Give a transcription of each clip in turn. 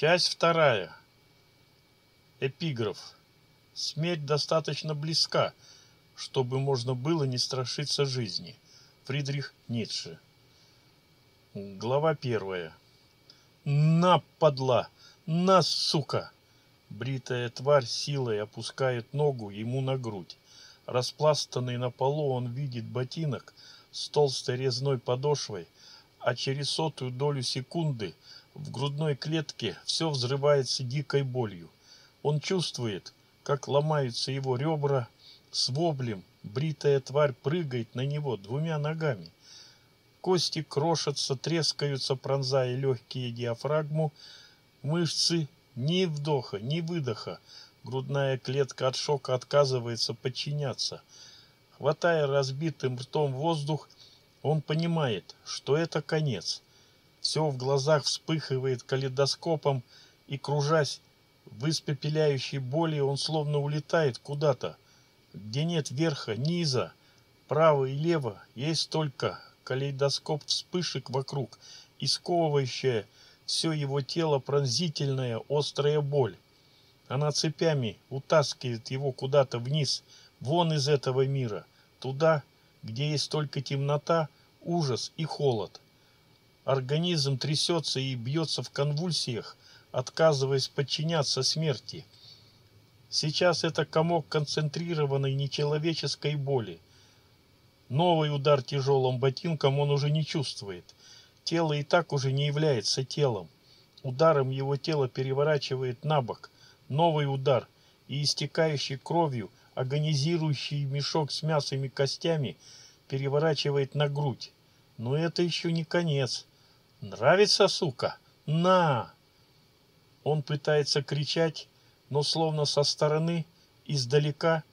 Часть вторая. Эпиграф. Смерть достаточно близка, чтобы можно было не страшиться жизни. Фридрих Ницше. Глава первая. На, подла! На, сука! Бритая тварь силой опускает ногу ему на грудь. Распластанный на полу он видит ботинок с толстой резной подошвой, а через сотую долю секунды – в грудной клетке все взрывается дикой болью. Он чувствует, как ломаются его ребра, с воблем бритая тварь прыгает на него двумя ногами. Кости крошатся, трескаются, пронзая легкие диафрагму, мышцы ни вдоха, ни выдоха. Грудная клетка от шока отказывается подчиняться. Хватая разбитым ртом воздух, он понимает, что это конец – все в глазах вспыхивает калейдоскопом, и, кружась в испепеляющей боли, он словно улетает куда-то, где нет верха, низа, право и лево, есть только калейдоскоп вспышек вокруг и сковывающая все его тело пронзительная острая боль. Она цепями утаскивает его куда-то вниз, вон из этого мира, туда, где есть только темнота, ужас и холод. Организм трясется и бьется в конвульсиях, отказываясь подчиняться смерти. Сейчас это комок концентрированной нечеловеческой боли. Новый удар тяжелым ботинком он уже не чувствует. Тело и так уже не является телом. Ударом его тело переворачивает на бок. Новый удар и истекающий кровью агонизирующий мешок с мясами и костями переворачивает на грудь. Но это еще не конец. Нравится, сука? На!» Он пытается кричать, но словно со стороны, издалека,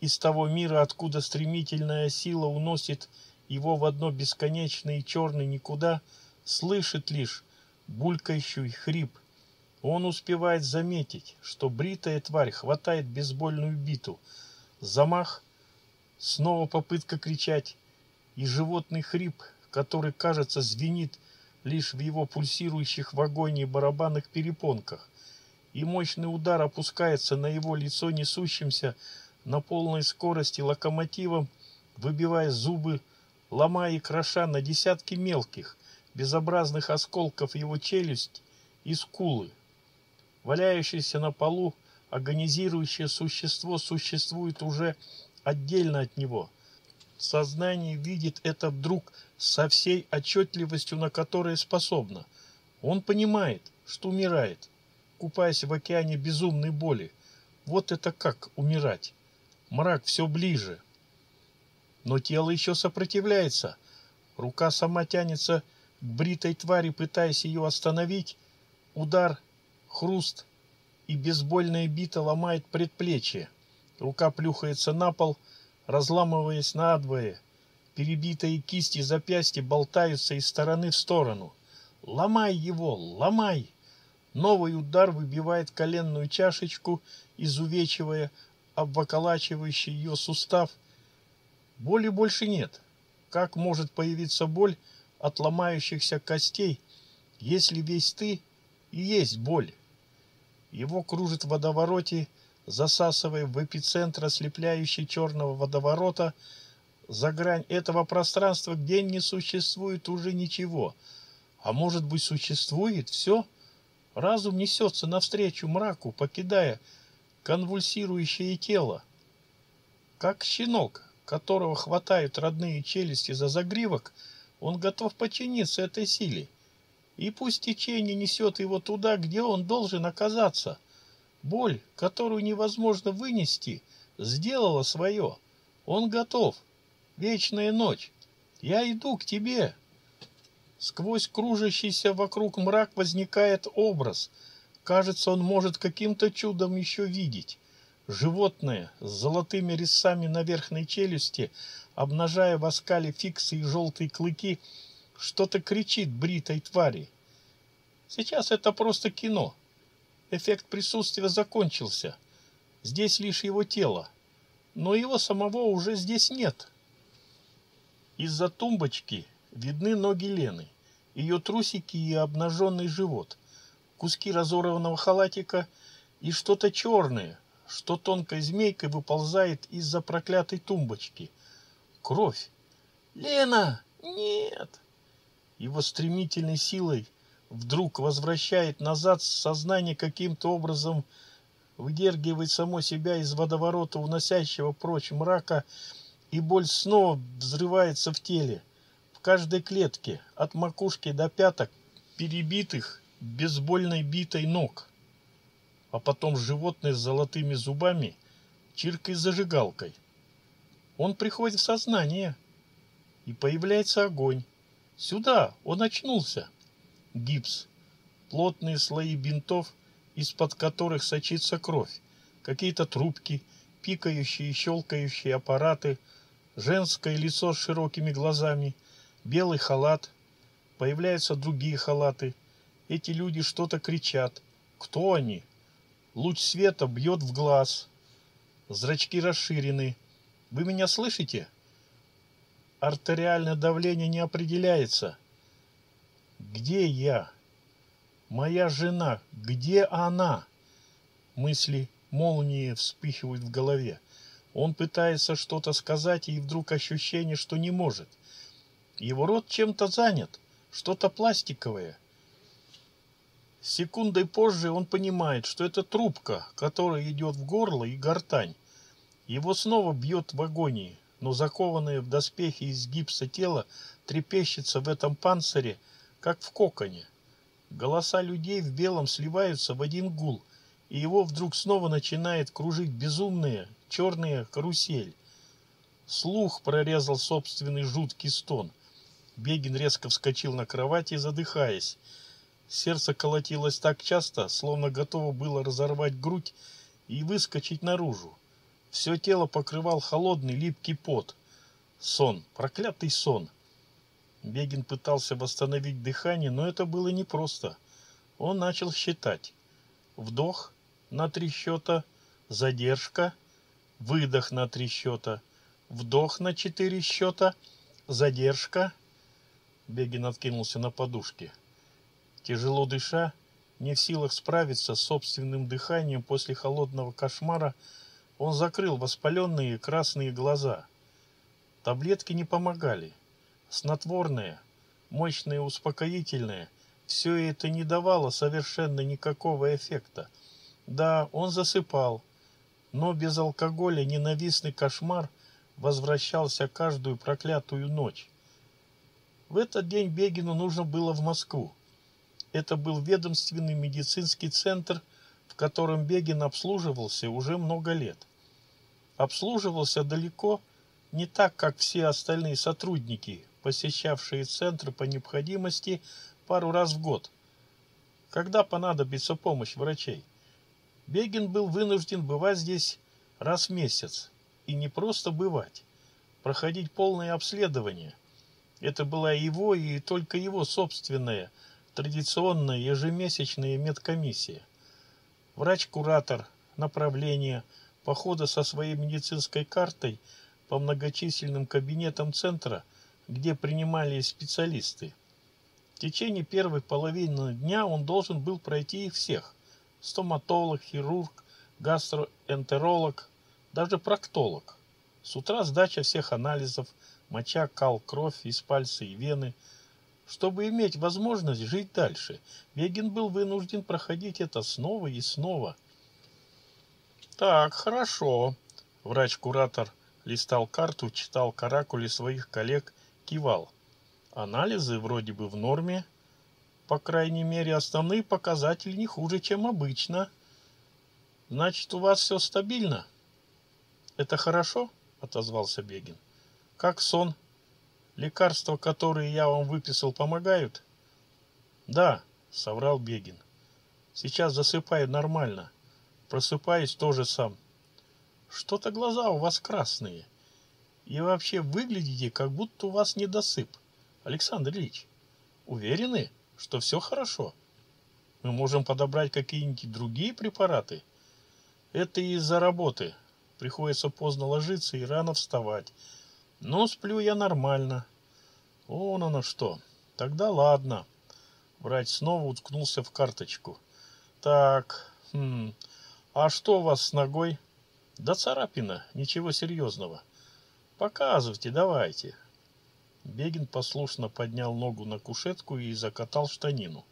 из того мира, откуда стремительная сила уносит его в одно бесконечное и черное никуда, слышит лишь булькающий хрип. Он успевает заметить, что бритая тварь хватает бейсбольную биту. Замах, снова попытка кричать, и животный хрип, который, кажется, звенит лишь в его пульсирующих в агонии барабанных перепонках, и мощный удар опускается на его лицо несущимся на полной скорости локомотивом, выбивая зубы, ломая и кроша на десятки мелких, безобразных осколков его челюсть и скулы. Валяющееся на полу агонизирующее существо существует уже отдельно от него – Сознание видит это вдруг со всей отчетливостью, на которое способно. Он понимает, что умирает, купаясь в океане безумной боли. Вот это как умирать. Мрак все ближе. Но тело еще сопротивляется. Рука сама тянется к бритой твари, пытаясь ее остановить. Удар, хруст и безбольная бита ломает предплечье. Рука плюхается на пол – разламывая надвое. Перебитые кисти запястья болтаются из стороны в сторону. «Ломай его! Ломай!» Новый удар выбивает коленную чашечку, изувечивая обвоколачивающий ее сустав. Боли больше нет. Как может появиться боль от ломающихся костей, если весь ты и есть боль? Его кружит в водовороте, засасывая в эпицентр ослепляющий черного водоворота, за грань этого пространства, где не существует уже ничего. А может быть, существует все? Разум несется навстречу мраку, покидая конвульсирующее тело. Как щенок, которого хватают родные челюсти за загривок, он готов подчиниться этой силе. И пусть течение несет его туда, где он должен оказаться – Боль, которую невозможно вынести, сделала свое. Он готов. Вечная ночь. Я иду к тебе. Сквозь кружащийся вокруг мрак возникает образ. Кажется, он может каким-то чудом еще видеть. Животное с золотыми резцами на верхней челюсти, обнажая в оскале фиксы и желтые клыки, что-то кричит бритой твари. Сейчас это просто кино. Эффект присутствия закончился. Здесь лишь его тело. Но его самого уже здесь нет. Из-за тумбочки видны ноги Лены, ее трусики и обнаженный живот, куски разорванного халатика и что-то черное, что тонкой змейкой выползает из-за проклятой тумбочки. Кровь. «Лена! Нет!» Его стремительной силой – вдруг возвращает назад сознание каким-то образом, выдергивает само себя из водоворота, уносящего прочь мрака, и боль снова взрывается в теле, в каждой клетке, от макушки до пяток, перебитых безбольной битой ног. А потом животное с золотыми зубами, чиркой зажигалкой. Он приходит в сознание, и появляется огонь. Сюда он очнулся гипс, плотные слои бинтов, из-под которых сочится кровь, какие-то трубки, пикающие и щелкающие аппараты, женское лицо с широкими глазами, белый халат, появляются другие халаты. Эти люди что-то кричат. Кто они? Луч света бьет в глаз. Зрачки расширены. Вы меня слышите? Артериальное давление не определяется где я? Моя жена, где она? Мысли молнии вспыхивают в голове. Он пытается что-то сказать, и вдруг ощущение, что не может. Его рот чем-то занят, что-то пластиковое. Секундой позже он понимает, что это трубка, которая идет в горло и гортань. Его снова бьет в агонии, но закованное в доспехи из гипса тело трепещется в этом панцире, как в коконе. Голоса людей в белом сливаются в один гул, и его вдруг снова начинает кружить безумная черная карусель. Слух прорезал собственный жуткий стон. Бегин резко вскочил на кровати, задыхаясь. Сердце колотилось так часто, словно готово было разорвать грудь и выскочить наружу. Все тело покрывал холодный липкий пот. Сон, проклятый сон. Бегин пытался восстановить дыхание, но это было непросто. Он начал считать. Вдох на три счета, задержка, выдох на три счета, вдох на четыре счета, задержка. Бегин откинулся на подушке. Тяжело дыша, не в силах справиться с собственным дыханием после холодного кошмара, он закрыл воспаленные красные глаза. Таблетки не помогали снотворные, мощные успокоительные. Все это не давало совершенно никакого эффекта. Да, он засыпал, но без алкоголя ненавистный кошмар возвращался каждую проклятую ночь. В этот день Бегину нужно было в Москву. Это был ведомственный медицинский центр, в котором Бегин обслуживался уже много лет. Обслуживался далеко не так, как все остальные сотрудники, посещавшие центр по необходимости пару раз в год, когда понадобится помощь врачей. Бегин был вынужден бывать здесь раз в месяц, и не просто бывать, проходить полное обследование. Это была его и только его собственная традиционная ежемесячная медкомиссия. Врач-куратор, направление, похода со своей медицинской картой по многочисленным кабинетам центра – где принимали специалисты. В течение первой половины дня он должен был пройти их всех – стоматолог, хирург, гастроэнтеролог, даже проктолог. С утра сдача всех анализов, моча, кал, кровь из пальца и вены – чтобы иметь возможность жить дальше. Вегин был вынужден проходить это снова и снова. «Так, хорошо», – врач-куратор листал карту, читал каракули своих коллег кивал. Анализы вроде бы в норме. По крайней мере, основные показатели не хуже, чем обычно. Значит, у вас все стабильно. Это хорошо, отозвался Бегин. Как сон? Лекарства, которые я вам выписал, помогают? Да, соврал Бегин. Сейчас засыпаю нормально. Просыпаюсь тоже сам. Что-то глаза у вас красные. — и вообще выглядите, как будто у вас недосып. Александр Ильич, уверены, что все хорошо? Мы можем подобрать какие-нибудь другие препараты? Это из-за работы. Приходится поздно ложиться и рано вставать. Но сплю я нормально. Вон оно что. Тогда ладно. Врач снова уткнулся в карточку. Так, хм, а что у вас с ногой? Да царапина, ничего серьезного. Показывайте, давайте. Бегин послушно поднял ногу на кушетку и закатал штанину.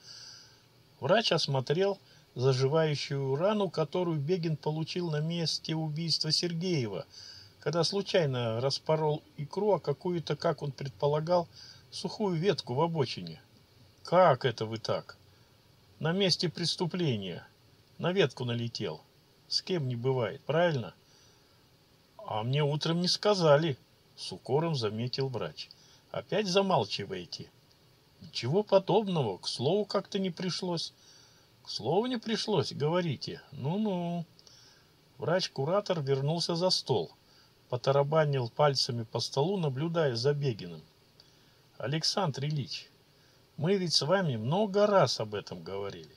Врач осмотрел заживающую рану, которую Бегин получил на месте убийства Сергеева, когда случайно распорол икру, а какую-то, как он предполагал, сухую ветку в обочине. «Как это вы так?» «На месте преступления. На ветку налетел. С кем не бывает, правильно?» «А мне утром не сказали», — с укором заметил врач. «Опять замалчиваете». «Ничего подобного, к слову как-то не пришлось». «К слову не пришлось, говорите. Ну-ну». Врач-куратор вернулся за стол, потарабанил пальцами по столу, наблюдая за Бегиным. «Александр Ильич, мы ведь с вами много раз об этом говорили.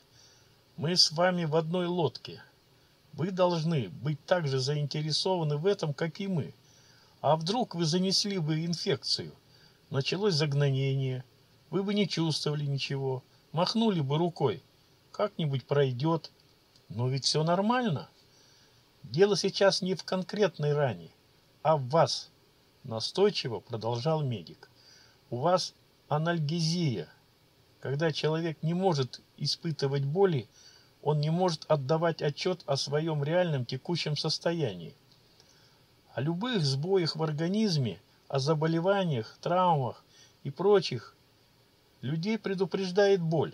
Мы с вами в одной лодке, вы должны быть также заинтересованы в этом, как и мы. А вдруг вы занесли бы инфекцию? Началось загнанение. Вы бы не чувствовали ничего. Махнули бы рукой. Как-нибудь пройдет. Но ведь все нормально. Дело сейчас не в конкретной ране, а в вас. Настойчиво продолжал медик. У вас анальгезия. Когда человек не может испытывать боли, он не может отдавать отчет о своем реальном текущем состоянии. О любых сбоях в организме, о заболеваниях, травмах и прочих людей предупреждает боль.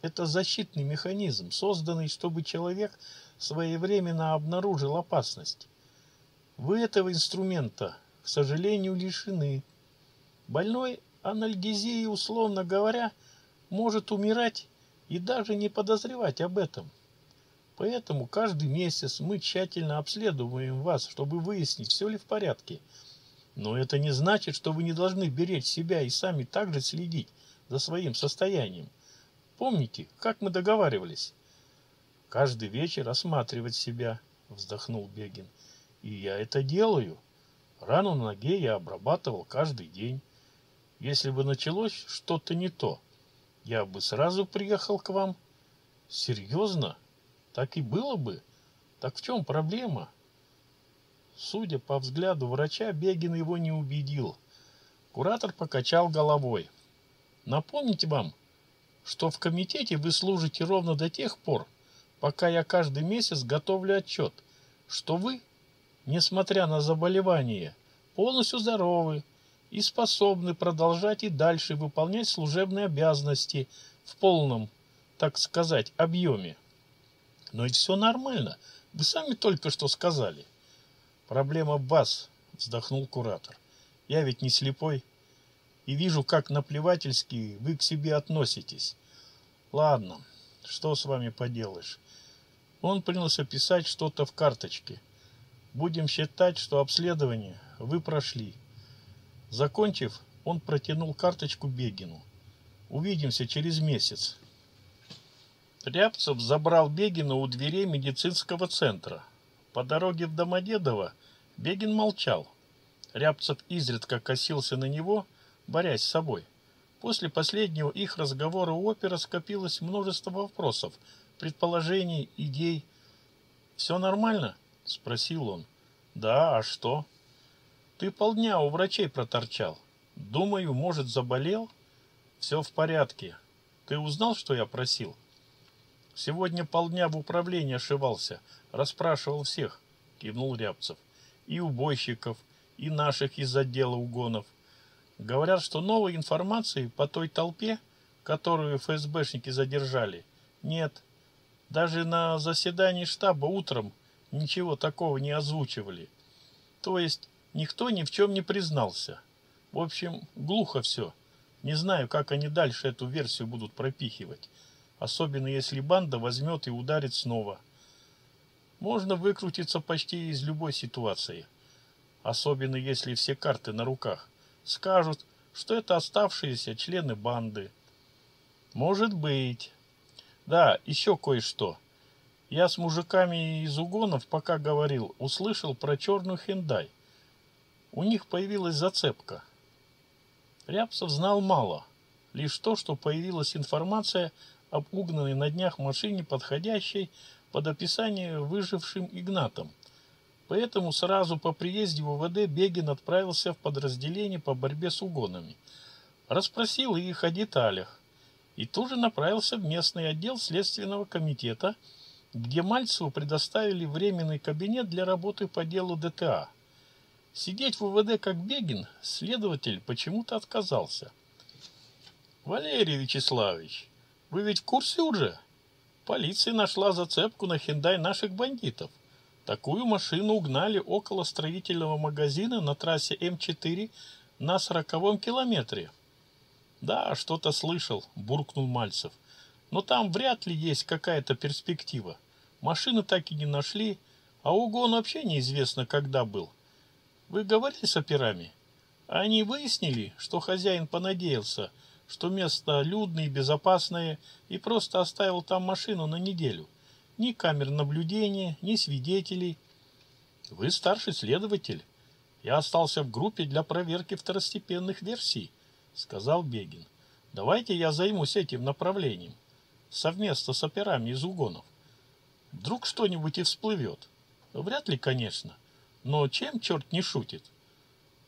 Это защитный механизм, созданный, чтобы человек своевременно обнаружил опасность. Вы этого инструмента, к сожалению, лишены. Больной анальгезией, условно говоря, может умирать и даже не подозревать об этом. Поэтому каждый месяц мы тщательно обследуем вас, чтобы выяснить, все ли в порядке. Но это не значит, что вы не должны беречь себя и сами также следить за своим состоянием. Помните, как мы договаривались? Каждый вечер осматривать себя, вздохнул Бегин. И я это делаю. Рану на ноге я обрабатывал каждый день. Если бы началось что-то не то – я бы сразу приехал к вам. Серьезно? Так и было бы. Так в чем проблема? Судя по взгляду врача, Бегин его не убедил. Куратор покачал головой. Напомните вам, что в комитете вы служите ровно до тех пор, пока я каждый месяц готовлю отчет, что вы, несмотря на заболевание, полностью здоровы, и способны продолжать и дальше выполнять служебные обязанности в полном, так сказать, объеме. Но ведь все нормально. Вы сами только что сказали. Проблема баз, вздохнул куратор. Я ведь не слепой. И вижу, как наплевательски вы к себе относитесь. Ладно, что с вами поделаешь. Он принялся писать что-то в карточке. Будем считать, что обследование вы прошли. Закончив, он протянул карточку Бегину. «Увидимся через месяц». Рябцев забрал Бегина у дверей медицинского центра. По дороге в Домодедово Бегин молчал. Рябцев изредка косился на него, борясь с собой. После последнего их разговора у опера скопилось множество вопросов, предположений, идей. «Все нормально?» – спросил он. «Да, а что?» Ты полдня у врачей проторчал. Думаю, может, заболел? Все в порядке. Ты узнал, что я просил? Сегодня полдня в управлении ошивался, расспрашивал всех, кивнул Рябцев. И убойщиков, и наших из отдела угонов. Говорят, что новой информации по той толпе, которую ФСБшники задержали, нет. Даже на заседании штаба утром ничего такого не озвучивали. То есть Никто ни в чем не признался. В общем, глухо все. Не знаю, как они дальше эту версию будут пропихивать. Особенно если банда возьмет и ударит снова. Можно выкрутиться почти из любой ситуации. Особенно если все карты на руках. Скажут, что это оставшиеся члены банды. Может быть. Да, еще кое-что. Я с мужиками из угонов пока говорил, услышал про черную хендай. У них появилась зацепка. Рябцев знал мало, лишь то, что появилась информация об угнанной на днях машине, подходящей под описание выжившим Игнатом. Поэтому сразу по приезде в УВД Бегин отправился в подразделение по борьбе с угонами. Расспросил их о деталях. И тут же направился в местный отдел Следственного комитета, где Мальцеву предоставили временный кабинет для работы по делу ДТА – Сидеть в УВД как Бегин следователь почему-то отказался. Валерий Вячеславович, вы ведь в курсе уже? Полиция нашла зацепку на хендай наших бандитов. Такую машину угнали около строительного магазина на трассе М4 на сороковом километре. Да, что-то слышал, буркнул Мальцев. Но там вряд ли есть какая-то перспектива. Машины так и не нашли, а угон вообще неизвестно, когда был. Вы говорили с операми? А они выяснили, что хозяин понадеялся, что место людное, и безопасное, и просто оставил там машину на неделю. Ни камер наблюдения, ни свидетелей. Вы старший следователь. Я остался в группе для проверки второстепенных версий, сказал Бегин. Давайте я займусь этим направлением, совместно с операми из угонов. Вдруг что-нибудь и всплывет. Вряд ли, конечно. — но чем черт не шутит?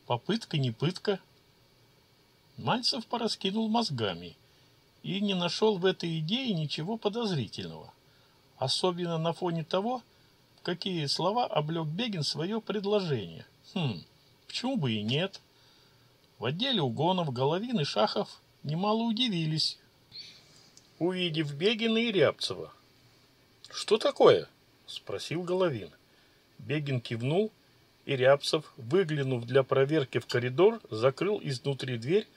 Попытка не пытка. Мальцев пораскинул мозгами и не нашел в этой идее ничего подозрительного. Особенно на фоне того, в какие слова облег Бегин свое предложение. Хм, почему бы и нет? В отделе угонов Головин и Шахов немало удивились, увидев Бегина и Рябцева. «Что такое?» – спросил Головин. Бегин кивнул – и Рябцев, выглянув для проверки в коридор, закрыл изнутри дверь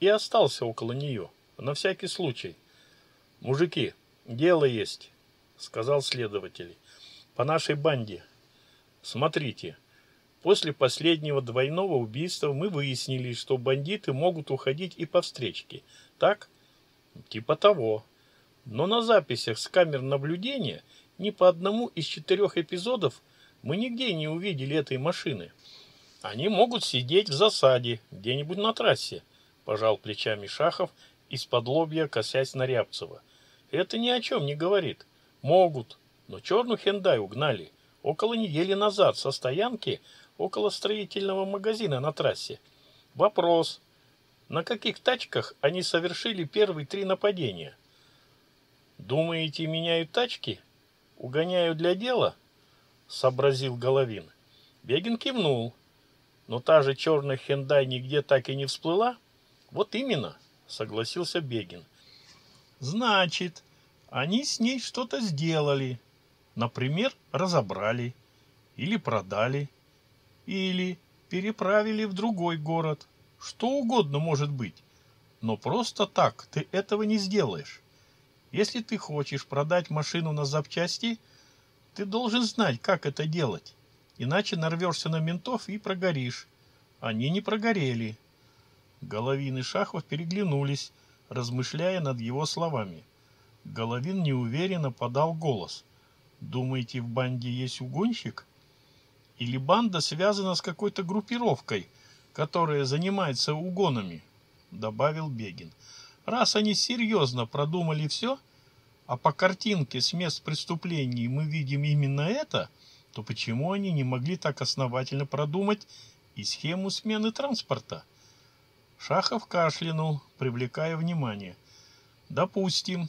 и остался около нее, на всякий случай. «Мужики, дело есть», — сказал следователь, — «по нашей банде. Смотрите, после последнего двойного убийства мы выяснили, что бандиты могут уходить и по встречке, так? Типа того. Но на записях с камер наблюдения ни по одному из четырех эпизодов мы нигде не увидели этой машины. Они могут сидеть в засаде где-нибудь на трассе, пожал плечами Шахов из-под лобья, косясь на Рябцева. Это ни о чем не говорит. Могут, но черную хендай угнали. Около недели назад со стоянки около строительного магазина на трассе. Вопрос, на каких тачках они совершили первые три нападения? Думаете, меняют тачки? угоняют для дела? сообразил Головин. Бегин кивнул. Но та же черная хендай нигде так и не всплыла? Вот именно, согласился Бегин. Значит, они с ней что-то сделали. Например, разобрали. Или продали. Или переправили в другой город. Что угодно может быть. Но просто так ты этого не сделаешь. Если ты хочешь продать машину на запчасти, ты должен знать, как это делать, иначе нарвешься на ментов и прогоришь. Они не прогорели. Головин и Шахов переглянулись, размышляя над его словами. Головин неуверенно подал голос. «Думаете, в банде есть угонщик? Или банда связана с какой-то группировкой, которая занимается угонами?» Добавил Бегин. «Раз они серьезно продумали все, а по картинке с мест преступлений мы видим именно это, то почему они не могли так основательно продумать и схему смены транспорта? Шахов кашлянул, привлекая внимание. Допустим.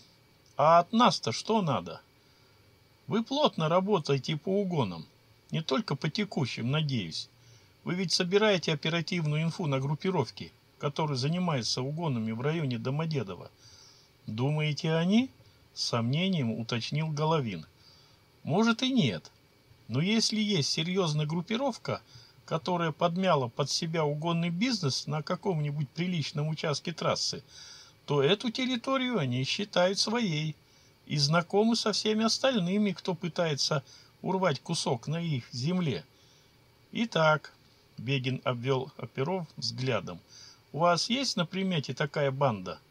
А от нас-то что надо? Вы плотно работаете по угонам, не только по текущим, надеюсь. Вы ведь собираете оперативную инфу на группировке, которая занимается угонами в районе Домодедово. Думаете, они Сомнением уточнил Головин. Может и нет. Но если есть серьезная группировка, которая подмяла под себя угонный бизнес на каком-нибудь приличном участке трассы, то эту территорию они считают своей и знакомы со всеми остальными, кто пытается урвать кусок на их земле. Итак, Бегин обвел оперов взглядом, у вас есть на примете такая банда –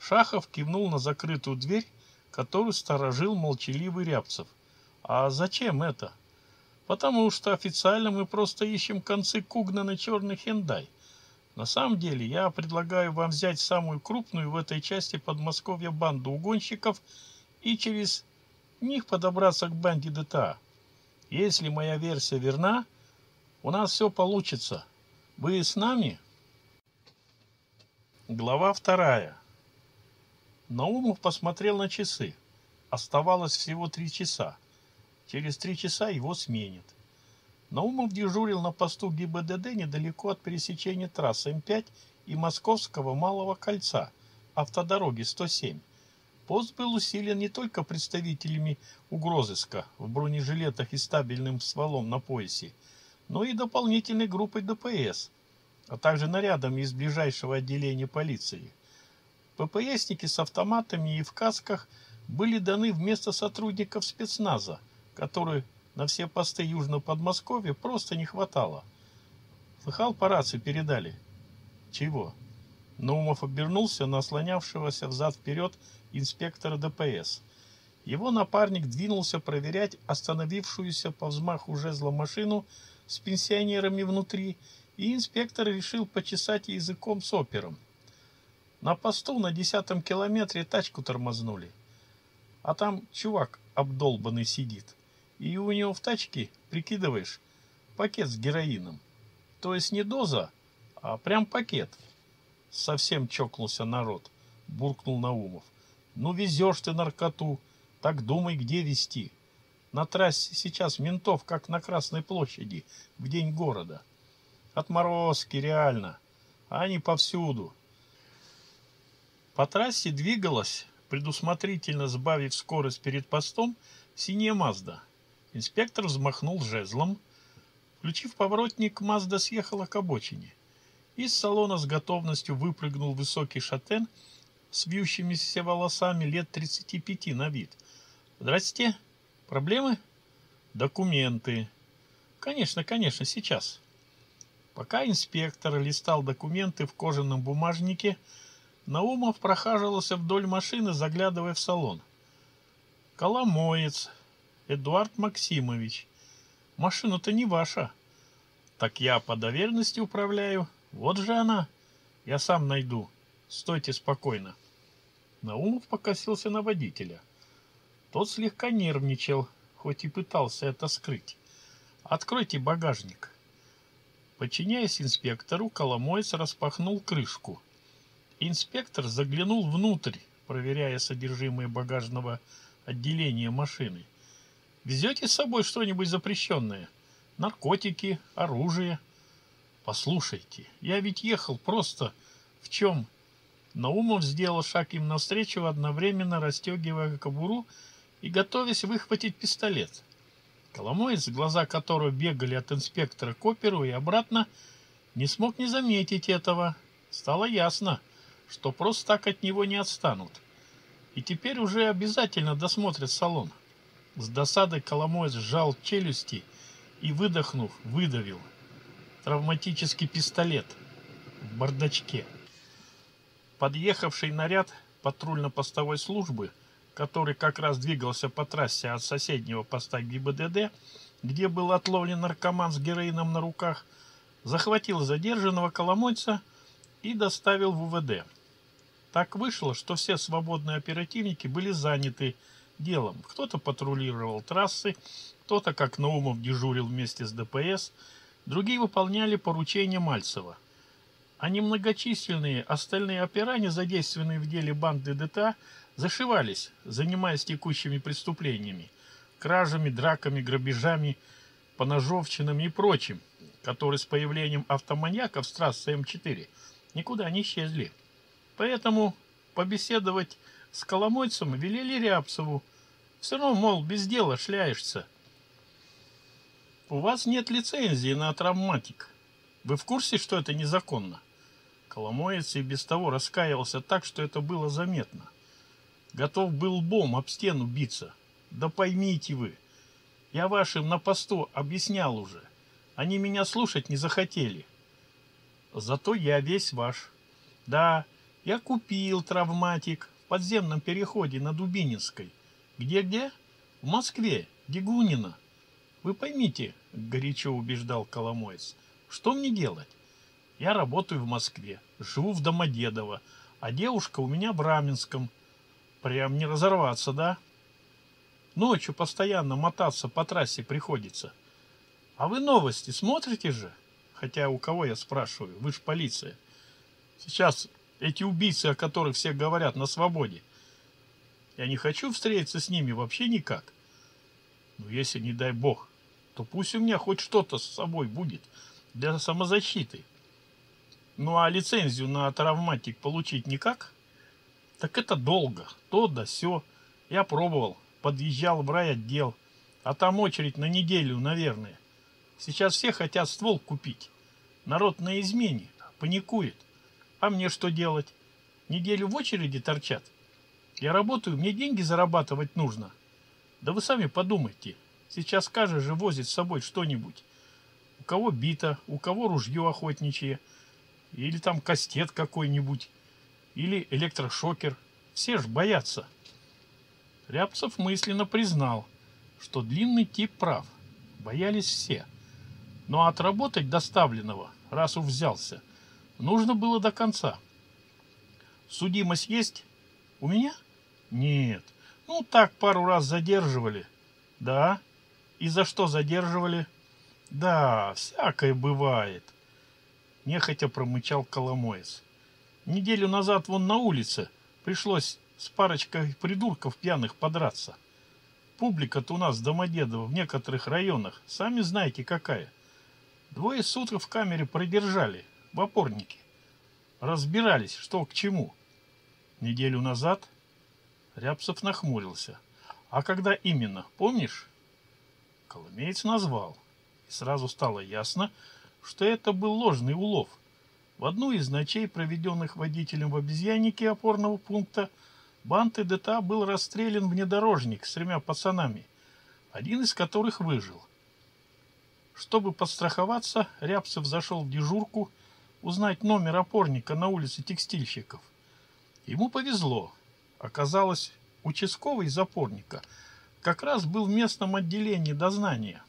Шахов кивнул на закрытую дверь, которую сторожил молчаливый Рябцев. «А зачем это?» «Потому что официально мы просто ищем концы кугна на черный хендай. На самом деле я предлагаю вам взять самую крупную в этой части Подмосковья банду угонщиков и через них подобраться к банде ДТА. Если моя версия верна, у нас все получится. Вы с нами?» Глава вторая. Наумов посмотрел на часы. Оставалось всего три часа. Через три часа его сменят. Наумов дежурил на посту ГИБДД недалеко от пересечения трассы М5 и Московского Малого Кольца, автодороги 107. Пост был усилен не только представителями угрозыска в бронежилетах и стабильным стволом на поясе, но и дополнительной группой ДПС, а также нарядами из ближайшего отделения полиции. ППСники с автоматами и в касках были даны вместо сотрудников спецназа, которые на все посты Южного Подмосковья просто не хватало. Слыхал, по рации передали. Чего? Наумов обернулся на слонявшегося взад-вперед инспектора ДПС. Его напарник двинулся проверять остановившуюся по взмаху жезла машину с пенсионерами внутри, и инспектор решил почесать языком с опером. На посту на десятом километре тачку тормознули. А там чувак обдолбанный сидит. И у него в тачке, прикидываешь, пакет с героином. То есть не доза, а прям пакет. Совсем чокнулся народ, буркнул Наумов. Ну везешь ты наркоту, так думай, где везти. На трассе сейчас ментов, как на Красной площади, в день города. Отморозки, реально. А они повсюду. По трассе двигалась, предусмотрительно сбавив скорость перед постом, синяя Мазда. Инспектор взмахнул жезлом. Включив поворотник, Мазда съехала к обочине. Из салона с готовностью выпрыгнул высокий шатен с вьющимися волосами лет 35 на вид. «Здрасте. Проблемы?» «Документы». «Конечно, конечно, сейчас». Пока инспектор листал документы в кожаном бумажнике, Наумов прохаживался вдоль машины, заглядывая в салон. «Коломоец, Эдуард Максимович, машина-то не ваша. Так я по доверенности управляю. Вот же она. Я сам найду. Стойте спокойно». Наумов покосился на водителя. Тот слегка нервничал, хоть и пытался это скрыть. «Откройте багажник». Подчиняясь инспектору, Коломоец распахнул крышку – Инспектор заглянул внутрь, проверяя содержимое багажного отделения машины. «Везете с собой что-нибудь запрещенное? Наркотики, оружие?» «Послушайте, я ведь ехал просто в чем?» Наумов сделал шаг им навстречу, одновременно расстегивая кобуру и готовясь выхватить пистолет. Коломоец, глаза которого бегали от инспектора к оперу и обратно, не смог не заметить этого. Стало ясно — что просто так от него не отстанут. И теперь уже обязательно досмотрят салон. С досадой Коломой сжал челюсти и, выдохнув, выдавил. Травматический пистолет в бардачке. Подъехавший наряд патрульно-постовой службы, который как раз двигался по трассе от соседнего поста ГИБДД, где был отловлен наркоман с героином на руках, захватил задержанного коломойца и доставил в УВД. Так вышло, что все свободные оперативники были заняты делом. Кто-то патрулировал трассы, кто-то, как Наумов, дежурил вместе с ДПС, другие выполняли поручения Мальцева. А немногочисленные остальные опера, не задействованные в деле банды ДТА, зашивались, занимаясь текущими преступлениями, кражами, драками, грабежами, поножовщинами и прочим, которые с появлением автоманьяков с трассы М4 никуда не исчезли. Поэтому побеседовать с Коломойцем велели Рябцеву. Все равно, мол, без дела шляешься. У вас нет лицензии на травматик. Вы в курсе, что это незаконно? Коломоец и без того раскаялся так, что это было заметно. Готов был бом об стену биться. Да поймите вы, я вашим на посту объяснял уже. Они меня слушать не захотели. Зато я весь ваш. Да, я купил травматик в подземном переходе на Дубининской. Где-где? В Москве, Дегунина. Вы поймите, горячо убеждал Коломоец, что мне делать? Я работаю в Москве, живу в Домодедово, а девушка у меня в Раменском. Прям не разорваться, да? Ночью постоянно мотаться по трассе приходится. А вы новости смотрите же? Хотя у кого я спрашиваю? Вы же полиция. Сейчас эти убийцы, о которых все говорят на свободе. Я не хочу встретиться с ними вообще никак. Но если, не дай бог, то пусть у меня хоть что-то с собой будет для самозащиты. Ну а лицензию на травматик получить никак? Так это долго, то да все. Я пробовал, подъезжал в райотдел, а там очередь на неделю, наверное. Сейчас все хотят ствол купить. Народ на измене, паникует. А мне что делать? Неделю в очереди торчат. Я работаю, мне деньги зарабатывать нужно. Да вы сами подумайте. Сейчас каждый же возит с собой что-нибудь. У кого бита, у кого ружье охотничье, или там кастет какой-нибудь, или электрошокер. Все ж боятся. Рябцев мысленно признал, что длинный тип прав. Боялись все. Но отработать доставленного, раз уж взялся – Нужно было до конца. Судимость есть? У меня? Нет. Ну, так пару раз задерживали. Да? И за что задерживали? Да, всякое бывает. Нехотя промычал Коломоец. Неделю назад вон на улице пришлось с парочкой придурков пьяных подраться. Публика-то у нас Домодедово в некоторых районах, сами знаете какая. Двое суток в камере продержали, в опорнике. Разбирались, что к чему. Неделю назад Рябцев нахмурился. А когда именно, помнишь? Коломеец назвал. И сразу стало ясно, что это был ложный улов. В одну из ночей, проведенных водителем в обезьяннике опорного пункта, банты ДТА был расстрелян внедорожник с тремя пацанами, один из которых выжил. Чтобы подстраховаться, Рябцев зашел в дежурку и, узнать номер опорника на улице текстильщиков. Ему повезло. Оказалось, участковый из опорника как раз был в местном отделении дознания.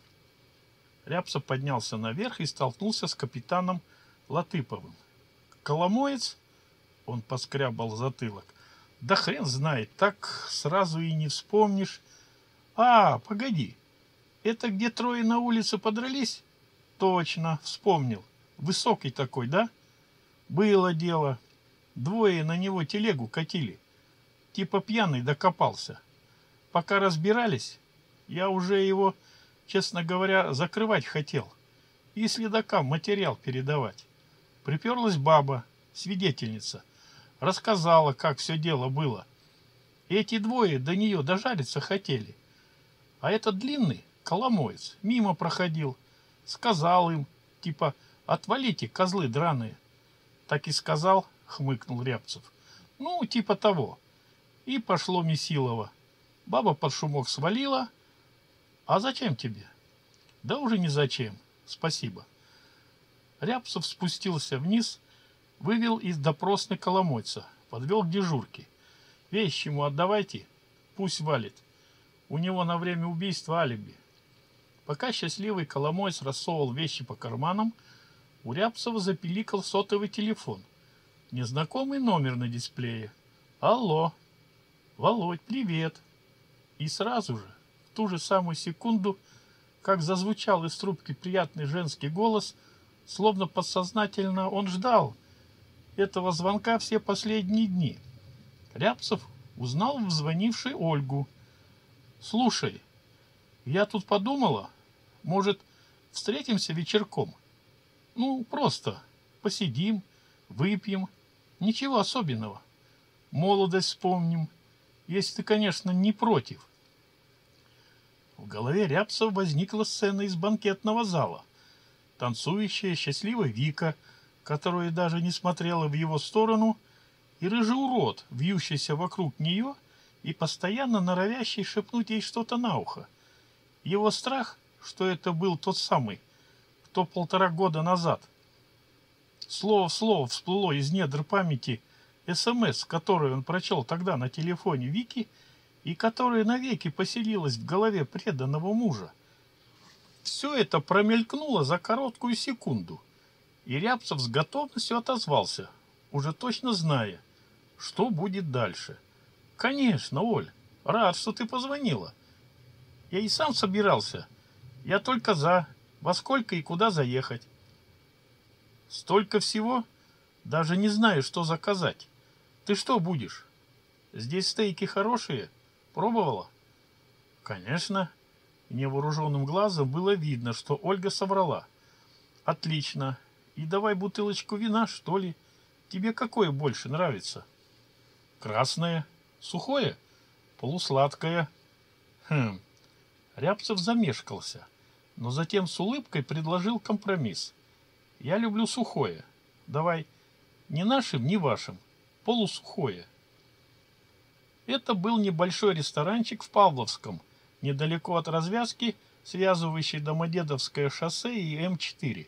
Рябса поднялся наверх и столкнулся с капитаном Латыповым. Коломоец? Он поскрябал затылок. Да хрен знает, так сразу и не вспомнишь. А, погоди, это где трое на улице подрались? Точно, вспомнил высокий такой, да? Было дело. Двое на него телегу катили. Типа пьяный докопался. Пока разбирались, я уже его, честно говоря, закрывать хотел. И следакам материал передавать. Приперлась баба, свидетельница. Рассказала, как все дело было. Эти двое до нее дожариться хотели. А этот длинный, коломоец, мимо проходил. Сказал им, типа, «Отвалите, козлы драные!» Так и сказал, хмыкнул Рябцев. «Ну, типа того». И пошло Месилова. Баба под шумок свалила. «А зачем тебе?» «Да уже не зачем. Спасибо». Рябцев спустился вниз, вывел из допросной коломойца, подвел к дежурке. Вещи ему отдавайте, пусть валит. У него на время убийства алиби». Пока счастливый коломойц рассовывал вещи по карманам, у Рябцева запиликал сотовый телефон. Незнакомый номер на дисплее. «Алло! Володь, привет!» И сразу же, в ту же самую секунду, как зазвучал из трубки приятный женский голос, словно подсознательно он ждал этого звонка все последние дни. Рябцев узнал в звонившей Ольгу. «Слушай, я тут подумала, может, встретимся вечерком?» Ну, просто посидим, выпьем, ничего особенного. Молодость вспомним, если ты, конечно, не против. В голове Рябцев возникла сцена из банкетного зала. Танцующая счастливая Вика, которая даже не смотрела в его сторону, и рыжий урод, вьющийся вокруг нее и постоянно норовящий шепнуть ей что-то на ухо. Его страх, что это был тот самый то полтора года назад. слово-слово всплыло из недр памяти СМС, которую он прочел тогда на телефоне Вики и которая навеки поселилась в голове преданного мужа. Все это промелькнуло за короткую секунду, и Рябцев с готовностью отозвался, уже точно зная, что будет дальше. «Конечно, Оль, рад, что ты позвонила. Я и сам собирался. Я только за. Во сколько и куда заехать? Столько всего? Даже не знаю, что заказать. Ты что будешь? Здесь стейки хорошие. Пробовала? Конечно. Невооруженным глазом было видно, что Ольга соврала. Отлично. И давай бутылочку вина, что ли? Тебе какое больше нравится? Красное. Сухое? Полусладкое. Хм. Рябцев замешкался но затем с улыбкой предложил компромисс. «Я люблю сухое. Давай, ни нашим, ни вашим. Полусухое». Это был небольшой ресторанчик в Павловском, недалеко от развязки, связывающей Домодедовское шоссе и М4.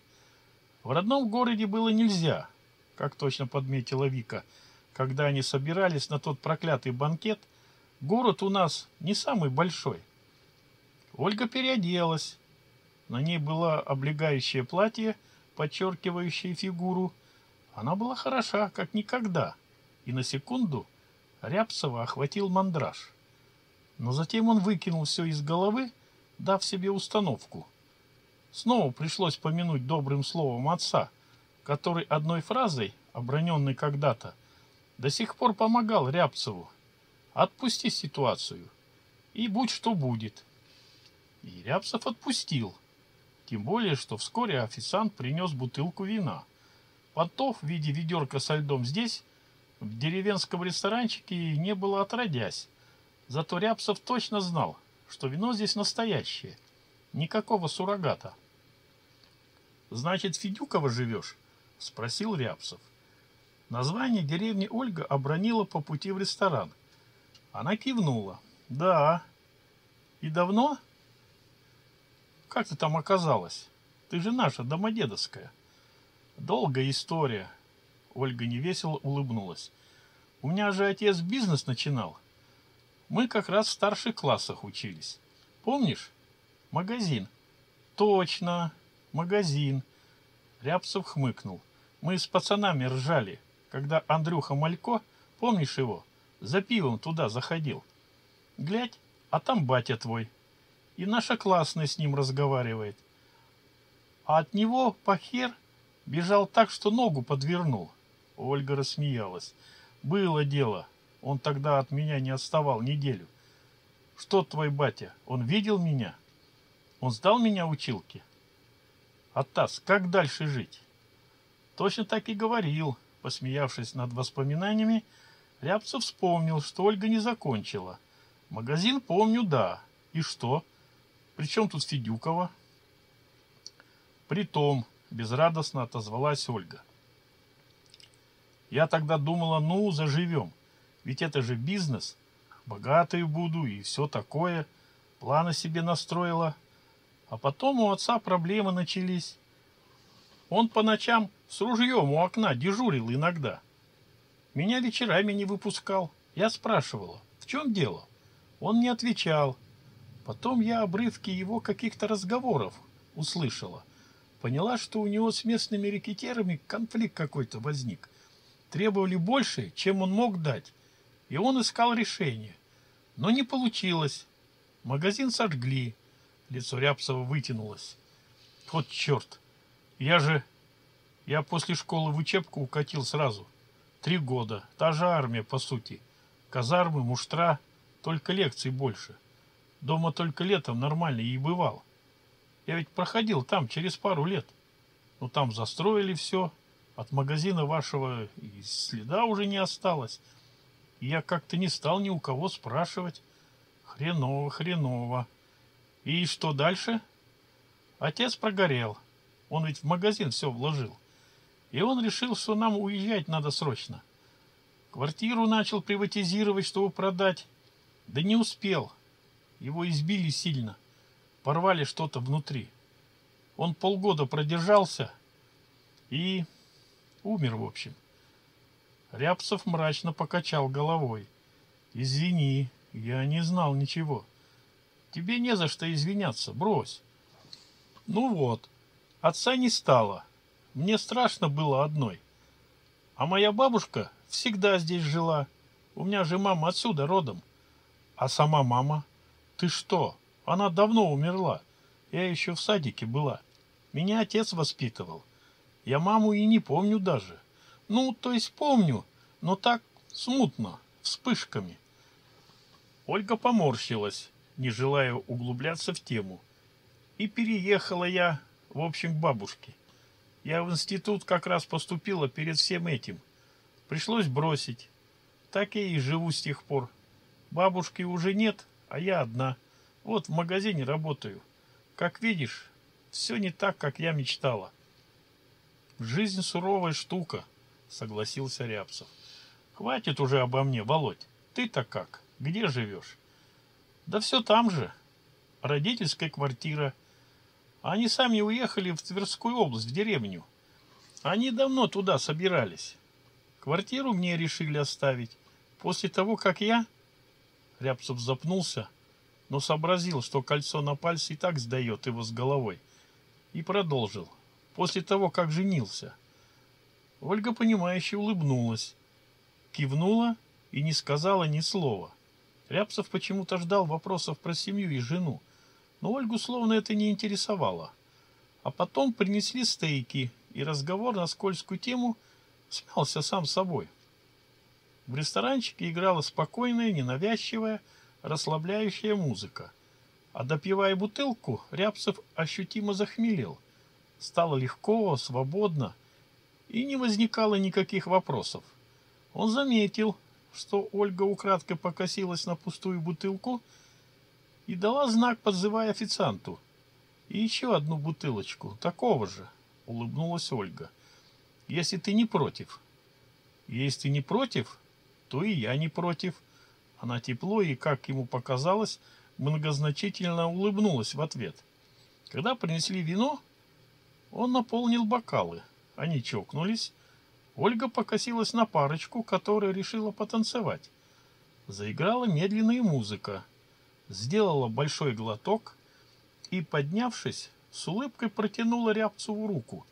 В родном городе было нельзя, как точно подметила Вика, когда они собирались на тот проклятый банкет, город у нас не самый большой. Ольга переоделась, на ней было облегающее платье, подчеркивающее фигуру. Она была хороша, как никогда. И на секунду Рябцева охватил мандраж. Но затем он выкинул все из головы, дав себе установку. Снова пришлось помянуть добрым словом отца, который одной фразой, оброненной когда-то, до сих пор помогал Рябцеву. Отпусти ситуацию, и будь что будет. И Рябцев отпустил – тем более, что вскоре официант принес бутылку вина. потов в виде ведерка со льдом здесь, в деревенском ресторанчике, не было отродясь. Зато Рябцев точно знал, что вино здесь настоящее. Никакого суррогата. «Значит, Федюкова живешь?» – спросил Рябцев. Название деревни Ольга обронила по пути в ресторан. Она кивнула. «Да». «И давно?» Как ты там оказалась? Ты же наша домодедовская. Долгая история. Ольга невесело улыбнулась. У меня же отец бизнес начинал. Мы как раз в старших классах учились. Помнишь? Магазин. Точно, магазин. Рябцев хмыкнул. Мы с пацанами ржали, когда Андрюха Малько, помнишь его, за пивом туда заходил. Глядь, а там батя твой, и наша классная с ним разговаривает. А от него похер, бежал так, что ногу подвернул. Ольга рассмеялась. Было дело. Он тогда от меня не отставал неделю. Что твой батя? Он видел меня? Он сдал меня училке? Атас, как дальше жить? Точно так и говорил. Посмеявшись над воспоминаниями, Рябцев вспомнил, что Ольга не закончила. Магазин помню, да. И что? — причем тут Федюкова? Притом, безрадостно отозвалась Ольга. Я тогда думала, ну, заживем. Ведь это же бизнес. Богатой буду и все такое. Планы себе настроила. А потом у отца проблемы начались. Он по ночам с ружьем у окна дежурил иногда. Меня вечерами не выпускал. Я спрашивала, в чем дело? Он не отвечал. Потом я обрывки его каких-то разговоров услышала. Поняла, что у него с местными рекетирами конфликт какой-то возник. Требовали больше, чем он мог дать. И он искал решение. Но не получилось. Магазин сожгли. Лицо Рябцева вытянулось. Вот черт. Я же... Я после школы в учебку укатил сразу. Три года. Та же армия, по сути. Казармы, муштра. Только лекций больше. Дома только летом нормально и бывал. Я ведь проходил там через пару лет. но там застроили все. От магазина вашего и следа уже не осталось. Я как-то не стал ни у кого спрашивать. Хреново, хреново. И что дальше? Отец прогорел. Он ведь в магазин все вложил. И он решил, что нам уезжать надо срочно. Квартиру начал приватизировать, чтобы продать. Да не успел. Его избили сильно, порвали что-то внутри. Он полгода продержался и умер, в общем. Рябцев мрачно покачал головой. «Извини, я не знал ничего. Тебе не за что извиняться, брось». «Ну вот, отца не стало. Мне страшно было одной. А моя бабушка всегда здесь жила. У меня же мама отсюда родом. А сама мама...» ты что? Она давно умерла. Я еще в садике была. Меня отец воспитывал. Я маму и не помню даже. Ну то есть помню но так смутно вспышками. Ольга поморщилась не желая углубляться в тему. И переехала я в общем к бабушке. Я в институт как раз поступила перед всем этим. Пришлось бросить. Так я и живу с тех пор. Бабушки уже нет а я одна. Вот в магазине работаю. Как видишь, все не так, как я мечтала. Жизнь суровая штука, согласился Рябцев. Хватит уже обо мне, Володь. Ты так как? Где живешь? Да все там же. Родительская квартира. Они сами уехали в Тверскую область, в деревню. Они давно туда собирались. Квартиру мне решили оставить. После того, как я Рябцев запнулся, но сообразил, что кольцо на пальце и так сдает его с головой, и продолжил. После того, как женился. Ольга, понимающе улыбнулась, кивнула и не сказала ни слова. Рябцев почему-то ждал вопросов про семью и жену, но Ольгу словно это не интересовало. А потом принесли стейки, и разговор на скользкую тему смялся сам собой. В ресторанчике играла спокойная, ненавязчивая, расслабляющая музыка. А допивая бутылку, Рябцев ощутимо захмелел. Стало легко, свободно, и не возникало никаких вопросов. Он заметил, что Ольга украдкой покосилась на пустую бутылку и дала знак, подзывая официанту. «И еще одну бутылочку, такого же», — улыбнулась Ольга. «Если ты не против». «Если ты не против», что и я не против». Она тепло и, как ему показалось, многозначительно улыбнулась в ответ. Когда принесли вино, он наполнил бокалы. Они чокнулись. Ольга покосилась на парочку, которая решила потанцевать. Заиграла медленная музыка. Сделала большой глоток и, поднявшись, с улыбкой протянула Рябцеву руку.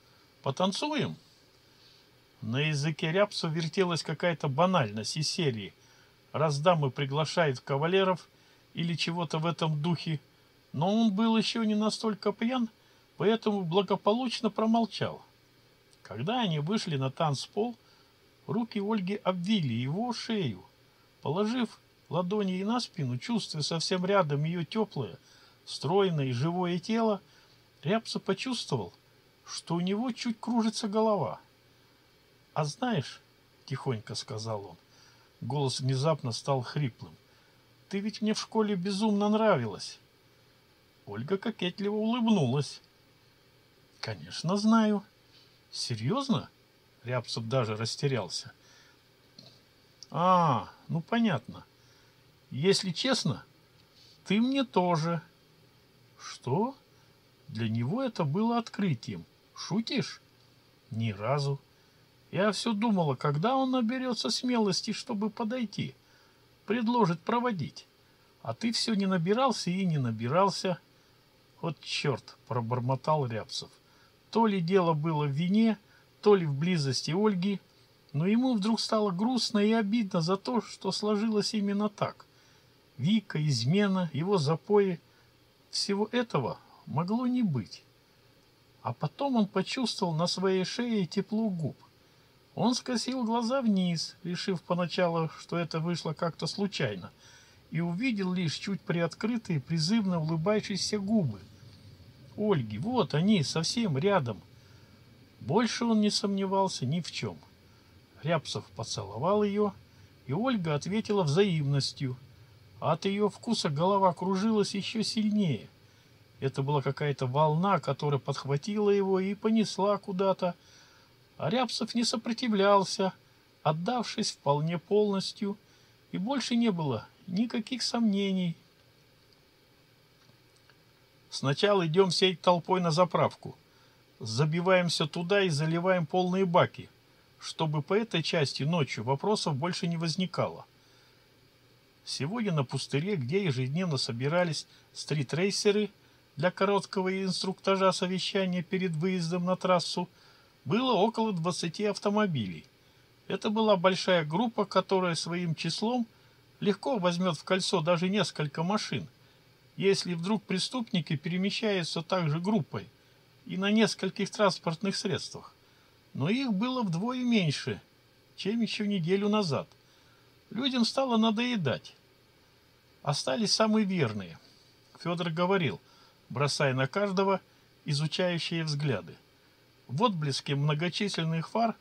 «Потанцуем?» На языке рябса вертелась какая-то банальность из серии. Раз дамы приглашает кавалеров или чего-то в этом духе, но он был еще не настолько пьян, поэтому благополучно промолчал. Когда они вышли на танцпол, руки Ольги обвили его шею, положив ладони и на спину, чувствуя совсем рядом ее теплое, стройное и живое тело, Рябса почувствовал, что у него чуть кружится голова – «А знаешь, — тихонько сказал он, — голос внезапно стал хриплым, — ты ведь мне в школе безумно нравилась». Ольга кокетливо улыбнулась. «Конечно, знаю». «Серьезно?» — Рябцев даже растерялся. «А, ну понятно. Если честно, ты мне тоже». «Что?» Для него это было открытием. «Шутишь?» «Ни разу». Я все думала, когда он наберется смелости, чтобы подойти, предложит проводить. А ты все не набирался и не набирался. Вот черт, пробормотал Рябцев. То ли дело было в вине, то ли в близости Ольги, но ему вдруг стало грустно и обидно за то, что сложилось именно так. Вика, измена, его запои — всего этого могло не быть. А потом он почувствовал на своей шее тепло губ — он скосил глаза вниз, решив поначалу, что это вышло как-то случайно, и увидел лишь чуть приоткрытые, призывно улыбающиеся губы. Ольги, вот они, совсем рядом. Больше он не сомневался ни в чем. Рябцев поцеловал ее, и Ольга ответила взаимностью. От ее вкуса голова кружилась еще сильнее. Это была какая-то волна, которая подхватила его и понесла куда-то, Рябцев не сопротивлялся, отдавшись вполне полностью, и больше не было никаких сомнений. Сначала идем всей толпой на заправку. Забиваемся туда и заливаем полные баки, чтобы по этой части ночью вопросов больше не возникало. Сегодня на пустыре, где ежедневно собирались стритрейсеры для короткого инструктажа совещания перед выездом на трассу, было около 20 автомобилей. Это была большая группа, которая своим числом легко возьмет в кольцо даже несколько машин, если вдруг преступники перемещаются также группой и на нескольких транспортных средствах. Но их было вдвое меньше, чем еще неделю назад. Людям стало надоедать. Остались самые верные. Федор говорил, бросая на каждого изучающие взгляды в отблеске многочисленных фар,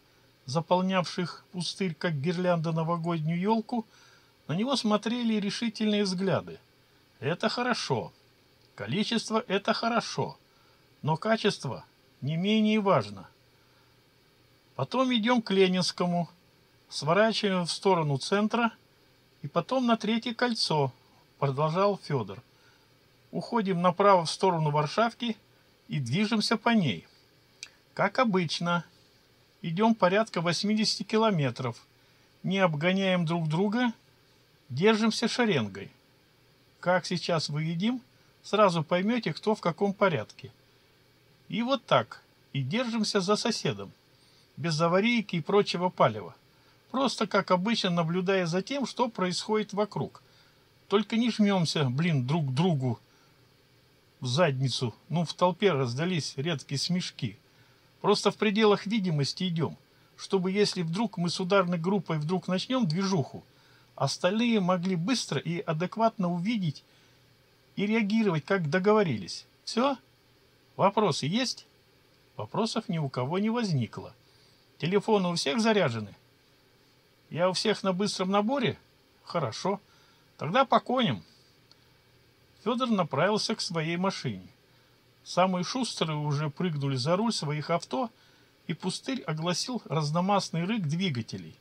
заполнявших пустырь как гирлянда новогоднюю елку, на него смотрели решительные взгляды. Это хорошо. Количество – это хорошо. Но качество не менее важно. Потом идем к Ленинскому, сворачиваем в сторону центра и потом на третье кольцо, продолжал Федор. Уходим направо в сторону Варшавки и движемся по ней. Как обычно. Идем порядка 80 километров. Не обгоняем друг друга, держимся шеренгой. Как сейчас выедим, сразу поймете, кто в каком порядке. И вот так. И держимся за соседом. Без аварийки и прочего палева. Просто, как обычно, наблюдая за тем, что происходит вокруг. Только не жмемся, блин, друг другу в задницу. Ну, в толпе раздались редкие смешки. Просто в пределах видимости идем, чтобы если вдруг мы с ударной группой вдруг начнем движуху, остальные могли быстро и адекватно увидеть и реагировать, как договорились. Все? Вопросы есть? Вопросов ни у кого не возникло. Телефоны у всех заряжены? Я у всех на быстром наборе? Хорошо. Тогда поконим. Федор направился к своей машине. Самые шустрые уже прыгнули за руль своих авто, и пустырь огласил разномастный рык двигателей.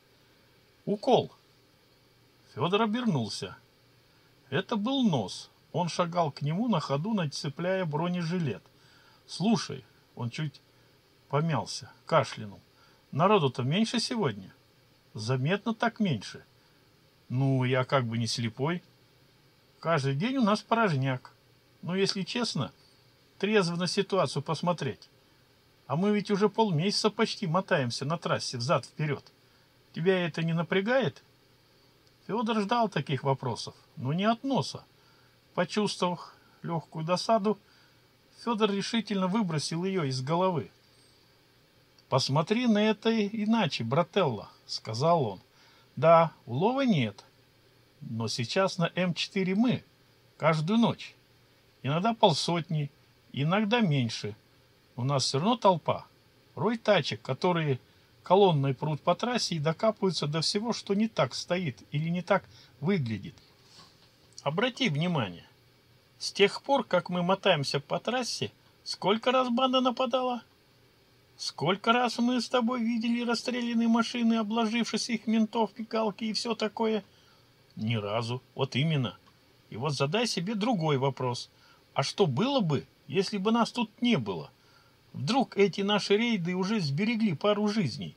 «Укол!» Федор обернулся. Это был нос. Он шагал к нему на ходу, нацепляя бронежилет. «Слушай!» Он чуть помялся, кашлянул. «Народу-то меньше сегодня?» «Заметно так меньше». «Ну, я как бы не слепой. Каждый день у нас порожняк. Но, если честно, трезво на ситуацию посмотреть. А мы ведь уже полмесяца почти мотаемся на трассе взад-вперед. Тебя это не напрягает? Федор ждал таких вопросов, но не от носа. Почувствовав легкую досаду, Федор решительно выбросил ее из головы. «Посмотри на это иначе, брателла», — сказал он. «Да, улова нет, но сейчас на эм М4 мы, каждую ночь, иногда полсотни, иногда меньше. У нас все равно толпа. Рой тачек, которые колонной прут по трассе и докапываются до всего, что не так стоит или не так выглядит. Обрати внимание, с тех пор, как мы мотаемся по трассе, сколько раз банда нападала? Сколько раз мы с тобой видели расстрелянные машины, обложившись их ментов, пикалки и все такое? Ни разу. Вот именно. И вот задай себе другой вопрос. А что было бы, если бы нас тут не было. Вдруг эти наши рейды уже сберегли пару жизней.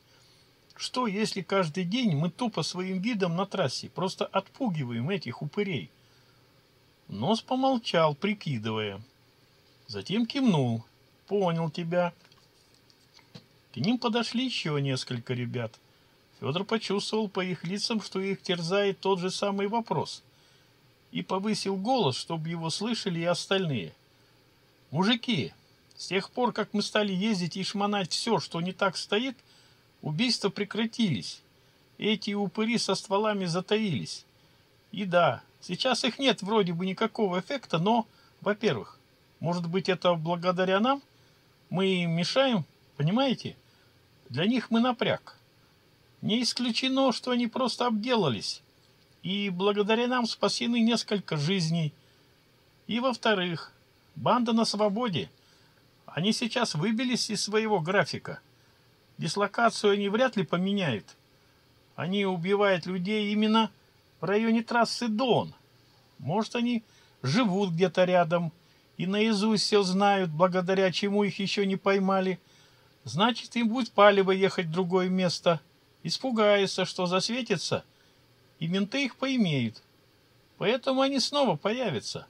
Что, если каждый день мы тупо своим видом на трассе просто отпугиваем этих упырей? Нос помолчал, прикидывая. Затем кивнул. Понял тебя. К ним подошли еще несколько ребят. Федор почувствовал по их лицам, что их терзает тот же самый вопрос. И повысил голос, чтобы его слышали и остальные – Мужики, с тех пор, как мы стали ездить и шмонать все, что не так стоит, убийства прекратились. Эти упыри со стволами затаились. И да, сейчас их нет вроде бы никакого эффекта, но, во-первых, может быть это благодаря нам? Мы им мешаем, понимаете? Для них мы напряг. Не исключено, что они просто обделались. И благодаря нам спасены несколько жизней. И во-вторых, Банда на свободе. Они сейчас выбились из своего графика. Дислокацию они вряд ли поменяют. Они убивают людей именно в районе трассы Дон. Может, они живут где-то рядом и наизусть все знают, благодаря чему их еще не поймали. Значит, им будет палево ехать в другое место. Испугается, что засветится, и менты их поимеют. Поэтому они снова появятся.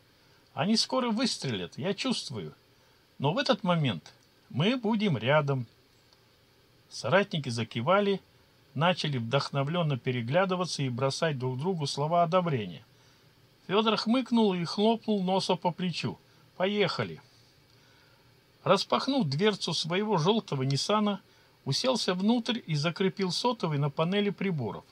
Они скоро выстрелят, я чувствую. Но в этот момент мы будем рядом. Соратники закивали, начали вдохновленно переглядываться и бросать друг другу слова одобрения. Федор хмыкнул и хлопнул носа по плечу. «Поехали!» Распахнув дверцу своего желтого Ниссана, уселся внутрь и закрепил сотовый на панели приборов.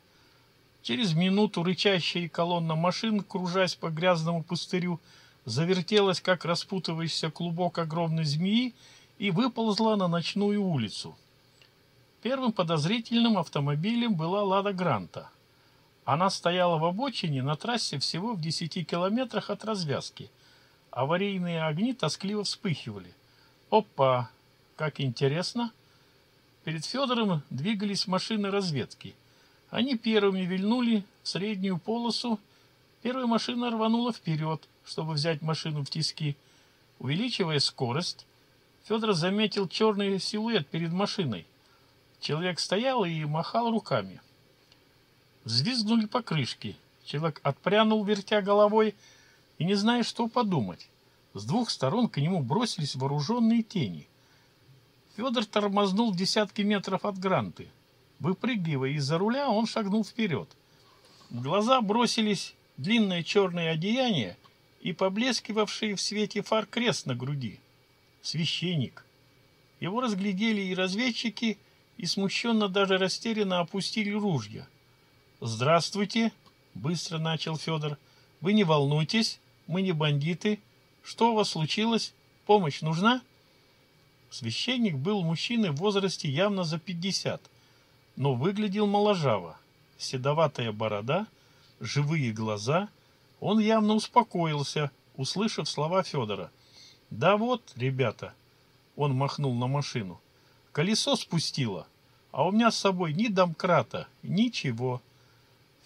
Через минуту рычащая колонна машин, кружась по грязному пустырю, завертелась, как распутывающийся клубок огромной змеи, и выползла на ночную улицу. Первым подозрительным автомобилем была «Лада Гранта». Она стояла в обочине на трассе всего в 10 километрах от развязки. Аварийные огни тоскливо вспыхивали. Опа! Как интересно! Перед Федором двигались машины разведки. Они первыми вильнули в среднюю полосу. Первая машина рванула вперед, чтобы взять машину в тиски, увеличивая скорость, Федор заметил черный силуэт перед машиной. Человек стоял и махал руками. Взвизгнули покрышки. Человек отпрянул, вертя головой, и не зная, что подумать. С двух сторон к нему бросились вооруженные тени. Федор тормознул десятки метров от гранты. Выпрыгивая из-за руля, он шагнул вперед. В глаза бросились длинное черное одеяние и поблескивавшие в свете фар крест на груди. Священник. Его разглядели и разведчики, и смущенно даже растерянно опустили ружья. «Здравствуйте!» — быстро начал Федор. «Вы не волнуйтесь, мы не бандиты. Что у вас случилось? Помощь нужна?» Священник был мужчиной в возрасте явно за 50, но выглядел моложаво. Седоватая борода, живые глаза — он явно успокоился, услышав слова Федора. «Да вот, ребята!» Он махнул на машину. «Колесо спустило, а у меня с собой ни домкрата, ничего!»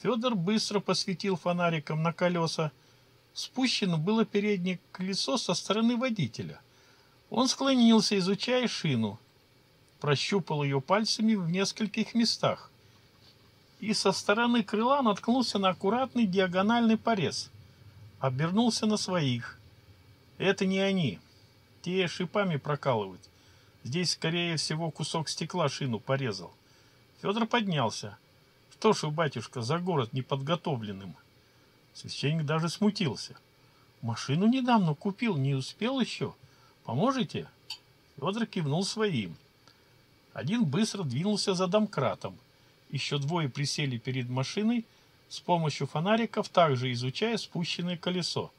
Федор быстро посветил фонариком на колеса. Спущено было переднее колесо со стороны водителя. Он склонился, изучая шину. Прощупал ее пальцами в нескольких местах и со стороны крыла наткнулся на аккуратный диагональный порез. Обернулся на своих. Это не они. Те шипами прокалывают. Здесь, скорее всего, кусок стекла шину порезал. Федор поднялся. Что ж вы, батюшка, за город неподготовленным? Священник даже смутился. Машину недавно купил, не успел еще. Поможете? Федор кивнул своим. Один быстро двинулся за домкратом еще двое присели перед машиной с помощью фонариков, также изучая спущенное колесо.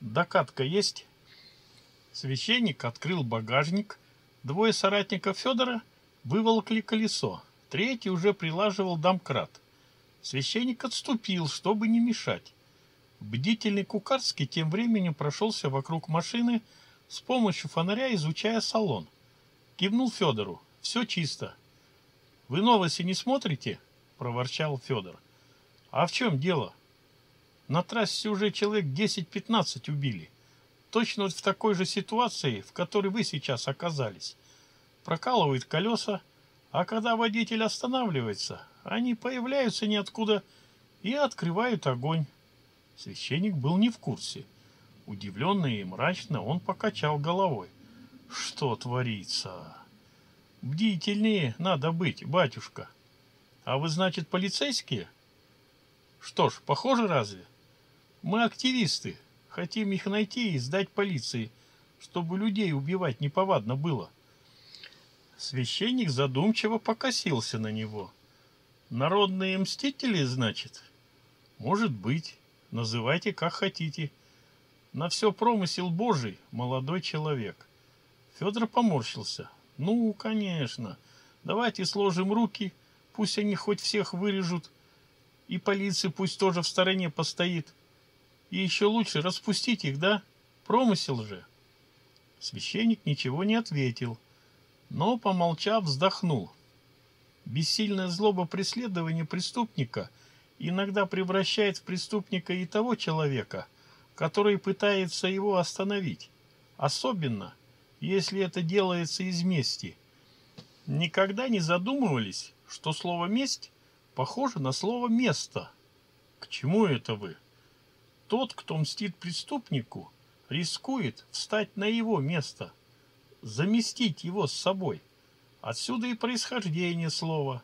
Докатка есть. Священник открыл багажник. Двое соратников Федора выволкли колесо. Третий уже прилаживал домкрат. Священник отступил, чтобы не мешать. Бдительный Кукарский тем временем прошелся вокруг машины с помощью фонаря, изучая салон. Кивнул Федору. «Все чисто. Вы новости не смотрите? проворчал Федор. А в чем дело? На трассе уже человек 10-15 убили. Точно вот в такой же ситуации, в которой вы сейчас оказались. Прокалывают колеса, а когда водитель останавливается, они появляются ниоткуда и открывают огонь. Священник был не в курсе. Удивленно и мрачно он покачал головой. «Что творится?» Бдительнее надо быть, батюшка. А вы, значит, полицейские? Что ж, похоже разве? Мы активисты, хотим их найти и сдать полиции, чтобы людей убивать неповадно было. Священник задумчиво покосился на него. Народные мстители, значит? Может быть, называйте как хотите. На все промысел Божий, молодой человек. Федор поморщился, ну, конечно. Давайте сложим руки, пусть они хоть всех вырежут. И полиции пусть тоже в стороне постоит. И еще лучше распустить их, да? Промысел же. Священник ничего не ответил, но, помолчав, вздохнул. Бессильная злоба преследования преступника иногда превращает в преступника и того человека, который пытается его остановить. Особенно, если это делается из мести. Никогда не задумывались, что слово «месть» похоже на слово «место». К чему это вы? Тот, кто мстит преступнику, рискует встать на его место, заместить его с собой. Отсюда и происхождение слова.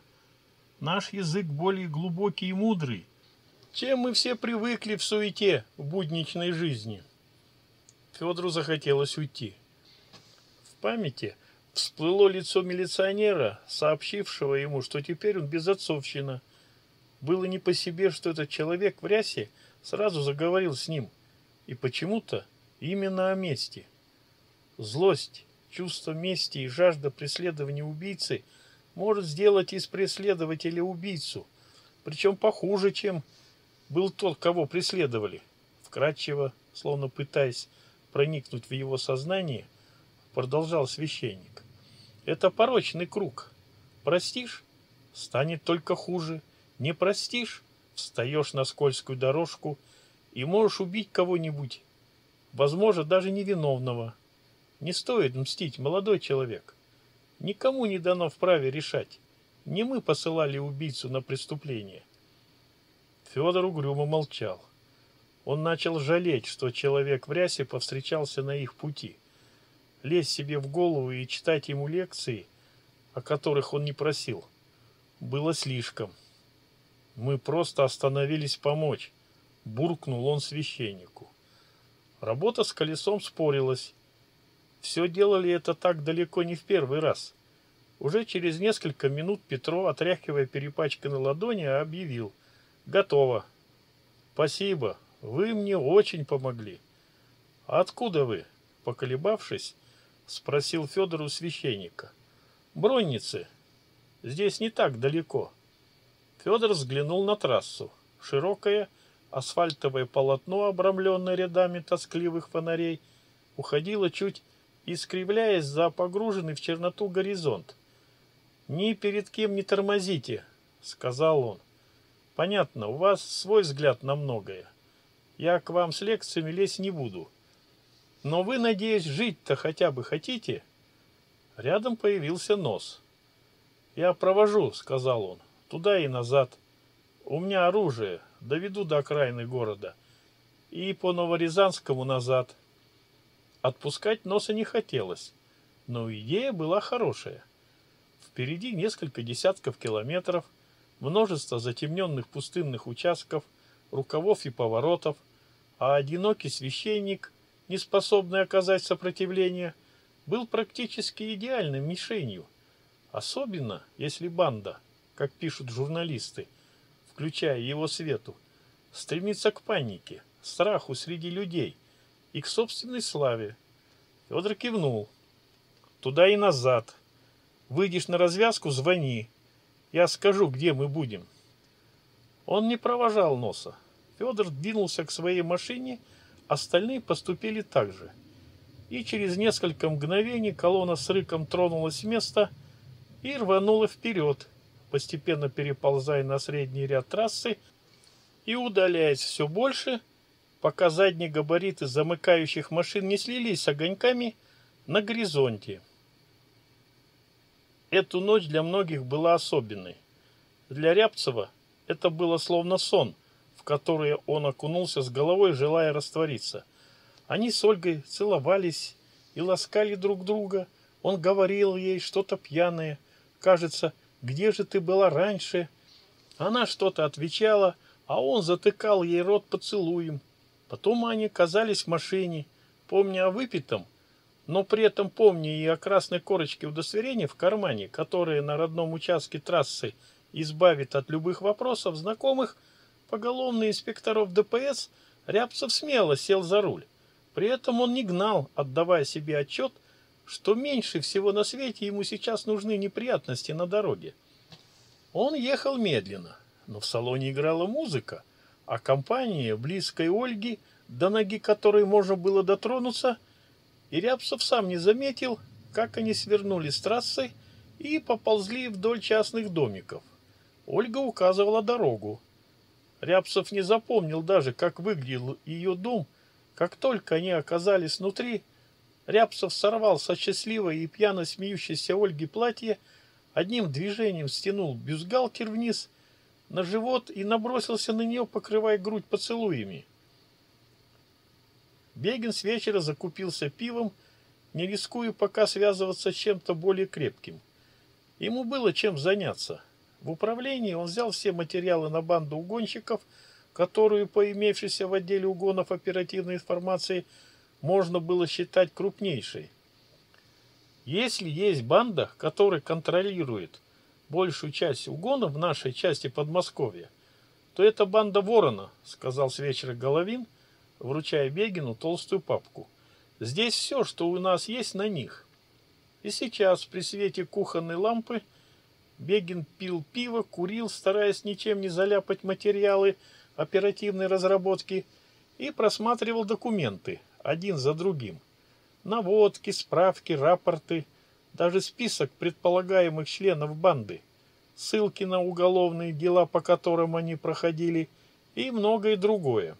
Наш язык более глубокий и мудрый, чем мы все привыкли в суете в будничной жизни. Федору захотелось уйти памяти всплыло лицо милиционера, сообщившего ему, что теперь он без отцовщина. Было не по себе, что этот человек в рясе сразу заговорил с ним. И почему-то именно о мести. Злость, чувство мести и жажда преследования убийцы может сделать из преследователя убийцу, причем похуже, чем был тот, кого преследовали. Вкратчиво, словно пытаясь проникнуть в его сознание, продолжал священник. Это порочный круг. Простишь – станет только хуже. Не простишь – встаешь на скользкую дорожку и можешь убить кого-нибудь, возможно, даже невиновного. Не стоит мстить, молодой человек. Никому не дано вправе решать. Не мы посылали убийцу на преступление. Федор угрюмо молчал. Он начал жалеть, что человек в рясе повстречался на их пути – лезть себе в голову и читать ему лекции, а о которых он не просил, было слишком. Мы просто остановились помочь, буркнул он священнику. Работа с колесом спорилась. Все делали это так далеко не в первый раз. Уже через несколько минут Петро, отряхивая перепачканные ладони, объявил «Готово». «Спасибо, вы мне очень помогли». «Откуда вы?» Поколебавшись, спросил Федор у священника. Бронницы. Здесь не так далеко. Федор взглянул на трассу. Широкое асфальтовое полотно, обрамленное рядами тоскливых фонарей, уходило чуть искривляясь за погруженный в черноту горизонт. «Ни перед кем не тормозите», — сказал он. «Понятно, у вас свой взгляд на многое. Я к вам с лекциями лезть не буду. Но вы, надеюсь, жить-то хотя бы хотите? Рядом появился нос. Я провожу, сказал он, туда и назад. У меня оружие, доведу до окраины города. И по Новорязанскому назад. Отпускать носа не хотелось, но идея была хорошая. Впереди несколько десятков километров, множество затемненных пустынных участков, рукавов и поворотов, а одинокий священник не способный оказать сопротивление, был практически идеальным мишенью, особенно если банда, как пишут журналисты, включая его свету, стремится к панике, страху среди людей и к собственной славе. Федор кивнул. «Туда и назад. Выйдешь на развязку, звони. Я скажу, где мы будем». Он не провожал носа. Федор двинулся к своей машине Остальные поступили так же. И через несколько мгновений колонна с рыком тронулась с места и рванула вперед, постепенно переползая на средний ряд трассы и удаляясь все больше, пока задние габариты замыкающих машин не слились с огоньками на горизонте. Эту ночь для многих была особенной. Для Рябцева это было словно сон – которые он окунулся с головой, желая раствориться. Они с Ольгой целовались и ласкали друг друга. Он говорил ей что-то пьяное. Кажется, где же ты была раньше? Она что-то отвечала, а он затыкал ей рот поцелуем. Потом они казались в машине, помня о выпитом, но при этом помня и о красной корочке удостоверения в кармане, которая на родном участке трассы избавит от любых вопросов знакомых, поголовный инспекторов ДПС Рябцев смело сел за руль. При этом он не гнал, отдавая себе отчет, что меньше всего на свете ему сейчас нужны неприятности на дороге. Он ехал медленно, но в салоне играла музыка, а компания близкой Ольги, до ноги которой можно было дотронуться, и Рябцев сам не заметил, как они свернули с трассы и поползли вдоль частных домиков. Ольга указывала дорогу, Рябцев не запомнил даже, как выглядел ее дом. Как только они оказались внутри, Рябцев сорвал со счастливой и пьяно смеющейся Ольги платье, одним движением стянул бюстгальтер вниз на живот и набросился на нее, покрывая грудь поцелуями. Бегин с вечера закупился пивом, не рискуя пока связываться с чем-то более крепким. Ему было чем заняться – в управлении он взял все материалы на банду угонщиков, которую по имевшейся в отделе угонов оперативной информации можно было считать крупнейшей. Если есть банда, которая контролирует большую часть угонов в нашей части Подмосковья, то это банда Ворона, сказал с вечера Головин, вручая Бегину толстую папку. Здесь все, что у нас есть на них. И сейчас при свете кухонной лампы – Бегин пил пиво, курил, стараясь ничем не заляпать материалы оперативной разработки, и просматривал документы, один за другим. Наводки, справки, рапорты, даже список предполагаемых членов банды, ссылки на уголовные дела, по которым они проходили, и многое другое.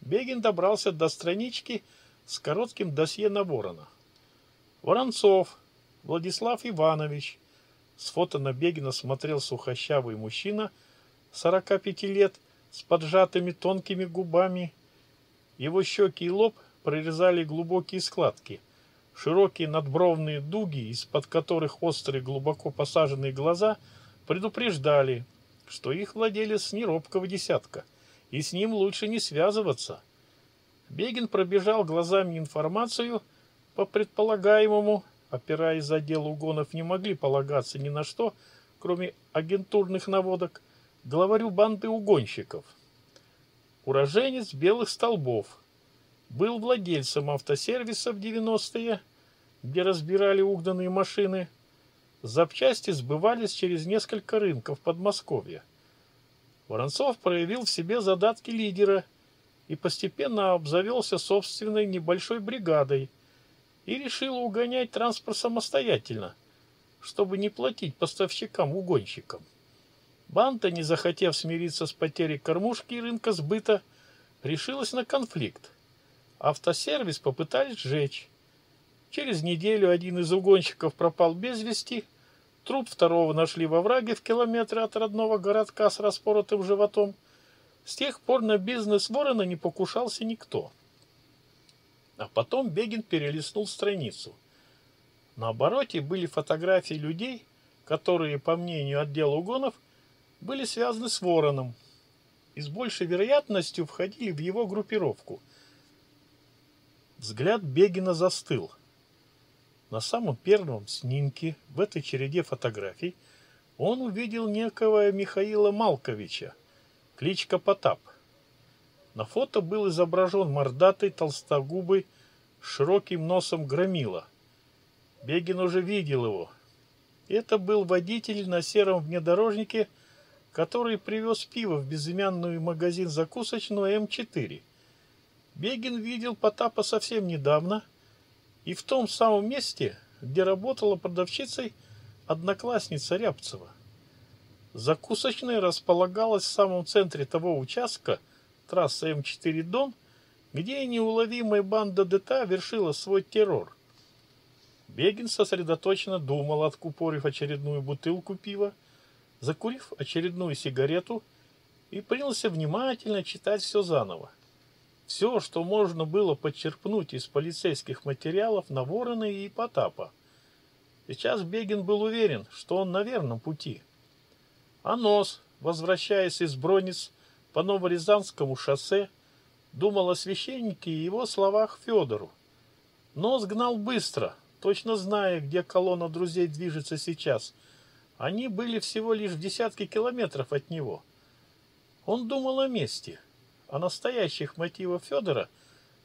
Бегин добрался до странички с коротким досье на Ворона. Воронцов Владислав Иванович – с фото на Бегина смотрел сухощавый мужчина 45 лет с поджатыми тонкими губами. Его щеки и лоб прорезали глубокие складки, широкие надбровные дуги, из-под которых острые глубоко посаженные глаза предупреждали, что их владелец не робкого десятка, и с ним лучше не связываться. Бегин пробежал глазами информацию по предполагаемому опираясь за дело угонов, не могли полагаться ни на что, кроме агентурных наводок, главарю банды угонщиков. Уроженец Белых Столбов. Был владельцем автосервиса в 90-е, где разбирали угнанные машины. Запчасти сбывались через несколько рынков Подмосковья. Воронцов проявил в себе задатки лидера и постепенно обзавелся собственной небольшой бригадой – и решила угонять транспорт самостоятельно, чтобы не платить поставщикам-угонщикам. Банта, не захотев смириться с потерей кормушки и рынка сбыта, решилась на конфликт. Автосервис попытались сжечь. Через неделю один из угонщиков пропал без вести, труп второго нашли во враге в километре от родного городка с распоротым животом. С тех пор на бизнес ворона не покушался никто. А потом Бегин перелистнул страницу. На обороте были фотографии людей, которые, по мнению отдела угонов, были связаны с Вороном и с большей вероятностью входили в его группировку. Взгляд Бегина застыл. На самом первом снимке в этой череде фотографий он увидел некого Михаила Малковича, кличка Потап. На фото был изображен мордатый толстогубый широким носом громила. Бегин уже видел его. Это был водитель на сером внедорожнике, который привез пиво в безымянную магазин закусочную М4. Бегин видел Потапа совсем недавно и в том самом месте, где работала продавщицей одноклассница Рябцева. Закусочная располагалась в самом центре того участка, трасса М4 Дон, где неуловимая банда ДТА вершила свой террор. Бегин сосредоточенно думал, откупорив очередную бутылку пива, закурив очередную сигарету и принялся внимательно читать все заново. Все, что можно было подчерпнуть из полицейских материалов на Ворона и Потапа. Сейчас Бегин был уверен, что он на верном пути. А нос, возвращаясь из Бронец, по Новорязанскому шоссе думал о священнике и его словах Федору. Но сгнал быстро, точно зная, где колонна друзей движется сейчас. Они были всего лишь в десятке километров от него. Он думал о мести, о настоящих мотивах Федора,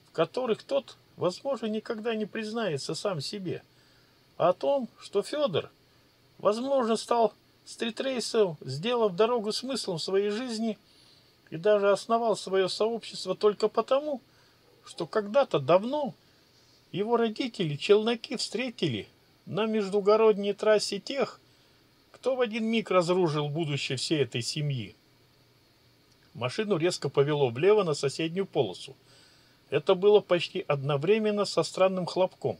в которых тот, возможно, никогда не признается сам себе, а о том, что Федор, возможно, стал стритрейсом, сделав дорогу смыслом своей жизни – и даже основал свое сообщество только потому, что когда-то давно его родители челноки встретили на междугородней трассе тех, кто в один миг разрушил будущее всей этой семьи. Машину резко повело влево на соседнюю полосу. Это было почти одновременно со странным хлопком.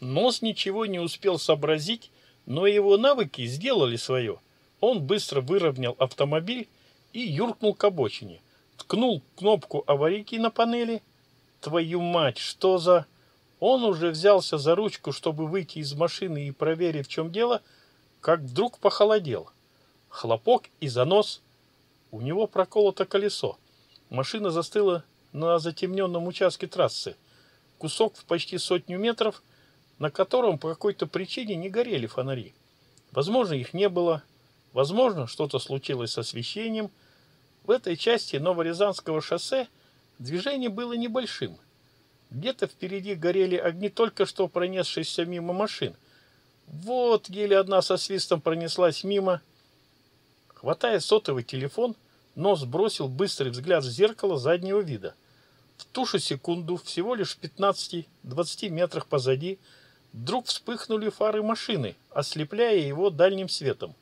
Нос ничего не успел сообразить, но его навыки сделали свое. Он быстро выровнял автомобиль и юркнул к обочине. Ткнул кнопку аварийки на панели. Твою мать, что за... Он уже взялся за ручку, чтобы выйти из машины и проверить, в чем дело, как вдруг похолодел. Хлопок и занос. У него проколото колесо. Машина застыла на затемненном участке трассы. Кусок в почти сотню метров, на котором по какой-то причине не горели фонари. Возможно, их не было. Возможно, что-то случилось с освещением – в этой части Новорязанского шоссе движение было небольшим. Где-то впереди горели огни только что пронесшихся мимо машин. Вот еле одна со свистом пронеслась мимо. Хватая сотовый телефон, Нос бросил быстрый взгляд в зеркало заднего вида. В ту же секунду, всего лишь в 15-20 метрах позади, вдруг вспыхнули фары машины, ослепляя его дальним светом.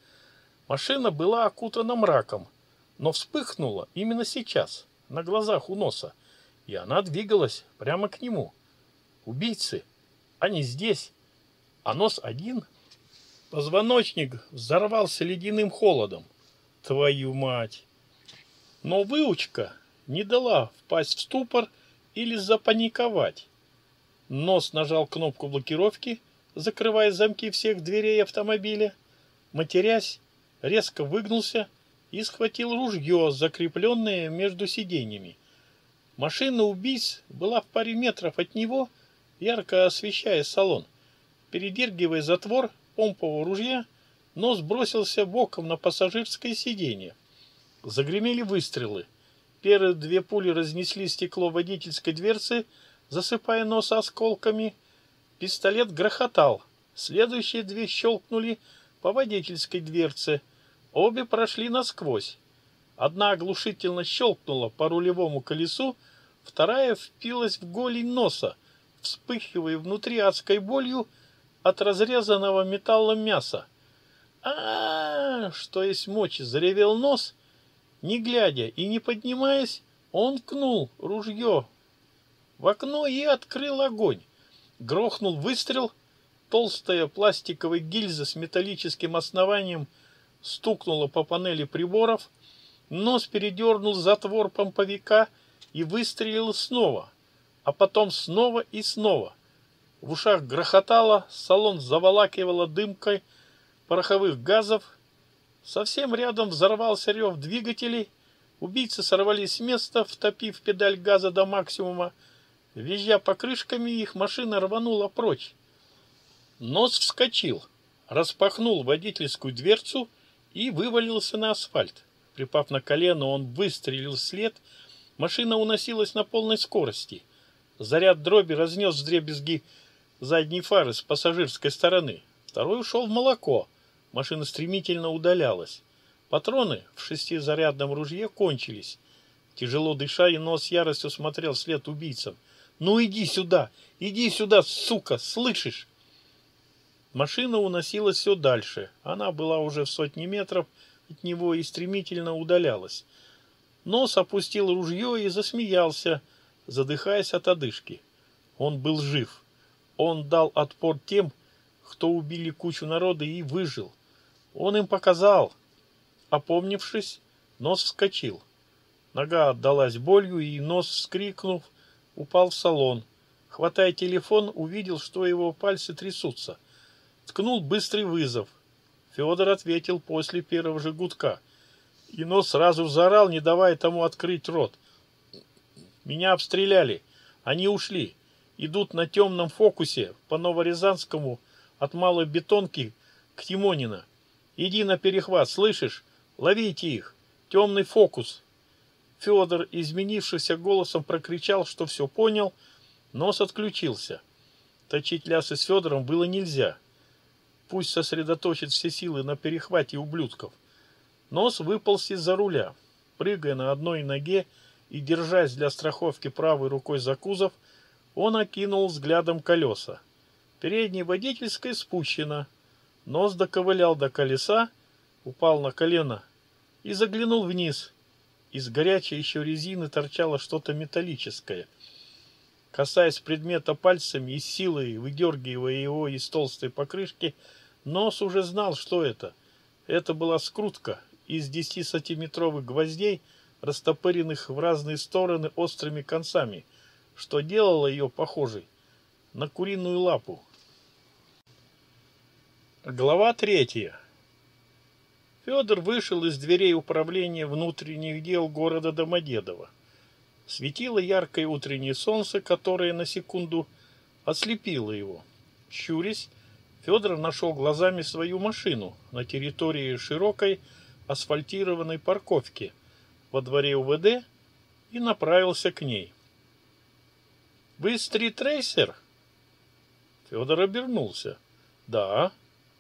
Машина была окутана мраком – но вспыхнула именно сейчас, на глазах у носа, и она двигалась прямо к нему. Убийцы, они здесь, а нос один. Позвоночник взорвался ледяным холодом. Твою мать! Но выучка не дала впасть в ступор или запаниковать. Нос нажал кнопку блокировки, закрывая замки всех дверей автомобиля. Матерясь, резко выгнулся, и схватил ружье, закрепленное между сиденьями. Машина убийц была в паре метров от него, ярко освещая салон. Передергивая затвор помпового ружья, нос бросился боком на пассажирское сиденье. Загремели выстрелы. Первые две пули разнесли стекло водительской дверцы, засыпая нос осколками. Пистолет грохотал. Следующие две щелкнули по водительской дверце – Обе прошли насквозь. Одна оглушительно щелкнула по рулевому колесу, вторая впилась в голень носа, вспыхивая внутри адской болью от разрезанного металла мяса. а, -а, -а Что есть мочи, заревел нос. Не глядя и не поднимаясь, он кнул ружье в окно и открыл огонь. Грохнул выстрел, толстая пластиковая гильза с металлическим основанием – стукнула по панели приборов, нос передернул затвор помповика и выстрелил снова, а потом снова и снова. В ушах грохотало, салон заволакивало дымкой пороховых газов. Совсем рядом взорвался рев двигателей, убийцы сорвались с места, втопив педаль газа до максимума. Визжа покрышками, их машина рванула прочь. Нос вскочил, распахнул водительскую дверцу и, и вывалился на асфальт. Припав на колено, он выстрелил след. Машина уносилась на полной скорости. Заряд дроби разнес вдребезги задние фары с пассажирской стороны. Второй ушел в молоко. Машина стремительно удалялась. Патроны в шестизарядном ружье кончились. Тяжело дыша, и нос яростью смотрел след убийцам. «Ну иди сюда! Иди сюда, сука! Слышишь?» Машина уносилась все дальше. Она была уже в сотни метров от него и стремительно удалялась. Нос опустил ружье и засмеялся, задыхаясь от одышки. Он был жив. Он дал отпор тем, кто убили кучу народа и выжил. Он им показал. Опомнившись, нос вскочил. Нога отдалась болью, и нос, вскрикнув, упал в салон. Хватая телефон, увидел, что его пальцы трясутся ткнул быстрый вызов. Федор ответил после первого же гудка. Ино сразу заорал, не давая тому открыть рот. Меня обстреляли. Они ушли. Идут на темном фокусе по Новорязанскому от Малой Бетонки к Тимонина. Иди на перехват, слышишь? Ловите их. Темный фокус. Федор, изменившийся голосом, прокричал, что все понял, нос отключился. Точить лясы с Федором было нельзя пусть сосредоточит все силы на перехвате ублюдков. Нос выполз из-за руля, прыгая на одной ноге и держась для страховки правой рукой за кузов, он окинул взглядом колеса. Переднее водительское спущено. Нос доковылял до колеса, упал на колено и заглянул вниз. Из горячей еще резины торчало что-то металлическое. Касаясь предмета пальцами и силой, выдергивая его из толстой покрышки, Нос уже знал, что это. Это была скрутка из 10-сантиметровых гвоздей, растопыренных в разные стороны острыми концами, что делало ее похожей на куриную лапу. Глава третья. Федор вышел из дверей управления внутренних дел города Домодедово. Светило яркое утреннее солнце, которое на секунду ослепило его. Щурясь, Федор нашел глазами свою машину на территории широкой асфальтированной парковки во дворе УВД и направился к ней. «Вы стритрейсер?» Федор обернулся. «Да.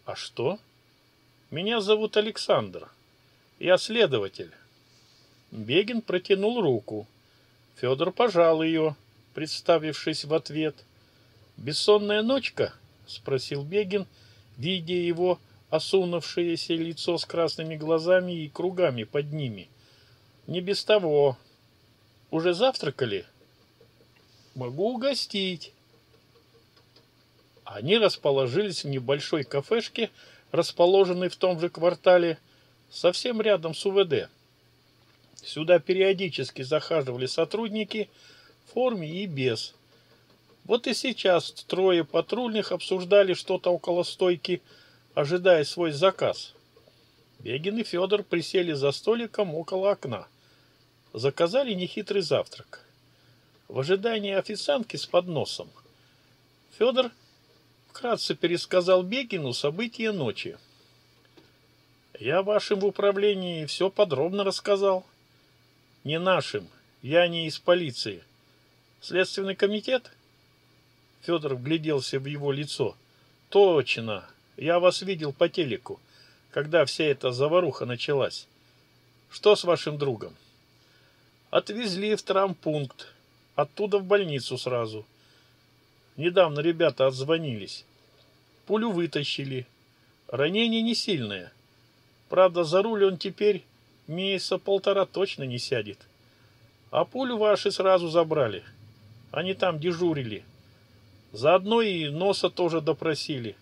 А что?» «Меня зовут Александр. Я следователь». Бегин протянул руку. Федор пожал ее, представившись в ответ. «Бессонная ночка?» спросил Бегин, видя его осунувшееся лицо с красными глазами и кругами под ними. Не без того. Уже завтракали? Могу угостить. Они расположились в небольшой кафешке, расположенной в том же квартале, совсем рядом с УВД. Сюда периодически захаживали сотрудники в форме и без. Вот и сейчас трое патрульных обсуждали что-то около стойки, ожидая свой заказ. Бегин и Федор присели за столиком около окна. Заказали нехитрый завтрак. В ожидании официантки с подносом. Федор вкратце пересказал Бегину события ночи. «Я вашим в управлении все подробно рассказал». «Не нашим. Я не из полиции. Следственный комитет?» Федор вгляделся в его лицо. «Точно! Я вас видел по телеку, когда вся эта заваруха началась. Что с вашим другом?» «Отвезли в травмпункт. Оттуда в больницу сразу. Недавно ребята отзвонились. Пулю вытащили. Ранение не сильное. Правда, за руль он теперь месяца полтора точно не сядет. А пулю ваши сразу забрали. Они там дежурили». Заодно и носа тоже допросили.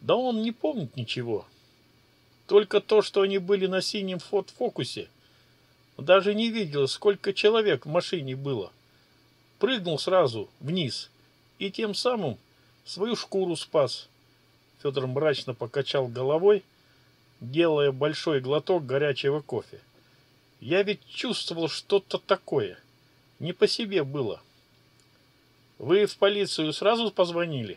Да он не помнит ничего. Только то, что они были на синем фот-фокусе. Даже не видел, сколько человек в машине было. Прыгнул сразу вниз и тем самым свою шкуру спас. Федор мрачно покачал головой, делая большой глоток горячего кофе. Я ведь чувствовал что-то такое. Не по себе было. — вы в полицию сразу позвонили?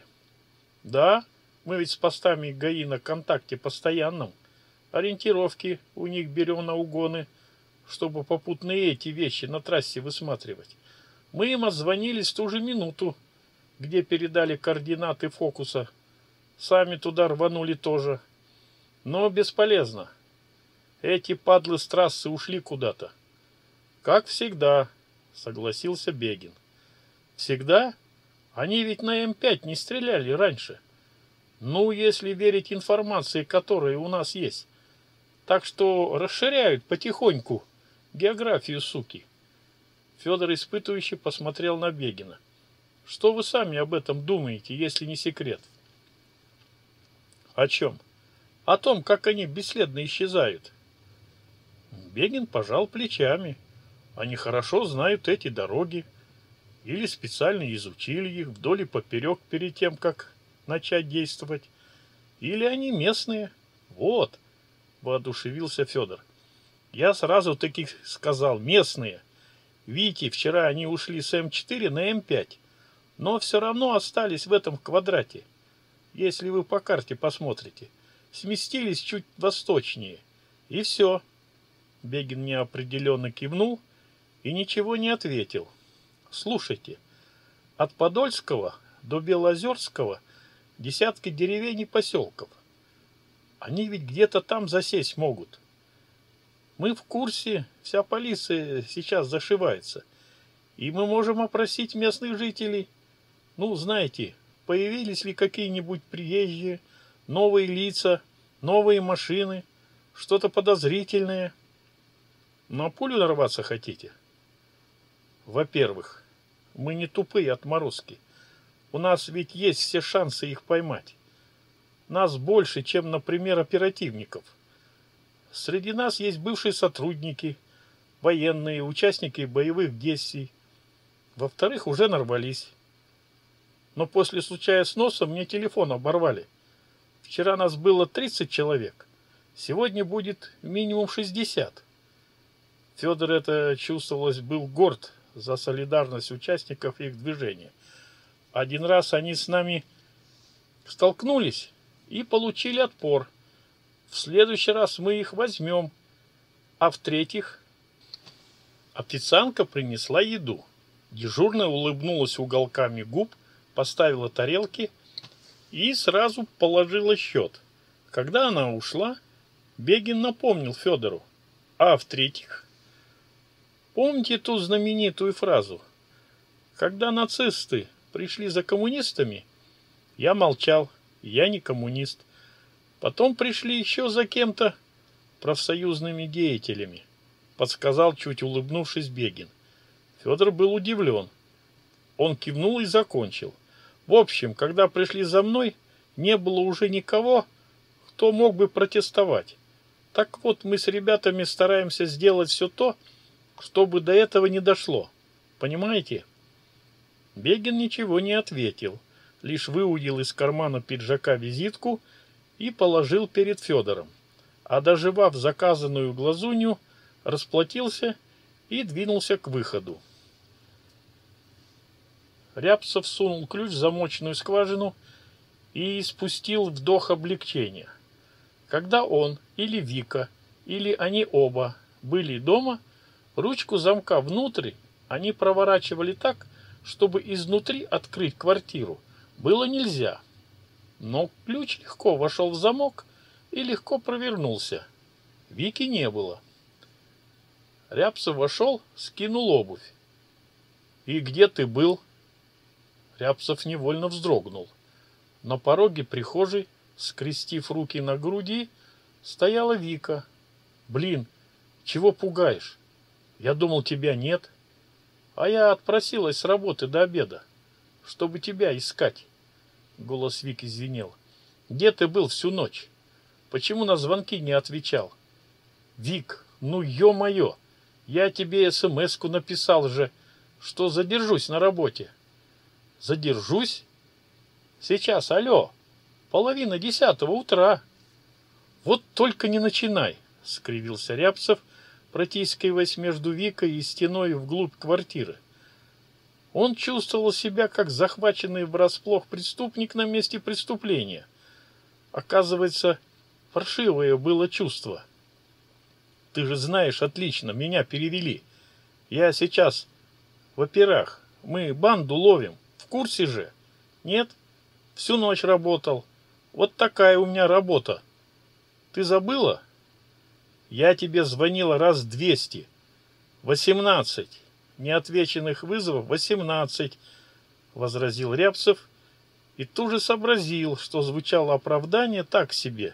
Да, мы ведь с постами ГАИ на контакте постоянном. Ориентировки у них берем на угоны, чтобы попутные эти вещи на трассе высматривать. Мы им отзвонились в ту же минуту, где передали координаты фокуса. Сами туда рванули тоже. Но бесполезно. Эти падлы с трассы ушли куда-то. Как всегда, согласился Бегин. Всегда? Они ведь на М5 не стреляли раньше. Ну, если верить информации, которая у нас есть. Так что расширяют потихоньку географию суки. Федор испытывающе посмотрел на Бегина. Что вы сами об этом думаете, если не секрет? О чем? О том, как они бесследно исчезают. Бегин пожал плечами. Они хорошо знают эти дороги или специально изучили их вдоль и поперек перед тем, как начать действовать. Или они местные. Вот, воодушевился Федор. Я сразу таких сказал, местные. Видите, вчера они ушли с эм М4 на эм М5, но все равно остались в этом квадрате. Если вы по карте посмотрите, сместились чуть восточнее. И все. Бегин неопределенно кивнул и ничего не ответил. Слушайте, от Подольского до Белозерского десятки деревень и поселков. Они ведь где-то там засесть могут. Мы в курсе, вся полиция сейчас зашивается, и мы можем опросить местных жителей. Ну, знаете, появились ли какие-нибудь приезжие, новые лица, новые машины, что-то подозрительное. На пулю нарваться хотите? Во-первых, мы не тупые отморозки. У нас ведь есть все шансы их поймать. Нас больше, чем, например, оперативников. Среди нас есть бывшие сотрудники, военные, участники боевых действий. Во-вторых, уже нарвались. Но после случая с носом мне телефон оборвали. Вчера нас было 30 человек. Сегодня будет минимум 60. Федор это чувствовалось был горд за солидарность участников их движения. Один раз они с нами столкнулись и получили отпор. В следующий раз мы их возьмем. А в-третьих, официантка принесла еду. Дежурная улыбнулась уголками губ, поставила тарелки и сразу положила счет. Когда она ушла, Бегин напомнил Федору. А в-третьих, Помните ту знаменитую фразу? Когда нацисты пришли за коммунистами, я молчал, я не коммунист. Потом пришли еще за кем-то профсоюзными деятелями, подсказал, чуть улыбнувшись Бегин. Федор был удивлен. Он кивнул и закончил. В общем, когда пришли за мной, не было уже никого, кто мог бы протестовать. Так вот, мы с ребятами стараемся сделать все то, что чтобы до этого не дошло. Понимаете? Бегин ничего не ответил, лишь выудил из кармана пиджака визитку и положил перед Федором. А доживав заказанную глазунью, расплатился и двинулся к выходу. Рябцев сунул ключ в замочную скважину и испустил вдох облегчения. Когда он или Вика, или они оба были дома, Ручку замка внутрь они а проворачивали так, чтобы изнутри открыть квартиру. Было нельзя. Но ключ легко вошел в замок и легко провернулся. Вики не было. Рябцев вошел, скинул обувь. «И где ты был?» Рябцев невольно вздрогнул. На пороге прихожей, скрестив руки на груди, стояла Вика. «Блин, чего пугаешь? Я думал, тебя нет. А я отпросилась с работы до обеда, чтобы тебя искать. Голос Вики звенел. Где ты был всю ночь? Почему на звонки не отвечал? Вик, ну ё-моё, я тебе смс-ку написал же, что задержусь на работе. Задержусь? Сейчас, алло, половина десятого утра. Вот только не начинай, скривился Рябцев, — протискиваясь между Викой и стеной вглубь квартиры. Он чувствовал себя как захваченный врасплох преступник на месте преступления. Оказывается, паршивое было чувство. Ты же знаешь отлично, меня перевели. Я сейчас в операх. Мы банду ловим. В курсе же? Нет? Всю ночь работал. Вот такая у меня работа. Ты забыла? Я тебе звонил раз двести. Восемнадцать. Неотвеченных вызовов восемнадцать, возразил Рябцев и тут же сообразил, что звучало оправдание так себе.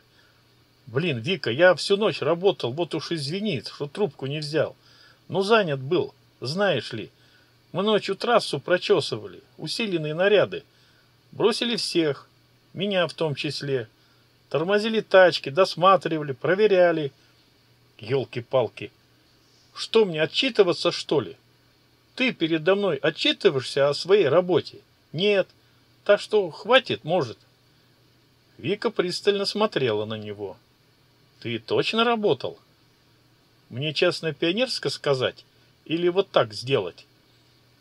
Блин, Вика, я всю ночь работал, вот уж извинит, что трубку не взял. но занят был, знаешь ли. Мы ночью трассу прочесывали, усиленные наряды. Бросили всех, меня в том числе. Тормозили тачки, досматривали, проверяли елки-палки. Что мне, отчитываться, что ли? Ты передо мной отчитываешься о своей работе? Нет. Так что хватит, может. Вика пристально смотрела на него. Ты точно работал? Мне честно пионерско сказать? Или вот так сделать?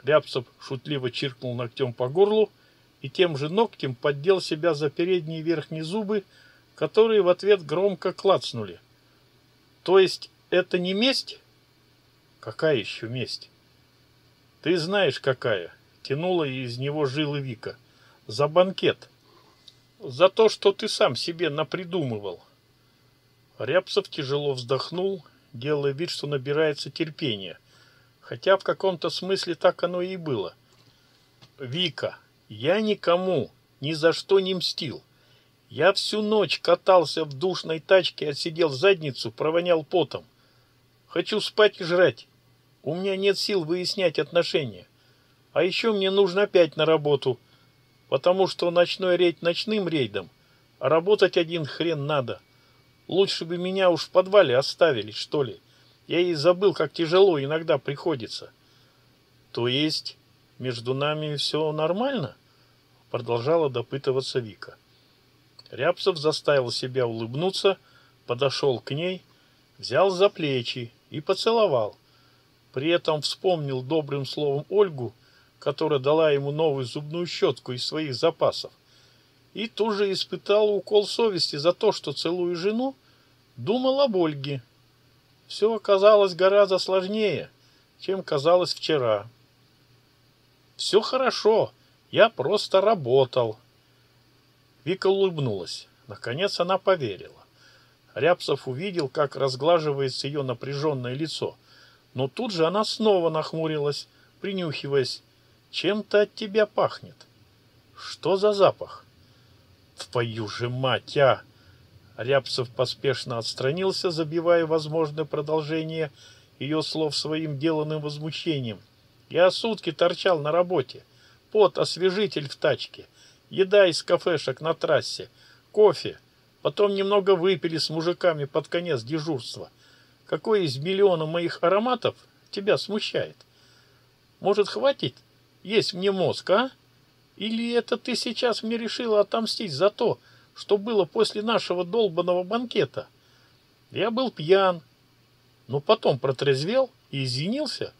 Рябцев шутливо чиркнул ногтем по горлу и тем же ногтем поддел себя за передние верхние зубы, которые в ответ громко клацнули. — то есть это не месть? Какая еще месть? Ты знаешь, какая. Тянула из него жилы Вика. За банкет. За то, что ты сам себе напридумывал. Рябцев тяжело вздохнул, делая вид, что набирается терпения. Хотя в каком-то смысле так оно и было. Вика, я никому ни за что не мстил. Я всю ночь катался в душной тачке, отсидел задницу, провонял потом. Хочу спать и жрать. У меня нет сил выяснять отношения. А еще мне нужно опять на работу, потому что ночной рейд ночным рейдом, а работать один хрен надо. Лучше бы меня уж в подвале оставили, что ли. Я и забыл, как тяжело иногда приходится. То есть между нами все нормально? Продолжала допытываться Вика. Рябцев заставил себя улыбнуться, подошел к ней, взял за плечи и поцеловал. При этом вспомнил добрым словом Ольгу, которая дала ему новую зубную щетку из своих запасов. И тут же испытал укол совести за то, что целую жену, думал об Ольге. Все оказалось гораздо сложнее, чем казалось вчера. «Все хорошо, я просто работал», Вика улыбнулась. Наконец она поверила. Рябцев увидел, как разглаживается ее напряженное лицо. Но тут же она снова нахмурилась, принюхиваясь. «Чем-то от тебя пахнет». «Что за запах?» «Твою же мать, а!» Рябцев поспешно отстранился, забивая возможное продолжение ее слов своим деланным возмущением. «Я сутки торчал на работе. Пот, освежитель в тачке. Еда из кафешек на трассе, кофе. Потом немного выпили с мужиками под конец дежурства. Какой из миллиона моих ароматов тебя смущает? Может, хватит? Есть мне мозг, а? Или это ты сейчас мне решила отомстить за то, что было после нашего долбанного банкета? Я был пьян, но потом протрезвел и извинился.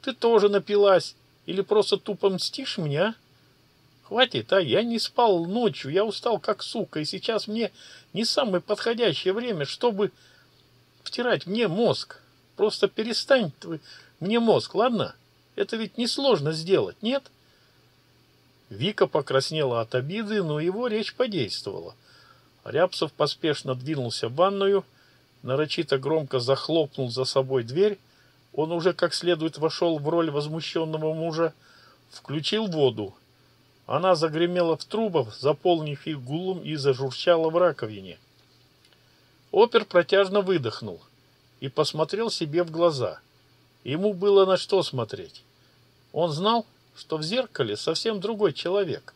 Ты тоже напилась или просто тупо мстишь меня? а? Хватит, а? Я не спал ночью, я устал как сука, и сейчас мне не самое подходящее время, чтобы втирать мне мозг. Просто перестань ты мне мозг, ладно? Это ведь несложно сделать, нет? Вика покраснела от обиды, но его речь подействовала. Рябцев поспешно двинулся в ванную, нарочито громко захлопнул за собой дверь. Он уже как следует вошел в роль возмущенного мужа, включил воду она загремела в трубов, заполнив их гулом и зажурчала в раковине. Опер протяжно выдохнул и посмотрел себе в глаза. Ему было на что смотреть. Он знал, что в зеркале совсем другой человек.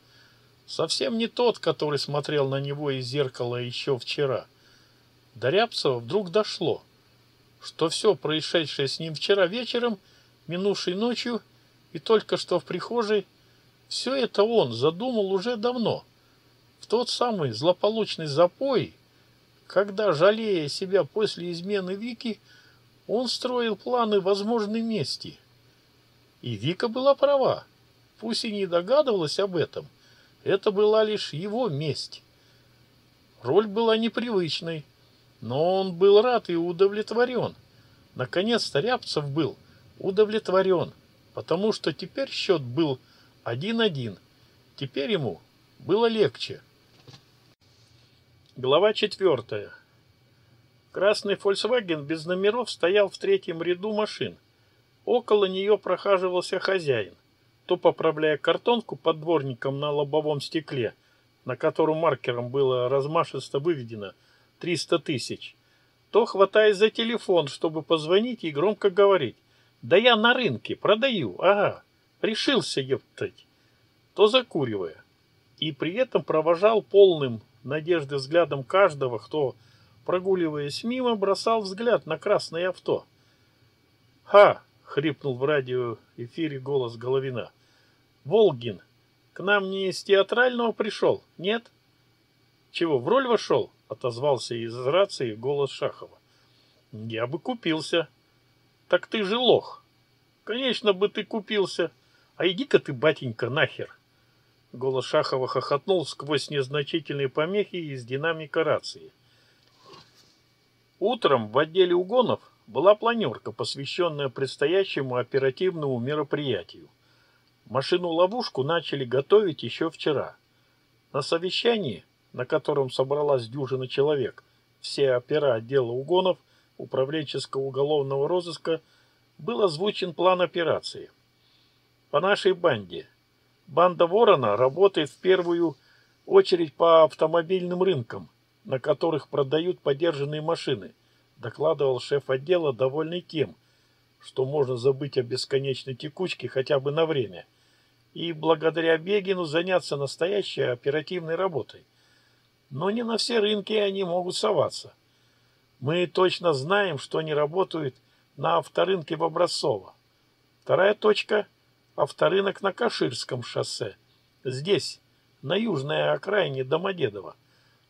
Совсем не тот, который смотрел на него из зеркала еще вчера. До Рябцева вдруг дошло, что все происшедшее с ним вчера вечером, минувшей ночью и только что в прихожей все это он задумал уже давно, в тот самый злополучный запой, когда, жалея себя после измены Вики, он строил планы возможной мести. И Вика была права, пусть и не догадывалась об этом, это была лишь его месть. Роль была непривычной, но он был рад и удовлетворен. Наконец-то Рябцев был удовлетворен, потому что теперь счет был – один-один. Теперь ему было легче. Глава четвертая. Красный Volkswagen без номеров стоял в третьем ряду машин. Около нее прохаживался хозяин, то поправляя картонку под дворником на лобовом стекле, на котором маркером было размашисто выведено 300 тысяч, то хватаясь за телефон, чтобы позвонить и громко говорить. «Да я на рынке, продаю, ага» решился, ептать. То закуривая, и при этом провожал полным надежды взглядом каждого, кто, прогуливаясь мимо, бросал взгляд на красное авто. «Ха!» — хрипнул в радио эфире голос Головина. «Волгин, к нам не из театрального пришел, нет?» «Чего, в роль вошел?» — отозвался из рации голос Шахова. «Я бы купился». «Так ты же лох!» «Конечно бы ты купился!» а иди-ка ты, батенька, нахер!» Голос Шахова хохотнул сквозь незначительные помехи из динамика рации. Утром в отделе угонов была планерка, посвященная предстоящему оперативному мероприятию. Машину-ловушку начали готовить еще вчера. На совещании, на котором собралась дюжина человек, все опера отдела угонов, управленческого уголовного розыска, был озвучен план операции – по нашей банде. Банда Ворона работает в первую очередь по автомобильным рынкам, на которых продают подержанные машины, докладывал шеф отдела, довольный тем, что можно забыть о бесконечной текучке хотя бы на время, и благодаря Бегину заняться настоящей оперативной работой. Но не на все рынки они могут соваться. Мы точно знаем, что они работают на авторынке в Образцово. Вторая точка – Авторынок на Каширском шоссе. Здесь, на южной окраине Домодедово.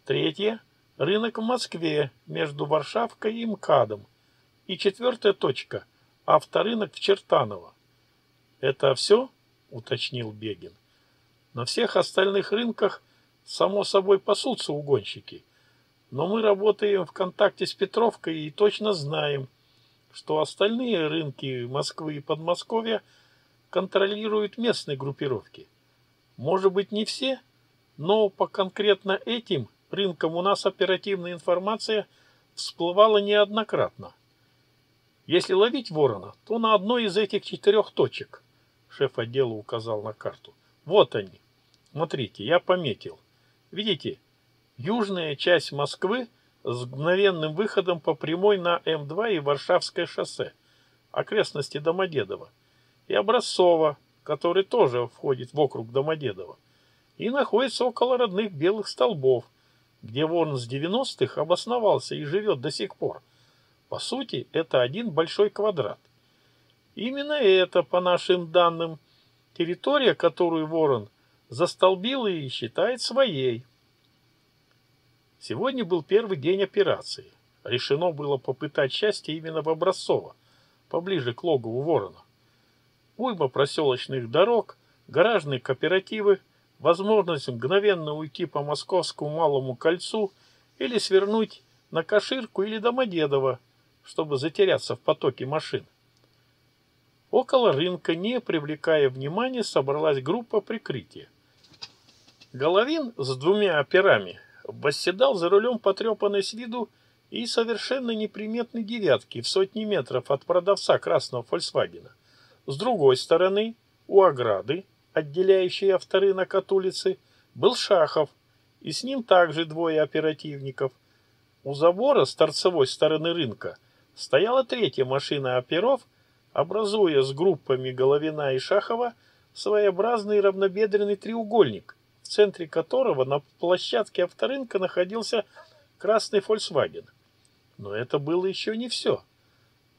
Третье – рынок в Москве между Варшавкой и МКАДом. И четвертая точка – авторынок в Чертаново. «Это все?» – уточнил Бегин. «На всех остальных рынках, само собой, пасутся угонщики. Но мы работаем в контакте с Петровкой и точно знаем, что остальные рынки Москвы и Подмосковья – контролируют местные группировки. Может быть, не все, но по конкретно этим рынкам у нас оперативная информация всплывала неоднократно. Если ловить ворона, то на одной из этих четырех точек, шеф отдела указал на карту. Вот они. Смотрите, я пометил. Видите, южная часть Москвы с мгновенным выходом по прямой на М2 и Варшавское шоссе, окрестности Домодедово и Образцова, который тоже входит в округ Домодедово, и находится около родных белых столбов, где ворон с 90-х обосновался и живет до сих пор. По сути, это один большой квадрат. Именно это, по нашим данным, территория, которую ворон застолбил и считает своей. Сегодня был первый день операции. Решено было попытать счастье именно в Образцово, поближе к логову ворона уйма проселочных дорог, гаражные кооперативы, возможность мгновенно уйти по московскому малому кольцу или свернуть на Каширку или Домодедово, чтобы затеряться в потоке машин. Около рынка, не привлекая внимания, собралась группа прикрытия. Головин с двумя операми восседал за рулем потрепанной с виду и совершенно неприметной девятки в сотни метров от продавца красного «Фольксвагена». С другой стороны, у ограды, отделяющей авторынок от улицы, был Шахов, и с ним также двое оперативников. У забора с торцевой стороны рынка стояла третья машина оперов, образуя с группами Головина и Шахова своеобразный равнобедренный треугольник, в центре которого на площадке авторынка находился красный Volkswagen. Но это было еще не все.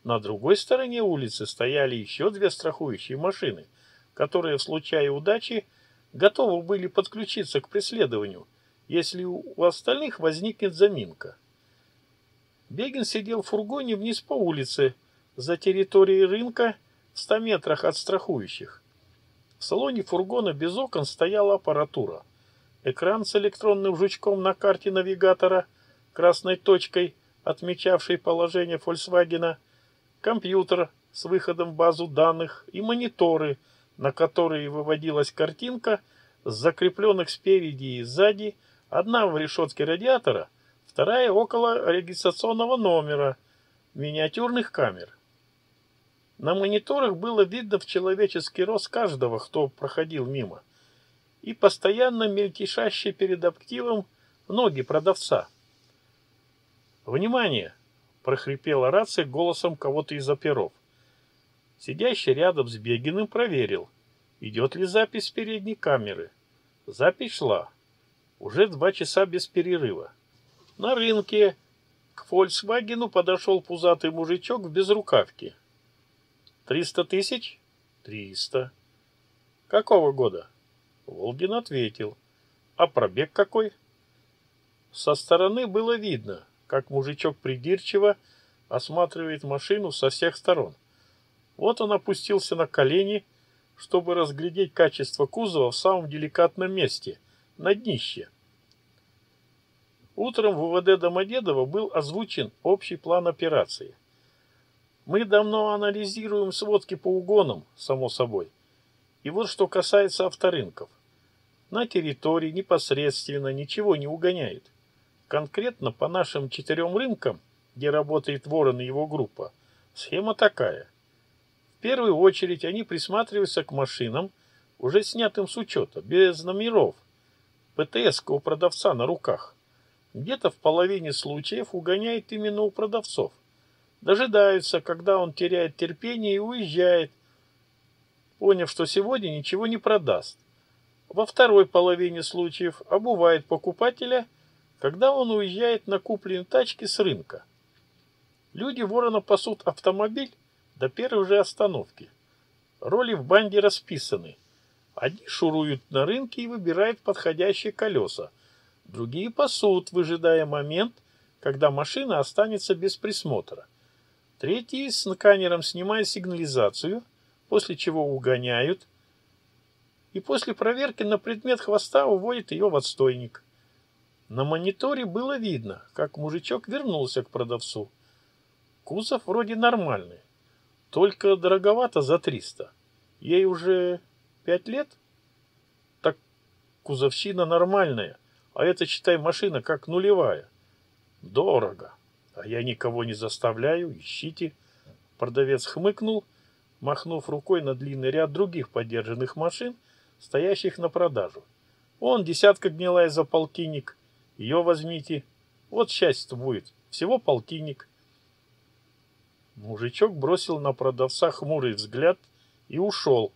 На другой стороне улицы стояли еще две страхующие машины, которые в случае удачи готовы были подключиться к преследованию, если у остальных возникнет заминка. Бегин сидел в фургоне вниз по улице, за территорией рынка, в ста метрах от страхующих. В салоне фургона без окон стояла аппаратура. Экран с электронным жучком на карте навигатора, красной точкой, отмечавшей положение Фольксвагена – компьютер с выходом в базу данных и мониторы, на которые выводилась картинка с закрепленных спереди и сзади, одна в решетке радиатора, вторая около регистрационного номера, миниатюрных камер. На мониторах было видно в человеческий рост каждого, кто проходил мимо, и постоянно мельтешащие перед активом ноги продавца. «Внимание!» прохрипела рация голосом кого-то из оперов. Сидящий рядом с Бегиным проверил, идет ли запись с передней камеры. Запись шла. Уже два часа без перерыва. На рынке к «Фольксвагену» подошел пузатый мужичок в безрукавке. «Триста тысяч?» «Триста». «Какого года?» Волгин ответил. «А пробег какой?» Со стороны было видно – как мужичок придирчиво осматривает машину со всех сторон. Вот он опустился на колени, чтобы разглядеть качество кузова в самом деликатном месте, на днище. Утром в УВД Домодедово был озвучен общий план операции. Мы давно анализируем сводки по угонам, само собой. И вот что касается авторынков. На территории непосредственно ничего не угоняет. Конкретно по нашим четырем рынкам, где работает Ворон и его группа, схема такая. В первую очередь они присматриваются к машинам, уже снятым с учета, без номеров, ПТС у продавца на руках. Где-то в половине случаев угоняет именно у продавцов. Дожидаются, когда он теряет терпение и уезжает, поняв, что сегодня ничего не продаст. Во второй половине случаев обувает покупателя – когда он уезжает на купленные тачки с рынка. Люди ворона пасут автомобиль до первой же остановки. Роли в банде расписаны. Одни шуруют на рынке и выбирают подходящие колеса, другие пасут, выжидая момент, когда машина останется без присмотра. Третьи с наканером снимают сигнализацию, после чего угоняют, и после проверки на предмет хвоста уводят ее в отстойник. На мониторе было видно, как мужичок вернулся к продавцу. Кузов вроде нормальный, только дороговато за 300. Ей уже пять лет? Так кузовщина нормальная, а это, считай, машина как нулевая. Дорого. А я никого не заставляю, ищите. Продавец хмыкнул, махнув рукой на длинный ряд других подержанных машин, стоящих на продажу. Он десятка гнилая за полтинник – ее возьмите. Вот счастье будет. Всего полтинник. Мужичок бросил на продавца хмурый взгляд и ушел,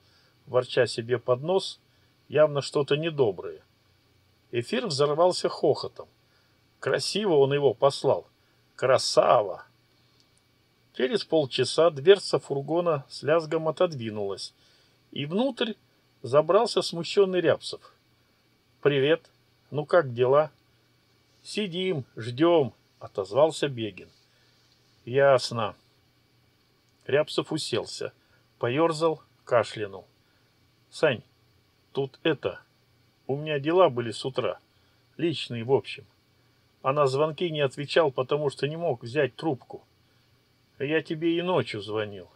ворча себе под нос, явно что-то недоброе. Эфир взорвался хохотом. Красиво он его послал. Красава! Через полчаса дверца фургона с лязгом отодвинулась, и внутрь забрался смущенный Рябцев. «Привет! Ну как дела?» сидим ждем отозвался бегин ясно рябцев уселся поерзал кашлянул сань тут это у меня дела были с утра личные в общем а на звонки не отвечал потому что не мог взять трубку я тебе и ночью звонил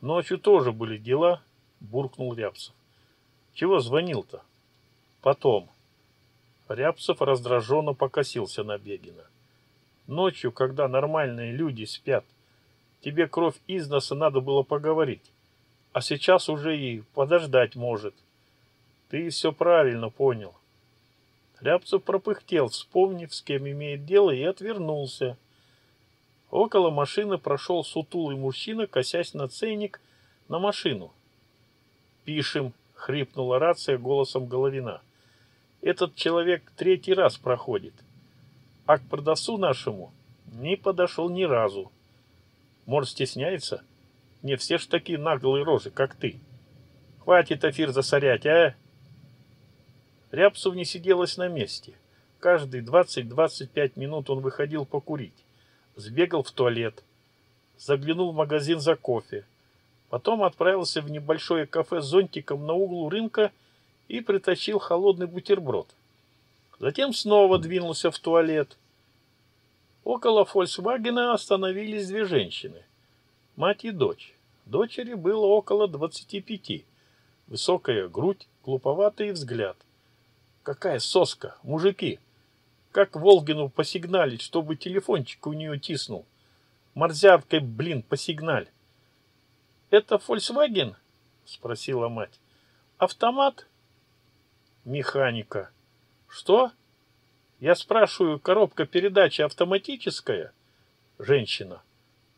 ночью тоже были дела буркнул рябцев чего звонил то потом Рябцев раздраженно покосился на Бегина. Ночью, когда нормальные люди спят, тебе кровь из носа надо было поговорить, а сейчас уже и подождать может. Ты все правильно понял. Рябцев пропыхтел, вспомнив, с кем имеет дело, и отвернулся. Около машины прошел сутулый мужчина, косясь на ценник на машину. «Пишем», — хрипнула рация голосом Головина. «Пишем». Этот человек третий раз проходит. А к продавцу нашему не подошел ни разу. Может, стесняется? Не все ж такие наглые рожи, как ты. Хватит эфир засорять, а? Рябцев не сиделось на месте. Каждые 20-25 минут он выходил покурить. Сбегал в туалет. Заглянул в магазин за кофе. Потом отправился в небольшое кафе с зонтиком на углу рынка и и притащил холодный бутерброд. Затем снова двинулся в туалет. Около «Фольксвагена» остановились две женщины, мать и дочь. Дочери было около 25. Высокая грудь, глуповатый взгляд. Какая соска, мужики! Как Волгину посигналить, чтобы телефончик у нее тиснул? морзяткой блин, посигналь. «Это Фольксваген?» — спросила мать. «Автомат?» механика. Что? Я спрашиваю, коробка передачи автоматическая? Женщина.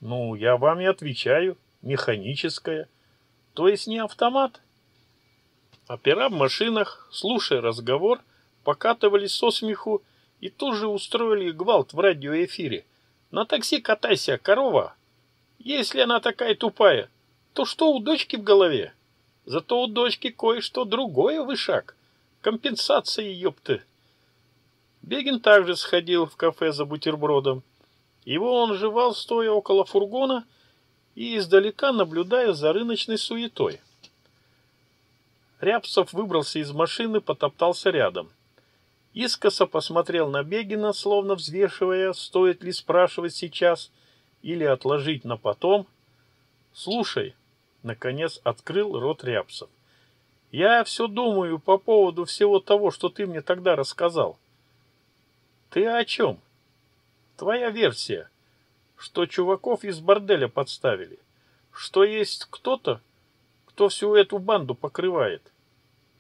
Ну, я вам и отвечаю, механическая. То есть не автомат? Опера в машинах, слушая разговор, покатывались со смеху и тут же устроили гвалт в радиоэфире. На такси катайся, корова. Если она такая тупая, то что у дочки в голове? Зато у дочки кое-что другое вышаг — компенсации, ёпты. Бегин также сходил в кафе за бутербродом. Его он жевал, стоя около фургона и издалека наблюдая за рыночной суетой. Рябцев выбрался из машины, потоптался рядом. Искоса посмотрел на Бегина, словно взвешивая, стоит ли спрашивать сейчас или отложить на потом. «Слушай», — наконец открыл рот Рябцев. Я все думаю по поводу всего того, что ты мне тогда рассказал. Ты о чем? Твоя версия, что чуваков из борделя подставили, что есть кто-то, кто всю эту банду покрывает.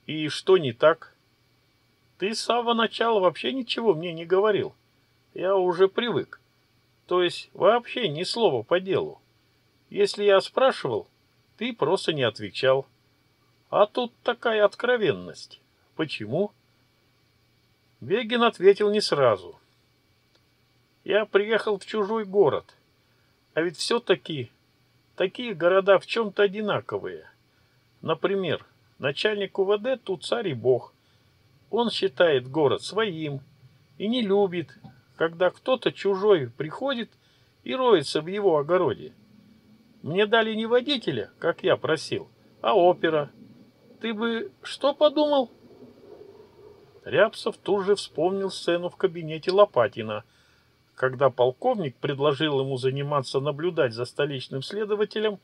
И что не так? Ты с самого начала вообще ничего мне не говорил. Я уже привык. То есть вообще ни слова по делу. Если я спрашивал, ты просто не отвечал. — а тут такая откровенность. Почему? Вегин ответил не сразу. Я приехал в чужой город. А ведь все-таки такие города в чем-то одинаковые. Например, начальник УВД тут царь и бог. Он считает город своим и не любит, когда кто-то чужой приходит и роется в его огороде. Мне дали не водителя, как я просил, а опера – ты бы что подумал?» Рябцев тут же вспомнил сцену в кабинете Лопатина, когда полковник предложил ему заниматься наблюдать за столичным следователем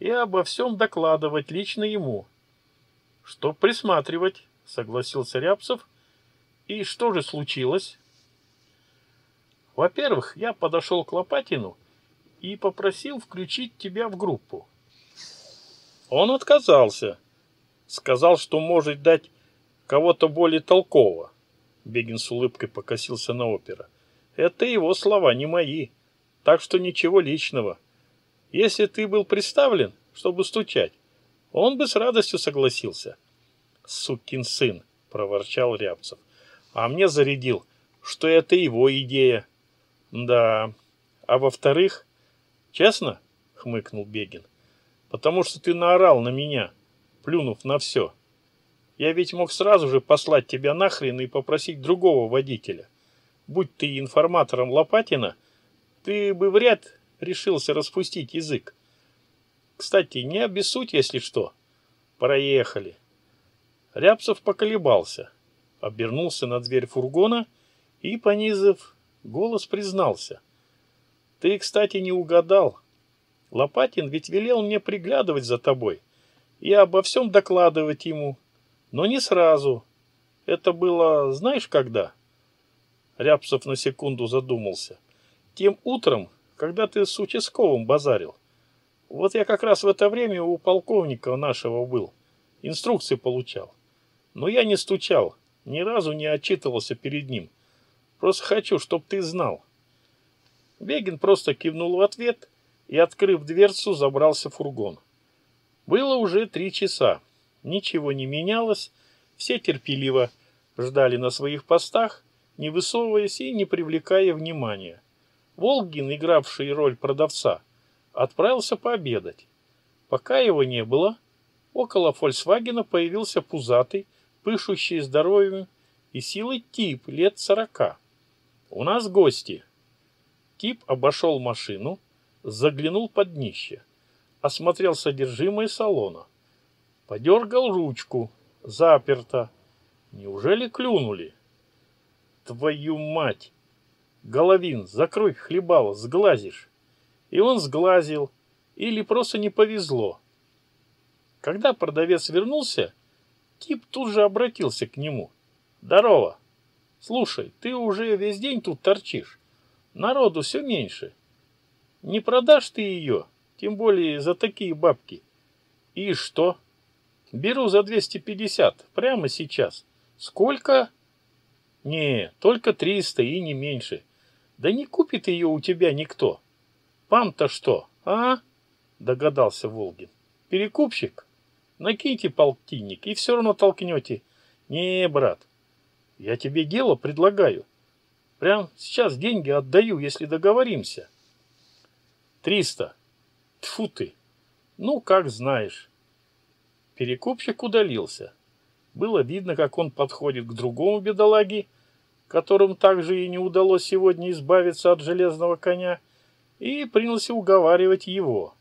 и обо всем докладывать лично ему. «Что присматривать?» — согласился Рябцев. «И что же случилось?» «Во-первых, я подошел к Лопатину и попросил включить тебя в группу». Он отказался, сказал, что может дать кого-то более толкового. Бегин с улыбкой покосился на опера. Это его слова, не мои. Так что ничего личного. Если ты был представлен, чтобы стучать, он бы с радостью согласился. Сукин сын, проворчал Рябцев. А мне зарядил, что это его идея. Да, а во-вторых, честно, хмыкнул Бегин, потому что ты наорал на меня. — плюнув на все. Я ведь мог сразу же послать тебя нахрен и попросить другого водителя. Будь ты информатором Лопатина, ты бы вряд решился распустить язык. Кстати, не обессудь, если что. Проехали. Рябцев поколебался, обернулся на дверь фургона и, понизив голос, признался. Ты, кстати, не угадал. Лопатин ведь велел мне приглядывать за тобой. Я обо всем докладывать ему, но не сразу. Это было знаешь когда?» Рябцев на секунду задумался. «Тем утром, когда ты с участковым базарил. Вот я как раз в это время у полковника нашего был, инструкции получал. Но я не стучал, ни разу не отчитывался перед ним. Просто хочу, чтоб ты знал». Бегин просто кивнул в ответ и, открыв дверцу, забрался в фургон. Было уже три часа. Ничего не менялось, все терпеливо ждали на своих постах, не высовываясь и не привлекая внимания. Волгин, игравший роль продавца, отправился пообедать. Пока его не было, около «Фольксвагена» появился пузатый, пышущий здоровьем и силой тип лет сорока. «У нас гости». Тип обошел машину, заглянул под днище осмотрел содержимое салона. Подергал ручку. Заперто. Неужели клюнули? Твою мать! Головин, закрой хлебало, сглазишь. И он сглазил. Или просто не повезло. Когда продавец вернулся, тип тут же обратился к нему. «Здорово! Слушай, ты уже весь день тут торчишь. Народу все меньше. Не продашь ты ее?» Тем более за такие бабки. И что? Беру за 250. Прямо сейчас. Сколько? Не, только 300 и не меньше. Да не купит ее у тебя никто. Вам-то что, а? Догадался Волгин. Перекупщик? Накиньте полтинник и все равно толкнете. Не, брат, я тебе дело предлагаю. Прям сейчас деньги отдаю, если договоримся. Триста. Тьфу ты! Ну, как знаешь. Перекупщик удалился. Было видно, как он подходит к другому бедолаге, которым также и не удалось сегодня избавиться от железного коня, и принялся уговаривать его.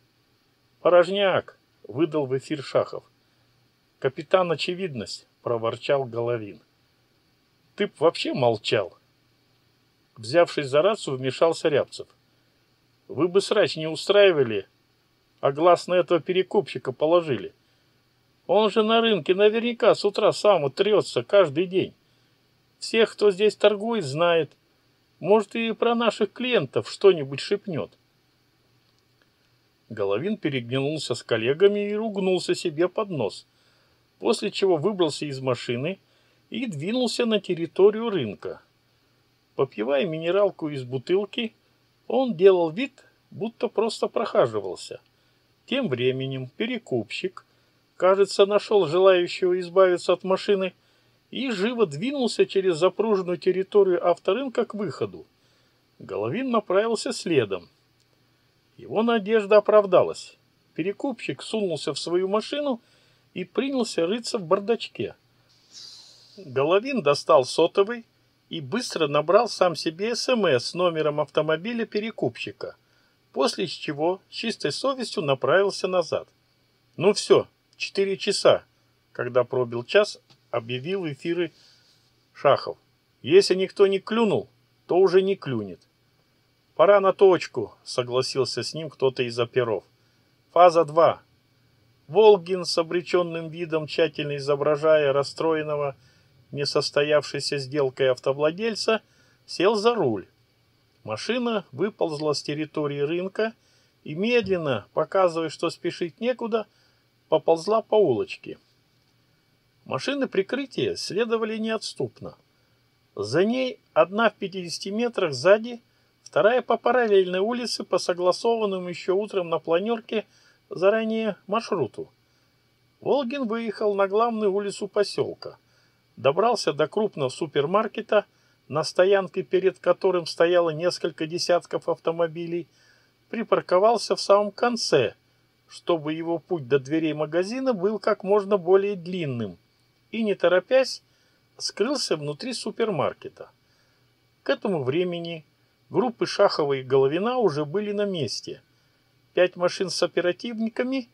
«Порожняк!» — выдал в эфир Шахов. «Капитан Очевидность!» — проворчал Головин. «Ты б вообще молчал!» Взявшись за рацию, вмешался Рябцев. «Вы бы срач не устраивали!» а глаз этого перекупщика положили. Он же на рынке наверняка с утра сам утрется каждый день. Всех, кто здесь торгует, знает. Может, и про наших клиентов что-нибудь шепнет. Головин переглянулся с коллегами и ругнулся себе под нос, после чего выбрался из машины и двинулся на территорию рынка. Попивая минералку из бутылки, он делал вид, будто просто прохаживался. Тем временем перекупщик, кажется, нашел желающего избавиться от машины и живо двинулся через запруженную территорию авторынка к выходу. Головин направился следом. Его надежда оправдалась. Перекупщик сунулся в свою машину и принялся рыться в бардачке. Головин достал сотовый и быстро набрал сам себе СМС эм с номером автомобиля перекупщика – после чего с чистой совестью направился назад. Ну все, четыре часа, когда пробил час, объявил эфиры Шахов. Если никто не клюнул, то уже не клюнет. Пора на точку, согласился с ним кто-то из оперов. Фаза 2. Волгин с обреченным видом, тщательно изображая расстроенного, несостоявшейся сделкой автовладельца, сел за руль. Машина выползла с территории рынка и медленно, показывая, что спешить некуда, поползла по улочке. Машины прикрытия следовали неотступно. За ней одна в 50 метрах сзади, вторая по параллельной улице по согласованному еще утром на планерке заранее маршруту. Волгин выехал на главную улицу поселка, добрался до крупного супермаркета – на стоянке перед которым стояло несколько десятков автомобилей, припарковался в самом конце, чтобы его путь до дверей магазина был как можно более длинным, и, не торопясь, скрылся внутри супермаркета. К этому времени группы Шахова и Головина уже были на месте. Пять машин с оперативниками,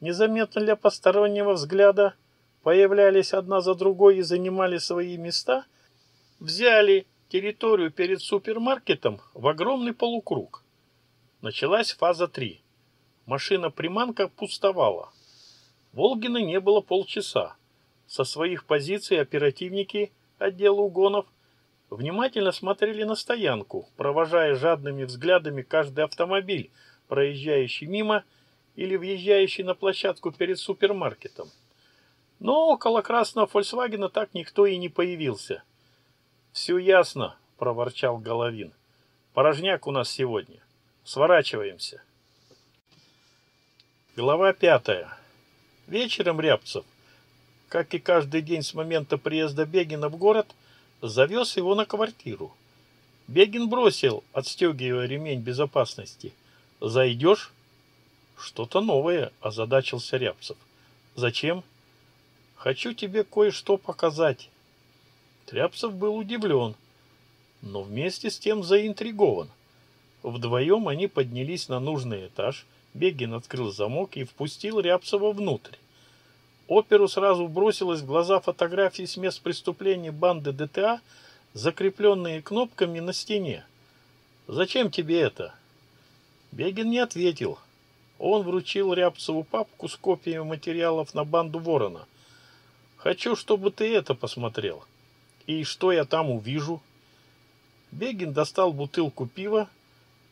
незаметно для постороннего взгляда, появлялись одна за другой и занимали свои места – взяли территорию перед супермаркетом в огромный полукруг. Началась фаза 3. Машина-приманка пустовала. Волгина не было полчаса. Со своих позиций оперативники отдела угонов внимательно смотрели на стоянку, провожая жадными взглядами каждый автомобиль, проезжающий мимо или въезжающий на площадку перед супермаркетом. Но около красного «Фольксвагена» так никто и не появился – все ясно проворчал головин. Порожняк у нас сегодня. Сворачиваемся. Глава пятая. Вечером рябцев как и каждый день с момента приезда бегина в город завез его на квартиру. Бегин бросил отстегивая ремень безопасности. Зайдешь? Что-то новое озадачился рябцев. Зачем? Хочу тебе кое-что показать Тряпсов был удивлен, но вместе с тем заинтригован. Вдвоем они поднялись на нужный этаж, Бегин открыл замок и впустил Рябцева внутрь. Оперу сразу бросилось в глаза фотографии с мест преступления банды ДТА, закрепленные кнопками на стене. «Зачем тебе это?» Бегин не ответил. Он вручил Рябцеву папку с копиями материалов на банду Ворона. «Хочу, чтобы ты это посмотрел». И что я там увижу? Бегин достал бутылку пива,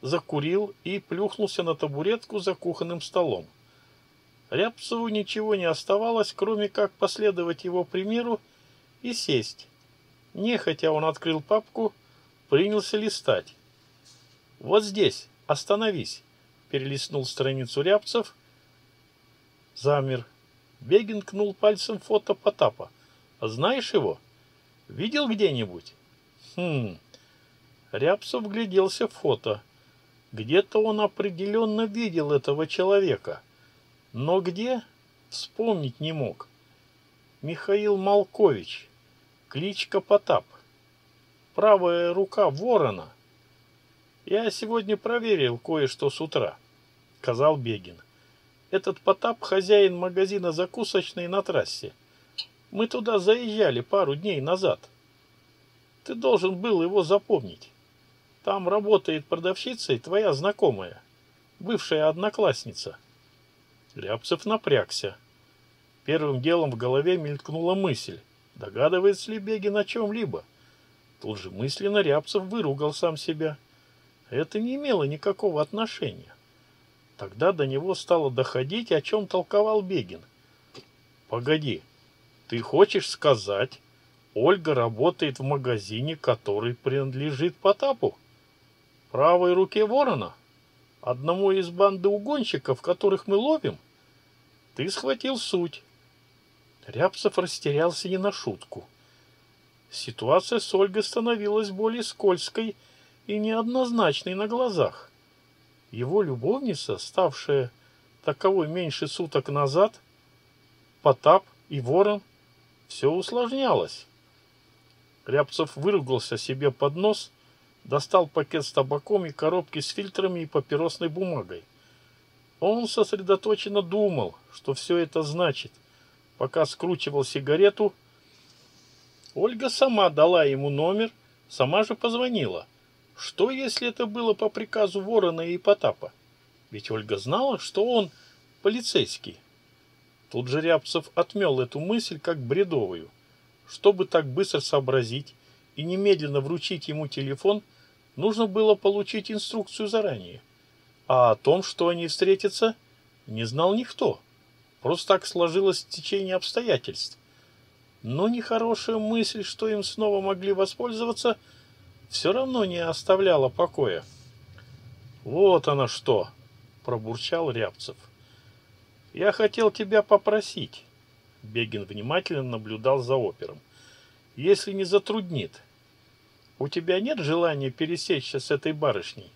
закурил и плюхнулся на табуретку за кухонным столом. Рябцеву ничего не оставалось, кроме как последовать его примеру и сесть. Нехотя он открыл папку, принялся листать. «Вот здесь, остановись», — перелистнул страницу Рябцев. Замер. Бегин кнул пальцем фото Потапа. «Знаешь его?» Видел где-нибудь? Хм. Рябцев гляделся в фото. Где-то он определенно видел этого человека. Но где? Вспомнить не мог. Михаил Малкович. Кличка Потап. Правая рука ворона. Я сегодня проверил кое-что с утра, сказал Бегин. Этот Потап хозяин магазина закусочной на трассе. Мы туда заезжали пару дней назад. Ты должен был его запомнить. Там работает продавщица и твоя знакомая, бывшая одноклассница. Рябцев напрягся. Первым делом в голове мелькнула мысль, догадывается ли Бегин о чем-либо. Тут же мысленно Ряпцев выругал сам себя. Это не имело никакого отношения. Тогда до него стало доходить, о чем толковал Бегин. «Погоди», ты хочешь сказать, Ольга работает в магазине, который принадлежит Потапу? Правой руке ворона? Одному из банды угонщиков, которых мы ловим? Ты схватил суть. Рябцев растерялся не на шутку. Ситуация с Ольгой становилась более скользкой и неоднозначной на глазах. Его любовница, ставшая таковой меньше суток назад, Потап и Ворон – все усложнялось. Рябцев выругался себе под нос, достал пакет с табаком и коробки с фильтрами и папиросной бумагой. Он сосредоточенно думал, что все это значит. Пока скручивал сигарету, Ольга сама дала ему номер, сама же позвонила. Что, если это было по приказу Ворона и Потапа? Ведь Ольга знала, что он полицейский. Тут Жерябцев отмел эту мысль как бредовую. Чтобы так быстро сообразить и немедленно вручить ему телефон, нужно было получить инструкцию заранее. А о том, что они встретятся, не знал никто. Просто так сложилось течение обстоятельств. Но нехорошая мысль, что им снова могли воспользоваться, все равно не оставляла покоя. «Вот она что!» – пробурчал Рябцев. – «Я хотел тебя попросить». Бегин внимательно наблюдал за опером. «Если не затруднит, у тебя нет желания пересечься с этой барышней,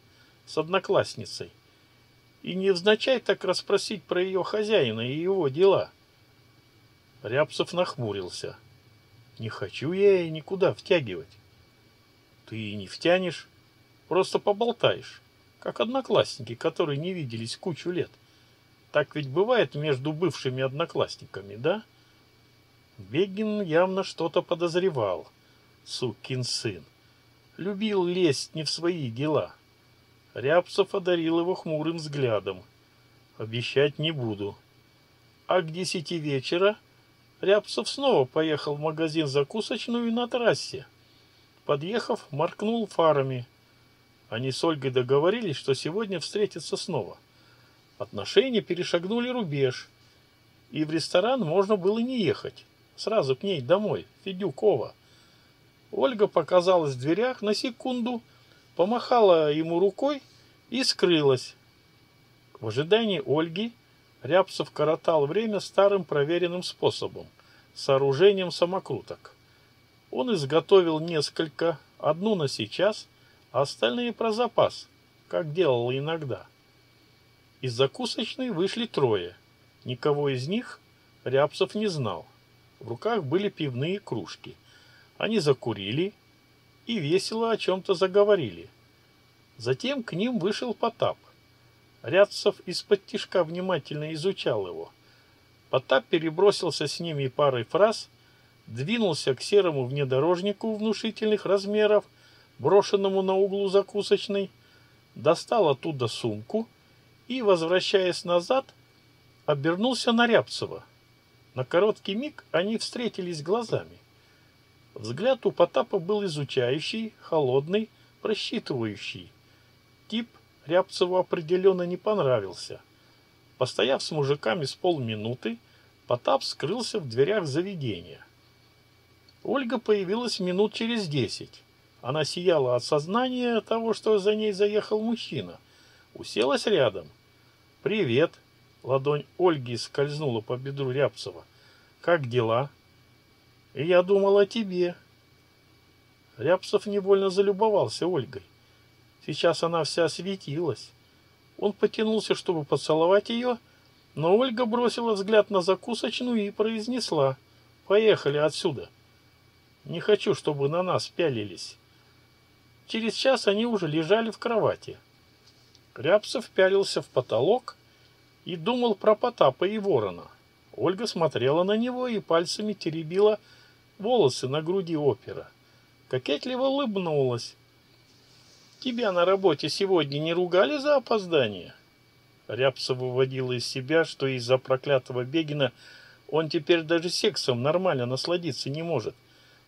с одноклассницей, и невзначай так расспросить про ее хозяина и его дела?» Рябцев нахмурился. «Не хочу я и никуда втягивать». «Ты и не втянешь, просто поболтаешь, как одноклассники, которые не виделись кучу лет». Так ведь бывает между бывшими одноклассниками, да? Бегин явно что-то подозревал. Сукин сын. Любил лезть не в свои дела. Рябцев одарил его хмурым взглядом. Обещать не буду. А к десяти вечера Рябцев снова поехал в магазин закусочную на трассе. Подъехав, моркнул фарами. Они с Ольгой договорились, что сегодня встретятся снова. — Отношения перешагнули рубеж, и в ресторан можно было не ехать. Сразу к ней домой, Федюкова. Ольга показалась в дверях на секунду, помахала ему рукой и скрылась. В ожидании Ольги Рябцев коротал время старым проверенным способом – сооружением самокруток. Он изготовил несколько, одну на сейчас, а остальные про запас, как делал иногда – из закусочной вышли трое. Никого из них Рябцев не знал. В руках были пивные кружки. Они закурили и весело о чем-то заговорили. Затем к ним вышел Потап. Рябцев из-под тишка внимательно изучал его. Потап перебросился с ними парой фраз, двинулся к серому внедорожнику внушительных размеров, брошенному на углу закусочной, достал оттуда сумку – и, возвращаясь назад, обернулся на Рябцева. На короткий миг они встретились глазами. Взгляд у Потапа был изучающий, холодный, просчитывающий. Тип Рябцеву определенно не понравился. Постояв с мужиками с полминуты, Потап скрылся в дверях заведения. Ольга появилась минут через десять. Она сияла от сознания того, что за ней заехал мужчина. Уселась рядом, «Привет!» — ладонь Ольги скользнула по бедру Рябцева. «Как дела?» «Я думал о тебе». Рябцев невольно залюбовался Ольгой. Сейчас она вся светилась. Он потянулся, чтобы поцеловать ее, но Ольга бросила взгляд на закусочную и произнесла «Поехали отсюда». Не хочу, чтобы на нас пялились. Через час они уже лежали в кровати. Рябцев пялился в потолок и думал про Потапа и Ворона. Ольга смотрела на него и пальцами теребила волосы на груди опера. Кокетливо улыбнулась. «Тебя на работе сегодня не ругали за опоздание?» Рябцев выводила из себя, что из-за проклятого Бегина он теперь даже сексом нормально насладиться не может.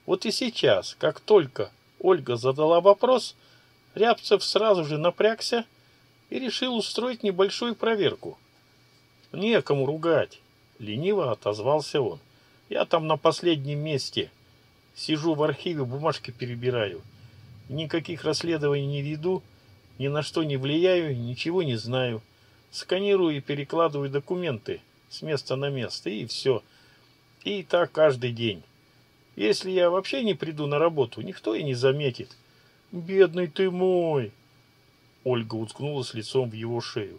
Вот и сейчас, как только Ольга задала вопрос, Рябцев сразу же напрягся, и решил устроить небольшую проверку. Некому ругать, лениво отозвался он. Я там на последнем месте. Сижу в архиве, бумажки перебираю. Никаких расследований не веду, ни на что не влияю, ничего не знаю. Сканирую и перекладываю документы с места на место, и все. И так каждый день. Если я вообще не приду на работу, никто и не заметит. «Бедный ты мой!» Ольга уткнулась лицом в его шею.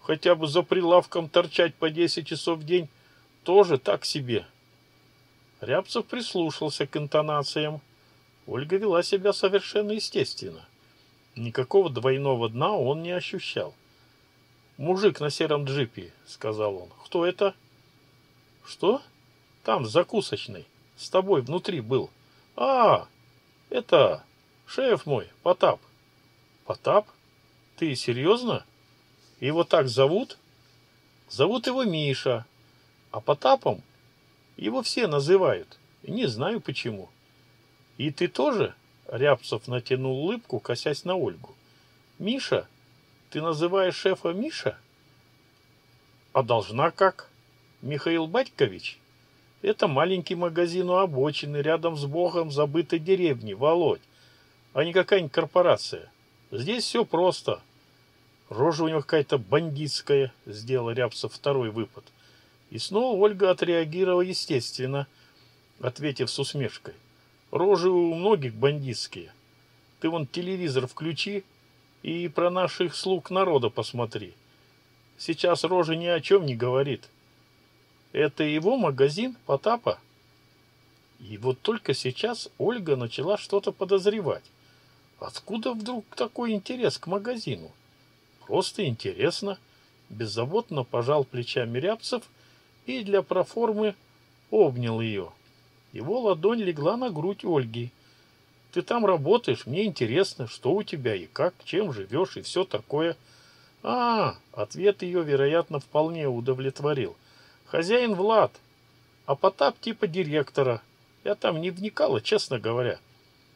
«Хотя бы за прилавком торчать по 10 часов в день тоже так себе». Рябцев прислушался к интонациям. Ольга вела себя совершенно естественно. Никакого двойного дна он не ощущал. «Мужик на сером джипе», — сказал он. «Кто это?» «Что?» «Там, закусочный. С тобой внутри был». «А, это шеф мой, Потап». «Потап?» Ты серьезно? Его так зовут? Зовут его Миша, а Потапом его все называют. Не знаю почему. И ты тоже? Рябцев натянул улыбку, косясь на Ольгу. Миша? Ты называешь шефа Миша? А должна как? Михаил Батькович? Это маленький магазин у обочины, рядом с богом забытой деревни, Володь, а не какая-нибудь корпорация. Здесь все просто. Рожа у него какая-то бандитская, — сделал Рябцев второй выпад. И снова Ольга отреагировала естественно, ответив с усмешкой. Рожи у многих бандитские. Ты вон телевизор включи и про наших слуг народа посмотри. Сейчас Рожа ни о чем не говорит. Это его магазин, Потапа? И вот только сейчас Ольга начала что-то подозревать. Откуда вдруг такой интерес к магазину? просто интересно», — беззаботно пожал плечами Рябцев и для проформы обнял ее. Его ладонь легла на грудь Ольги. «Ты там работаешь, мне интересно, что у тебя и как, чем живешь и все такое». «А, ответ ее, вероятно, вполне удовлетворил. Хозяин Влад, а Потап типа директора. Я там не вникала, честно говоря.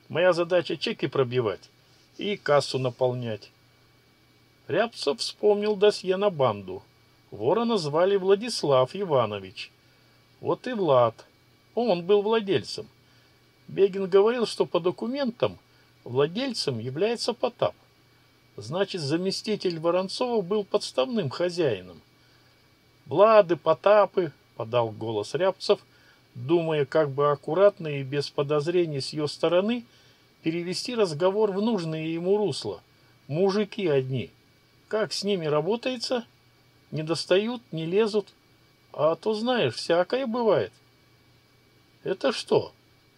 Моя задача чеки пробивать и кассу наполнять. Рябцев вспомнил досье на банду. Ворона звали Владислав Иванович. Вот и Влад. Он был владельцем. Бегин говорил, что по документам владельцем является Потап. Значит, заместитель Воронцова был подставным хозяином. «Влады, Потапы!» — подал голос Рябцев, думая, как бы аккуратно и без подозрений с ее стороны перевести разговор в нужное ему русло. «Мужики одни!» как с ними работается, не достают, не лезут, а то, знаешь, всякое бывает. Это что?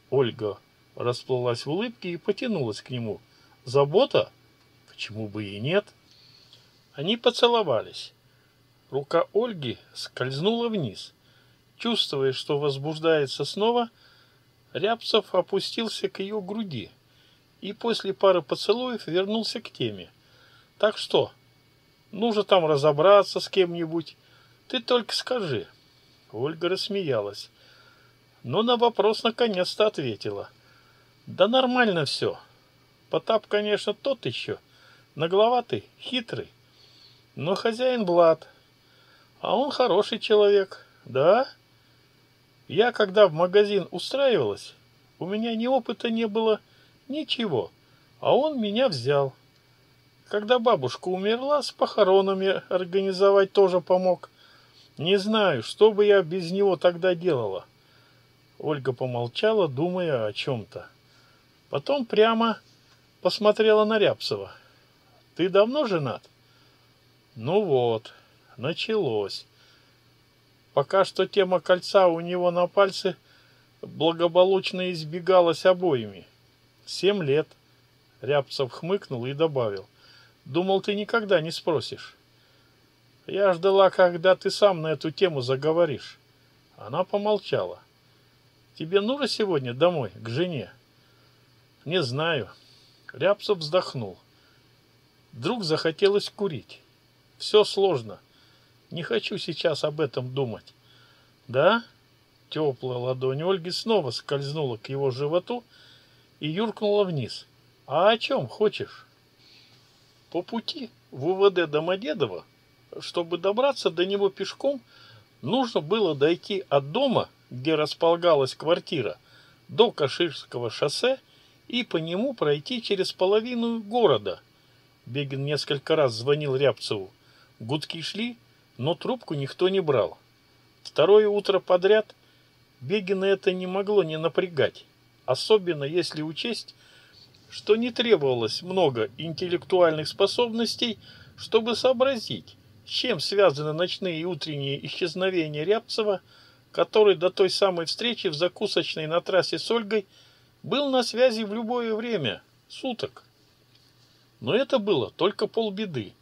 Ольга расплылась в улыбке и потянулась к нему. Забота? Почему бы и нет? Они поцеловались. Рука Ольги скользнула вниз. Чувствуя, что возбуждается снова, Рябцев опустился к ее груди и после пары поцелуев вернулся к теме. «Так что, Нужно там разобраться с кем-нибудь. Ты только скажи». Ольга рассмеялась. Но на вопрос наконец-то ответила. «Да нормально все. Потап, конечно, тот еще. Нагловатый, хитрый. Но хозяин Блад. А он хороший человек, да? Я, когда в магазин устраивалась, у меня ни опыта не было, ничего. А он меня взял». Когда бабушка умерла, с похоронами организовать тоже помог. Не знаю, что бы я без него тогда делала. Ольга помолчала, думая о чем-то. Потом прямо посмотрела на Рябцева. Ты давно женат? Ну вот, началось. Пока что тема кольца у него на пальце благополучно избегалась обоими. Семь лет. Рябцев хмыкнул и добавил. Думал, ты никогда не спросишь. Я ждала, когда ты сам на эту тему заговоришь. Она помолчала. Тебе нужно сегодня домой, к жене? Не знаю. Рябцев вздохнул. Вдруг захотелось курить. Все сложно. Не хочу сейчас об этом думать. Да? Теплая ладонь Ольги снова скользнула к его животу и юркнула вниз. А о чем хочешь? по пути в УВД Домодедово, чтобы добраться до него пешком, нужно было дойти от дома, где располагалась квартира, до Каширского шоссе и по нему пройти через половину города. Бегин несколько раз звонил Рябцеву. Гудки шли, но трубку никто не брал. Второе утро подряд Бегина это не могло не напрягать, особенно если учесть, что не требовалось много интеллектуальных способностей, чтобы сообразить, с чем связаны ночные и утренние исчезновения Рябцева, который до той самой встречи в закусочной на трассе с Ольгой был на связи в любое время, суток. Но это было только полбеды.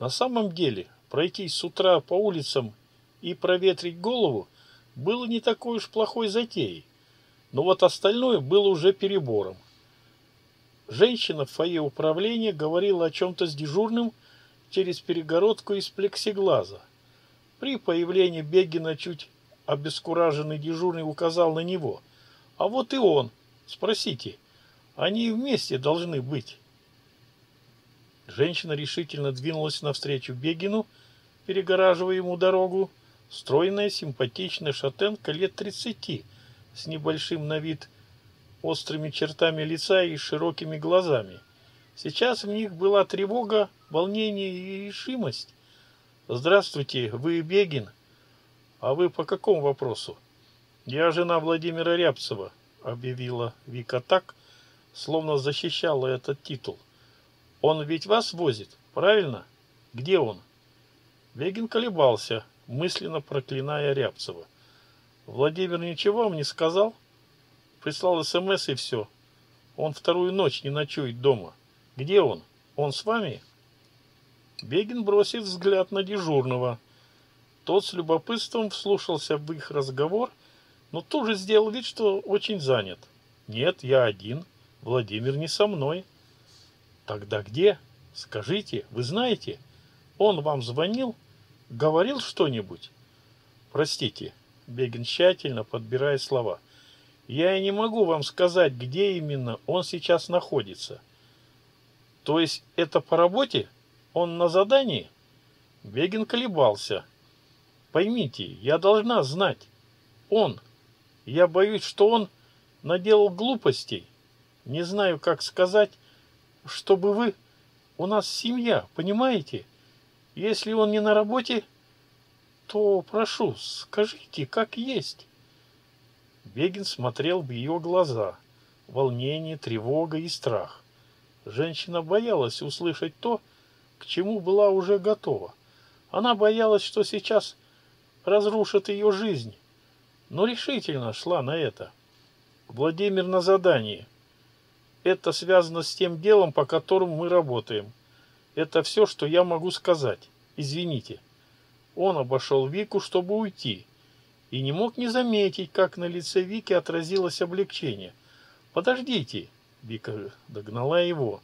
На самом деле, пройтись с утра по улицам и проветрить голову было не такой уж плохой затеей. Но вот остальное было уже перебором. Женщина-фае управления говорила о чем-то с дежурным через перегородку из плексиглаза. При появлении Бегина чуть обескураженный дежурный указал на него. «А вот и он. Спросите. Они вместе должны быть». Женщина решительно двинулась навстречу Бегину, перегораживая ему дорогу. Стройная, симпатичная шатенка лет тридцати, с небольшим на вид острыми чертами лица и широкими глазами. Сейчас в них была тревога, волнение и решимость. «Здравствуйте, вы Бегин?» «А вы по какому вопросу?» «Я жена Владимира Рябцева», — объявила Вика так, словно защищала этот титул. «Он ведь вас возит, правильно? Где он?» Бегин колебался, мысленно проклиная Рябцева. «Владимир ничего вам не сказал?» Прислал СМС и все. Он вторую ночь не ночует дома. Где он? Он с вами? Бегин бросит взгляд на дежурного. Тот с любопытством вслушался в их разговор, но тут же сделал вид, что очень занят. Нет, я один. Владимир не со мной. Тогда где? Скажите, вы знаете? Он вам звонил? Говорил что-нибудь? Простите. Бегин тщательно подбирая слова. Я и не могу вам сказать, где именно он сейчас находится. То есть это по работе? Он на задании? Вегин колебался. Поймите, я должна знать. Он. Я боюсь, что он наделал глупостей. Не знаю, как сказать, чтобы вы... У нас семья, понимаете? Если он не на работе, то прошу, скажите, как есть». Вегин смотрел в ее глаза. Волнение, тревога и страх. Женщина боялась услышать то, к чему была уже готова. Она боялась, что сейчас разрушит ее жизнь, но решительно шла на это. Владимир на задании. Это связано с тем делом, по которому мы работаем. Это все, что я могу сказать. Извините. Он обошел Вику, чтобы уйти и не мог не заметить, как на лице Вики отразилось облегчение. «Подождите!» — Вика догнала его.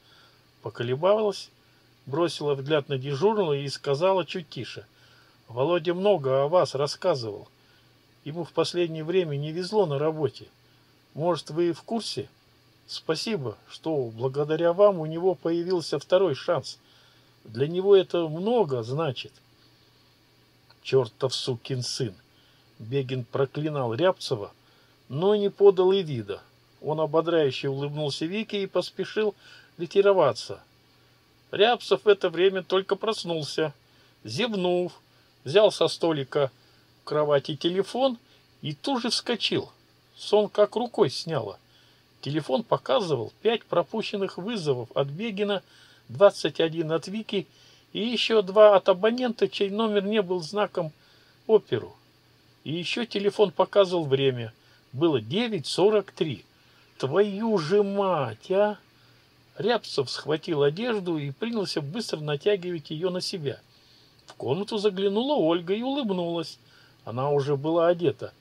Поколебалась, бросила взгляд на дежурного и сказала чуть тише. «Володя много о вас рассказывал. Ему в последнее время не везло на работе. Может, вы в курсе? Спасибо, что благодаря вам у него появился второй шанс. Для него это много значит». «Чертов сукин сын!» Бегин проклинал Рябцева, но не подал и. Он ободряюще улыбнулся Вике и поспешил ретироваться. Рябцев в это время только проснулся, зевнув, взял со столика кровати телефон и тут же вскочил. Сон как рукой сняло. Телефон показывал пять пропущенных вызовов от Бегина, 21 от Вики и еще два от абонента, чей номер не был знаком оперу. И еще телефон показывал время. Было 9.43. Твою же мать, а! Рябцев схватил одежду и принялся быстро натягивать ее на себя. В комнату заглянула Ольга и улыбнулась. Она уже была одета.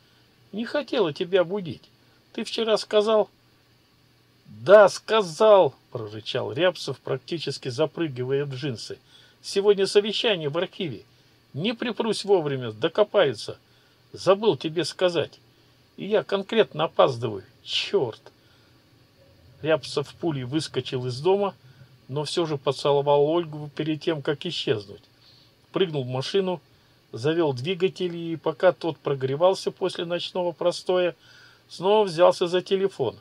Не хотела тебя будить. Ты вчера сказал... Да, сказал, прорычал Рябцев, практически запрыгивая в джинсы. Сегодня совещание в архиве. Не припрусь вовремя, докопаются забыл тебе сказать. И я конкретно опаздываю. Черт!» Рябцев пулей выскочил из дома, но все же поцеловал Ольгу перед тем, как исчезнуть. Прыгнул в машину, завел двигатель, и пока тот прогревался после ночного простоя, снова взялся за телефон.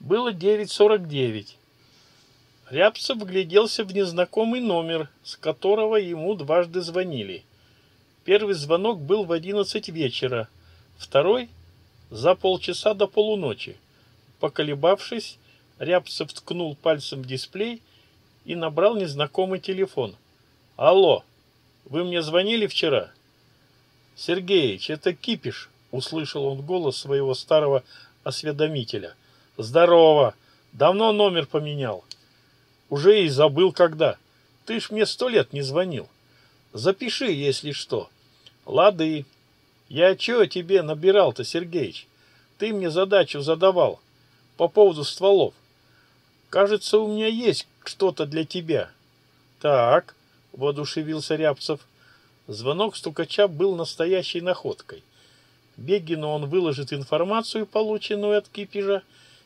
Было 9.49. Рябцев вгляделся в незнакомый номер, с которого ему дважды звонили. Первый звонок был в одиннадцать вечера, второй — за полчаса до полуночи. Поколебавшись, Рябцев ткнул пальцем в дисплей и набрал незнакомый телефон. «Алло, вы мне звонили вчера?» «Сергеич, это кипиш!» — услышал он голос своего старого осведомителя. «Здорово! Давно номер поменял. Уже и забыл когда. Ты ж мне сто лет не звонил. Запиши, если что. «Лады. Я чего тебе набирал-то, Сергеич? Ты мне задачу задавал по поводу стволов. Кажется, у меня есть что-то для тебя». «Так», — воодушевился Рябцев. Звонок стукача был настоящей находкой. Бегину он выложит информацию, полученную от Кипижа,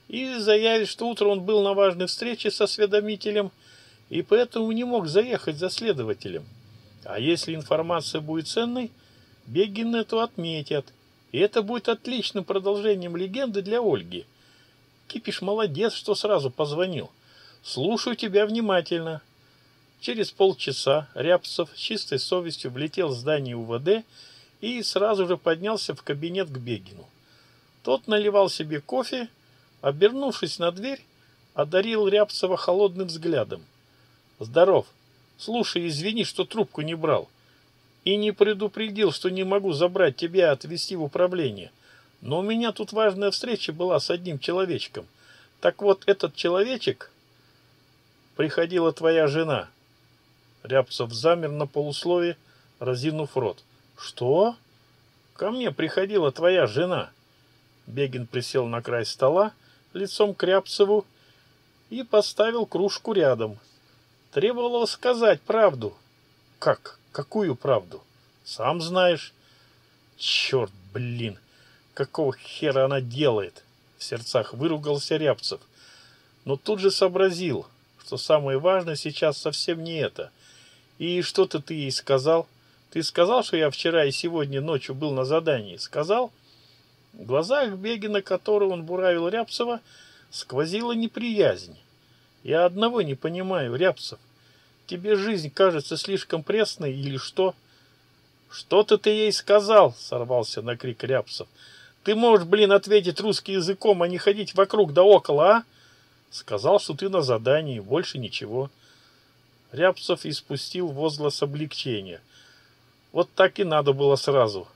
и заявит, что утром он был на важной встрече со Сведомителем и поэтому не мог заехать за следователем. А если информация будет ценной, Бегин это отметят. И это будет отличным продолжением легенды для Ольги. Кипиш молодец, что сразу позвонил. Слушаю тебя внимательно. Через полчаса Рябцев с чистой совестью влетел в здание УВД и сразу же поднялся в кабинет к Бегину. Тот наливал себе кофе, обернувшись на дверь, одарил Рябцева холодным взглядом. «Здоров. Слушай, извини, что трубку не брал и не предупредил, что не могу забрать тебя и отвезти в управление. Но у меня тут важная встреча была с одним человечком. Так вот, этот человечек... Приходила твоя жена. Рябцев замер на полуслове, разинув рот. Что? Ко мне приходила твоя жена. Бегин присел на край стола, лицом к Рябцеву, и поставил кружку рядом. Требовало сказать правду. Как? какую правду? Сам знаешь. Черт, блин, какого хера она делает? В сердцах выругался Рябцев. Но тут же сообразил, что самое важное сейчас совсем не это. И что-то ты ей сказал? Ты сказал, что я вчера и сегодня ночью был на задании? Сказал? В глазах Бегина, которого он буравил Рябцева, сквозила неприязнь. Я одного не понимаю, Рябцев тебе жизнь кажется слишком пресной или что? Что-то ты ей сказал, сорвался на крик Рябцев. Ты можешь, блин, ответить русским языком, а не ходить вокруг да около, а? Сказал, что ты на задании, больше ничего. Рябцев испустил возглас облегчения. Вот так и надо было сразу.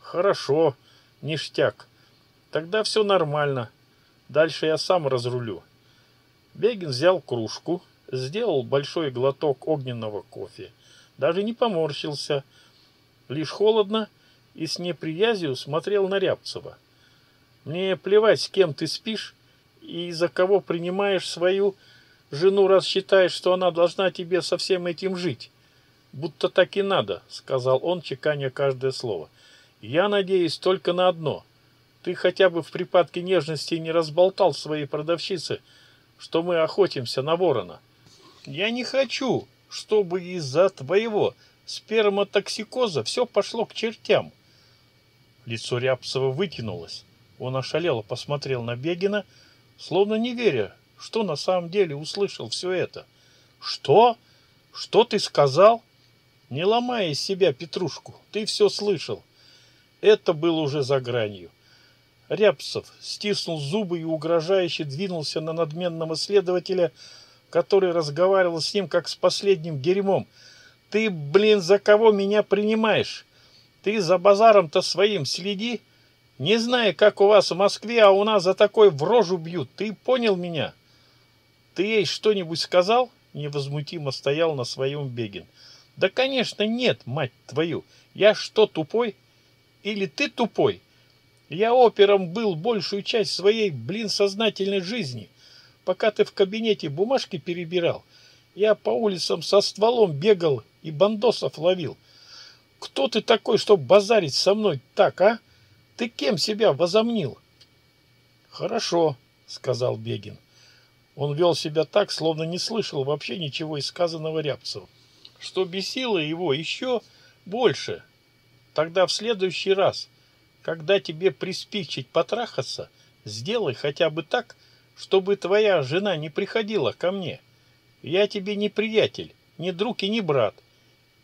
Хорошо, ништяк. Тогда все нормально. Дальше я сам разрулю. Бегин взял кружку, сделал большой глоток огненного кофе. Даже не поморщился. Лишь холодно и с неприязью смотрел на Рябцева. «Мне плевать, с кем ты спишь и за кого принимаешь свою жену, раз считаешь, что она должна тебе со всем этим жить. Будто так и надо», — сказал он, чеканя каждое слово. «Я надеюсь только на одно. Ты хотя бы в припадке нежности не разболтал своей продавщицы, что мы охотимся на ворона. Я не хочу, чтобы из-за твоего сперматоксикоза все пошло к чертям. Лицо Рябцева вытянулось. Он ошалело посмотрел на Бегина, словно не веря, что на самом деле услышал все это. «Что? Что ты сказал?» «Не ломай из себя петрушку, ты все слышал». Это было уже за гранью. Рябцев стиснул зубы и угрожающе двинулся на надменного следователя, который разговаривал с ним как с последним дерьмом. Ты, блин, за кого меня принимаешь? Ты за базаром-то своим следи. Не знаю, как у вас в Москве, а у нас за такой в рожу бьют. Ты понял меня? Ты ей что-нибудь сказал? Невозмутимо стоял на своем Бегин. Да, конечно, нет, мать твою. Я что, тупой? Или ты тупой? Я опером был большую часть своей, блин, сознательной жизни пока ты в кабинете бумажки перебирал, я по улицам со стволом бегал и бандосов ловил. Кто ты такой, чтоб базарить со мной так, а? Ты кем себя возомнил? Хорошо, сказал Бегин. Он вел себя так, словно не слышал вообще ничего из сказанного Рябцеву, что бесило его еще больше. Тогда в следующий раз, когда тебе приспичить потрахаться, сделай хотя бы так, чтобы твоя жена не приходила ко мне. Я тебе не приятель, не друг и не брат.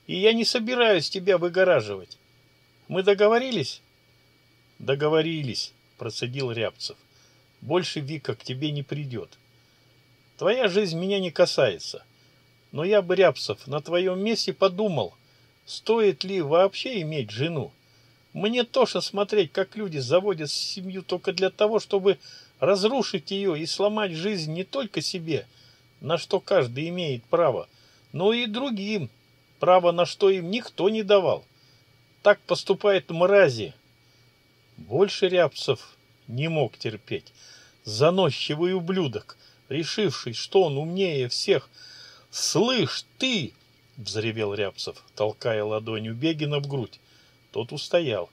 И я не собираюсь тебя выгораживать. Мы договорились? Договорились, процедил Рябцев. Больше Вика к тебе не придет. Твоя жизнь меня не касается. Но я бы, Рябцев, на твоем месте подумал, стоит ли вообще иметь жену. Мне тошно смотреть, как люди заводят семью только для того, чтобы разрушить ее и сломать жизнь не только себе, на что каждый имеет право, но и другим, право на что им никто не давал. Так поступает мрази. Больше Рябцев не мог терпеть. Заносчивый ублюдок, решивший, что он умнее всех. «Слышь, ты!» — взревел Рябцев, толкая ладонью Бегина в грудь. Тот устоял.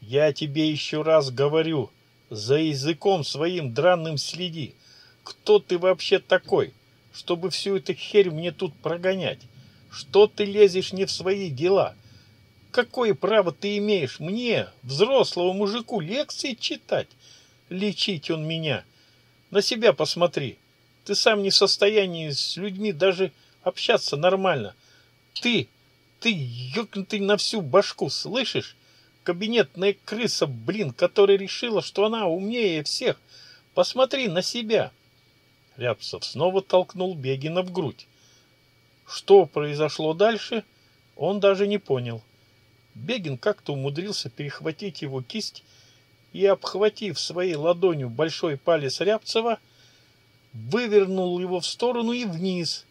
«Я тебе еще раз говорю, за языком своим драным следи. Кто ты вообще такой, чтобы всю эту херь мне тут прогонять? Что ты лезешь не в свои дела? Какое право ты имеешь мне, взрослого мужику, лекции читать? Лечить он меня. На себя посмотри. Ты сам не в состоянии с людьми даже общаться нормально. Ты, ты ёкнутый на всю башку, слышишь? кабинетная крыса, блин, которая решила, что она умнее всех. Посмотри на себя!» Рябцев снова толкнул Бегина в грудь. Что произошло дальше, он даже не понял. Бегин как-то умудрился перехватить его кисть и, обхватив своей ладонью большой палец Рябцева, вывернул его в сторону и вниз.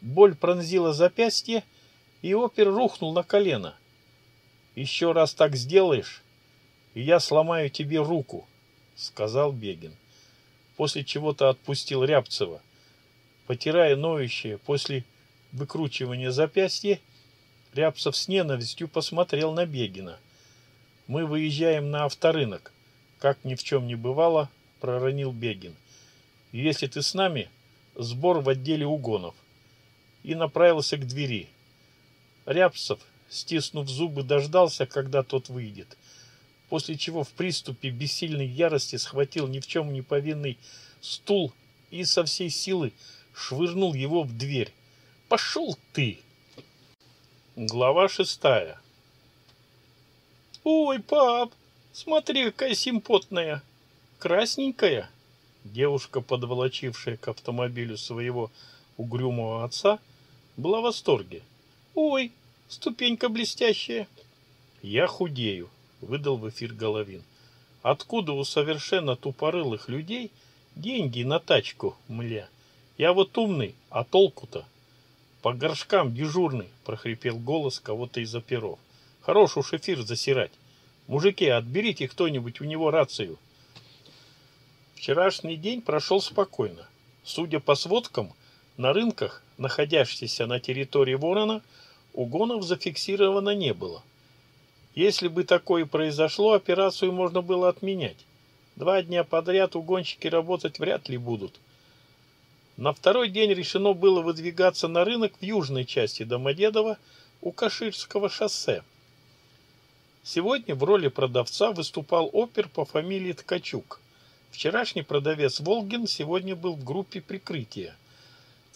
Боль пронзила запястье, и опер рухнул на колено еще раз так сделаешь и я сломаю тебе руку сказал бегин после чего-то отпустил рябцева потирая ноющее после выкручивания запястья. Рябцев с ненавистью посмотрел на бегина. Мы выезжаем на авторынок как ни в чем не бывало проронил бегин. Если ты с нами сбор в отделе угонов и направился к двери. Рябцев стиснув зубы, дождался, когда тот выйдет, после чего в приступе бессильной ярости схватил ни в чем не повинный стул и со всей силы швырнул его в дверь. «Пошел ты!» Глава шестая. «Ой, пап, смотри, какая симпотная! Красненькая!» Девушка, подволочившая к автомобилю своего угрюмого отца, была в восторге. «Ой, ступенька блестящая. Я худею, выдал в эфир Головин. Откуда у совершенно тупорылых людей деньги на тачку, мля? Я вот умный, а толку-то? По горшкам дежурный, прохрипел голос кого-то из оперов. Хорош уж эфир засирать. Мужики, отберите кто-нибудь у него рацию. Вчерашний день прошел спокойно. Судя по сводкам, на рынках, находящихся на территории Ворона, Угонов зафиксировано не было. Если бы такое произошло, операцию можно было отменять. Два дня подряд угонщики работать вряд ли будут. На второй день решено было выдвигаться на рынок в южной части Домодедова у Каширского шоссе. Сегодня в роли продавца выступал опер по фамилии Ткачук. Вчерашний продавец Волгин сегодня был в группе прикрытия.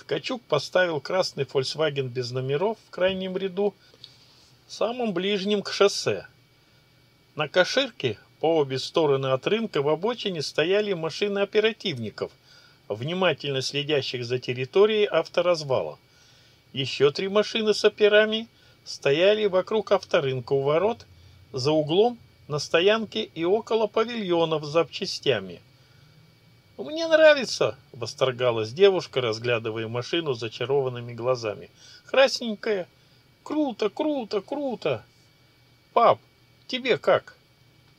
Ткачук поставил красный Volkswagen без номеров в крайнем ряду, самым ближним к шоссе. На кошельке по обе стороны от рынка в обочине стояли машины оперативников, внимательно следящих за территорией авторазвала. Еще три машины с операми стояли вокруг авторынка у ворот, за углом, на стоянке и около павильонов с запчастями – мне нравится. Восторгалась девушка разглядывая машину зачарованными глазами. Красненькая. Круто круто круто. Пап тебе как?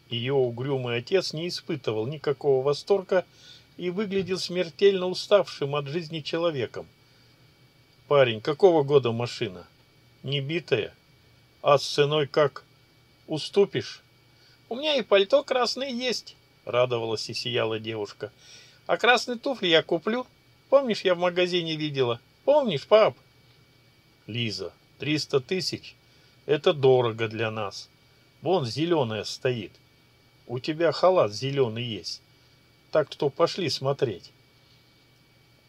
Ее угрюмый отец не испытывал никакого восторга и выглядел смертельно уставшим от жизни человеком. Парень какого года машина? Не битая? А с ценой как? Уступишь? У меня и пальто красное есть радовалась и сияла девушка. А красные туфли я куплю. Помнишь, я в магазине видела? Помнишь, пап? Лиза, 300 тысяч – это дорого для нас. Вон зеленая стоит. У тебя халат зеленый есть. Так что пошли смотреть.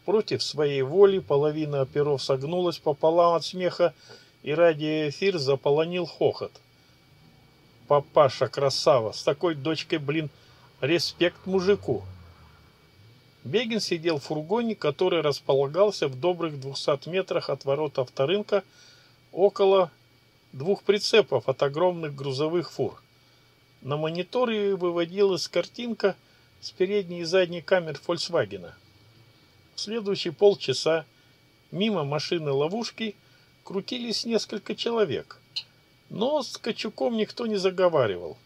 Против своей воли половина оперов согнулась пополам от смеха, и радиоэфир заполонил хохот. Папаша красава, с такой дочкой, блин, респект мужику. Бегин сидел в фургоне, который располагался в добрых 200 метрах от ворот авторынка около двух прицепов от огромных грузовых фур. На мониторе выводилась картинка с передней и задней камер Фольксвагена. В следующие полчаса мимо машины ловушки крутились несколько человек. Но с Качуком никто не заговаривал.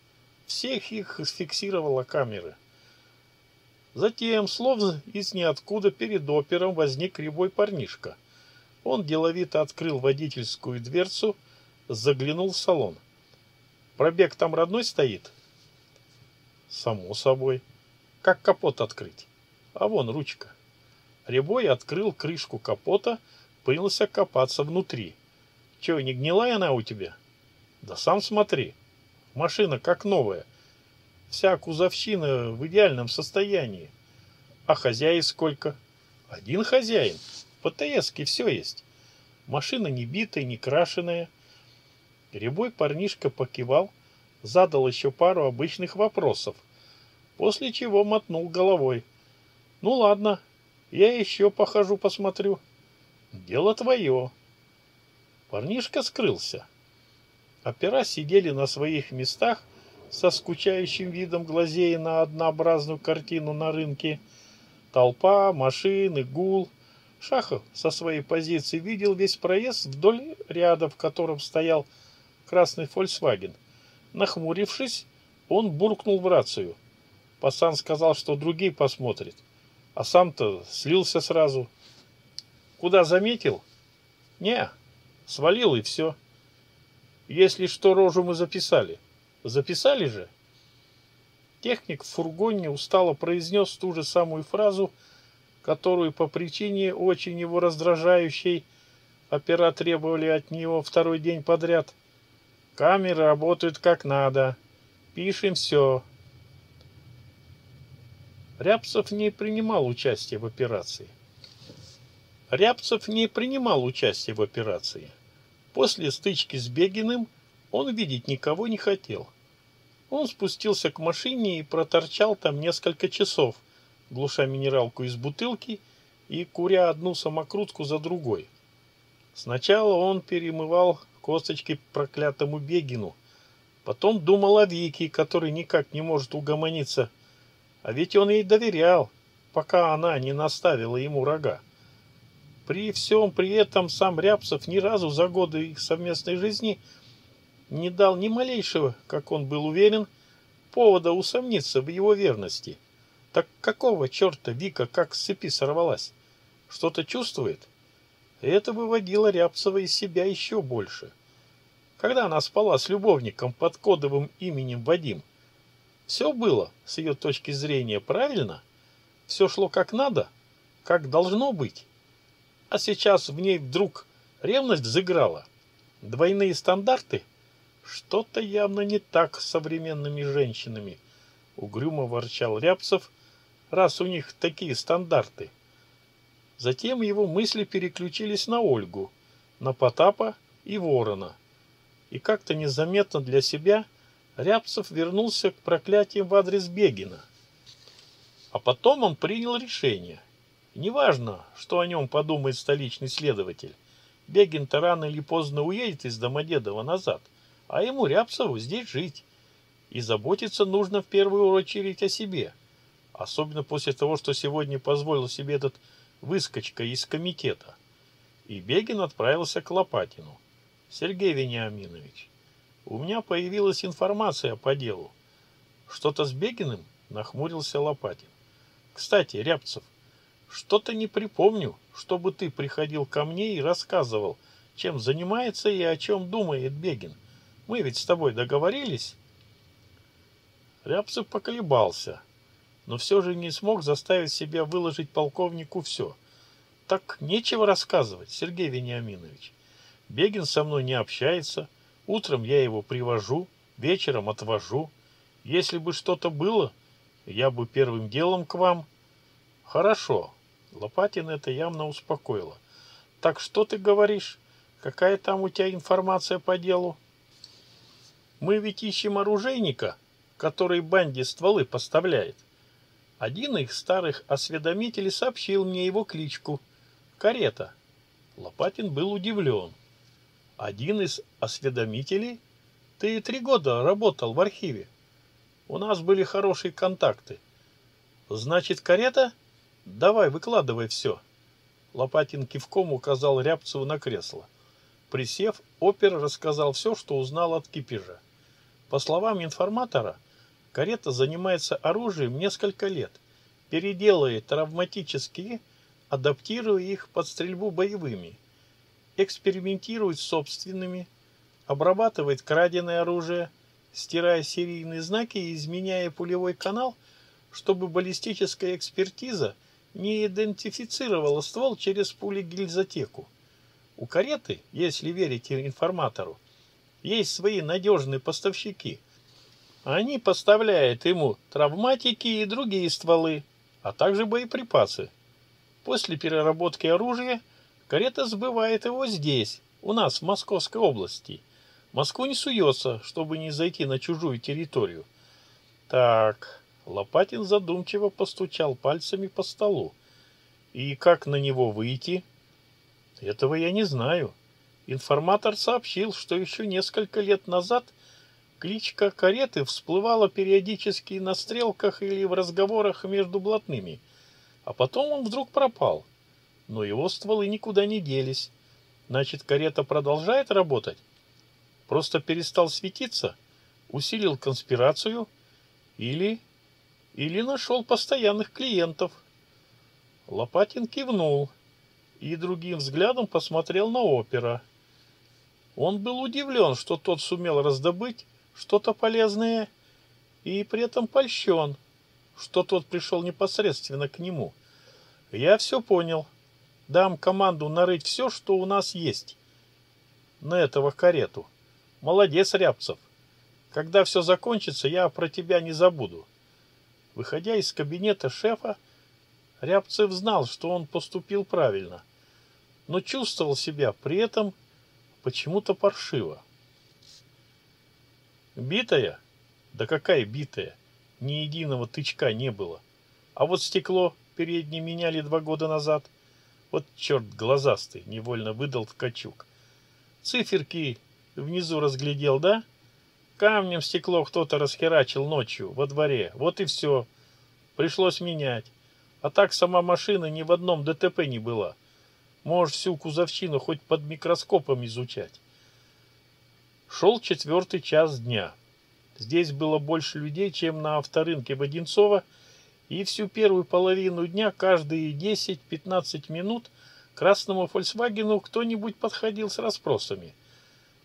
Всех их фиксировала камера. Затем, словно из ниоткуда перед опером возник кривой парнишка. Он деловито открыл водительскую дверцу, заглянул в салон. «Пробег там родной стоит?» «Само собой. Как капот открыть? А вон ручка». Рябой открыл крышку капота, принялся копаться внутри. Че не гнилая она у тебя?» «Да сам смотри. Машина как новая. Вся кузовщина в идеальном состоянии. А хозяев сколько? Один хозяин. По ТСке все есть. Машина не битая, не крашеная. Рябой парнишка покивал, задал еще пару обычных вопросов, после чего мотнул головой. «Ну ладно, я еще похожу посмотрю. Дело твое». Парнишка скрылся. Опера сидели на своих местах, со скучающим видом глазея на однообразную картину на рынке. Толпа, машины, гул. Шахов со своей позиции видел весь проезд вдоль ряда, в котором стоял красный «Фольксваген». Нахмурившись, он буркнул в рацию. Пасан сказал, что другие посмотрят, а сам-то слился сразу. Куда заметил? Не, свалил и все. Если что, рожу мы записали. — Записали же? Техник в фургоне устало произнес ту же самую фразу, которую по причине очень его раздражающей опера требовали от него второй день подряд. Камеры работают как надо. Пишем все. Рябцев не принимал участия в операции. Рябцев не принимал участия в операции. После стычки с Бегиным – он видеть никого не хотел. Он спустился к машине и проторчал там несколько часов, глуша минералку из бутылки и куря одну самокрутку за другой. Сначала он перемывал косточки проклятому Бегину, потом думал о Вике, который никак не может угомониться. А ведь он ей доверял, пока она не наставила ему рога. При всем при этом сам Рябцев ни разу за годы их совместной жизни не не дал ни малейшего, как он был уверен, повода усомниться в его верности. Так какого черта Вика как с цепи сорвалась? Что-то чувствует? Это выводило Рябцева из себя еще больше. Когда она спала с любовником под кодовым именем Вадим, все было, с ее точки зрения, правильно? Все шло как надо, как должно быть. А сейчас в ней вдруг ревность взыграла. Двойные стандарты – что-то явно не так с современными женщинами, угрюмо ворчал Рябцев, раз у них такие стандарты. Затем его мысли переключились на Ольгу, на Потапа и Ворона. И как-то незаметно для себя Рябцев вернулся к проклятиям в адрес Бегина. А потом он принял решение. Неважно, что о нем подумает столичный следователь. Бегин-то рано или поздно уедет из Домодедова назад а ему, Рябцеву, здесь жить. И заботиться нужно в первую очередь о себе. Особенно после того, что сегодня позволил себе этот выскочка из комитета. И Бегин отправился к Лопатину. Сергей Вениаминович, у меня появилась информация по делу. Что-то с Бегиным? Нахмурился Лопатин. Кстати, Рябцев, что-то не припомню, чтобы ты приходил ко мне и рассказывал, чем занимается и о чем думает Бегин. — мы ведь с тобой договорились. Рябцев поколебался, но все же не смог заставить себя выложить полковнику все. Так нечего рассказывать, Сергей Вениаминович. Бегин со мной не общается, утром я его привожу, вечером отвожу. Если бы что-то было, я бы первым делом к вам. Хорошо. Лопатин это явно успокоило. Так что ты говоришь? Какая там у тебя информация по делу? Мы ведь ищем оружейника, который банде стволы поставляет. Один их старых осведомителей сообщил мне его кличку — Карета. Лопатин был удивлен. Один из осведомителей? Ты три года работал в архиве. У нас были хорошие контакты. Значит, карета? Давай, выкладывай все. Лопатин кивком указал Рябцеву на кресло. Присев, опер рассказал все, что узнал от кипежа. По словам информатора, карета занимается оружием несколько лет, переделывая травматические, адаптируя их под стрельбу боевыми, экспериментирует с собственными, обрабатывает краденое оружие, стирая серийные знаки и изменяя пулевой канал, чтобы баллистическая экспертиза не идентифицировала ствол через пули-гильзотеку. У кареты, если верить информатору, есть свои надежные поставщики. Они поставляют ему травматики и другие стволы, а также боеприпасы. После переработки оружия карета сбывает его здесь, у нас в Московской области. Москву не суется, чтобы не зайти на чужую территорию. Так, Лопатин задумчиво постучал пальцами по столу. И как на него выйти? Этого я не знаю. Информатор сообщил, что еще несколько лет назад кличка Кареты всплывала периодически на стрелках или в разговорах между блатными, а потом он вдруг пропал. Но его стволы никуда не делись. Значит, Карета продолжает работать? Просто перестал светиться? Усилил конспирацию? Или... Или нашел постоянных клиентов? Лопатин кивнул и другим взглядом посмотрел на опера. Он был удивлен, что тот сумел раздобыть что-то полезное и при этом польщен, что тот пришел непосредственно к нему. Я все понял. Дам команду нарыть все, что у нас есть. На этого карету. Молодец, Рябцев. Когда все закончится, я про тебя не забуду. Выходя из кабинета шефа, Рябцев знал, что он поступил правильно, но чувствовал себя при этом почему-то паршиво. Битая? Да какая битая? Ни единого тычка не было. А вот стекло переднее меняли два года назад. Вот черт глазастый, невольно выдал ткачук. Циферки внизу разглядел, да? Камнем стекло кто-то расхерачил ночью во дворе. Вот и все. Пришлось менять. А так сама машина ни в одном ДТП не была. Можешь всю кузовщину хоть под микроскопом изучать. Шел четвертый час дня. Здесь было больше людей, чем на авторынке Воденцова, и всю первую половину дня каждые 10-15 минут красному «Фольксвагену» кто-нибудь подходил с расспросами.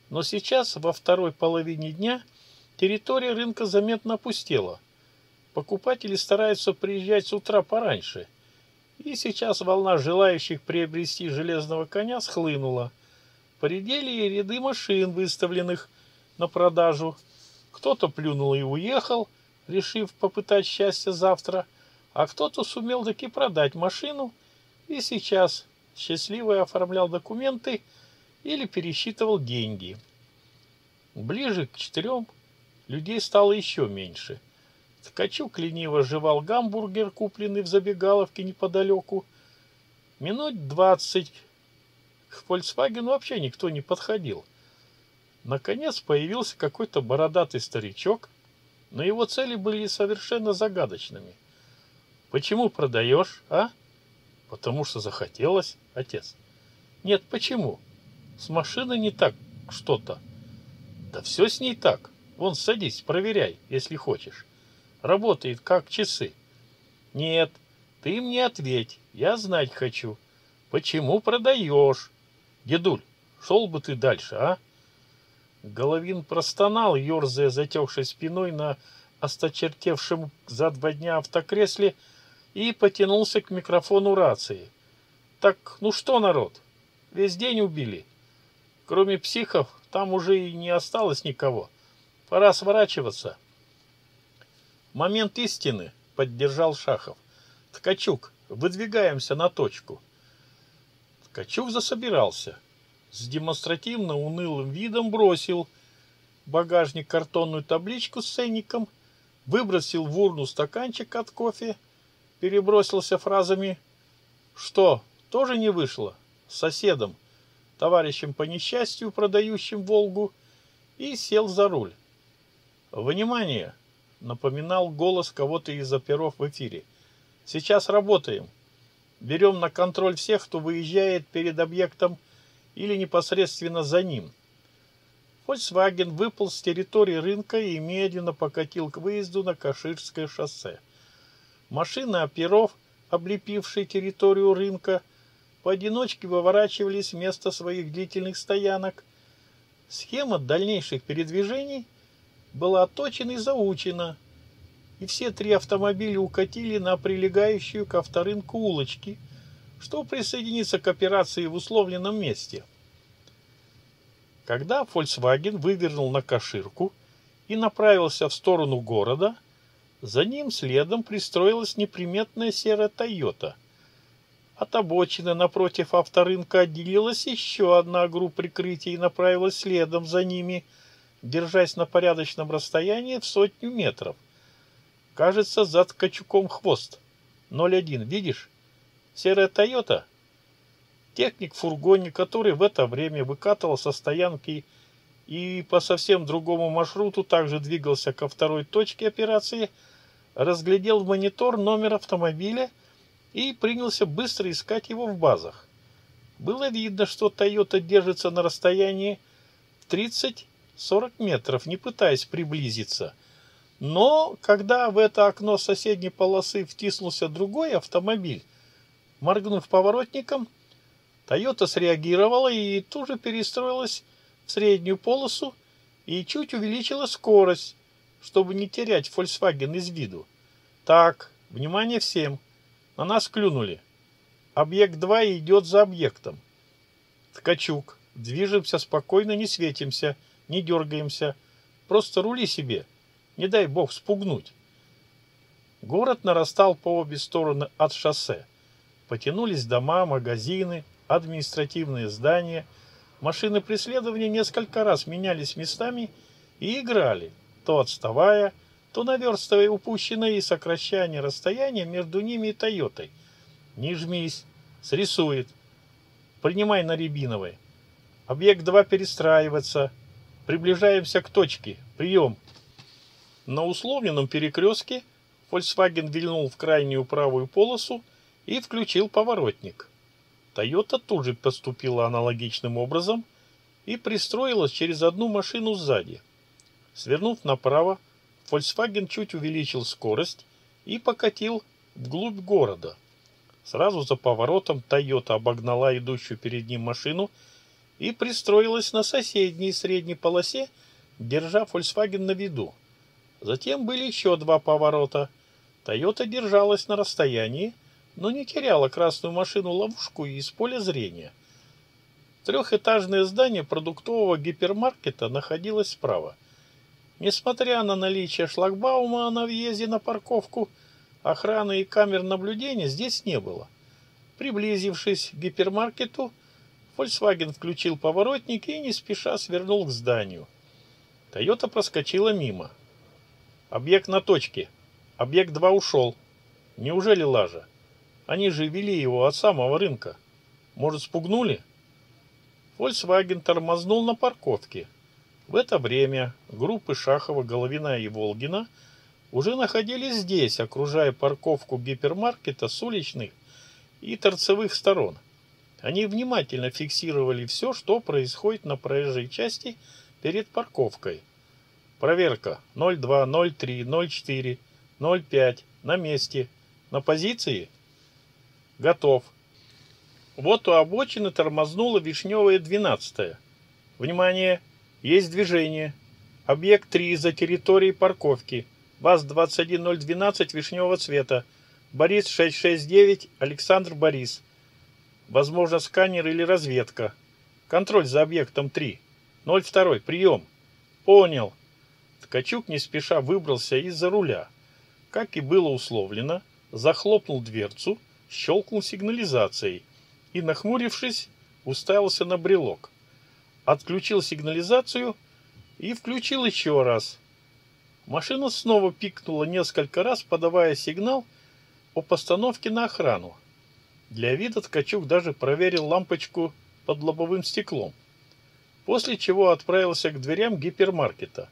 Но сейчас, во второй половине дня, территория рынка заметно опустела. Покупатели стараются приезжать с утра пораньше – и сейчас волна желающих приобрести железного коня схлынула. Поредели и ряды машин, выставленных на продажу. Кто-то плюнул и уехал, решив попытать счастье завтра, а кто-то сумел таки продать машину и сейчас счастливый оформлял документы или пересчитывал деньги. Ближе к четырем людей стало еще меньше – Вскочил лениво, жевал гамбургер, купленный в забегаловке неподалеку. Минут двадцать к Volkswagen вообще никто не подходил. Наконец появился какой-то бородатый старичок, но его цели были совершенно загадочными. «Почему продаешь, а?» «Потому что захотелось, отец». «Нет, почему? С машиной не так что-то». «Да все с ней так. Вон, садись, проверяй, если хочешь» работает как часы. Нет, ты мне ответь, я знать хочу. Почему продаешь? Дедуль, шел бы ты дальше, а? Головин простонал, ерзая затекшей спиной на осточертевшем за два дня автокресле и потянулся к микрофону рации. Так, ну что, народ, весь день убили. Кроме психов, там уже и не осталось никого. Пора сворачиваться. — Момент истины, поддержал Шахов. Ткачук, выдвигаемся на точку. Ткачук засобирался. С демонстративно унылым видом бросил багажник картонную табличку с ценником, выбросил в урну стаканчик от кофе, перебросился фразами «Что, тоже не вышло?» с соседом, товарищем по несчастью, продающим «Волгу», и сел за руль. «Внимание! напоминал голос кого-то из оперов в эфире. «Сейчас работаем. Берем на контроль всех, кто выезжает перед объектом или непосредственно за ним». Volkswagen выпал с территории рынка и медленно покатил к выезду на Каширское шоссе. Машины оперов, облепившие территорию рынка, поодиночке выворачивались с места своих длительных стоянок. Схема дальнейших передвижений – была отточена и заучена, и все три автомобиля укатили на прилегающую к авторынку улочки, чтобы присоединиться к операции в условленном месте. Когда Volkswagen вывернул на Каширку и направился в сторону города, за ним следом пристроилась неприметная серая «Тойота». От обочины напротив авторынка отделилась еще одна группа прикрытия и направилась следом за ними – держась на порядочном расстоянии в сотню метров. Кажется, зад качуком хвост. 0,1, видишь? Серая Тойота. Техник в фургоне, который в это время выкатывал со стоянки и по совсем другому маршруту также двигался ко второй точке операции, разглядел в монитор номер автомобиля и принялся быстро искать его в базах. Было видно, что Тойота держится на расстоянии 30 40 метров, не пытаясь приблизиться. Но когда в это окно соседней полосы втиснулся другой автомобиль, моргнув поворотником, Тойота среагировала и тут же перестроилась в среднюю полосу и чуть увеличила скорость, чтобы не терять Volkswagen из виду. Так, внимание всем, на нас клюнули. Объект 2 идет за объектом. Ткачук, движемся спокойно, не светимся – не дергаемся, просто рули себе, не дай бог спугнуть. Город нарастал по обе стороны от шоссе. Потянулись дома, магазины, административные здания. Машины преследования несколько раз менялись местами и играли, то отставая, то наверстывая упущенное и сокращая расстояние между ними и Тойотой. Не жмись, срисует. Принимай на рябиновой. Объект 2 перестраиваться – Приближаемся к точке. Прием. На условленном перекрестке Volkswagen вильнул в крайнюю правую полосу и включил поворотник. Toyota тут же поступила аналогичным образом и пристроилась через одну машину сзади. Свернув направо, Volkswagen чуть увеличил скорость и покатил вглубь города. Сразу за поворотом Toyota обогнала идущую перед ним машину и и пристроилась на соседней средней полосе, держа Volkswagen на виду. Затем были еще два поворота. Toyota держалась на расстоянии, но не теряла красную машину-ловушку из поля зрения. Трехэтажное здание продуктового гипермаркета находилось справа. Несмотря на наличие шлагбаума на въезде на парковку, охраны и камер наблюдения здесь не было. Приблизившись к гипермаркету, Volkswagen включил поворотник и не спеша свернул к зданию. Тойота проскочила мимо. Объект на точке. Объект 2 ушел. Неужели лажа? Они же вели его от самого рынка. Может, спугнули? Volkswagen тормознул на парковке. В это время группы Шахова, Головина и Волгина уже находились здесь, окружая парковку гипермаркета с уличных и торцевых сторон. Они внимательно фиксировали все, что происходит на проезжей части перед парковкой. Проверка 02, 03, 04, 05. На месте. На позиции? Готов. Вот у обочины тормознула вишневая 12 -я. Внимание! Есть движение. Объект 3 за территорией парковки. ВАЗ-21012 вишневого цвета. Борис 669, Александр Борис. Возможно, сканер или разведка. Контроль за объектом 3. 02. Прием. Понял. Ткачук не спеша выбрался из-за руля. Как и было условлено, захлопнул дверцу, щелкнул сигнализацией и, нахмурившись, уставился на брелок. Отключил сигнализацию и включил еще раз. Машина снова пикнула несколько раз, подавая сигнал о постановке на охрану. Для вида Ткачук даже проверил лампочку под лобовым стеклом, после чего отправился к дверям гипермаркета.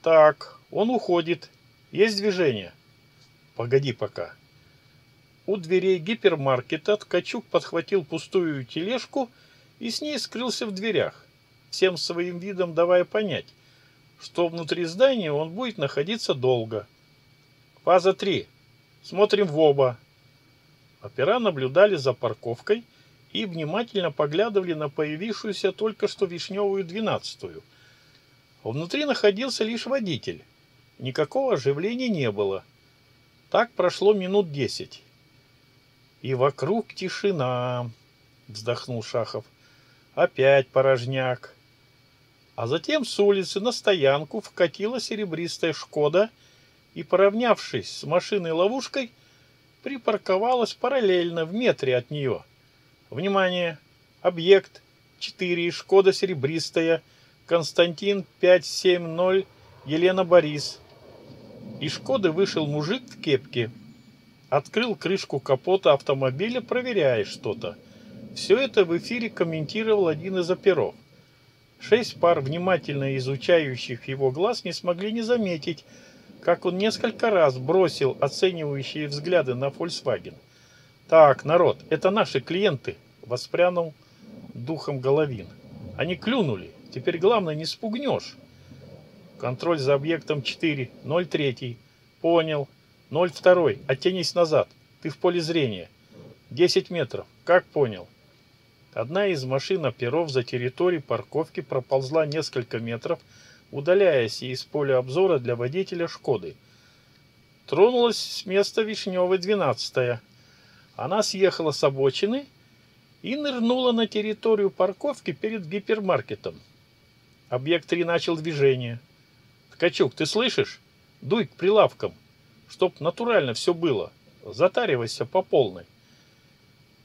Так, он уходит. Есть движение. Погоди пока. У дверей гипермаркета Ткачук подхватил пустую тележку и с ней скрылся в дверях, всем своим видом давая понять, что внутри здания он будет находиться долго. Фаза 3. Смотрим в оба. Опера наблюдали за парковкой и внимательно поглядывали на появившуюся только что вишневую двенадцатую. Внутри находился лишь водитель. Никакого оживления не было. Так прошло минут десять. «И вокруг тишина», — вздохнул Шахов. «Опять порожняк». А затем с улицы на стоянку вкатила серебристая «Шкода» и, поравнявшись с машиной-ловушкой, — припарковалась параллельно в метре от нее. Внимание! Объект 4, Шкода Серебристая, Константин 570, Елена Борис. Из Шкоды вышел мужик в кепке. Открыл крышку капота автомобиля, проверяя что-то. Все это в эфире комментировал один из оперов. Шесть пар внимательно изучающих его глаз не смогли не заметить, как он несколько раз бросил оценивающие взгляды на Volkswagen. «Так, народ, это наши клиенты!» – воспрянул духом Головин. «Они клюнули, теперь главное не спугнешь!» «Контроль за объектом 403 понял, 02, оттянись назад, ты в поле зрения, 10 метров, как понял?» Одна из машин оперов за территорией парковки проползла несколько метров – удаляясь из поля обзора для водителя «Шкоды». Тронулась с места Вишневой 12-я. Она съехала с обочины и нырнула на территорию парковки перед гипермаркетом. Объект 3 начал движение. «Ткачук, ты слышишь? Дуй к прилавкам, чтоб натурально все было. Затаривайся по полной».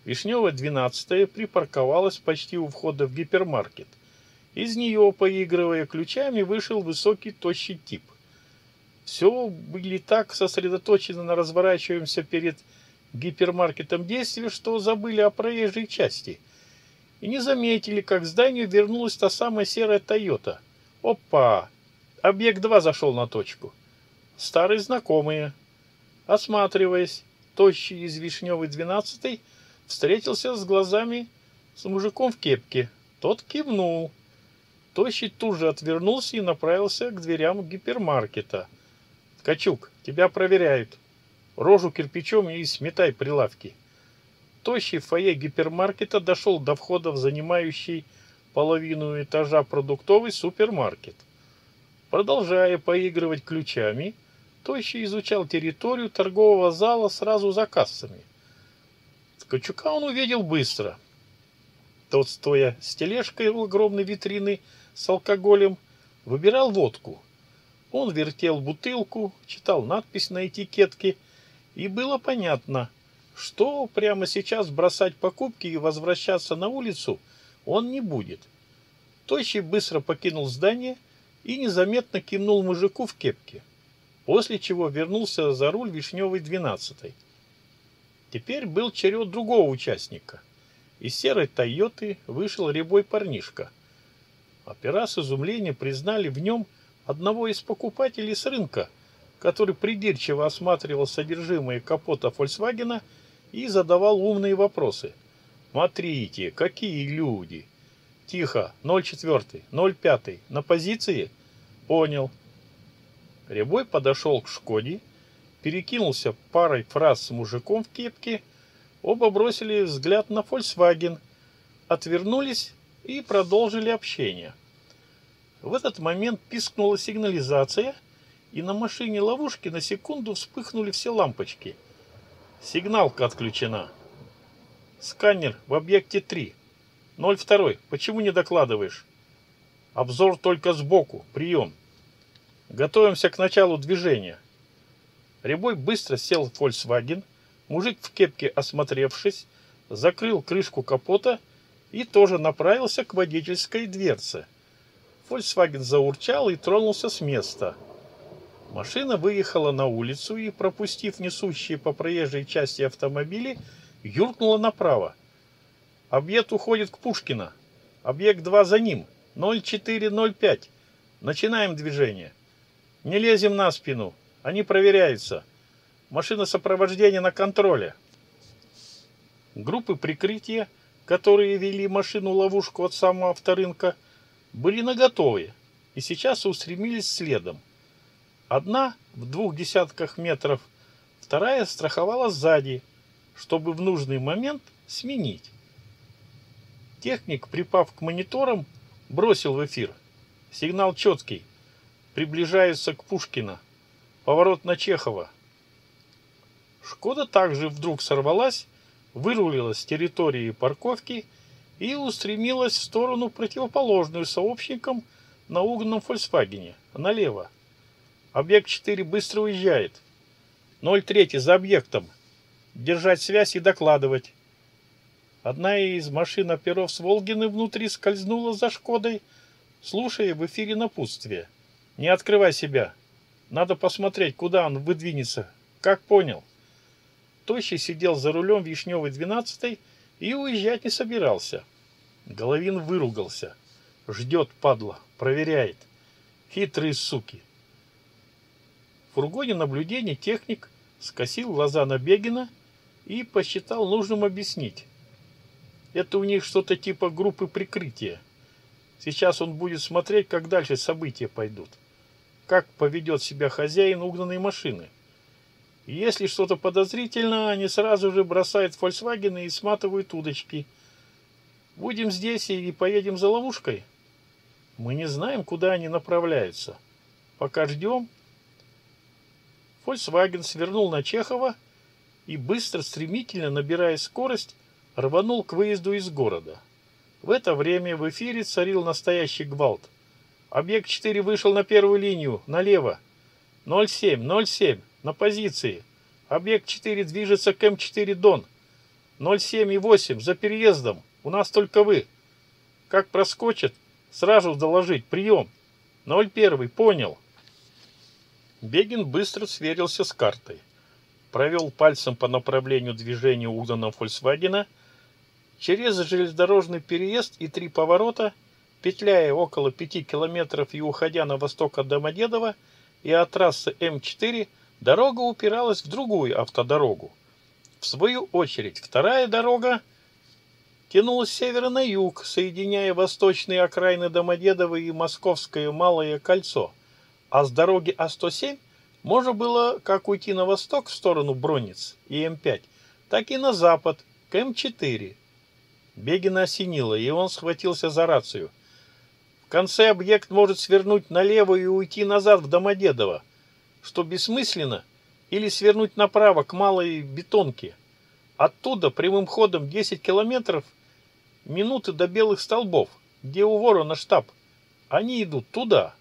Вишневая 12 припарковалась почти у входа в гипермаркет. Из нее, поигрывая ключами, вышел высокий тощий тип. Все были так сосредоточены на разворачиваемся перед гипермаркетом действии, что забыли о проезжей части. И не заметили, как к зданию вернулась та самая серая «Тойота». Опа! Объект-2 зашел на точку. Старые знакомые. Осматриваясь, тощий из Вишневой 12 встретился с глазами с мужиком в кепке. Тот кивнул. Тощий тут же отвернулся и направился к дверям гипермаркета. «Качук, тебя проверяют. Рожу кирпичом и сметай прилавки». Тощий в фойе гипермаркета дошел до входа в занимающий половину этажа продуктовый супермаркет. Продолжая поигрывать ключами, Тощий изучал территорию торгового зала сразу за кассами. Ткачука он увидел быстро. Тот, стоя с тележкой у огромной витрины, с алкоголем, выбирал водку. Он вертел бутылку, читал надпись на этикетке, и было понятно, что прямо сейчас бросать покупки и возвращаться на улицу он не будет. Тощий быстро покинул здание и незаметно кинул мужику в кепке, после чего вернулся за руль Вишневой двенадцатой. Теперь был черед другого участника. Из серой «Тойоты» вышел рябой парнишка – Опера с изумлением признали в нем одного из покупателей с рынка, который придирчиво осматривал содержимое капота «Фольксвагена» и задавал умные вопросы. «Смотрите, какие люди!» «Тихо, 0,4, 0,5, на позиции?» «Понял». Рябой подошел к «Шкоде», перекинулся парой фраз с мужиком в кепке, оба бросили взгляд на «Фольксваген», отвернулись и продолжили общение. В этот момент пискнула сигнализация, и на машине ловушки на секунду вспыхнули все лампочки. Сигналка отключена. Сканер в объекте 3. 02. Почему не докладываешь? Обзор только сбоку. Прием. Готовимся к началу движения. Рябой быстро сел в Volkswagen. Мужик в кепке, осмотревшись, закрыл крышку капота и и тоже направился к водительской дверце. Volkswagen заурчал и тронулся с места. Машина выехала на улицу и, пропустив несущие по проезжей части автомобили, юркнула направо. Объект уходит к Пушкина. Объект 2 за ним. 0405. Начинаем движение. Не лезем на спину. Они проверяются. Машина сопровождения на контроле. Группы прикрытия – которые вели машину-ловушку от самого авторынка, были наготове и сейчас устремились следом. Одна в двух десятках метров, вторая страховала сзади, чтобы в нужный момент сменить. Техник, припав к мониторам, бросил в эфир. Сигнал четкий. приближается к Пушкина. Поворот на Чехова. Шкода также вдруг сорвалась вырулила с территории парковки и устремилась в сторону противоположную сообщникам на угнанном «Фольксвагене», налево. Объект 4 быстро уезжает. 03 за объектом. Держать связь и докладывать. Одна из машин оперов с Волгины внутри скользнула за Шкодой, слушая в эфире напутствие. «Не открывай себя. Надо посмотреть, куда он выдвинется. Как понял?» Тощий сидел за рулем Вишневой 12 и уезжать не собирался. Головин выругался. Ждет, падла, проверяет. Хитрые суки. В фургоне наблюдений техник скосил глаза на Бегина и посчитал нужным объяснить. Это у них что-то типа группы прикрытия. Сейчас он будет смотреть, как дальше события пойдут. Как поведет себя хозяин угнанной машины. — если что-то подозрительно, они сразу же бросают Volkswagen и сматывают удочки. Будем здесь и поедем за ловушкой. Мы не знаем, куда они направляются. Пока ждем. Фольксваген свернул на Чехова и, быстро, стремительно набирая скорость, рванул к выезду из города. В это время в эфире царил настоящий гвалт. Объект 4 вышел на первую линию, налево. 07, 07 на позиции. Объект 4 движется к М4 Дон. 07,8 за переездом. У нас только вы. Как проскочит, сразу доложить. Прием. 01. Понял. Бегин быстро сверился с картой. Провел пальцем по направлению движения угнана Фольксвагена. Через железнодорожный переезд и три поворота, петляя около пяти километров и уходя на восток от Домодедова и от трассы М4, Дорога упиралась в другую автодорогу. В свою очередь, вторая дорога тянулась с севера на юг, соединяя восточные окраины Домодедово и Московское Малое Кольцо. А с дороги А107 можно было как уйти на восток в сторону Бронниц и М5, так и на запад, к М4. Бегина осенило, и он схватился за рацию. В конце объект может свернуть налево и уйти назад в Домодедово что бессмысленно, или свернуть направо к малой бетонке. Оттуда прямым ходом 10 километров минуты до белых столбов, где у ворона штаб. Они идут туда.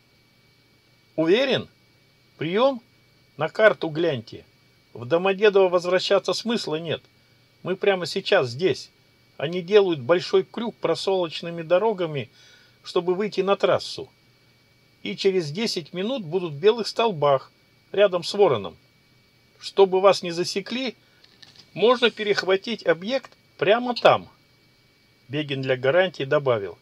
Уверен? Прием? На карту гляньте. В Домодедово возвращаться смысла нет. Мы прямо сейчас здесь. Они делают большой крюк просолочными дорогами, чтобы выйти на трассу. И через 10 минут будут в белых столбах – рядом с вороном. Чтобы вас не засекли, можно перехватить объект прямо там. Бегин для гарантии добавил.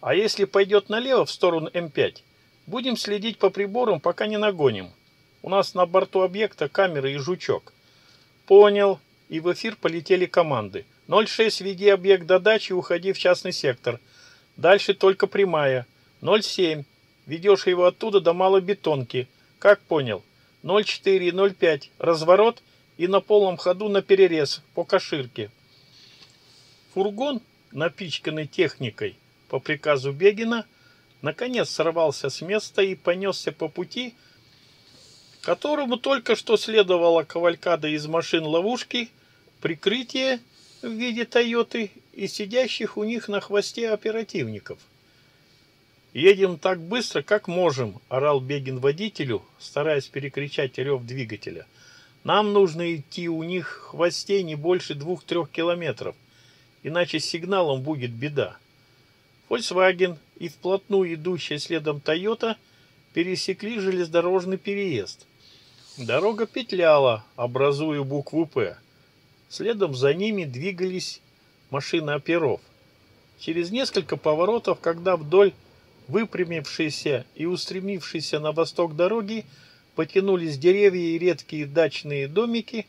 А если пойдет налево в сторону М5, будем следить по приборам, пока не нагоним. У нас на борту объекта камеры и жучок. Понял. И в эфир полетели команды. 06 веди объект до дачи, уходи в частный сектор. Дальше только прямая. 07 ведешь его оттуда до малой бетонки. Как понял? 0,4 и 0,5 разворот и на полном ходу на перерез по коширке. Фургон, напичканный техникой по приказу Бегина, наконец сорвался с места и понесся по пути, которому только что следовала кавалькада из машин ловушки, прикрытие в виде «Тойоты» и сидящих у них на хвосте оперативников – «Едем так быстро, как можем», — орал Бегин водителю, стараясь перекричать рев двигателя. «Нам нужно идти у них хвосте не больше двух-трех километров, иначе с сигналом будет беда». Volkswagen и вплотную идущая следом Toyota пересекли железнодорожный переезд. Дорога петляла, образуя букву «П». Следом за ними двигались машины оперов. Через несколько поворотов, когда вдоль выпрямившиеся и устремившиеся на восток дороги, потянулись деревья и редкие дачные домики.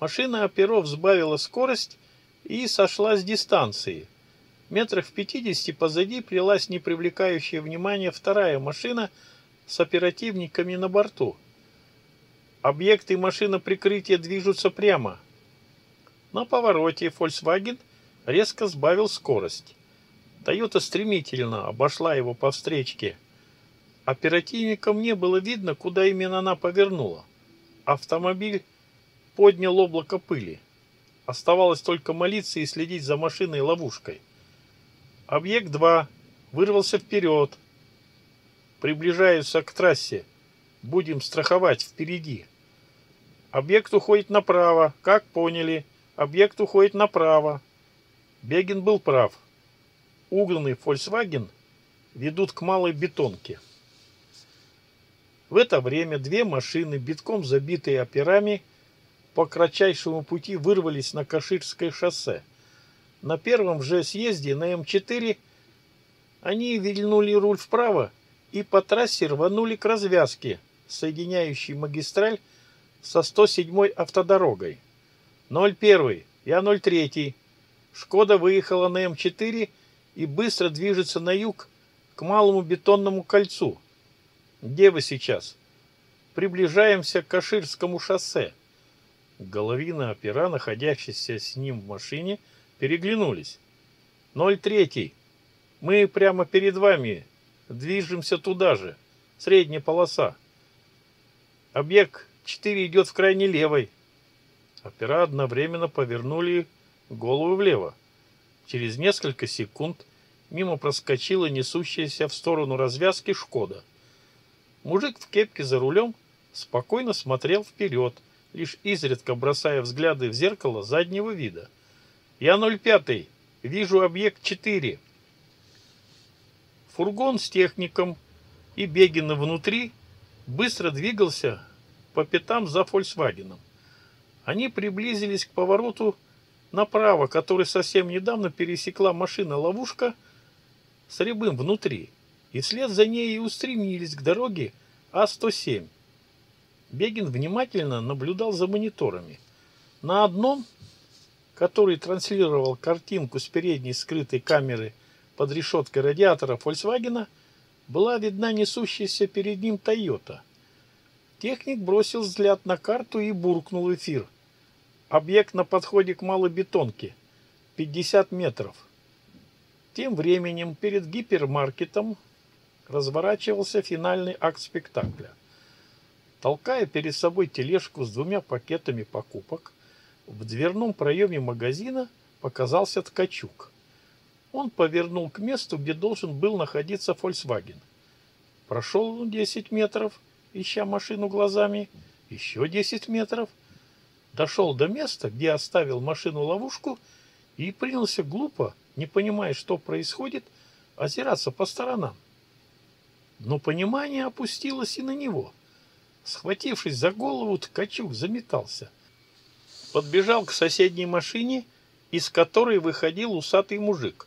Машина оперов сбавила скорость и сошла с дистанции. Метрах в пятидесяти позади плелась непривлекающая внимания вторая машина с оперативниками на борту. Объект и машина прикрытия движутся прямо. На повороте Volkswagen резко сбавил скорость. Тойота стремительно обошла его по встречке. А Оперативникам не было видно, куда именно она повернула. Автомобиль поднял облако пыли. Оставалось только молиться и следить за машиной ловушкой. Объект 2 вырвался вперед. Приближаются к трассе. Будем страховать впереди. Объект уходит направо. Как поняли, объект уходит направо. Бегин был прав угнанный Volkswagen ведут к малой бетонке. В это время две машины, битком забитые операми, по кратчайшему пути вырвались на Каширское шоссе. На первом же съезде на М4 они вильнули руль вправо и по трассе рванули к развязке, соединяющей магистраль со 107-й автодорогой. 01, я 03. Шкода выехала на М4 и и быстро движется на юг к малому бетонному кольцу. Где вы сейчас? Приближаемся к Каширскому шоссе. Головина опера, находящиеся с ним в машине, переглянулись. «Ноль третий. Мы прямо перед вами. Движемся туда же. Средняя полоса. Объект четыре идет в крайне левой». Опера одновременно повернули голову влево. Через несколько секунд мимо проскочила несущаяся в сторону развязки «Шкода». Мужик в кепке за рулем спокойно смотрел вперед, лишь изредка бросая взгляды в зеркало заднего вида. «Я 05, вижу объект 4». Фургон с техником и Бегина внутри быстро двигался по пятам за «Фольксвагеном». Они приблизились к повороту направо, который совсем недавно пересекла машина-ловушка с рябым внутри, и вслед за ней устремились к дороге А-107. Бегин внимательно наблюдал за мониторами. На одном, который транслировал картинку с передней скрытой камеры под решеткой радиатора Volkswagen, была видна несущаяся перед ним Тойота. Техник бросил взгляд на карту и буркнул эфир – Объект на подходе к малой бетонке, 50 метров. Тем временем перед гипермаркетом разворачивался финальный акт спектакля. Толкая перед собой тележку с двумя пакетами покупок, в дверном проеме магазина показался ткачук. Он повернул к месту, где должен был находиться Volkswagen. Прошел он 10 метров, ища машину глазами, еще 10 метров – дошел до места, где оставил машину-ловушку, и принялся глупо, не понимая, что происходит, озираться по сторонам. Но понимание опустилось и на него. Схватившись за голову, Ткачук заметался. Подбежал к соседней машине, из которой выходил усатый мужик.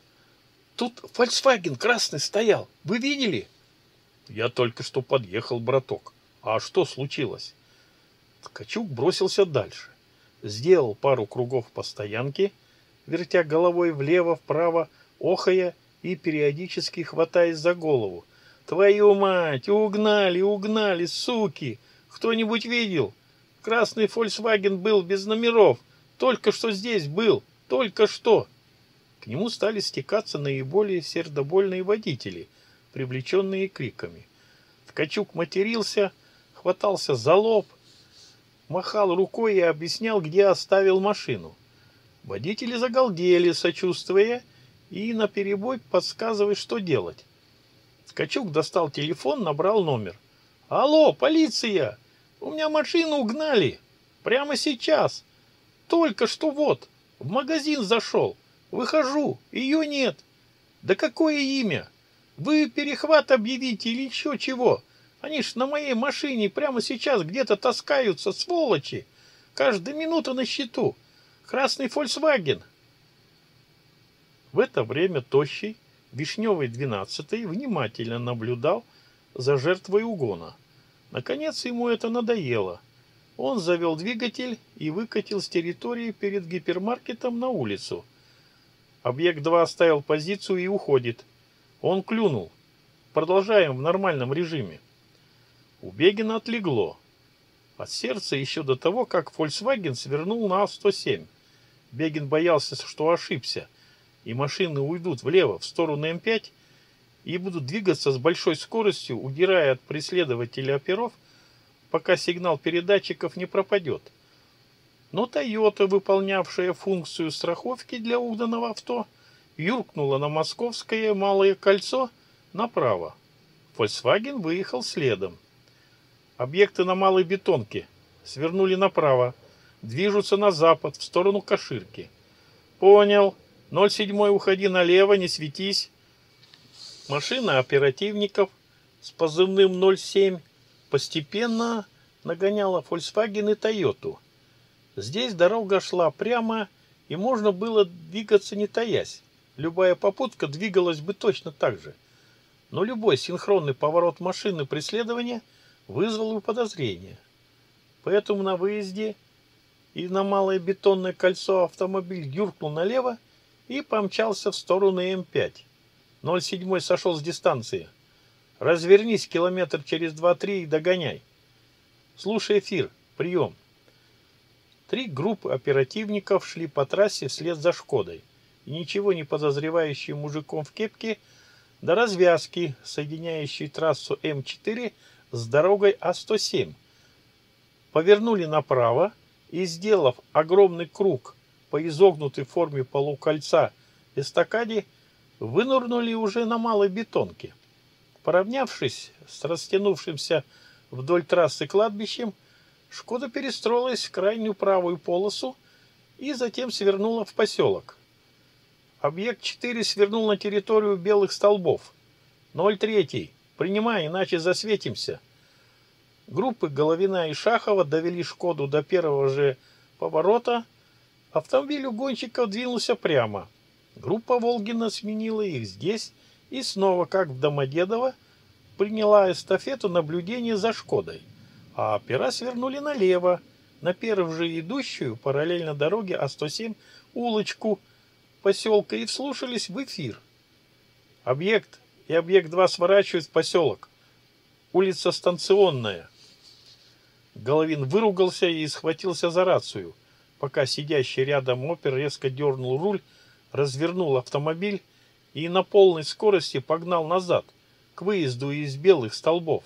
«Тут Фольксваген красный стоял. Вы видели?» «Я только что подъехал, браток. А что случилось?» Ткачук бросился дальше сделал пару кругов по стоянке, вертя головой влево-вправо, охая и периодически хватаясь за голову. «Твою мать! Угнали, угнали, суки! Кто-нибудь видел? Красный «Фольксваген» был без номеров. Только что здесь был. Только что!» К нему стали стекаться наиболее сердобольные водители, привлеченные криками. Ткачук матерился, хватался за лоб, махал рукой и объяснял, где оставил машину. Водители загалдели, сочувствуя, и наперебой подсказывая, что делать. Ткачук достал телефон, набрал номер. «Алло, полиция! У меня машину угнали! Прямо сейчас! Только что вот! В магазин зашел! Выхожу! Ее нет! Да какое имя? Вы перехват объявите или еще чего? Они ж на моей машине прямо сейчас где-то таскаются, сволочи. Каждая минута на счету. Красный Volkswagen. В это время тощий, вишневый двенадцатый, внимательно наблюдал за жертвой угона. Наконец ему это надоело. Он завел двигатель и выкатил с территории перед гипермаркетом на улицу. Объект 2 оставил позицию и уходит. Он клюнул. Продолжаем в нормальном режиме. У Бегина отлегло. От сердца еще до того, как Volkswagen свернул на А-107. Бегин боялся, что ошибся, и машины уйдут влево, в сторону М5, и будут двигаться с большой скоростью, удирая от преследователей оперов, пока сигнал передатчиков не пропадет. Но Toyota, выполнявшая функцию страховки для угнанного авто, юркнула на Московское Малое кольцо направо. Volkswagen выехал следом. Объекты на малой бетонке свернули направо, движутся на запад, в сторону Каширки. Понял. 07 уходи налево, не светись. Машина оперативников с позывным 07 постепенно нагоняла Volkswagen и Toyota. Здесь дорога шла прямо, и можно было двигаться не таясь. Любая попутка двигалась бы точно так же. Но любой синхронный поворот машины преследования – вызвало подозрение. Поэтому на выезде и на малое бетонное кольцо автомобиль юркнул налево и помчался в сторону М5. 07 сошел с дистанции. Развернись километр через 2-3 и догоняй. Слушай эфир. Прием. Три группы оперативников шли по трассе вслед за «Шкодой» и ничего не подозревающие мужиком в кепке до развязки, соединяющей трассу М4 с дорогой А107, повернули направо и, сделав огромный круг по изогнутой форме полукольца эстакаде, вынурнули уже на малой бетонке. Поравнявшись с растянувшимся вдоль трассы кладбищем, Шкода перестроилась в крайнюю правую полосу и затем свернула в поселок. Объект 4 свернул на территорию белых столбов. 03. Принимай, иначе засветимся группы Головина и Шахова довели «Шкоду» до первого же поворота, автомобиль угонщиков двинулся прямо. Группа Волгина сменила их здесь и снова, как в Домодедово, приняла эстафету наблюдения за «Шкодой», а опера свернули налево, на первую же идущую параллельно дороге А107 улочку поселка и вслушались в эфир. Объект и объект 2 сворачивают в поселок. Улица станционная – Головин выругался и схватился за рацию, пока сидящий рядом опер резко дернул руль, развернул автомобиль и на полной скорости погнал назад, к выезду из белых столбов.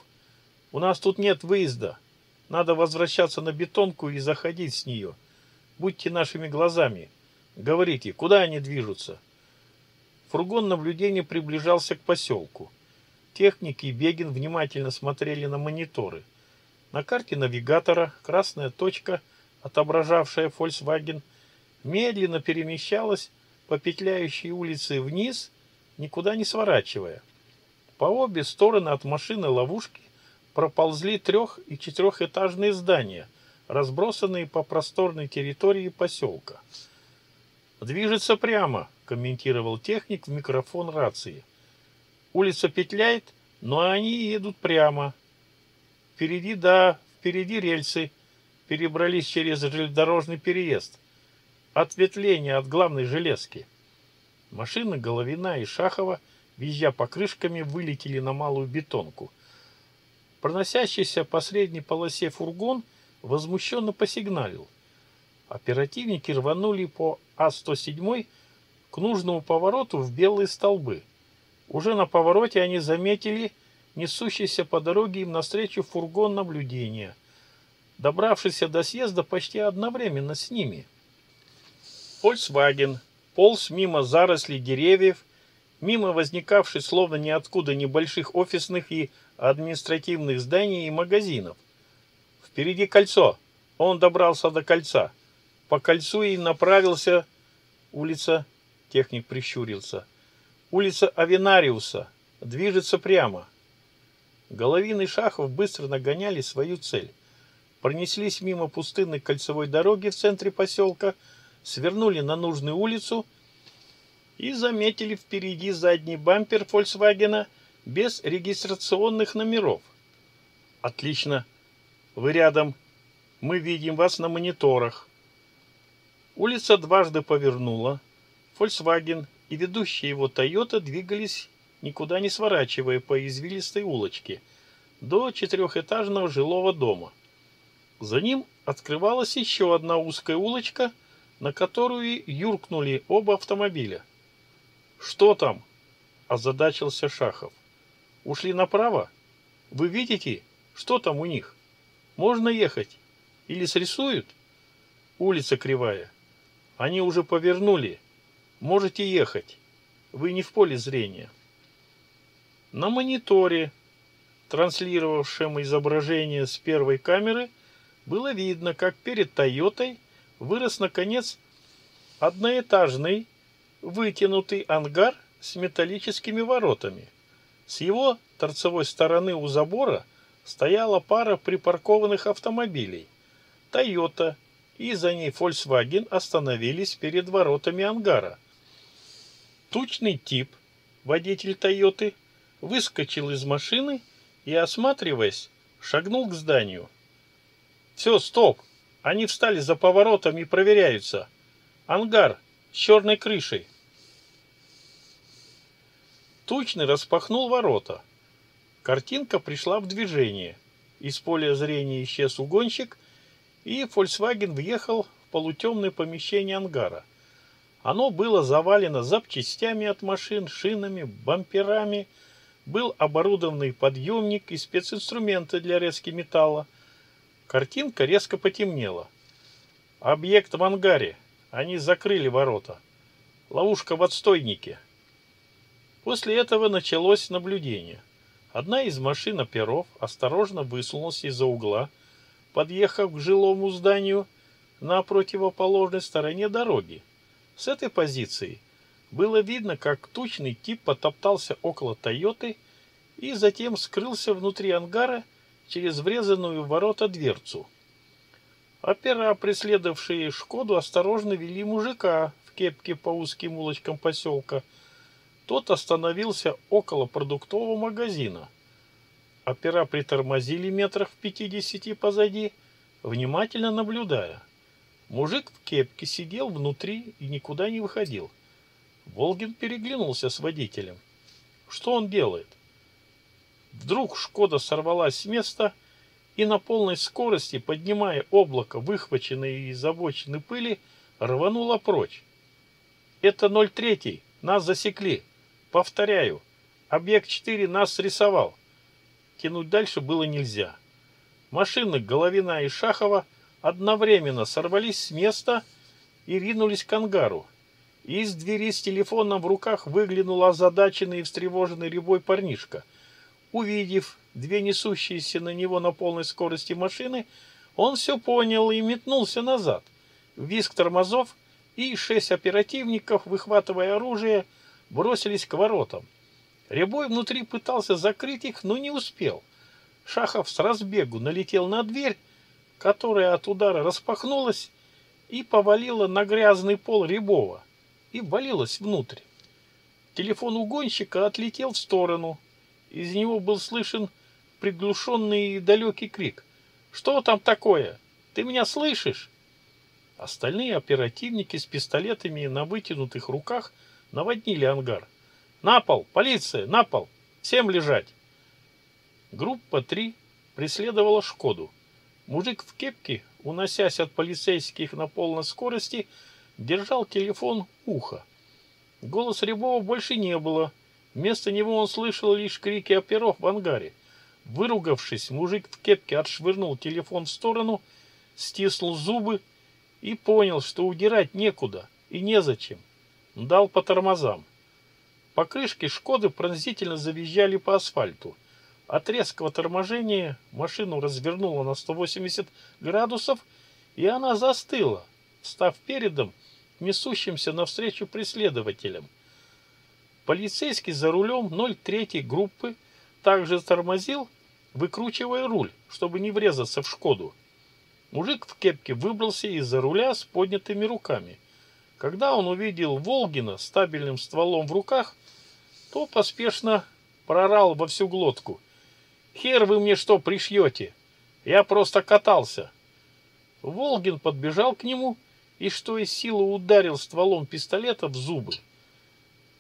«У нас тут нет выезда. Надо возвращаться на бетонку и заходить с нее. Будьте нашими глазами. Говорите, куда они движутся?» Фургон наблюдения приближался к поселку. Техники и Бегин внимательно смотрели на мониторы. На карте навигатора красная точка, отображавшая Volkswagen, медленно перемещалась по петляющей улице вниз, никуда не сворачивая. По обе стороны от машины ловушки проползли трех- и четырехэтажные здания, разбросанные по просторной территории поселка. «Движется прямо», – комментировал техник в микрофон рации. «Улица петляет, но они едут прямо, Впереди, да, впереди рельсы. Перебрались через железнодорожный переезд. Ответвление от главной железки. Машины Головина и Шахова, визжа покрышками, вылетели на малую бетонку. Проносящийся по средней полосе фургон возмущенно посигналил. Оперативники рванули по А-107 к нужному повороту в белые столбы. Уже на повороте они заметили – несущийся по дороге им навстречу фургон наблюдения, добравшийся до съезда почти одновременно с ними. Volkswagen полз мимо зарослей деревьев, мимо возникавших словно ниоткуда небольших офисных и административных зданий и магазинов. Впереди кольцо. Он добрался до кольца. По кольцу и направился улица, техник прищурился, улица Авинариуса. движется прямо. Головины Шахов быстро нагоняли свою цель. Пронеслись мимо пустынной кольцевой дороги в центре поселка, свернули на нужную улицу и заметили впереди задний бампер Фольксвагена без регистрационных номеров. «Отлично! Вы рядом. Мы видим вас на мониторах». Улица дважды повернула. Фольксваген и ведущая его Тойота двигались никуда не сворачивая по извилистой улочке до четырехэтажного жилого дома. За ним открывалась еще одна узкая улочка, на которую юркнули оба автомобиля. «Что там?» – озадачился Шахов. «Ушли направо? Вы видите, что там у них? Можно ехать? Или срисуют?» «Улица кривая. Они уже повернули. Можете ехать. Вы не в поле зрения» на мониторе, транслировавшем изображение с первой камеры, было видно, как перед «Тойотой» вырос, наконец, одноэтажный вытянутый ангар с металлическими воротами. С его торцевой стороны у забора стояла пара припаркованных автомобилей. «Тойота» и за ней Volkswagen остановились перед воротами ангара. Тучный тип, водитель «Тойоты», выскочил из машины и, осматриваясь, шагнул к зданию. «Все, стоп! Они встали за поворотом и проверяются. Ангар с черной крышей!» Тучный распахнул ворота. Картинка пришла в движение. Из поля зрения исчез угонщик, и Volkswagen въехал в полутемное помещение ангара. Оно было завалено запчастями от машин, шинами, бамперами, бамперами, был оборудованный подъемник и специнструменты для резки металла. Картинка резко потемнела. Объект в ангаре. Они закрыли ворота. Ловушка в отстойнике. После этого началось наблюдение. Одна из машин оперов осторожно высунулась из-за угла, подъехав к жилому зданию на противоположной стороне дороги. С этой позиции – было видно, как тучный тип потоптался около «Тойоты» и затем скрылся внутри ангара через врезанную в ворота дверцу. Опера, преследовавшие «Шкоду», осторожно вели мужика в кепке по узким улочкам поселка. Тот остановился около продуктового магазина. Опера притормозили метрах в пятидесяти позади, внимательно наблюдая. Мужик в кепке сидел внутри и никуда не выходил. — Волгин переглянулся с водителем. Что он делает? Вдруг «Шкода» сорвалась с места и на полной скорости, поднимая облако, выхваченной и обочины пыли, рванула прочь. «Это 03-й, нас засекли. Повторяю, объект 4 нас срисовал». Тянуть дальше было нельзя. Машины Головина и Шахова одновременно сорвались с места и ринулись к ангару. Из двери с телефоном в руках выглянула озадаченный и встревоженный рябой парнишка. Увидев две несущиеся на него на полной скорости машины, он все понял и метнулся назад. Визг тормозов и шесть оперативников, выхватывая оружие, бросились к воротам. Ребой внутри пытался закрыть их, но не успел. Шахов с разбегу налетел на дверь, которая от удара распахнулась и повалила на грязный пол Рябова и ввалилась внутрь. Телефон угонщика отлетел в сторону. Из него был слышен приглушенный и далекий крик. «Что там такое? Ты меня слышишь?» Остальные оперативники с пистолетами на вытянутых руках наводнили ангар. «На пол! Полиция! На пол! Всем лежать!» Группа 3 преследовала «Шкоду». Мужик в кепке, уносясь от полицейских на полной скорости, держал телефон ухо. Голос Рябова больше не было. Вместо него он слышал лишь крики оперов в ангаре. Выругавшись, мужик в кепке отшвырнул телефон в сторону, стиснул зубы и понял, что удирать некуда и незачем. Дал по тормозам. Покрышки «Шкоды» пронзительно завизжали по асфальту. От резкого торможения машину развернуло на 180 градусов, и она застыла, став передом несущимся навстречу преследователям. Полицейский за рулем 03 группы также тормозил, выкручивая руль, чтобы не врезаться в «Шкоду». Мужик в кепке выбрался из-за руля с поднятыми руками. Когда он увидел Волгина с табельным стволом в руках, то поспешно прорал во всю глотку. «Хер вы мне что пришьете? Я просто катался!» Волгин подбежал к нему и и что из силы ударил стволом пистолета в зубы.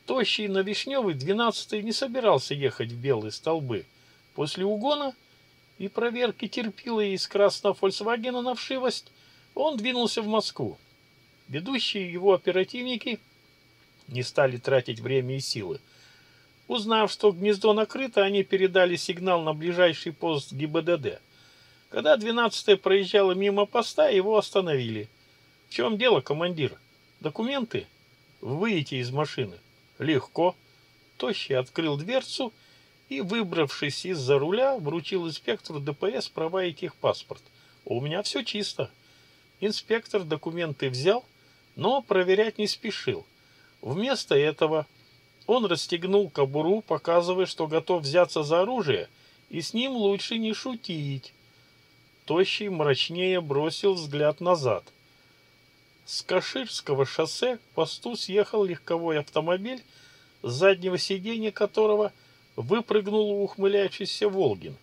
Тощий на Вишневый двенадцатый не собирался ехать в белые столбы. После угона и проверки терпила из красного Фольксвагена на вшивость, он двинулся в Москву. Ведущие его оперативники не стали тратить время и силы. Узнав, что гнездо накрыто, они передали сигнал на ближайший пост ГИБДД. Когда 12-е проезжало мимо поста, его остановили – в чем дело, командир? Документы? Выйти из машины. Легко. Тощий открыл дверцу и, выбравшись из-за руля, вручил инспектору ДПС права и техпаспорт. У меня все чисто. Инспектор документы взял, но проверять не спешил. Вместо этого он расстегнул кобуру, показывая, что готов взяться за оружие, и с ним лучше не шутить. Тощий мрачнее бросил взгляд назад – с Каширского шоссе к посту съехал легковой автомобиль, с заднего сиденья которого выпрыгнул ухмыляющийся Волгин.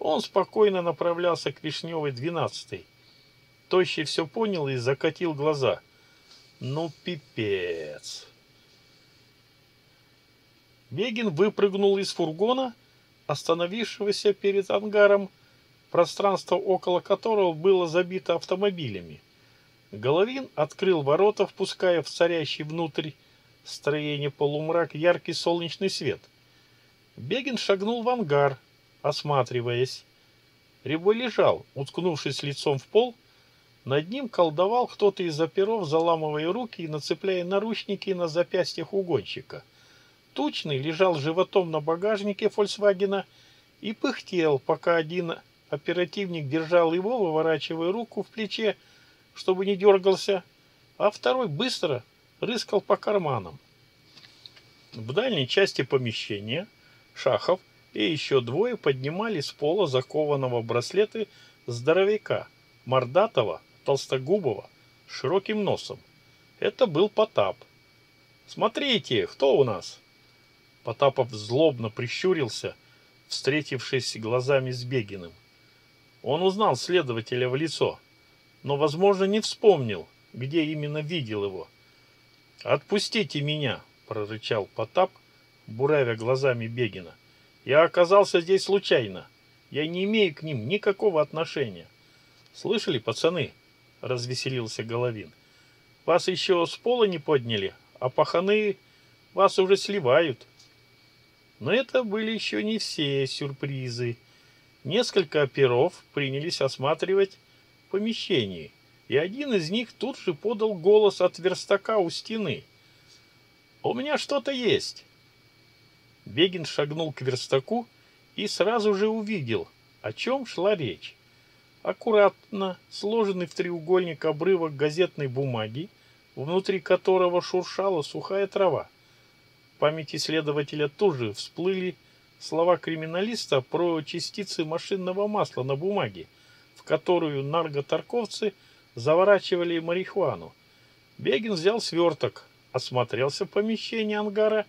Он спокойно направлялся к Вишневой 12-й. Тощий все понял и закатил глаза. Ну, пипец. Бегин выпрыгнул из фургона, остановившегося перед ангаром, пространство около которого было забито автомобилями. Головин открыл ворота, впуская в царящий внутрь строение полумрак яркий солнечный свет. Бегин шагнул в ангар, осматриваясь. Рябой лежал, уткнувшись лицом в пол. Над ним колдовал кто-то из оперов, заламывая руки и нацепляя наручники на запястьях угонщика. Тучный лежал животом на багажнике «Фольксвагена» и пыхтел, пока один оперативник держал его, выворачивая руку в плече, чтобы не дергался, а второй быстро рыскал по карманам. В дальней части помещения Шахов и еще двое поднимали с пола закованного браслеты здоровяка, мордатого, толстогубого, с широким носом. Это был Потап. «Смотрите, кто у нас?» Потапов злобно прищурился, встретившись глазами с Бегиным. Он узнал следователя в лицо но, возможно, не вспомнил, где именно видел его. «Отпустите меня!» — прорычал Потап, буравя глазами Бегина. «Я оказался здесь случайно. Я не имею к ним никакого отношения». «Слышали, пацаны?» — развеселился Головин. «Вас еще с пола не подняли, а паханы вас уже сливают». Но это были еще не все сюрпризы. Несколько оперов принялись осматривать помещении, и один из них тут же подал голос от верстака у стены. «А «У меня что-то есть!» Бегин шагнул к верстаку и сразу же увидел, о чем шла речь. Аккуратно сложенный в треугольник обрывок газетной бумаги, внутри которого шуршала сухая трава. В памяти следователя тут же всплыли слова криминалиста про частицы машинного масла на бумаге – в которую наркоторговцы заворачивали марихуану. Бегин взял сверток, осмотрелся в помещении ангара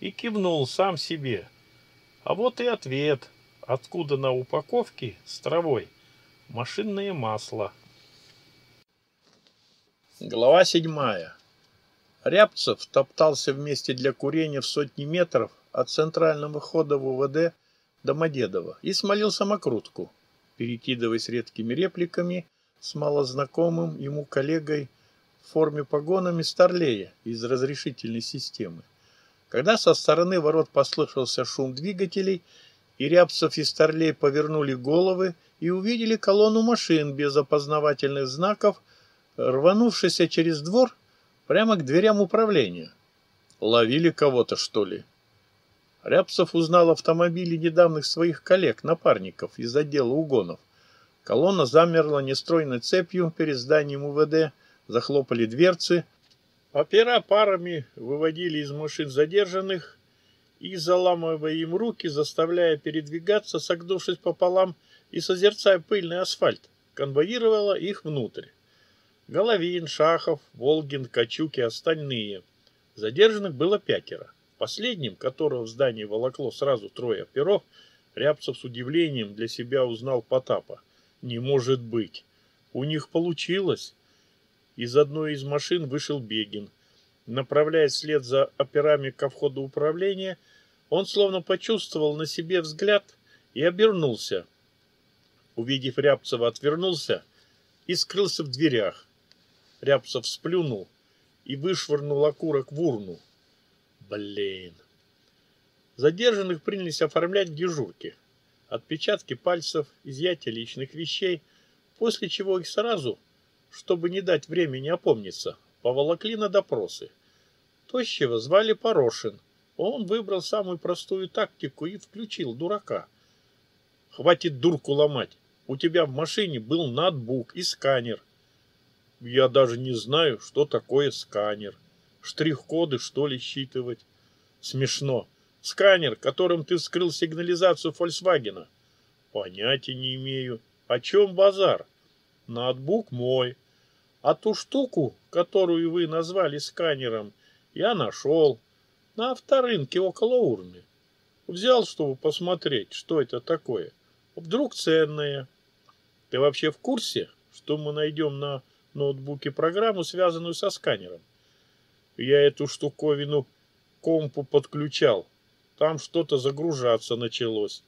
и кивнул сам себе. А вот и ответ, откуда на упаковке с травой машинное масло. Глава седьмая. Рябцев топтался вместе для курения в сотни метров от центрального хода ВВД Домодедово и смолил самокрутку – перекидываясь редкими репликами с малознакомым ему коллегой в форме погонами Старлея из разрешительной системы. Когда со стороны ворот послышался шум двигателей, и Рябцев и Старлей повернули головы и увидели колонну машин без опознавательных знаков, рванувшийся через двор прямо к дверям управления. «Ловили кого-то, что ли?» Рябцев узнал автомобили недавних своих коллег-напарников из отдела угонов. Колонна замерла нестройной цепью перед зданием УВД, захлопали дверцы. Опера парами выводили из машин задержанных и, заламывая им руки, заставляя передвигаться, согнувшись пополам и созерцая пыльный асфальт, конвоировала их внутрь. Головин, Шахов, Волгин, Качук и остальные. Задержанных было пятеро. Последним, которого в здании волокло сразу трое перов, Рябцев с удивлением для себя узнал Потапа. «Не может быть! У них получилось!» Из одной из машин вышел Бегин. Направляясь вслед за операми ко входу управления, он словно почувствовал на себе взгляд и обернулся. Увидев Рябцева, отвернулся и скрылся в дверях. Рябцев сплюнул и вышвырнул окурок в урну. Блин. Задержанных принялись оформлять дежурки. Отпечатки пальцев, изъятие личных вещей, после чего их сразу, чтобы не дать времени опомниться, поволокли на допросы. Тощего звали Порошин. Он выбрал самую простую тактику и включил дурака. «Хватит дурку ломать. У тебя в машине был ноутбук и сканер». «Я даже не знаю, что такое сканер», штрих-коды, что ли, считывать. Смешно. Сканер, которым ты вскрыл сигнализацию Фольксвагена. Понятия не имею. О чем базар? Ноутбук мой. А ту штуку, которую вы назвали сканером, я нашел. На авторынке около урны. Взял, чтобы посмотреть, что это такое. Вдруг ценное. Ты вообще в курсе, что мы найдем на ноутбуке программу, связанную со сканером? Я эту штуковину компу подключал. Там что-то загружаться началось.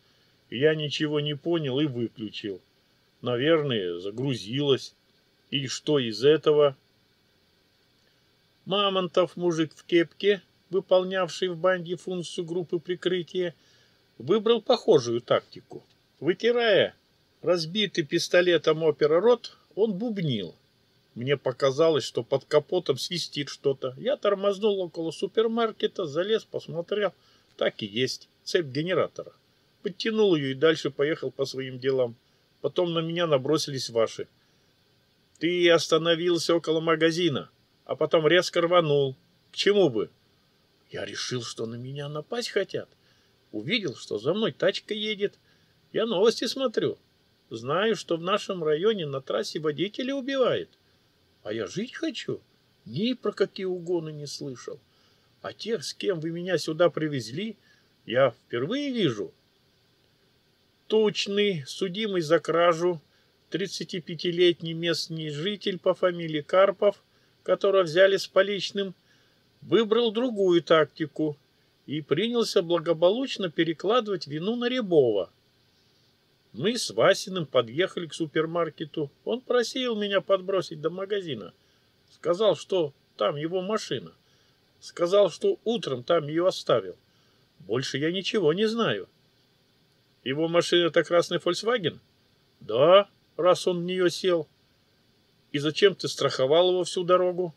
Я ничего не понял и выключил. Наверное, загрузилось. И что из этого? Мамонтов, мужик в кепке, выполнявший в банде функцию группы прикрытия, выбрал похожую тактику. Вытирая разбитый пистолетом опера рот, он бубнил. Мне показалось, что под капотом свистит что-то. Я тормознул около супермаркета, залез, посмотрел. Так и есть, цепь генератора. Подтянул ее и дальше поехал по своим делам. Потом на меня набросились ваши. Ты остановился около магазина, а потом резко рванул. К чему бы? Я решил, что на меня напасть хотят. Увидел, что за мной тачка едет. Я новости смотрю. Знаю, что в нашем районе на трассе водители убивают. А я жить хочу. Ни про какие угоны не слышал. А тех, с кем вы меня сюда привезли, я впервые вижу. Точный судимый за кражу, 35-летний местный житель по фамилии Карпов, которого взяли с поличным, выбрал другую тактику и принялся благополучно перекладывать вину на Рябова – мы с Васиным подъехали к супермаркету. Он просил меня подбросить до магазина. Сказал, что там его машина. Сказал, что утром там ее оставил. Больше я ничего не знаю. Его машина это красный Volkswagen? Да, раз он в нее сел. И зачем ты страховал его всю дорогу?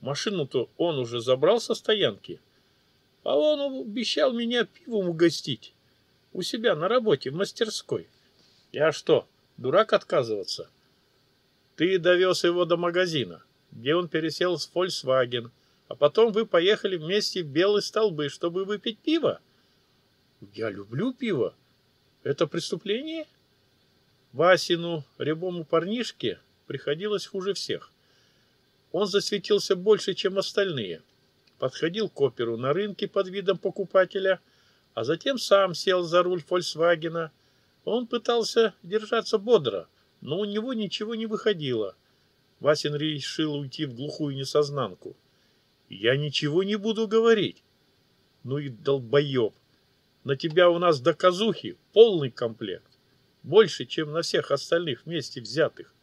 Машину-то он уже забрал со стоянки. А он обещал меня пивом угостить. У себя на работе, в мастерской. Я что, дурак отказываться? Ты довез его до магазина, где он пересел с Volkswagen, а потом вы поехали вместе в Белые столбы, чтобы выпить пиво? Я люблю пиво. Это преступление? Васину, рябому парнишке, приходилось хуже всех. Он засветился больше, чем остальные. Подходил к оперу на рынке под видом покупателя, а затем сам сел за руль «Фольксвагена», он пытался держаться бодро, но у него ничего не выходило. Васин решил уйти в глухую несознанку. «Я ничего не буду говорить». «Ну и долбоеб! На тебя у нас доказухи, полный комплект. Больше, чем на всех остальных вместе взятых».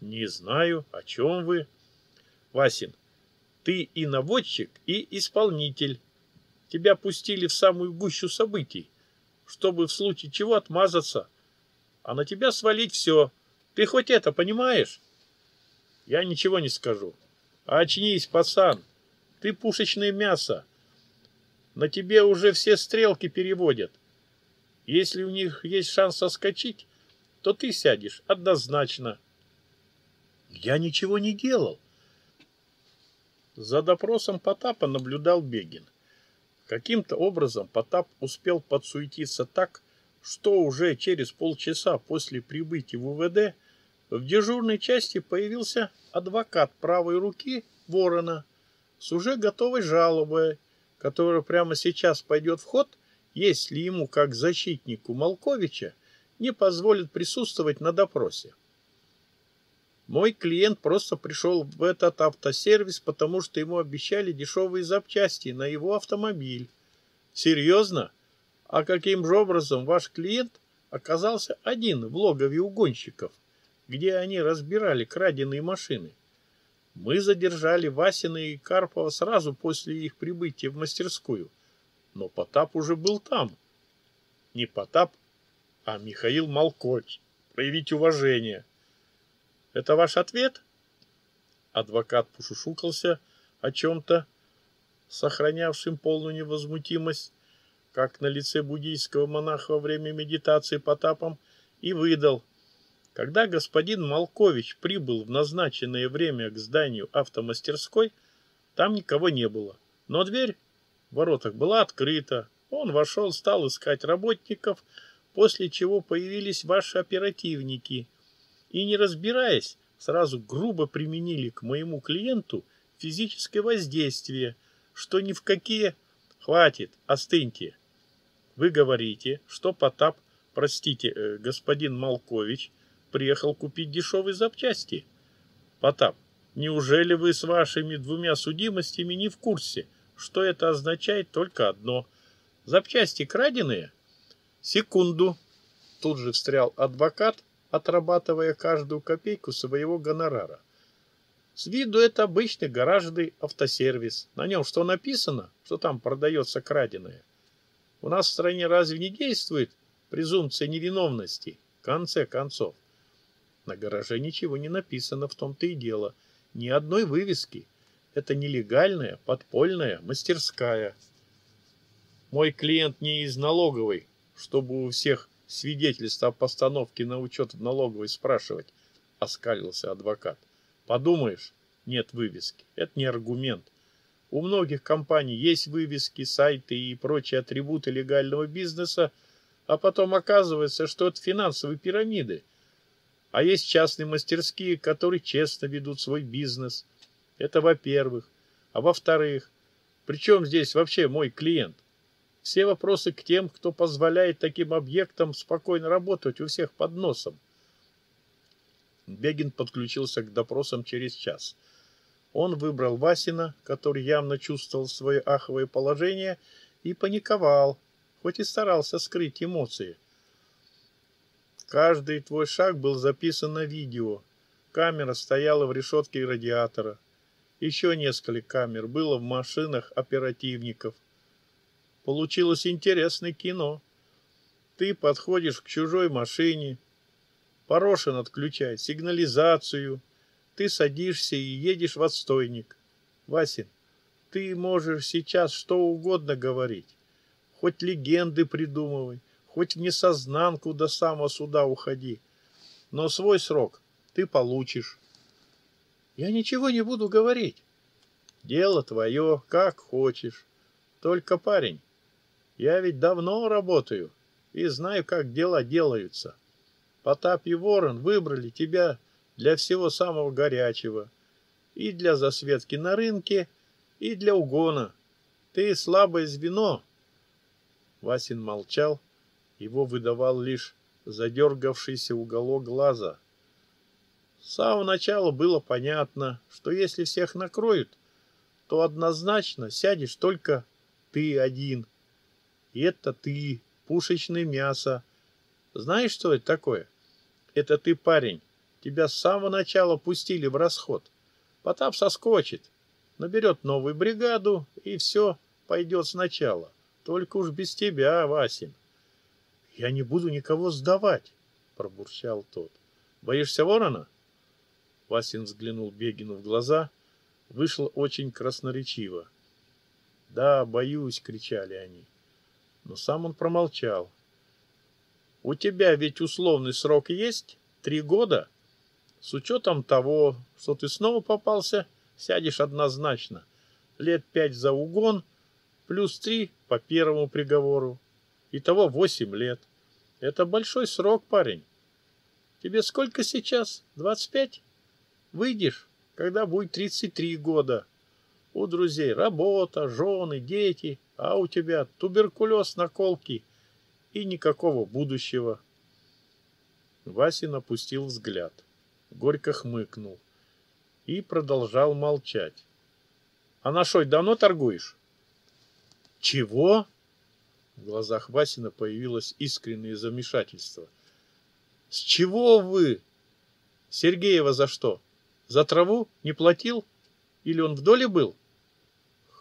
«Не знаю, о чем вы». «Васин, ты и наводчик, и исполнитель. Тебя пустили в самую гущу событий чтобы в случае чего отмазаться. А на тебя свалить все. Ты хоть это понимаешь? Я ничего не скажу. Очнись, пацан. Ты пушечное мясо. На тебе уже все стрелки переводят. Если у них есть шанс соскочить, то ты сядешь однозначно. Я ничего не делал. За допросом Потапа наблюдал Бегин. Каким-то образом Потап успел подсуетиться так, что уже через полчаса после прибытия в УВД в дежурной части появился адвокат правой руки Ворона с уже готовой жалобой, которая прямо сейчас пойдет в ход, если ему, как защитнику Малковича, не позволят присутствовать на допросе. Мой клиент просто пришел в этот автосервис, потому что ему обещали дешевые запчасти на его автомобиль. Серьезно? А каким же образом ваш клиент оказался один в логове угонщиков, где они разбирали краденые машины? Мы задержали Васина и Карпова сразу после их прибытия в мастерскую, но Потап уже был там. Не Потап, а Михаил Малкович. Проявить уважение – это ваш ответ? Адвокат пошушукался о чем-то, сохранявшим полную невозмутимость, как на лице буддийского монаха во время медитации по тапам, и выдал. Когда господин Малкович прибыл в назначенное время к зданию автомастерской, там никого не было. Но дверь в воротах была открыта. Он вошел, стал искать работников, после чего появились ваши оперативники – и не разбираясь, сразу грубо применили к моему клиенту физическое воздействие, что ни в какие... Хватит, остыньте. Вы говорите, что Потап, простите, э, господин Малкович, приехал купить дешевые запчасти. Потап, неужели вы с вашими двумя судимостями не в курсе, что это означает только одно? Запчасти краденые? Секунду. Тут же встрял адвокат, отрабатывая каждую копейку своего гонорара. С виду это обычный гаражный автосервис. На нем что написано, что там продается краденое. У нас в стране разве не действует презумпция невиновности? В конце концов. На гараже ничего не написано, в том-то и дело. Ни одной вывески. Это нелегальная, подпольная мастерская. Мой клиент не из налоговой, чтобы у всех свидетельство о постановке на учет в налоговой спрашивать, оскалился адвокат. Подумаешь, нет вывески. Это не аргумент. У многих компаний есть вывески, сайты и прочие атрибуты легального бизнеса, а потом оказывается, что это финансовые пирамиды. А есть частные мастерские, которые честно ведут свой бизнес. Это во-первых. А во-вторых, при чем здесь вообще мой клиент – все вопросы к тем, кто позволяет таким объектам спокойно работать у всех под носом. Бегин подключился к допросам через час. Он выбрал Васина, который явно чувствовал свое аховое положение и паниковал, хоть и старался скрыть эмоции. Каждый твой шаг был записан на видео. Камера стояла в решетке радиатора. Еще несколько камер было в машинах оперативников. Получилось интересное кино. Ты подходишь к чужой машине, Порошин отключает сигнализацию. Ты садишься и едешь в отстойник. Васин, ты можешь сейчас что угодно говорить. Хоть легенды придумывай, хоть в несознанку до самого суда уходи. Но свой срок ты получишь. Я ничего не буду говорить. Дело твое, как хочешь. Только, парень, я ведь давно работаю и знаю, как дела делаются. Потап и Ворон выбрали тебя для всего самого горячего. И для засветки на рынке, и для угона. Ты слабое звено. Васин молчал. Его выдавал лишь задергавшийся уголок глаза. С самого начала было понятно, что если всех накроют, то однозначно сядешь только ты один. Это ты, пушечное мясо. Знаешь, что это такое? Это ты, парень. Тебя с самого начала пустили в расход. Потап соскочит, наберет новую бригаду, и все пойдет сначала. Только уж без тебя, Васин. Я не буду никого сдавать, пробурчал тот. Боишься ворона? Васин взглянул Бегину в глаза, вышел очень красноречиво. «Да, боюсь!» — кричали они но сам он промолчал. «У тебя ведь условный срок есть? Три года? С учетом того, что ты снова попался, сядешь однозначно. Лет пять за угон, плюс три по первому приговору. Итого восемь лет. Это большой срок, парень. Тебе сколько сейчас? Двадцать пять? Выйдешь, когда будет тридцать три года. У друзей работа, жены, дети — а у тебя туберкулез на колке и никакого будущего. Васин опустил взгляд, горько хмыкнул и продолжал молчать. «А на шой давно торгуешь?» «Чего?» В глазах Васина появилось искреннее замешательство. «С чего вы?» «Сергеева за что? За траву? Не платил? Или он в доле был?»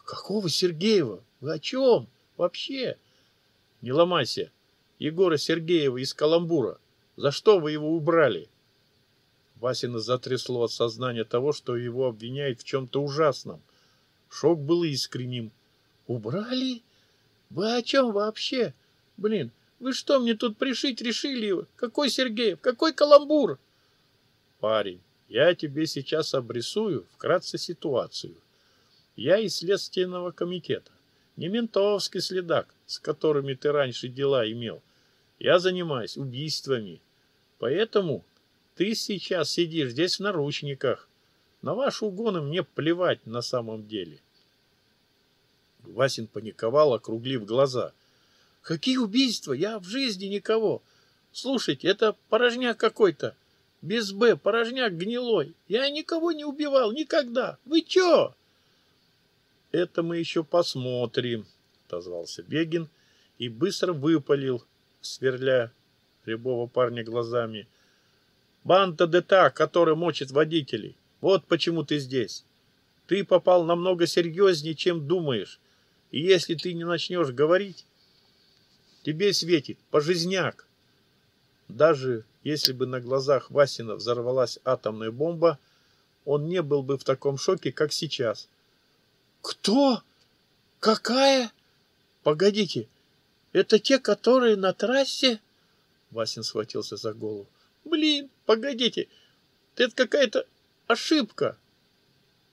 «Какого Сергеева?» О чем Вообще? Не ломайся. Егора Сергеева из Каламбура. За что вы его убрали? Васина затрясло от сознания того, что его обвиняют в чем-то ужасном. Шок был искренним. Убрали? Вы о чем вообще? Блин, вы что мне тут пришить решили? Какой Сергеев? Какой каламбур? Парень, я тебе сейчас обрисую вкратце ситуацию. Я из Следственного комитета. Не ментовский следак, с которыми ты раньше дела имел. Я занимаюсь убийствами. Поэтому ты сейчас сидишь здесь в наручниках. На ваши угоны мне плевать на самом деле. Васин паниковал, округлив глаза. Какие убийства? Я в жизни никого. Слушайте, это порожняк какой-то. Без «Б» порожняк гнилой. Я никого не убивал никогда. Вы чё? «Это мы еще посмотрим», — отозвался Бегин и быстро выпалил, сверля рябого парня глазами. Банта де та, которая мочит водителей, вот почему ты здесь. Ты попал намного серьезнее, чем думаешь, и если ты не начнешь говорить, тебе светит пожизняк». Даже если бы на глазах Васина взорвалась атомная бомба, он не был бы в таком шоке, как сейчас — кто? Какая? Погодите, это те, которые на трассе? Васин схватился за голову. Блин, погодите, это какая-то ошибка.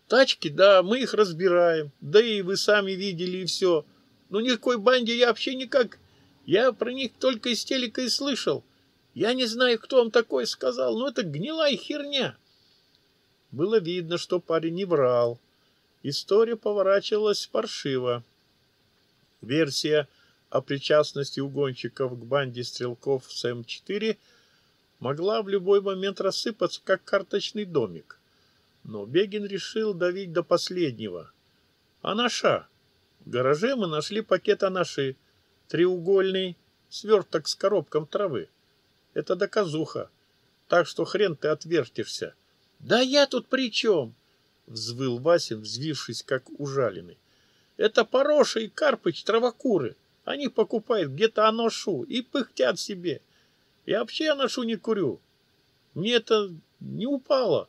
Тачки, да, мы их разбираем, да и вы сами видели и все. Но никакой банде я вообще никак... Я про них только из телека и слышал. Я не знаю, кто он такой, сказал, но это гнилая херня. Было видно, что парень не врал. История поворачивалась паршиво. Версия о причастности угонщиков к банде стрелков с М4 могла в любой момент рассыпаться, как карточный домик. Но Бегин решил давить до последнего. Анаша. В гараже мы нашли пакет анаши. Треугольный, сверток с коробком травы. Это доказуха. Так что хрен ты отвертишься. Да я тут при чем? взвыл Вася, взвившись как ужаленный. Это Пороша и Карпыч травокуры. Они покупают где-то аношу и пыхтят себе. Я вообще аношу не курю. Мне это не упало.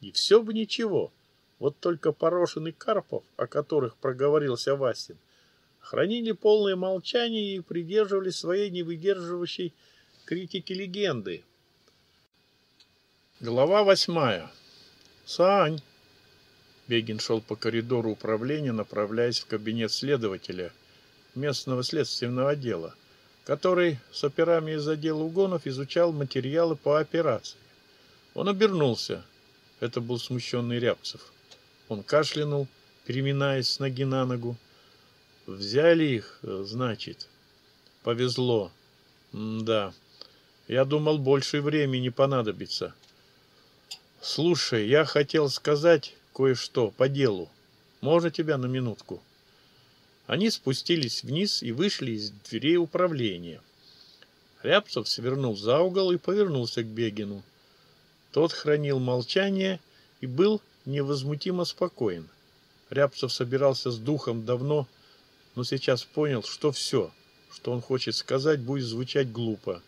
И все бы ничего. Вот только Порошин и Карпов, о которых проговорился Васин, хранили полное молчание и придерживались своей невыдерживающей критики легенды. Глава восьмая. Сань! Бегин шел по коридору управления, направляясь в кабинет следователя местного следственного отдела, который с операми из отдела угонов изучал материалы по операции. Он обернулся. Это был смущенный Рябцев. Он кашлянул, переминаясь с ноги на ногу. «Взяли их, значит?» «Повезло. М да. Я думал, больше времени понадобится» слушай я хотел сказать кое-что по делу. Можно тебя на минутку? Они спустились вниз и вышли из дверей управления. Рябцев свернул за угол и повернулся к бегину. Тот хранил молчание и был невозмутимо спокоен. Рябцев собирался с духом давно но сейчас понял что все что он хочет сказать будет звучать глупо.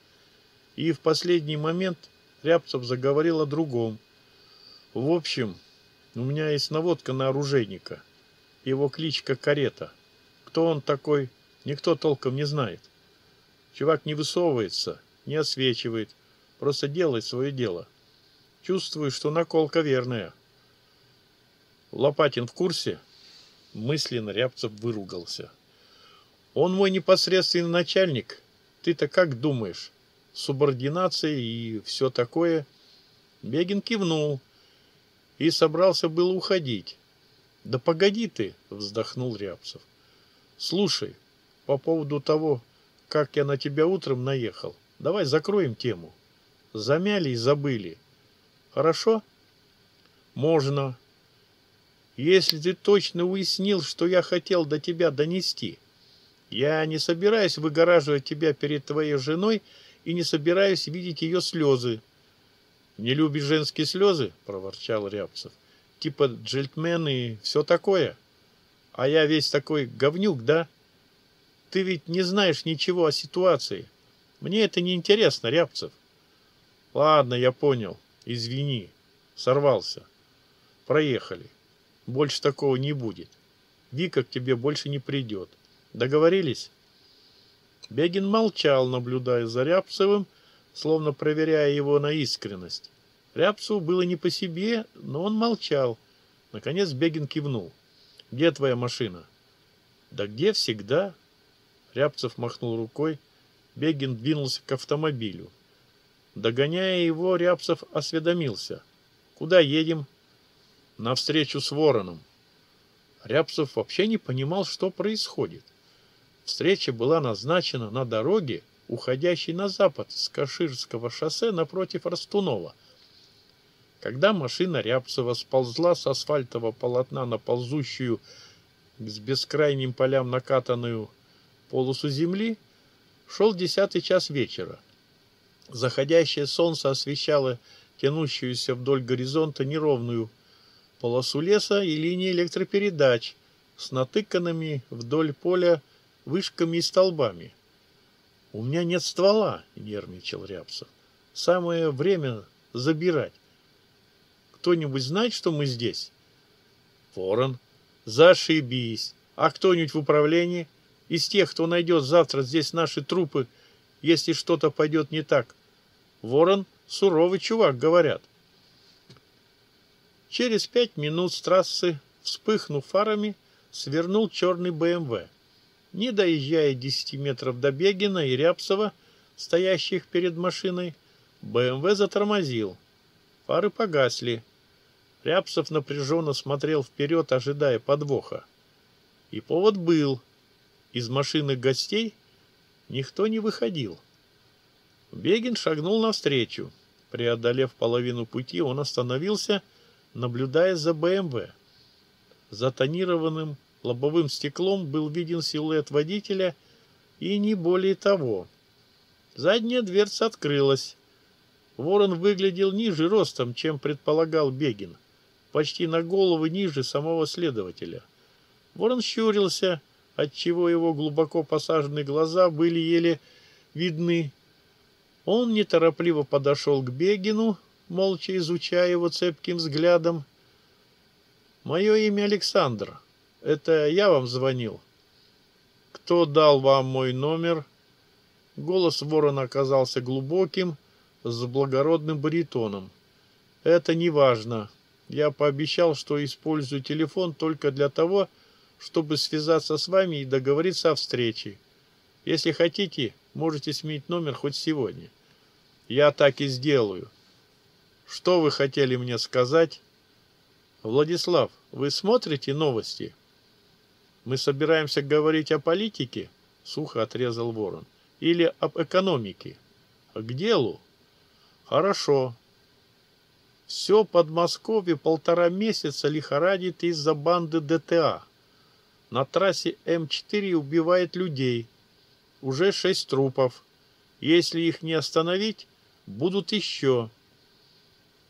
И в последний момент рябцев заговорил о другом. В общем, у меня есть наводка на оружейника. Его кличка Карета. Кто он такой, никто толком не знает. Чувак не высовывается, не освечивает, просто делает свое дело. Чувствую, что наколка верная. Лопатин в курсе? Мысленно Рябцев выругался. Он мой непосредственный начальник. Ты-то как думаешь? Субординация и все такое? Бегин кивнул. — и собрался был уходить. «Да погоди ты!» — вздохнул Рябцев. «Слушай, по поводу того, как я на тебя утром наехал, давай закроем тему. Замяли и забыли. Хорошо?» «Можно. Если ты точно уяснил, что я хотел до тебя донести. Я не собираюсь выгораживать тебя перед твоей женой и не собираюсь видеть ее слезы, «Не любишь женские слезы?» – проворчал Рябцев. «Типа джельтмен и все такое. А я весь такой говнюк, да? Ты ведь не знаешь ничего о ситуации. Мне это не интересно, Рябцев». «Ладно, я понял. Извини. Сорвался. Проехали. Больше такого не будет. Вика к тебе больше не придет. Договорились?» Бегин молчал, наблюдая за Рябцевым, словно проверяя его на искренность. Рябцу было не по себе, но он молчал. Наконец Бегин кивнул. «Где твоя машина?» «Да где всегда?» Рябцев махнул рукой. Бегин двинулся к автомобилю. Догоняя его, Рябцев осведомился. «Куда едем?» «На встречу с Вороном». Рябцев вообще не понимал, что происходит. Встреча была назначена на дороге, уходящий на запад с Каширского шоссе напротив Растунова. Когда машина Рябцева сползла с асфальтового полотна на ползущую с бескрайним полям накатанную полосу земли, шел десятый час вечера. Заходящее солнце освещало тянущуюся вдоль горизонта неровную полосу леса и линии электропередач с натыканными вдоль поля вышками и столбами – у меня нет ствола, нервничал Рябцев. Самое время забирать. Кто-нибудь знает, что мы здесь? Ворон. Зашибись. А кто-нибудь в управлении? Из тех, кто найдет завтра здесь наши трупы, если что-то пойдет не так. Ворон суровый чувак, говорят. Через пять минут с трассы, вспыхнув фарами, свернул черный БМВ не доезжая 10 метров до Бегина и Рябцева, стоящих перед машиной, БМВ затормозил. Фары погасли. Рябцев напряженно смотрел вперед, ожидая подвоха. И повод был. Из машины гостей никто не выходил. Бегин шагнул навстречу. Преодолев половину пути, он остановился, наблюдая за БМВ. За тонированным Лобовым стеклом был виден силуэт водителя и не более того. Задняя дверца открылась. Ворон выглядел ниже ростом, чем предполагал Бегин, почти на голову ниже самого следователя. Ворон щурился, отчего его глубоко посаженные глаза были еле видны. Он неторопливо подошел к Бегину, молча изучая его цепким взглядом. «Мое имя Александр», это я вам звонил. Кто дал вам мой номер? Голос ворона оказался глубоким, с благородным баритоном. Это не важно. Я пообещал, что использую телефон только для того, чтобы связаться с вами и договориться о встрече. Если хотите, можете сменить номер хоть сегодня. Я так и сделаю. Что вы хотели мне сказать? Владислав, вы смотрите новости? — мы собираемся говорить о политике, сухо отрезал Ворон, или об экономике. А к делу? Хорошо. Все Подмосковье полтора месяца лихорадит из-за банды ДТА. На трассе М4 убивает людей. Уже шесть трупов. Если их не остановить, будут еще.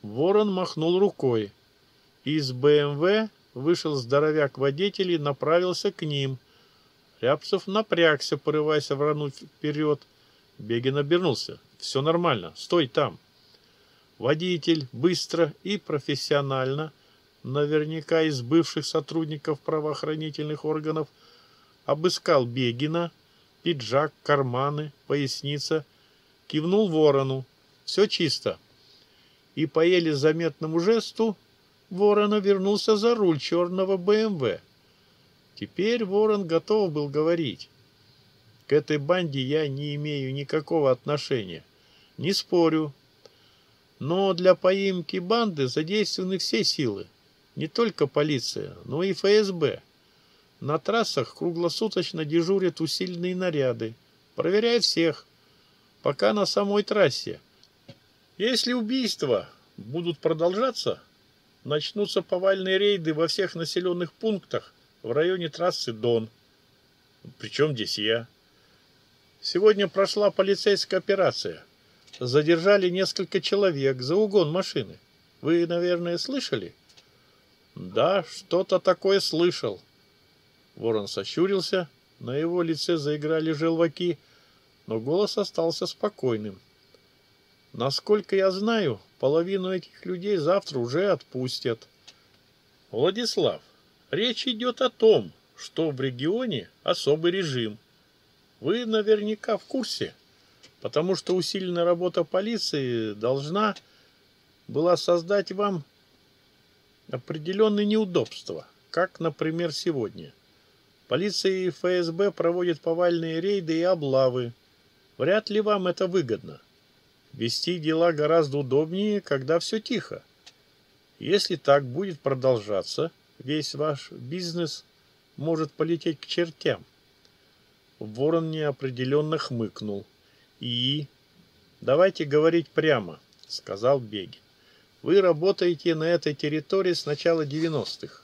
Ворон махнул рукой. Из БМВ Вышел здоровяк-водитель и направился к ним. Рябцев напрягся, порываясь врануть вперед. Бегин обернулся. «Все нормально. Стой там». Водитель быстро и профессионально, наверняка из бывших сотрудников правоохранительных органов, обыскал Бегина, пиджак, карманы, поясница, кивнул ворону. «Все чисто». И по еле заметному жесту Ворона вернулся за руль черного БМВ. Теперь Ворон готов был говорить. К этой банде я не имею никакого отношения. Не спорю. Но для поимки банды задействованы все силы. Не только полиция, но и ФСБ. На трассах круглосуточно дежурят усиленные наряды. Проверяют всех. Пока на самой трассе. Если убийства будут продолжаться, начнутся повальные рейды во всех населенных пунктах в районе трассы Дон. Причем здесь я? Сегодня прошла полицейская операция. Задержали несколько человек за угон машины. Вы, наверное, слышали? Да, что-то такое слышал. Ворон сощурился, на его лице заиграли желваки, но голос остался спокойным. Насколько я знаю, половину этих людей завтра уже отпустят. Владислав, речь идет о том, что в регионе особый режим. Вы наверняка в курсе, потому что усиленная работа полиции должна была создать вам определенные неудобства, как, например, сегодня. Полиция и ФСБ проводят повальные рейды и облавы. Вряд ли вам это выгодно. Вести дела гораздо удобнее, когда все тихо. Если так будет продолжаться, весь ваш бизнес может полететь к чертям. Ворон неопределенно хмыкнул. И... Давайте говорить прямо, сказал Беги. Вы работаете на этой территории с начала 90-х.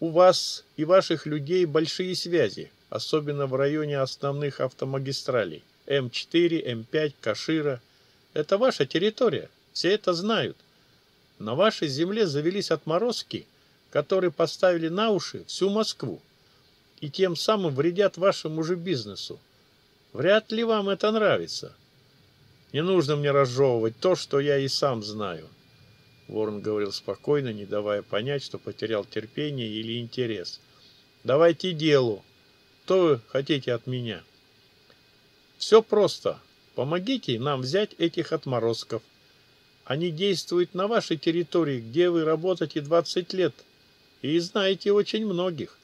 У вас и ваших людей большие связи, особенно в районе основных автомагистралей М4, М5, Кашира – это ваша территория. Все это знают. На вашей земле завелись отморозки, которые поставили на уши всю Москву и тем самым вредят вашему же бизнесу. Вряд ли вам это нравится. Не нужно мне разжевывать то, что я и сам знаю. Ворон говорил спокойно, не давая понять, что потерял терпение или интерес. Давайте делу. Что вы хотите от меня? Все просто. Помогите нам взять этих отморозков. Они действуют на вашей территории, где вы работаете 20 лет, и знаете очень многих.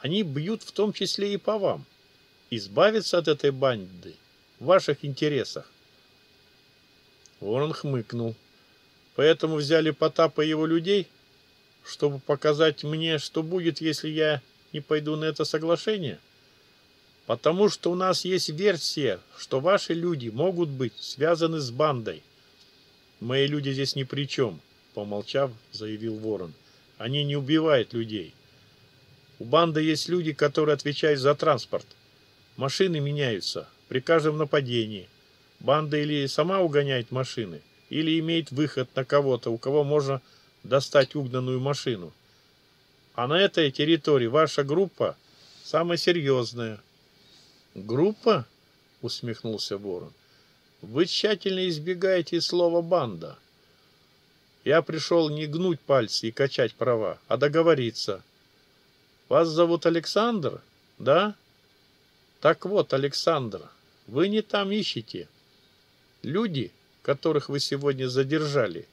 Они бьют в том числе и по вам. Избавиться от этой банды в ваших интересах. Ворон хмыкнул. Поэтому взяли Потапа и его людей, чтобы показать мне, что будет, если я не пойду на это соглашение?» потому что у нас есть версия, что ваши люди могут быть связаны с бандой. Мои люди здесь ни при чем, помолчав, заявил Ворон. Они не убивают людей. У банды есть люди, которые отвечают за транспорт. Машины меняются при каждом нападении. Банда или сама угоняет машины, или имеет выход на кого-то, у кого можно достать угнанную машину. А на этой территории ваша группа самая серьезная – Группа? усмехнулся Ворон. Вы тщательно избегаете слова банда. Я пришел не гнуть пальцы и качать права, а договориться. Вас зовут Александр, да? Так вот, Александр, вы не там ищете. Люди, которых вы сегодня задержали,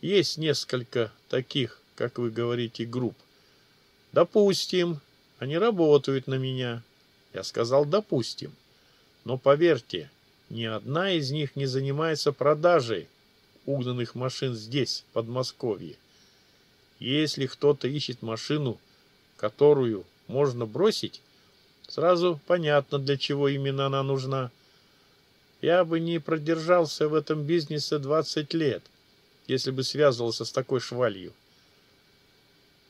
есть несколько таких, как вы говорите, групп. Допустим, они работают на меня. Я сказал «допустим». Но поверьте, ни одна из них не занимается продажей угнанных машин здесь, в Подмосковье. Если кто-то ищет машину, которую можно бросить, сразу понятно, для чего именно она нужна. Я бы не продержался в этом бизнесе 20 лет, если бы связывался с такой швалью.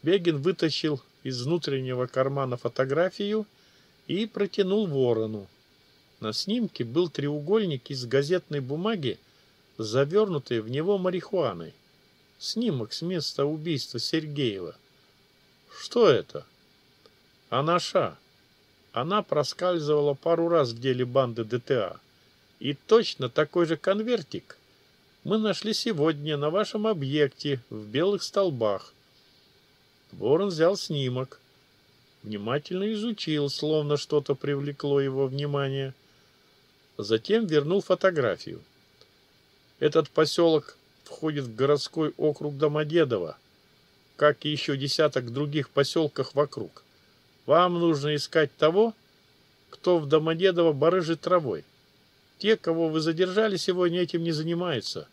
Бегин вытащил из внутреннего кармана фотографию и протянул ворону. На снимке был треугольник из газетной бумаги, завернутый в него марихуаной. Снимок с места убийства Сергеева. Что это? Анаша. Она проскальзывала пару раз в деле банды ДТА. И точно такой же конвертик мы нашли сегодня на вашем объекте в белых столбах. Ворон взял снимок внимательно изучил, словно что-то привлекло его внимание. Затем вернул фотографию. Этот поселок входит в городской округ Домодедово, как и еще десяток других поселках вокруг. Вам нужно искать того, кто в Домодедово барыжит травой. Те, кого вы задержали сегодня, этим не занимаются.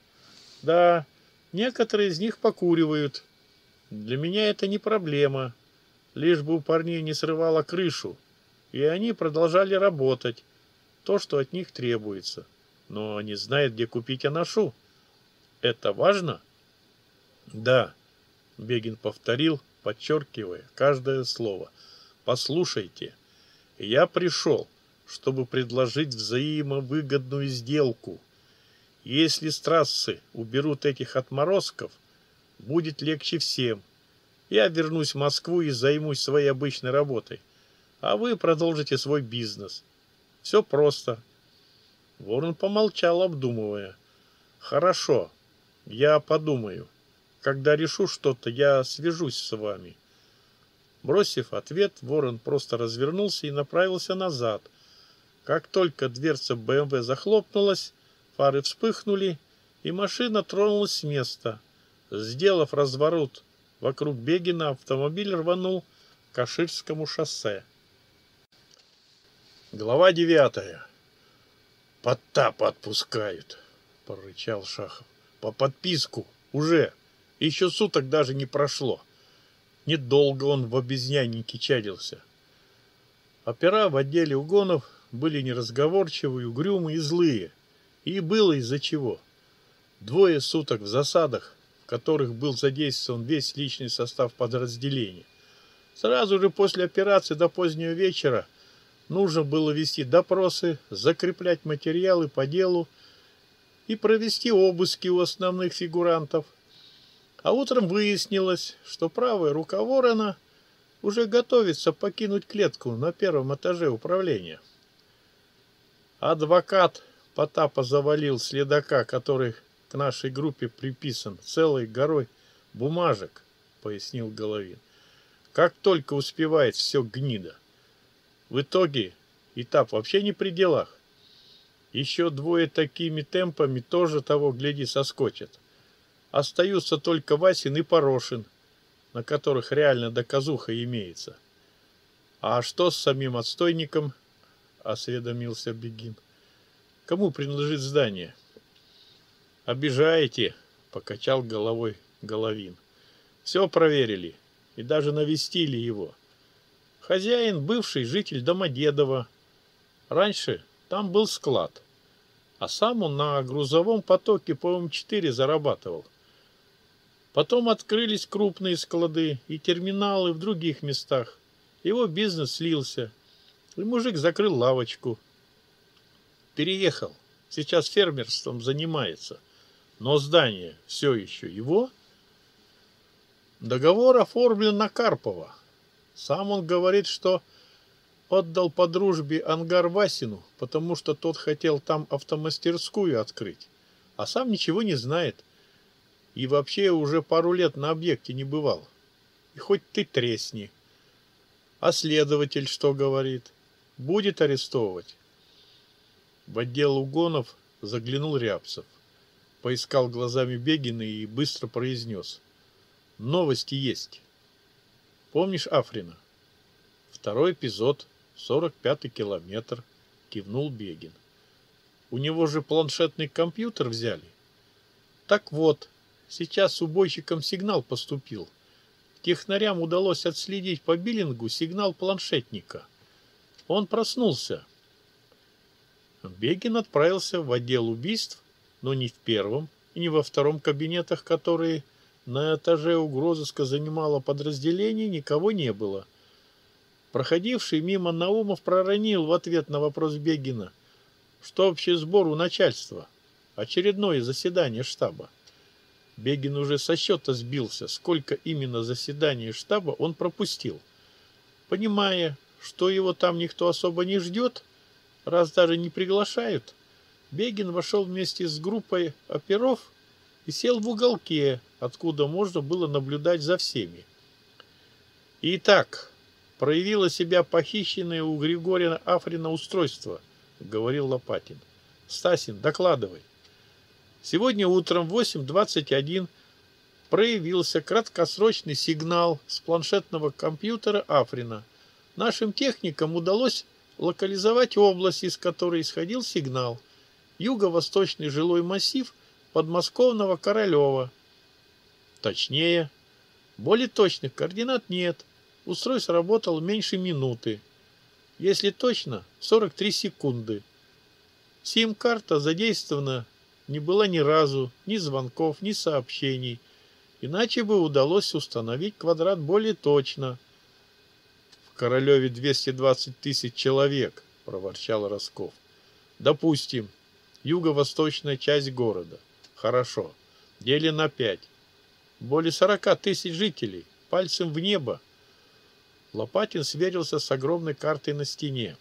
Да, некоторые из них покуривают. Для меня это не проблема. Лишь бы у парней не срывало крышу, и они продолжали работать, то, что от них требуется. Но они знают, где купить аношу. Это важно? Да, Бегин повторил, подчеркивая каждое слово. Послушайте, я пришел, чтобы предложить взаимовыгодную сделку. Если страссы уберут этих отморозков, будет легче всем – я вернусь в Москву и займусь своей обычной работой, а вы продолжите свой бизнес. Все просто. Ворон помолчал, обдумывая. Хорошо, я подумаю. Когда решу что-то, я свяжусь с вами. Бросив ответ, Ворон просто развернулся и направился назад. Как только дверца БМВ эм захлопнулась, фары вспыхнули, и машина тронулась с места. Сделав разворот Вокруг Бегина автомобиль рванул к Каширскому шоссе. Глава девятая. «Подтапа отпускают!» — прорычал Шахов. «По подписку! Уже! Еще суток даже не прошло!» Недолго он в обезьяннике чадился. Опера в отделе угонов были неразговорчивые, угрюмые и злые. И было из-за чего. Двое суток в засадах, которых был задействован весь личный состав подразделения. Сразу же после операции до позднего вечера нужно было вести допросы, закреплять материалы по делу и провести обыски у основных фигурантов. А утром выяснилось, что правая рука ворона уже готовится покинуть клетку на первом этаже управления. Адвокат Потапа завалил следака, который к нашей группе приписан целой горой бумажек, пояснил Головин. Как только успевает все гнида. В итоге этап вообще не при делах. Еще двое такими темпами тоже того, гляди, соскочат. Остаются только Васин и Порошин, на которых реально доказуха имеется. А что с самим отстойником? — осведомился Бегин. Кому принадлежит здание? — обижаете покачал головой головин. Все проверили и даже навестили его. Хозяин бывший житель домодедова раньше там был склад а сам он на грузовом потоке по м4 зарабатывал. Потом открылись крупные склады и терминалы в других местах. Его бизнес слился и мужик закрыл лавочку. Переехал. Сейчас фермерством занимается – но здание все еще его. Договор оформлен на Карпова. Сам он говорит, что отдал по дружбе ангар Васину, потому что тот хотел там автомастерскую открыть, а сам ничего не знает. И вообще уже пару лет на объекте не бывал. И хоть ты тресни. А следователь что говорит? Будет арестовывать? В отдел угонов заглянул Рябцев поискал глазами Бегина и быстро произнес. Новости есть. Помнишь Африна? Второй эпизод, 45-й километр, кивнул Бегин. У него же планшетный компьютер взяли. Так вот, сейчас убойщикам сигнал поступил. Технарям удалось отследить по биллингу сигнал планшетника. Он проснулся. Бегин отправился в отдел убийств ну, но ни в первом и не во втором кабинетах, которые на этаже угрозыска занимало подразделение, никого не было. Проходивший мимо Наумов проронил в ответ на вопрос Бегина, что общий сбор у начальства, очередное заседание штаба. Бегин уже со счета сбился, сколько именно заседаний штаба он пропустил. Понимая, что его там никто особо не ждет, раз даже не приглашают, Бегин вошел вместе с группой оперов и сел в уголке, откуда можно было наблюдать за всеми. «Итак, проявило себя похищенное у Григория Африна устройство», — говорил Лопатин. «Стасин, докладывай». Сегодня утром в 8.21 проявился краткосрочный сигнал с планшетного компьютера Африна. Нашим техникам удалось локализовать область, из которой исходил сигнал — юго-восточный жилой массив подмосковного Королева. Точнее, более точных координат нет. Устройство работало меньше минуты. Если точно, 43 секунды. Сим-карта задействована не было ни разу, ни звонков, ни сообщений. Иначе бы удалось установить квадрат более точно. В Королеве 220 тысяч человек, проворчал Росков. Допустим, юго-восточная часть города. Хорошо. Дели на пять. Более сорока тысяч жителей. Пальцем в небо. Лопатин сверился с огромной картой на стене.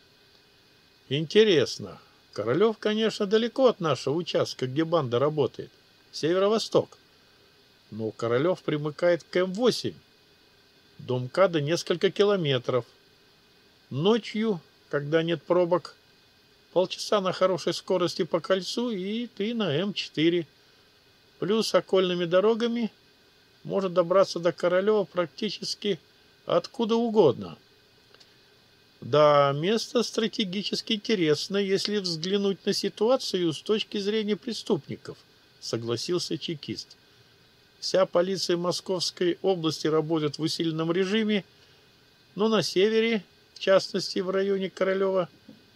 Интересно. Королев, конечно, далеко от нашего участка, где банда работает. Северо-восток. Но Королев примыкает к М-8. Дом Када несколько километров. Ночью, когда нет пробок, полчаса на хорошей скорости по кольцу, и ты на эм М4. Плюс окольными дорогами может добраться до Королева практически откуда угодно. Да, место стратегически интересно, если взглянуть на ситуацию с точки зрения преступников, согласился чекист. Вся полиция Московской области работает в усиленном режиме, но на севере, в частности в районе Королева,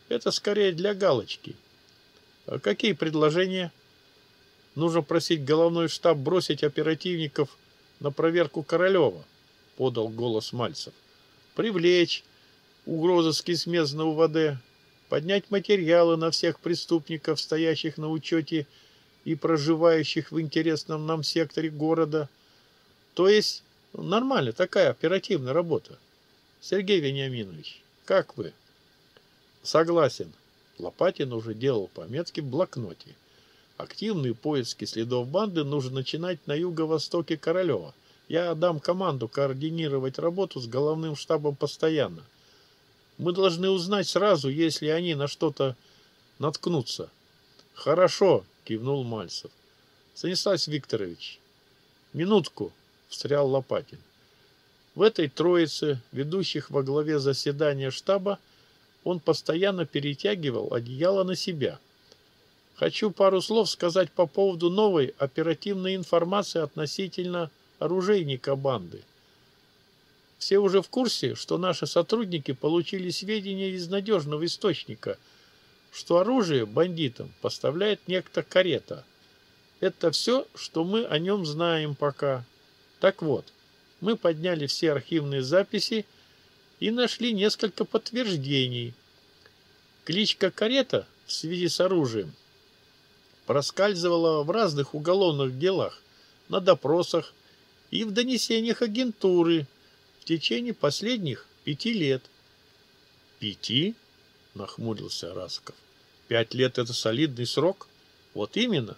это скорее для галочки. А какие предложения? Нужно просить головной штаб бросить оперативников на проверку Королева, подал голос Мальцев. Привлечь угрозыский смес на УВД, поднять материалы на всех преступников, стоящих на учете и проживающих в интересном нам секторе города. То есть нормально такая оперативная работа. Сергей Вениаминович, как вы? — Согласен. Лопатин уже делал пометки в блокноте. Активные поиски следов банды нужно начинать на юго-востоке Королева. Я дам команду координировать работу с головным штабом постоянно. Мы должны узнать сразу, если они на что-то наткнутся. Хорошо, кивнул Мальцев. Станислав Викторович, минутку, встрял Лопатин. В этой троице, ведущих во главе заседания штаба, он постоянно перетягивал а одеяло на себя. Хочу пару слов сказать по поводу новой оперативной информации относительно оружейника банды. Все уже в курсе, что наши сотрудники получили сведения из надежного источника, что оружие бандитам поставляет некто карета. Это все, что мы о нем знаем пока. Так вот, мы подняли все архивные записи и нашли несколько подтверждений. Кличка «Карета» в связи с оружием проскальзывала в разных уголовных делах, на допросах и в донесениях агентуры в течение последних пяти лет. «Пяти?» – нахмурился Расков. «Пять лет – это солидный срок?» «Вот именно.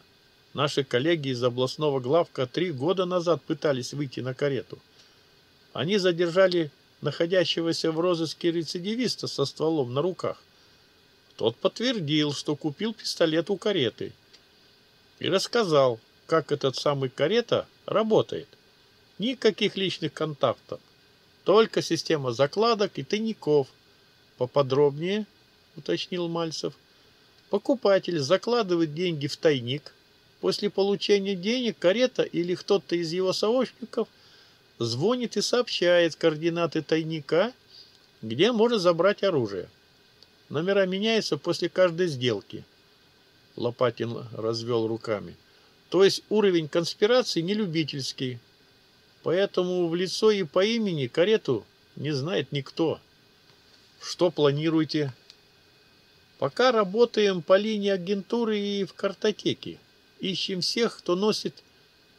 Наши коллеги из областного главка три года назад пытались выйти на карету. Они задержали находящегося в розыске рецидивиста со стволом на руках. Тот подтвердил, что купил пистолет у кареты и рассказал, как этот самый карета работает. Никаких личных контактов, только система закладок и тайников. Поподробнее, уточнил Мальцев. Покупатель закладывает деньги в тайник. После получения денег карета или кто-то из его сообщников звонит и сообщает координаты тайника, где можно забрать оружие. Номера меняются после каждой сделки. Лопатин развел руками. То есть уровень конспирации не любительский. Поэтому в лицо и по имени карету не знает никто. Что планируете? Пока работаем по линии агентуры и в картотеке. Ищем всех, кто носит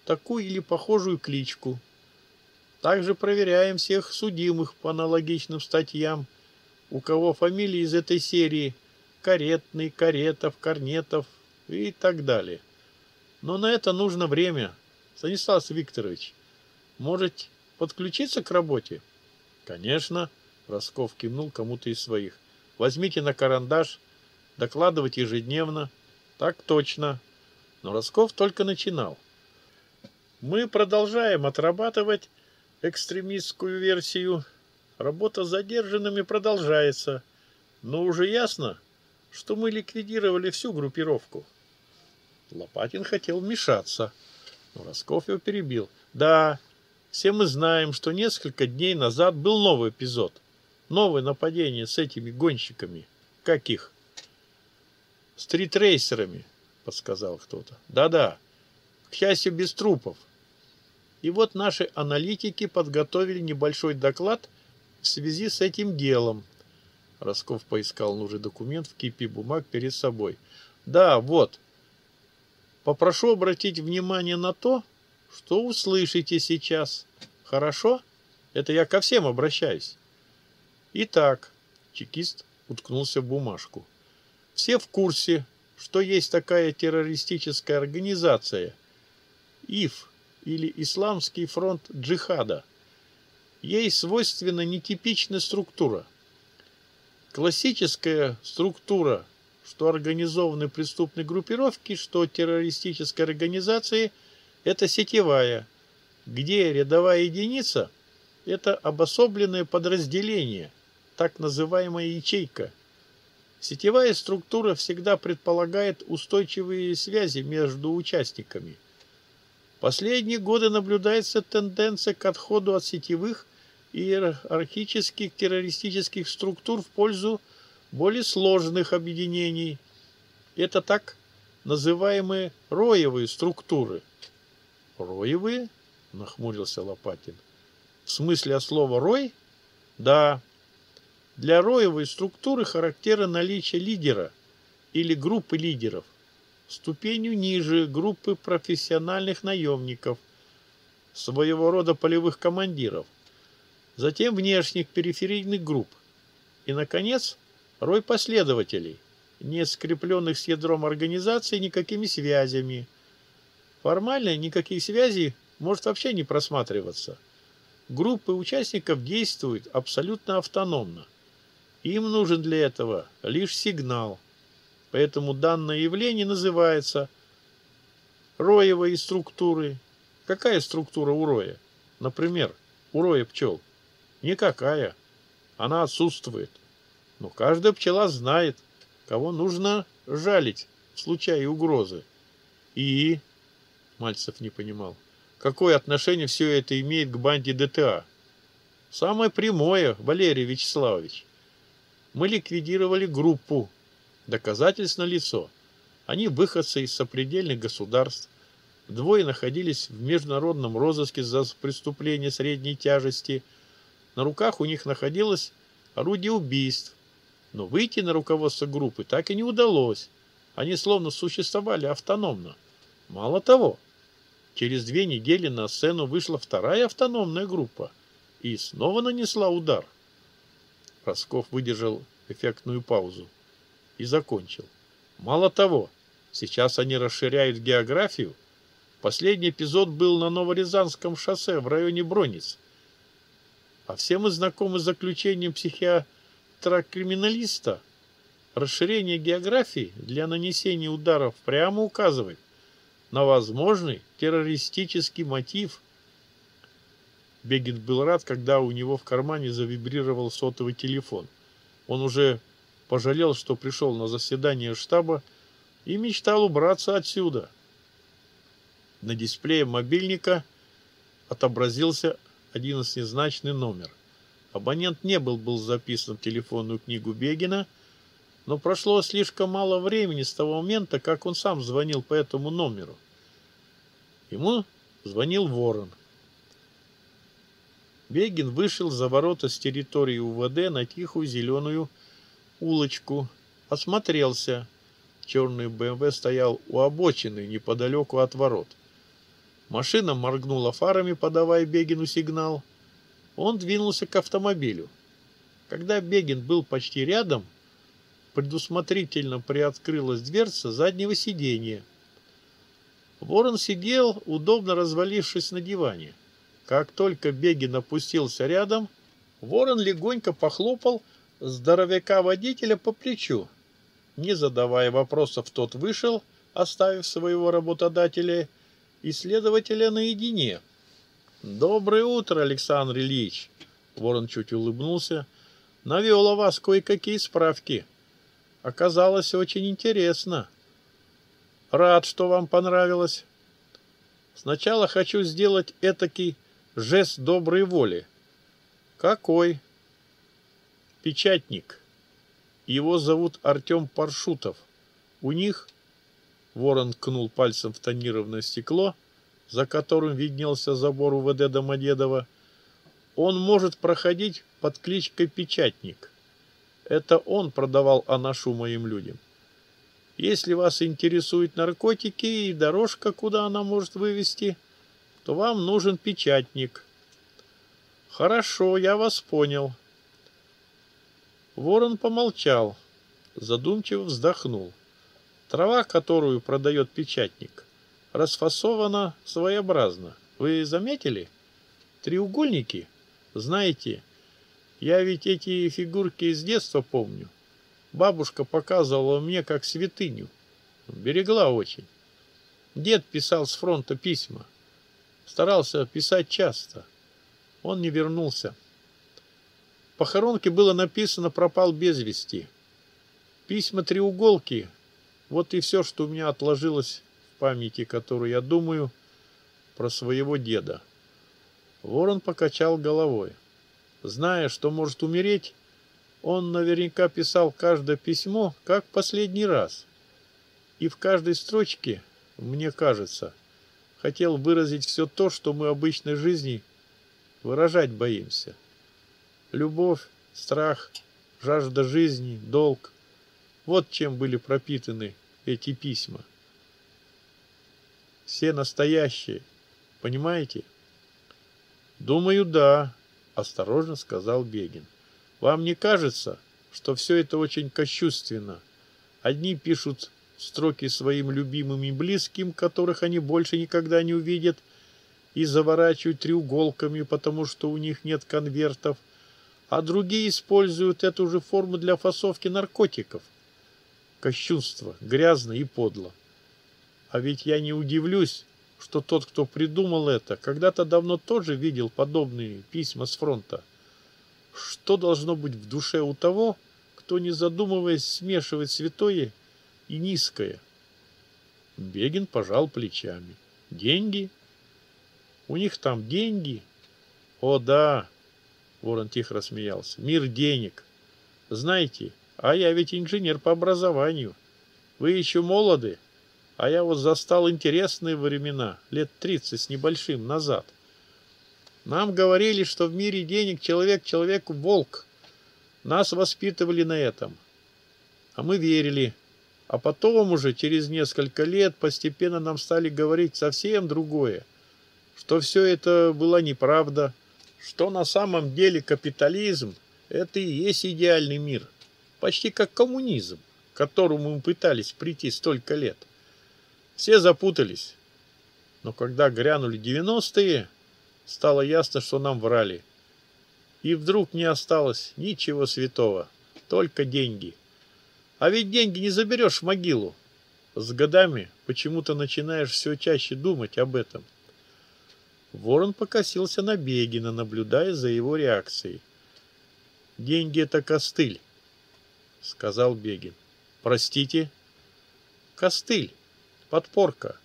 такую или похожую кличку. Также проверяем всех судимых по аналогичным статьям, у кого фамилии из этой серии Каретный, Каретов, Корнетов и так далее. Но на это нужно время. Станислав Викторович, можете подключиться к работе? Конечно, Росков кивнул кому-то из своих. Возьмите на карандаш, докладывать ежедневно. Так точно. Но Росков только начинал. Мы продолжаем отрабатывать экстремистскую версию, работа с задержанными продолжается, но уже ясно, что мы ликвидировали всю группировку. Лопатин хотел вмешаться, но Росков его перебил. Да, все мы знаем, что несколько дней назад был новый эпизод, новое нападение с этими гонщиками. Каких? Стритрейсерами, подсказал кто-то. Да-да, к счастью, без трупов. И вот наши аналитики подготовили небольшой доклад в связи с этим делом. Росков поискал нужный документ в кипе бумаг перед собой. Да, вот. Попрошу обратить внимание на то, что услышите сейчас. Хорошо? Это я ко всем обращаюсь. Итак, чекист уткнулся в бумажку. Все в курсе, что есть такая террористическая организация. ИФ или Исламский фронт джихада. Ей свойственна нетипичная структура. Классическая структура, что организованы преступные группировки, что террористической организации, это сетевая, где рядовая единица – это обособленное подразделение, так называемая ячейка – Сетевая структура всегда предполагает устойчивые связи между участниками – Последние годы наблюдается тенденция к отходу от сетевых иерархических террористических структур в пользу более сложных объединений. Это так называемые роевые структуры. Роевые? Нахмурился Лопатин. В смысле а от слова «рой»? Да. Для роевой структуры характерно наличие лидера или группы лидеров – ступенью ниже группы профессиональных наемников, своего рода полевых командиров, затем внешних периферийных групп и, наконец, рой последователей, не скрепленных с ядром организации никакими связями. Формально никаких связей может вообще не просматриваться. Группы участников действуют абсолютно автономно. Им нужен для этого лишь сигнал – Поэтому данное явление называется роевой структуры. Какая структура у роя? Например, у роя пчел. Никакая. Она отсутствует. Но каждая пчела знает, кого нужно жалить в случае угрозы. И... Мальцев не понимал. Какое отношение все это имеет к банде ДТА? Самое прямое, Валерий Вячеславович. Мы ликвидировали группу, Доказательств налицо. Они выходцы из сопредельных государств. Двое находились в международном розыске за преступление средней тяжести. На руках у них находилось орудие убийств. Но выйти на руководство группы так и не удалось. Они словно существовали автономно. Мало того, через две недели на сцену вышла вторая автономная группа и снова нанесла удар. Росков выдержал эффектную паузу и закончил. Мало того, сейчас они расширяют географию. Последний эпизод был на Новорязанском шоссе в районе Бронниц. А все мы знакомы с заключением психиатра-криминалиста. Расширение географии для нанесения ударов прямо указывает на возможный террористический мотив. Бегин был рад, когда у него в кармане завибрировал сотовый телефон. Он уже пожалел, что пришел на заседание штаба и мечтал убраться отсюда. На дисплее мобильника отобразился один из одиннадцатизначный номер. Абонент не был, был записан в телефонную книгу Бегина, но прошло слишком мало времени с того момента, как он сам звонил по этому номеру. Ему звонил Ворон. Бегин вышел за ворота с территории УВД на тихую зеленую улочку, а осмотрелся. Черный БМВ стоял у обочины неподалеку от ворот. Машина моргнула фарами, подавая Бегину сигнал. Он двинулся к автомобилю. Когда Бегин был почти рядом, предусмотрительно приоткрылась дверца заднего сиденья. Ворон сидел, удобно развалившись на диване. Как только Бегин опустился рядом, Ворон легонько похлопал Здоровяка водителя по плечу. Не задавая вопросов, тот вышел, оставив своего работодателя и следователя наедине. «Доброе утро, Александр Ильич!» Ворон чуть улыбнулся. «Навел о вас кое-какие справки. Оказалось очень интересно. Рад, что вам понравилось. Сначала хочу сделать этакий жест доброй воли». «Какой?» печатник. Его зовут Артем Паршутов. У них, ворон кнул пальцем в тонированное стекло, за которым виднелся забор УВД Домодедова, он может проходить под кличкой Печатник. Это он продавал анашу моим людям. Если вас интересуют наркотики и дорожка, куда она может вывести, то вам нужен печатник. Хорошо, я вас понял. Ворон помолчал, задумчиво вздохнул. Трава, которую продает печатник, расфасована своеобразно. Вы заметили? Треугольники? Знаете, я ведь эти фигурки из детства помню. Бабушка показывала мне как святыню. Берегла очень. Дед писал с фронта письма. Старался писать часто. Он не вернулся похоронке было написано «пропал без вести». Письма треуголки. Вот и все, что у меня отложилось в памяти, которую я думаю про своего деда. Ворон покачал головой. Зная, что может умереть, он наверняка писал каждое письмо, как последний раз. И в каждой строчке, мне кажется, хотел выразить все то, что мы обычной жизни выражать боимся любовь, страх, жажда жизни, долг. Вот чем были пропитаны эти письма. Все настоящие, понимаете? Думаю, да, осторожно сказал Бегин. Вам не кажется, что все это очень кощувственно? Одни пишут строки своим любимым и близким, которых они больше никогда не увидят, и заворачивают треуголками, потому что у них нет конвертов – а другие используют эту же форму для фасовки наркотиков. Кощунство, грязно и подло. А ведь я не удивлюсь, что тот, кто придумал это, когда-то давно тоже видел подобные письма с фронта. Что должно быть в душе у того, кто, не задумываясь, смешивает святое и низкое? Бегин пожал плечами. Деньги? У них там деньги? О да, Ворон тихо рассмеялся. «Мир денег. Знаете, а я ведь инженер по образованию. Вы еще молоды, а я вот застал интересные времена, лет 30 с небольшим назад. Нам говорили, что в мире денег человек человеку волк. Нас воспитывали на этом. А мы верили. А потом уже, через несколько лет, постепенно нам стали говорить совсем другое, что все это была неправда» что на самом деле капитализм – это и есть идеальный мир, почти как коммунизм, к которому мы пытались прийти столько лет. Все запутались. Но когда грянули 90-е, стало ясно, что нам врали. И вдруг не осталось ничего святого, только деньги. А ведь деньги не заберешь в могилу. С годами почему-то начинаешь все чаще думать об этом – Ворон покосился на Бегина, наблюдая за его реакцией. «Деньги — это костыль», — сказал Бегин. «Простите?» «Костыль, подпорка.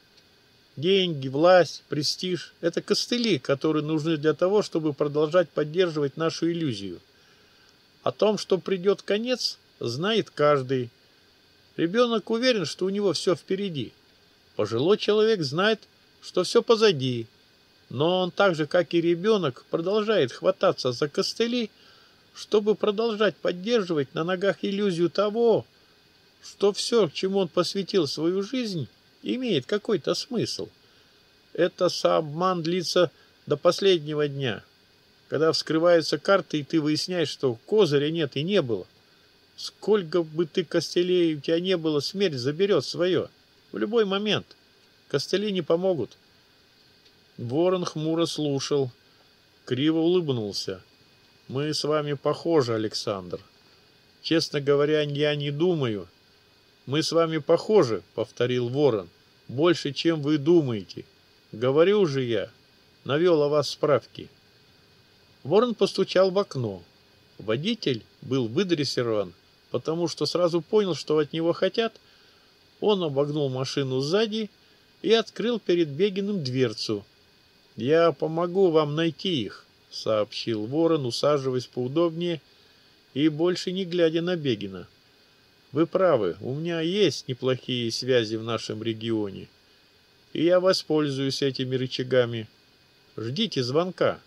Деньги, власть, престиж — это костыли, которые нужны для того, чтобы продолжать поддерживать нашу иллюзию. О том, что придет конец, знает каждый. Ребенок уверен, что у него все впереди. Пожилой человек знает, что все позади, но он так же, как и ребенок, продолжает хвататься за костыли, чтобы продолжать поддерживать на ногах иллюзию того, что все, чему он посвятил свою жизнь, имеет какой-то смысл. Это сообман длится до последнего дня, когда вскрываются карты, и ты выясняешь, что козыря нет и не было. Сколько бы ты костылей у тебя не было, смерть заберет свое. В любой момент. Костыли не помогут. — Ворон хмуро слушал, криво улыбнулся. «Мы с вами похожи, Александр. Честно говоря, я не думаю». «Мы с вами похожи», — повторил Ворон, — «больше, чем вы думаете. Говорю же я, навел о вас справки». Ворон постучал в окно. Водитель был выдрессирован, потому что сразу понял, что от него хотят. Он обогнул машину сзади и открыл перед Бегиным дверцу — я помогу вам найти их, сообщил ворон, усаживаясь поудобнее и больше не глядя на Бегина. Вы правы, у меня есть неплохие связи в нашем регионе, и я воспользуюсь этими рычагами. Ждите звонка.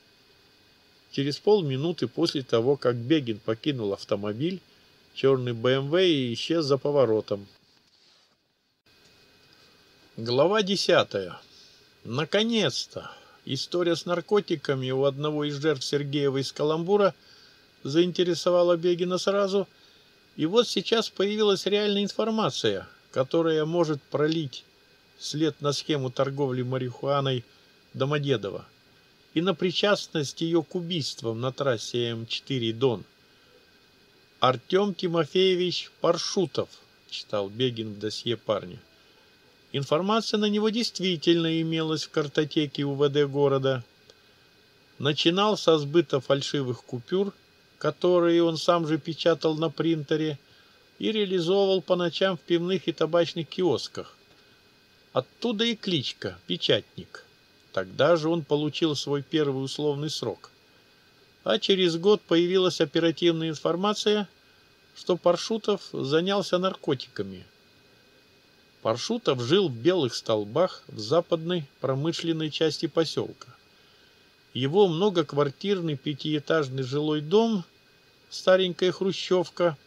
Через полминуты после того, как Бегин покинул автомобиль, черный БМВ эм исчез за поворотом. Глава десятая. Наконец-то! История с наркотиками у одного из жертв Сергеева из Каламбура заинтересовала Бегина сразу, и вот сейчас появилась реальная информация, которая может пролить след на схему торговли марихуаной Домодедова и на причастность ее к убийствам на трассе М4 Дон. «Артем Тимофеевич Паршутов», — читал Бегин в досье парня. Информация на него действительно имелась в картотеке УВД города. Начинал со сбыта фальшивых купюр, которые он сам же печатал на принтере, и реализовывал по ночам в пивных и табачных киосках. Оттуда и кличка «Печатник». Тогда же он получил свой первый условный срок. А через год появилась оперативная информация, что Паршутов занялся наркотиками – Паршутов жил в белых столбах в западной промышленной части поселка. Его многоквартирный пятиэтажный жилой дом, старенькая хрущевка,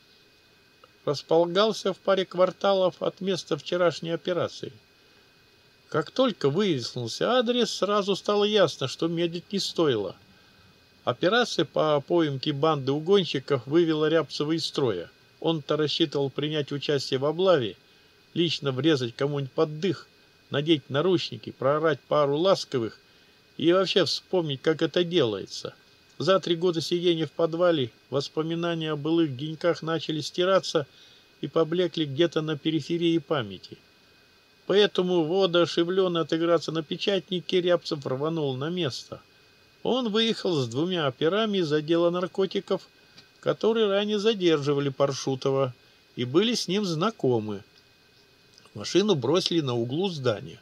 располагался в паре кварталов от места вчерашней операции. Как только выяснился адрес, сразу стало ясно, что медить не стоило. Операция по поимке банды угонщиков вывела Рябцева из строя. Он-то рассчитывал принять участие в облаве – лично врезать кому-нибудь под дых, надеть наручники, проорать пару ласковых и вообще вспомнить, как это делается. За три года сидения в подвале воспоминания о былых деньках начали стираться и поблекли где-то на периферии памяти. Поэтому воодушевленно отыграться на печатнике Рябцев рванул на место. Он выехал с двумя операми за дело наркотиков, которые ранее задерживали Паршутова и были с ним знакомы. Машину бросили на углу здания.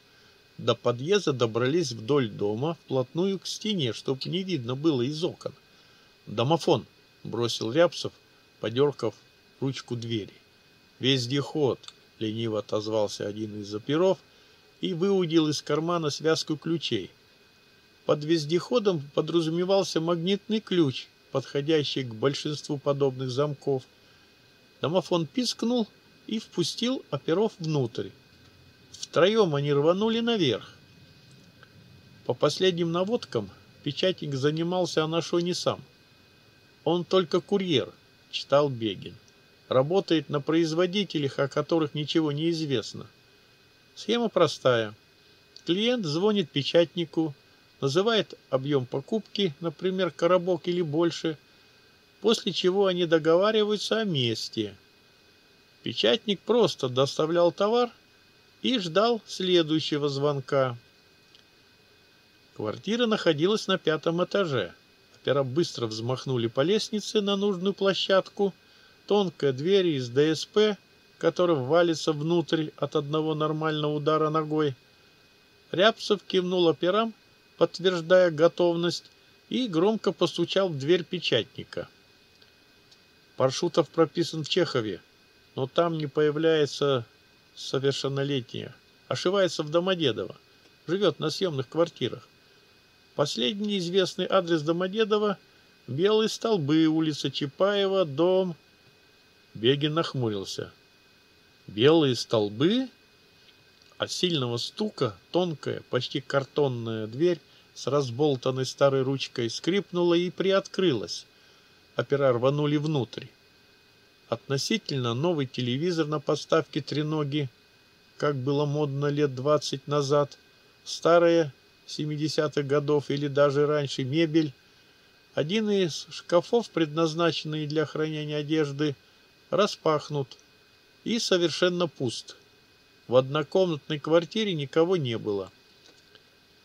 До подъезда добрались вдоль дома, вплотную к стене, чтобы не видно было из окон. «Домофон!» — бросил Рябцев, подергав ручку двери. «Вездеход!» — лениво отозвался один из оперов и выудил из кармана связку ключей. Под вездеходом подразумевался магнитный ключ, подходящий к большинству подобных замков. Домофон пискнул — и впустил оперов внутрь. Втроем они рванули наверх. По последним наводкам печатник занимался Анашо не сам. Он только курьер, читал Бегин. Работает на производителях, о которых ничего не известно. Схема простая. Клиент звонит печатнику, называет объем покупки, например, коробок или больше, после чего они договариваются о месте – Печатник просто доставлял товар и ждал следующего звонка. Квартира находилась на пятом этаже. Опера быстро взмахнули по лестнице на нужную площадку. Тонкая дверь из ДСП, которая валится внутрь от одного нормального удара ногой. Рябцев кивнул операм, подтверждая готовность, и громко постучал в дверь печатника. Паршутов прописан в Чехове но там не появляется совершеннолетняя. Ошивается а в Домодедово. Живет на съемных квартирах. Последний известный адрес Домодедова – Белые столбы, улица Чапаева, дом... Бегин нахмурился. Белые столбы? От сильного стука тонкая, почти картонная дверь с разболтанной старой ручкой скрипнула и приоткрылась. Опера рванули внутрь относительно новый телевизор на подставке треноги, как было модно лет 20 назад, старая 70-х годов или даже раньше мебель, один из шкафов, предназначенный для хранения одежды, распахнут и совершенно пуст. В однокомнатной квартире никого не было.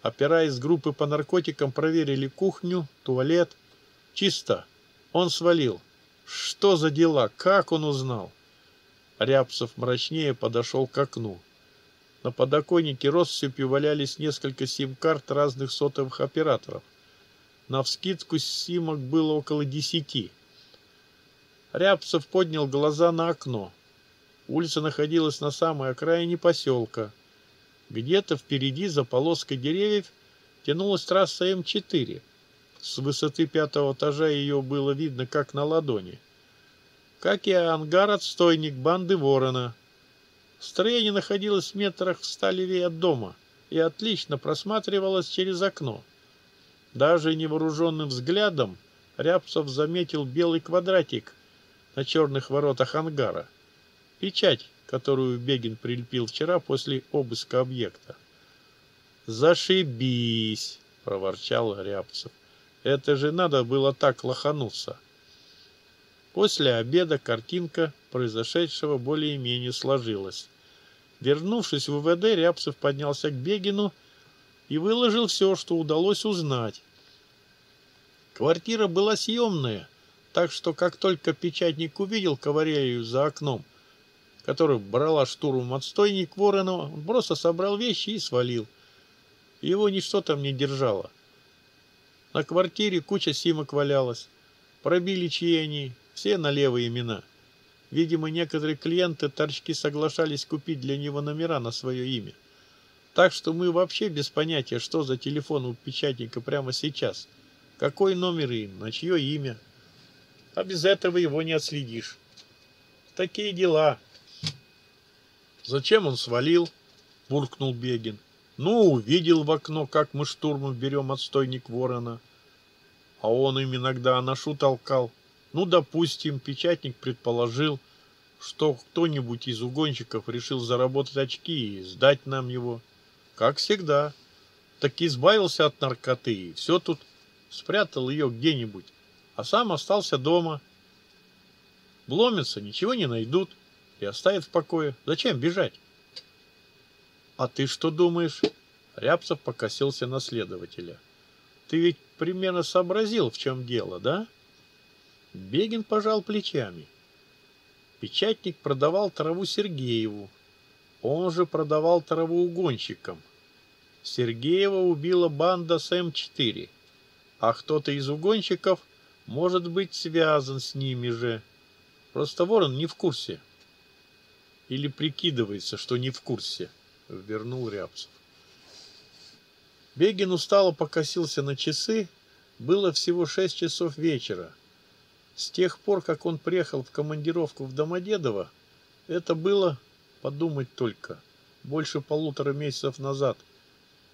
Опера из группы по наркотикам проверили кухню, туалет. Чисто. Он свалил. Что за дела? Как он узнал? Рябцев мрачнее подошел к окну. На подоконнике россыпью валялись несколько сим-карт разных сотовых операторов. На Навскидку симок было около десяти. Рябцев поднял глаза на окно. Улица находилась на самой окраине поселка. Где-то впереди за полоской деревьев тянулась трасса М4. С высоты пятого этажа ее было видно, как на ладони. Как и ангар отстойник банды Ворона. Строение находилось в метрах в ста левее от дома и отлично просматривалось через окно. Даже невооруженным взглядом Рябцев заметил белый квадратик на черных воротах ангара. Печать, которую Бегин прилепил вчера после обыска объекта. «Зашибись!» — проворчал Рябцев. Это же надо было так лохануться. После обеда картинка произошедшего более-менее сложилась. Вернувшись в УВД, Рябцев поднялся к Бегину и выложил все, что удалось узнать. Квартира была съемная, так что как только печатник увидел каварею за окном, который брала штурмом отстойник Воронова, он просто собрал вещи и свалил. Его ничто там не держало. — на квартире куча симок валялась. Пробили чьи они. все на левые имена. Видимо, некоторые клиенты торчки соглашались купить для него номера на свое имя. Так что мы вообще без понятия, что за телефон у печатника прямо сейчас. Какой номер и на чье имя. А без этого его не отследишь. Такие дела. Зачем он свалил? Буркнул Бегин. Ну, видел в окно, как мы штурмом берем отстойник ворона. А он им иногда ношу толкал. Ну, допустим, печатник предположил, что кто-нибудь из угонщиков решил заработать очки и сдать нам его. Как всегда. Так избавился от наркоты и все тут спрятал ее где-нибудь, а сам остался дома. Бломится, ничего не найдут и оставят в покое. Зачем бежать? а ты что думаешь? А Рябцев покосился на следователя. Ты ведь примерно сообразил в чем дело да? Бегин пожал плечами. Печатник продавал траву сергееву. Он же продавал траву угонщикам. Сергеева убила банда с эм м4 а кто-то из угонщиков может быть связан с ними же. Просто ворон не в курсе. Или прикидывается что не в курсе вернул Рябцев. Бегин устало покосился на часы. Было всего шесть часов вечера. С тех пор, как он приехал в командировку в Домодедово, это было, подумать только, больше полутора месяцев назад.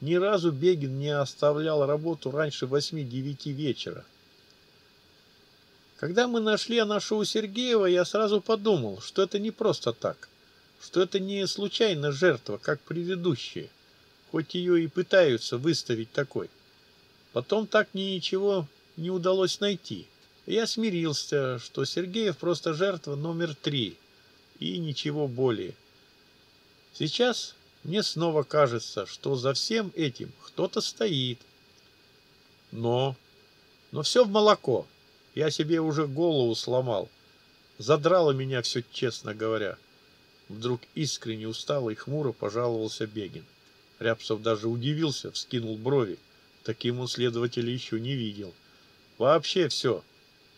Ни разу Бегин не оставлял работу раньше восьми-девяти вечера. Когда мы нашли Анашу у Сергеева, я сразу подумал, что это не просто так – что это не случайно жертва, как предыдущие, хоть ее и пытаются выставить такой. Потом так ничего не удалось найти. Я смирился, что Сергеев просто жертва номер три и ничего более. Сейчас мне снова кажется, что за всем этим кто-то стоит. Но... Но все в молоко. Я себе уже голову сломал. Задрало меня все, честно говоря. — Вдруг искренне устало и хмуро пожаловался Бегин. Рябцев даже удивился, вскинул брови. Таким он следователя еще не видел. Вообще все.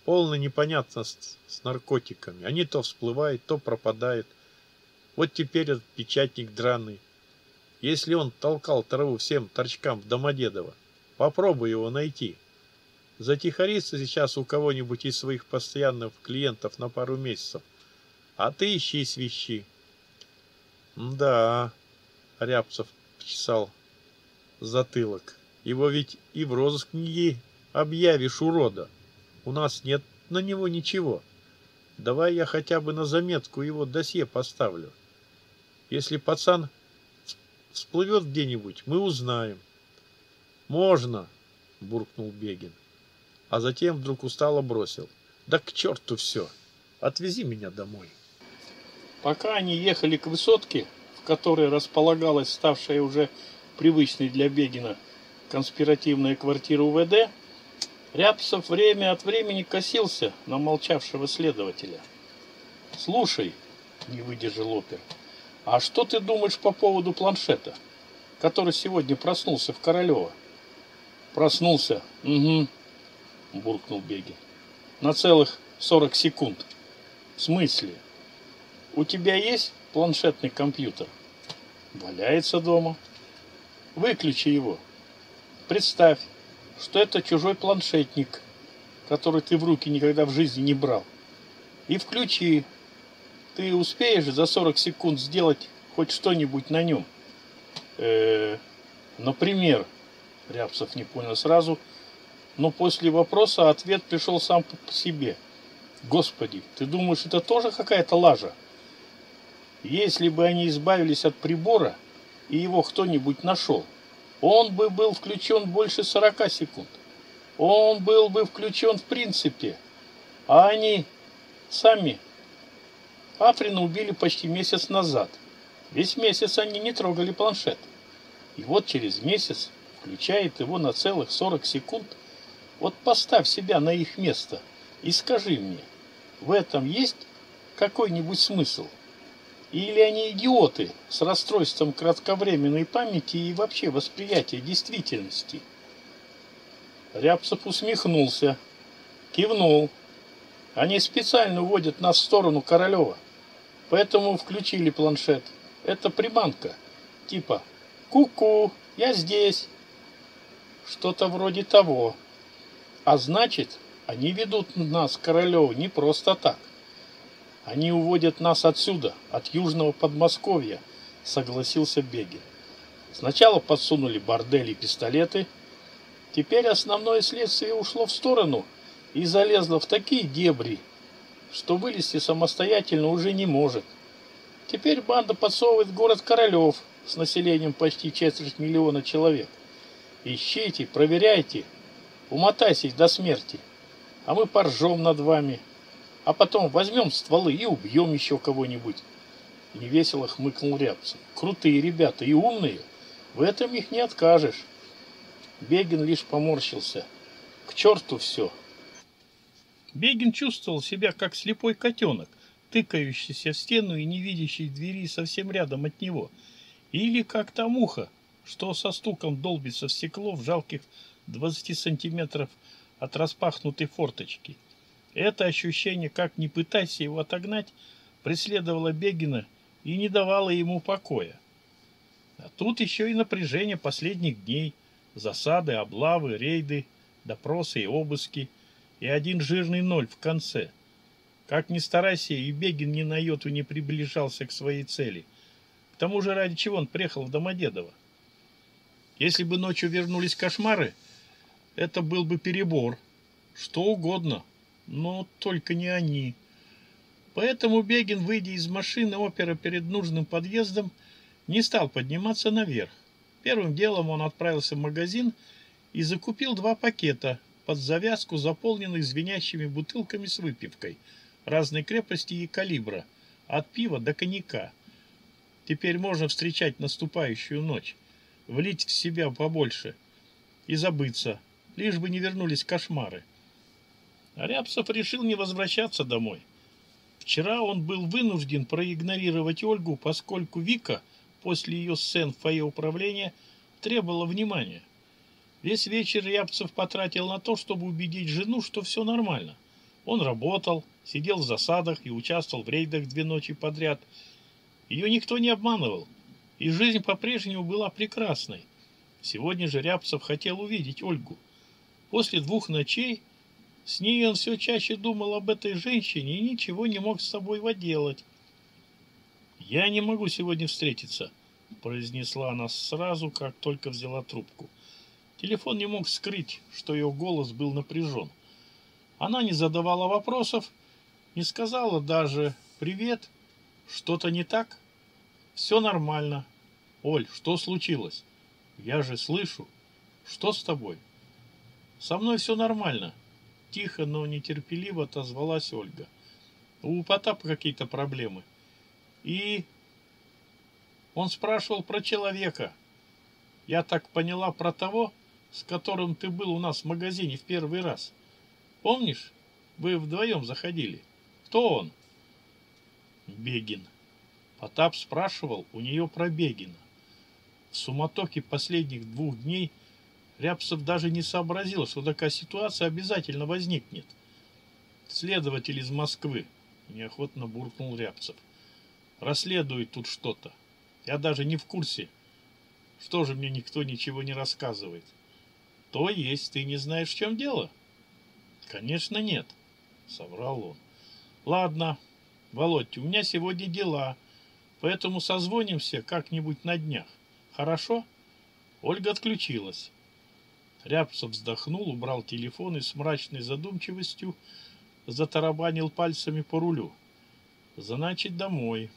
Полно непонятно с, с наркотиками. Они то всплывают, то пропадают. Вот теперь этот печатник драный. Если он толкал траву всем торчкам в Домодедово, попробуй его найти. Затихарится сейчас у кого-нибудь из своих постоянных клиентов на пару месяцев. А ты ищи свищи. Да, Рябцев почесал затылок. Его ведь и в розыск не объявишь, урода. У нас нет на него ничего. Давай я хотя бы на заметку его досье поставлю. Если пацан всплывет где-нибудь, мы узнаем. Можно, буркнул Бегин. А затем вдруг устало бросил. Да к черту все. Отвези меня домой. Пока они ехали к высотке, в которой располагалась ставшая уже привычной для Бегина конспиративная квартира УВД, Рябцев время от времени косился на молчавшего следователя. «Слушай», — не выдержал опер, — «а что ты думаешь по поводу планшета, который сегодня проснулся в Королева?» «Проснулся, угу», — буркнул Беги. «На целых сорок секунд». «В смысле?» у тебя есть планшетный компьютер? Валяется дома. Выключи его. Представь, что это чужой планшетник, который ты в руки никогда в жизни не брал. И включи. Ты успеешь за 40 секунд сделать хоть что-нибудь на нем? Э -э, например, Рябцев не понял сразу, но после вопроса ответ пришел сам по себе. Господи, ты думаешь, это тоже какая-то лажа? Если бы они избавились от прибора, и его кто-нибудь нашел, он бы был включен больше 40 секунд. Он был бы включен в принципе, а они сами. Африна убили почти месяц назад. Весь месяц они не трогали планшет. И вот через месяц включает его на целых 40 секунд. Вот поставь себя на их место и скажи мне, в этом есть какой-нибудь смысл? Или они идиоты с расстройством кратковременной памяти и вообще восприятия действительности? Рябцев усмехнулся, кивнул. Они специально уводят нас в сторону Королева, поэтому включили планшет. Это приманка, типа «Ку-ку, я здесь». Что-то вроде того. А значит, они ведут нас, Королев, не просто так. Они уводят нас отсюда, от южного Подмосковья, согласился Беги. Сначала подсунули бордели пистолеты. Теперь основное следствие ушло в сторону и залезла в такие дебри, что вылезти самостоятельно уже не может. Теперь банда подсовывает город Королёв с населением почти четверть миллиона человек. Ищите, проверяйте, умотайтесь до смерти, а мы поржем над вами – а потом возьмем стволы и убьем еще кого-нибудь. Невесело хмыкнул Рябцев. Крутые ребята и умные. В этом их не откажешь. Бегин лишь поморщился. К черту все. Бегин чувствовал себя как слепой котенок, тыкающийся в стену и не видящий двери совсем рядом от него. Или как та муха, что со стуком долбится в стекло в жалких 20 сантиметров от распахнутой форточки. — это ощущение, как не пытайся его отогнать, преследовало Бегина и не давало ему покоя. А тут еще и напряжение последних дней, засады, облавы, рейды, допросы и обыски, и один жирный ноль в конце. Как ни старайся, и Бегин ни на йоту не приближался к своей цели. К тому же, ради чего он приехал в Домодедово? Если бы ночью вернулись кошмары, это был бы перебор. Что угодно, ну, но только не они. Поэтому Бегин, выйдя из машины опера перед нужным подъездом, не стал подниматься наверх. Первым делом он отправился в магазин и закупил два пакета под завязку, заполненных звенящими бутылками с выпивкой разной крепости и калибра, от пива до коньяка. Теперь можно встречать наступающую ночь, влить в себя побольше и забыться, лишь бы не вернулись кошмары. Рябцев решил не возвращаться домой. Вчера он был вынужден проигнорировать Ольгу, поскольку Вика после ее сцен в фойе управления требовала внимания. Весь вечер Рябцев потратил на то, чтобы убедить жену, что все нормально. Он работал, сидел в засадах и участвовал в рейдах две ночи подряд. Ее никто не обманывал, и жизнь по-прежнему была прекрасной. Сегодня же Рябцев хотел увидеть Ольгу. После двух ночей с ней он все чаще думал об этой женщине и ничего не мог с собой воделать. «Я не могу сегодня встретиться», — произнесла она сразу, как только взяла трубку. Телефон не мог скрыть, что ее голос был напряжен. Она не задавала вопросов, не сказала даже «Привет, что-то не так?» «Все нормально. Оль, что случилось? Я же слышу. Что с тобой?» «Со мной все нормально», Тихо, но нетерпеливо отозвалась Ольга. У Потапа какие-то проблемы. И он спрашивал про человека. Я так поняла про того, с которым ты был у нас в магазине в первый раз. Помнишь? Вы вдвоем заходили. Кто он? Бегин. Потап спрашивал у нее про Бегина. В суматоке последних двух дней – Рябцев даже не сообразил, что такая ситуация обязательно возникнет. Следователь из Москвы, неохотно буркнул Рябцев. Расследует тут что-то. Я даже не в курсе. Что же мне никто ничего не рассказывает? То есть ты не знаешь, в чем дело? Конечно, нет, соврал он. Ладно, Володь, у меня сегодня дела, поэтому созвонимся как-нибудь на днях. Хорошо? Ольга отключилась. Рябцев вздохнул, убрал телефон и с мрачной задумчивостью затарабанил пальцами по рулю. «Значит, домой».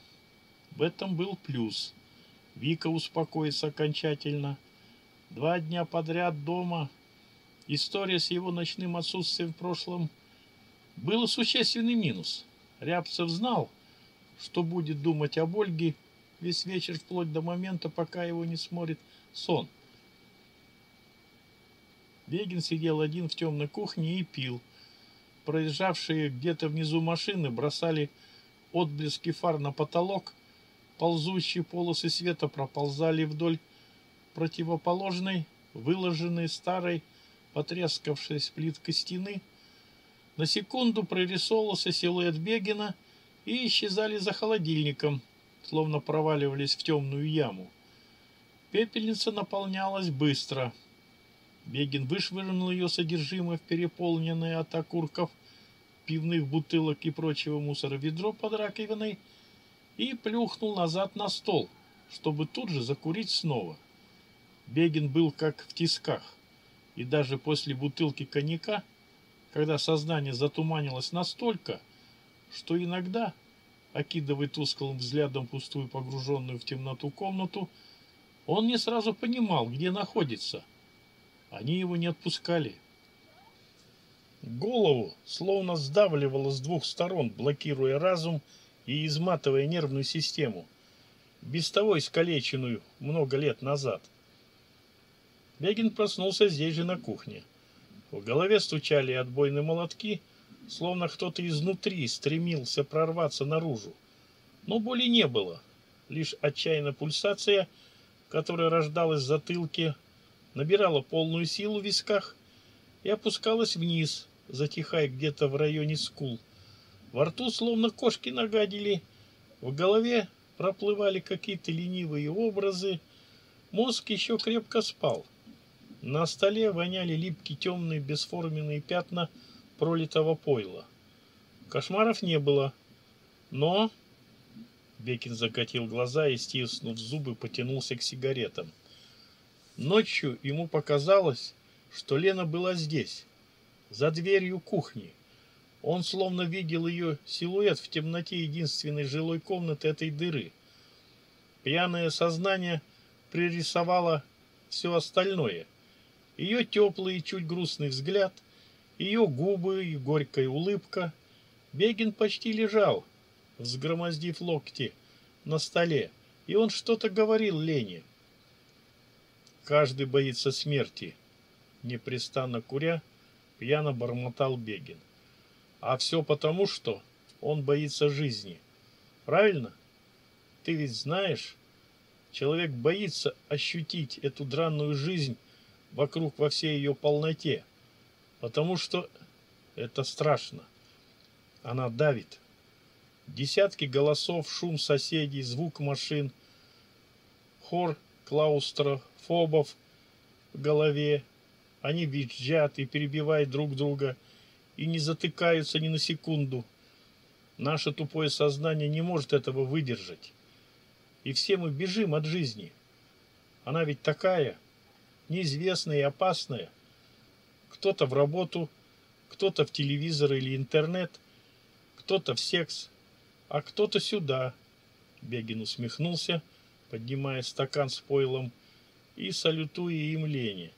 В этом был плюс. Вика успокоится окончательно. Два дня подряд дома. История с его ночным отсутствием в прошлом было существенный минус. Рябцев знал, что будет думать об Ольге весь вечер вплоть до момента, пока его не смотрит сон. Легин сидел один в темной кухне и пил. Проезжавшие где-то внизу машины бросали отблески фар на потолок, ползущие полосы света проползали вдоль противоположной, выложенной старой, потрескавшейся плиткой стены. На секунду прорисовывался силуэт Бегина и исчезали за холодильником, словно проваливались в темную яму. Пепельница наполнялась быстро — Бегин вышвырнул ее содержимое в переполненное от окурков, пивных бутылок и прочего мусора ведро под раковиной и плюхнул назад на стол, чтобы тут же закурить снова. Бегин был как в тисках, и даже после бутылки коньяка, когда сознание затуманилось настолько, что иногда, окидывая тусклым взглядом пустую погруженную в темноту комнату, он не сразу понимал, где находится – они его не отпускали. Голову словно сдавливало с двух сторон, блокируя разум и изматывая нервную систему, без того искалеченную много лет назад. Бегин проснулся здесь же на кухне. В голове стучали отбойные молотки, словно кто-то изнутри стремился прорваться наружу. Но боли не было, лишь отчаянная пульсация, которая рождалась в затылке набирала полную силу в висках и опускалась вниз, затихая где-то в районе скул. Во рту словно кошки нагадили, в голове проплывали какие-то ленивые образы, мозг еще крепко спал. На столе воняли липкие темные бесформенные пятна пролитого пойла. Кошмаров не было, но... Бекин закатил глаза и, стиснув зубы, потянулся к сигаретам. — Ночью ему показалось, что Лена была здесь, за дверью кухни. Он словно видел ее силуэт в темноте единственной жилой комнаты этой дыры. Пьяное сознание пририсовало все остальное. Ее теплый и чуть грустный взгляд, ее губы и горькая улыбка. Бегин почти лежал, взгромоздив локти на столе, и он что-то говорил Лене. Каждый боится смерти, непрестанно куря, пьяно бормотал Бегин. А все потому, что он боится жизни. Правильно? Ты ведь знаешь, человек боится ощутить эту дранную жизнь вокруг во всей ее полноте, потому что это страшно. Она давит. Десятки голосов, шум соседей, звук машин, хор клаустрофобии фобов в голове. Они визжат и перебивают друг друга и не затыкаются ни на секунду. Наше тупое сознание не может этого выдержать. И все мы бежим от жизни. Она ведь такая, неизвестная и опасная. Кто-то в работу, кто-то в телевизор или интернет, кто-то в секс, а кто-то сюда. Бегин усмехнулся, поднимая стакан с пойлом и салютуя им лени.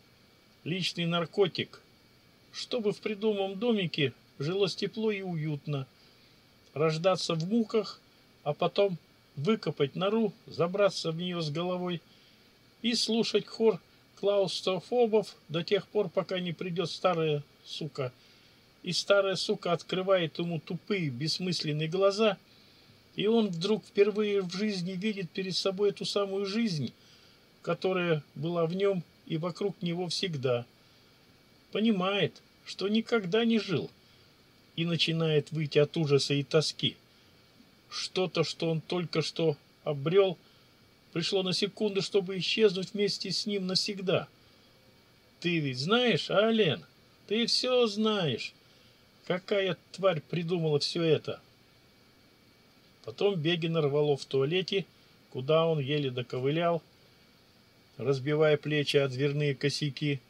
Личный наркотик, чтобы в придумом домике жилось тепло и уютно, рождаться в муках, а потом выкопать нору, забраться в нее с головой и слушать хор клаустрофобов до тех пор, пока не придет старая сука. И старая сука открывает ему тупые, бессмысленные глаза, и он вдруг впервые в жизни видит перед собой эту самую жизнь — которая была в нем и вокруг него всегда, понимает, что никогда не жил, и начинает выйти от ужаса и тоски. Что-то, что он только что обрел, пришло на секунду, чтобы исчезнуть вместе с ним навсегда. Ты ведь знаешь, а, Ты все знаешь. Какая тварь придумала все это? Потом Бегина рвало в туалете, куда он еле доковылял, разбивая плечи от дверные косяки.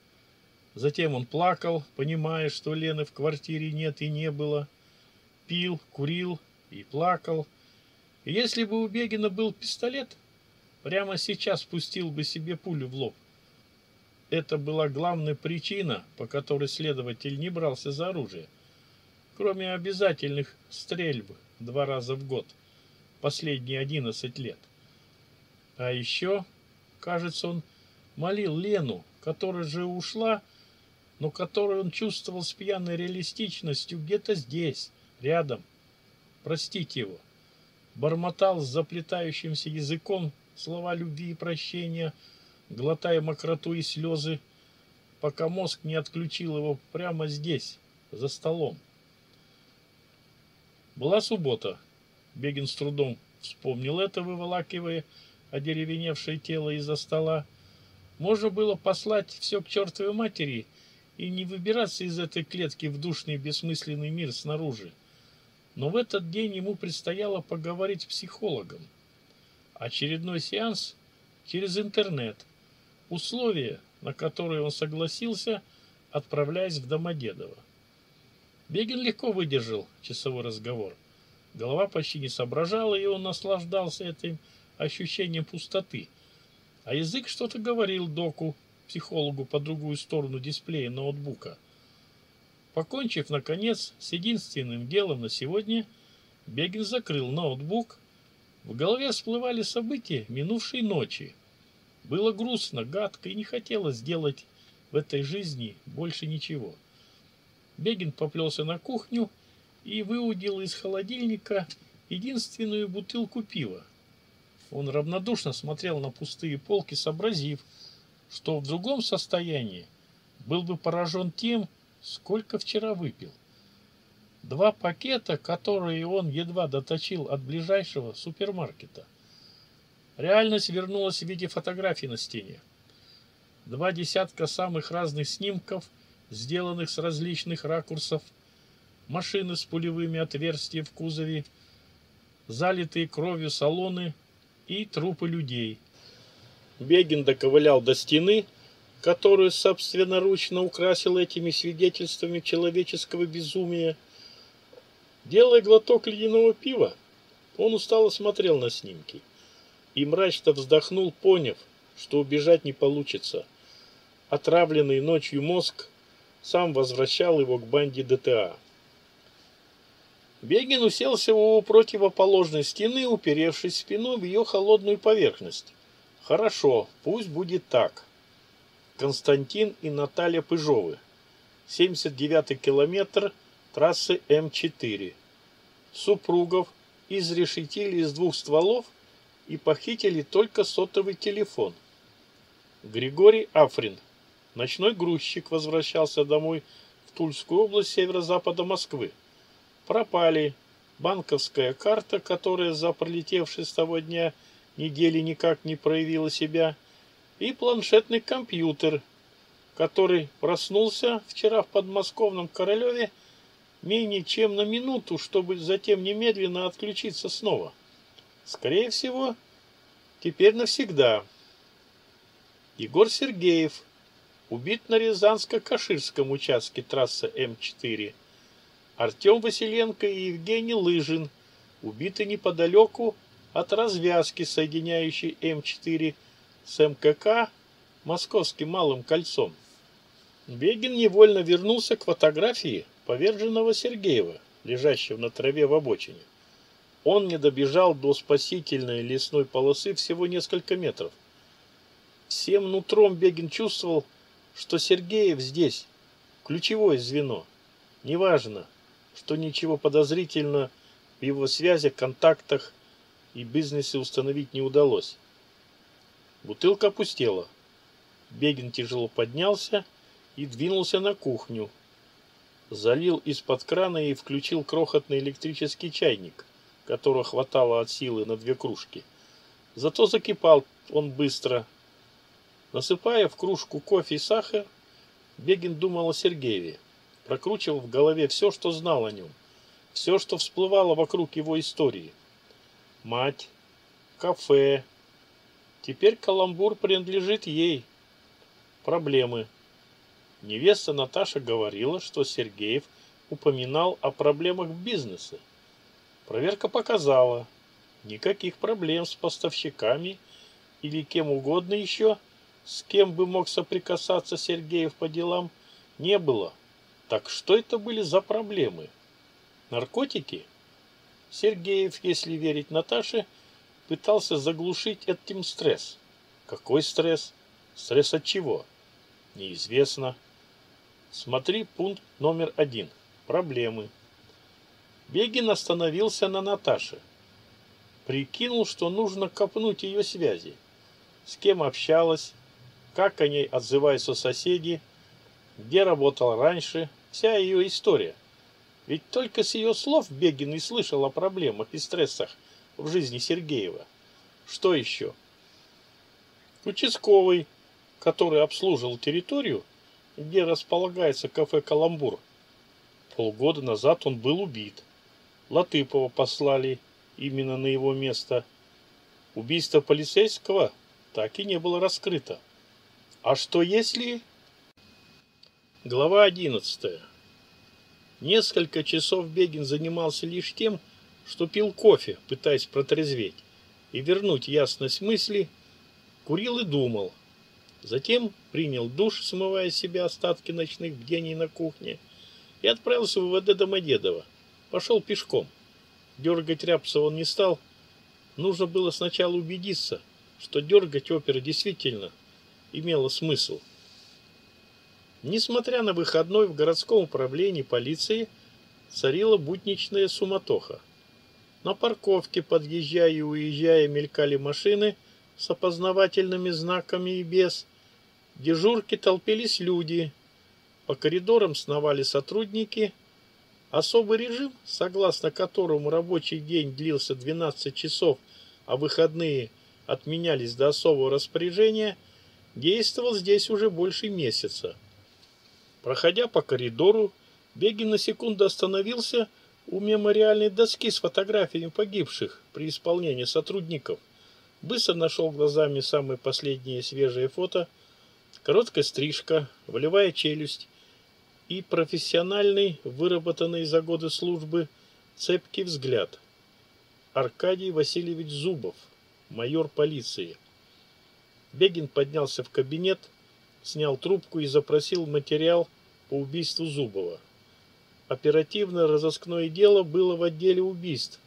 Затем он плакал, понимая, что Лены в квартире нет и не было. Пил, курил и плакал. Если бы у Бегина был пистолет, прямо сейчас пустил бы себе пулю в лоб. Это была главная причина, по которой следователь не брался за оружие. Кроме обязательных стрельб два раза в год, последние 11 лет. А еще Кажется, он молил Лену, которая же ушла, но которую он чувствовал с пьяной реалистичностью где-то здесь, рядом. Простить его. Бормотал с заплетающимся языком слова любви и прощения, глотая мокроту и слезы, пока мозг не отключил его прямо здесь, за столом. Была суббота. Бегин с трудом вспомнил это, выволакивая а одеревеневшее тело из-за стола. Можно было послать все к чертовой матери и не выбираться из этой клетки в душный бессмысленный мир снаружи. Но в этот день ему предстояло поговорить с психологом. Очередной сеанс через интернет. Условия, на которые он согласился, отправляясь в Домодедово. Бегин легко выдержал часовой разговор. Голова почти не соображала, и он наслаждался этим ощущением пустоты. А язык что-то говорил доку, психологу по другую сторону дисплея ноутбука. Покончив, наконец, с единственным делом на сегодня, Бегин закрыл ноутбук. В голове всплывали события минувшей ночи. Было грустно, гадко и не хотелось сделать в этой жизни больше ничего. Бегин поплелся на кухню и выудил из холодильника единственную бутылку пива, он равнодушно смотрел на пустые полки, сообразив, что в другом состоянии был бы поражен тем, сколько вчера выпил. Два пакета, которые он едва доточил от ближайшего супермаркета. Реальность вернулась в виде фотографий на стене. Два десятка самых разных снимков, сделанных с различных ракурсов, машины с пулевыми отверстиями в кузове, залитые кровью салоны – и трупы людей. Бегин доковылял до стены, которую собственноручно украсил этими свидетельствами человеческого безумия. Делая глоток ледяного пива, он устало смотрел на снимки и мрачно вздохнул, поняв, что убежать не получится. Отравленный ночью мозг сам возвращал его к банде ДТА. Бегин уселся у противоположной стены, уперевшись спину в ее холодную поверхность. Хорошо, пусть будет так. Константин и Наталья Пыжовы. 79-й километр трассы М4. Супругов изрешетили из двух стволов и похитили только сотовый телефон. Григорий Африн. Ночной грузчик возвращался домой в Тульскую область северо-запада Москвы пропали. Банковская карта, которая за пролетевший с того дня недели никак не проявила себя, и планшетный компьютер, который проснулся вчера в подмосковном Королеве менее чем на минуту, чтобы затем немедленно отключиться снова. Скорее всего, теперь навсегда. Егор Сергеев убит на Рязанско-Каширском участке трассы М4. Артем Василенко и Евгений Лыжин, убиты неподалеку от развязки, соединяющей М4 с МКК Московским Малым Кольцом. Бегин невольно вернулся к фотографии поверженного Сергеева, лежащего на траве в обочине. Он не добежал до спасительной лесной полосы всего несколько метров. Всем нутром Бегин чувствовал, что Сергеев здесь, ключевое звено. Неважно, что ничего подозрительно в его связях, контактах и бизнесе установить не удалось. Бутылка пустела. Бегин тяжело поднялся и двинулся на кухню. Залил из-под крана и включил крохотный электрический чайник, которого хватало от силы на две кружки. Зато закипал он быстро. Насыпая в кружку кофе и сахар, Бегин думал о Сергееве прокручивал в голове все, что знал о нем, все, что всплывало вокруг его истории. Мать, кафе. Теперь каламбур принадлежит ей. Проблемы. Невеста Наташа говорила, что Сергеев упоминал о проблемах бизнеса. Проверка показала. Никаких проблем с поставщиками или кем угодно еще, с кем бы мог соприкасаться Сергеев по делам, не было. Так что это были за проблемы? Наркотики? Сергеев, если верить Наташе, пытался заглушить этим стресс. Какой стресс? Стресс от чего? Неизвестно. Смотри пункт номер один. Проблемы. Бегин остановился на Наташе. Прикинул, что нужно копнуть ее связи. С кем общалась, как о ней отзываются соседи – где работал раньше, вся ее история. Ведь только с ее слов Бегин и слышал о проблемах и стрессах в жизни Сергеева. Что еще? Участковый, который обслуживал территорию, где располагается кафе «Каламбур». Полгода назад он был убит. Латыпова послали именно на его место. Убийство полицейского так и не было раскрыто. А что если Глава 11. Несколько часов Бегин занимался лишь тем, что пил кофе, пытаясь протрезветь и вернуть ясность мысли, курил и думал. Затем принял душ, смывая с себя остатки ночных бдений на кухне, и отправился в ВВД Домодедово. Пошел пешком. Дергать Рябца он не стал. Нужно было сначала убедиться, что дергать опера действительно имело смысл. Несмотря на выходной в городском управлении полиции царила будничная суматоха. На парковке, подъезжая и уезжая, мелькали машины с опознавательными знаками и без. Дежурки толпились люди. По коридорам сновали сотрудники. Особый режим, согласно которому рабочий день длился 12 часов, а выходные отменялись до особого распоряжения, действовал здесь уже больше месяца. Проходя по коридору, Бегин на секунду остановился у мемориальной доски с фотографиями погибших при исполнении сотрудников. Быстро нашел глазами самые последние свежие фото. Короткая стрижка, волевая челюсть и профессиональный, выработанный за годы службы, цепкий взгляд. Аркадий Васильевич Зубов, майор полиции. Бегин поднялся в кабинет, снял трубку и запросил материал – по убийству Зубова. Оперативное разыскное дело было в отделе убийств,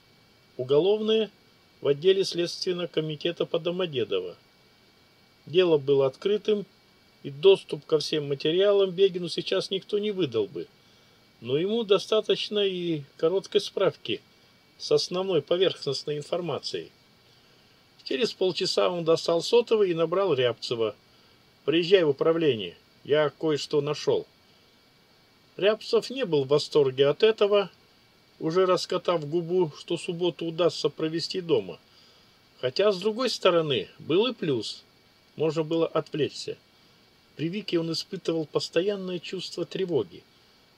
уголовное – в отделе Следственного комитета по Домодедово. Дело было открытым, и доступ ко всем материалам Бегину сейчас никто не выдал бы, но ему достаточно и короткой справки с основной поверхностной информацией. Через полчаса он достал сотовый и набрал Рябцева. «Приезжай в управление, я кое-что нашел». Рябцев не был в восторге от этого, уже раскатав губу, что субботу удастся провести дома. Хотя, с другой стороны, был и плюс. Можно было отвлечься. При Вике он испытывал постоянное чувство тревоги.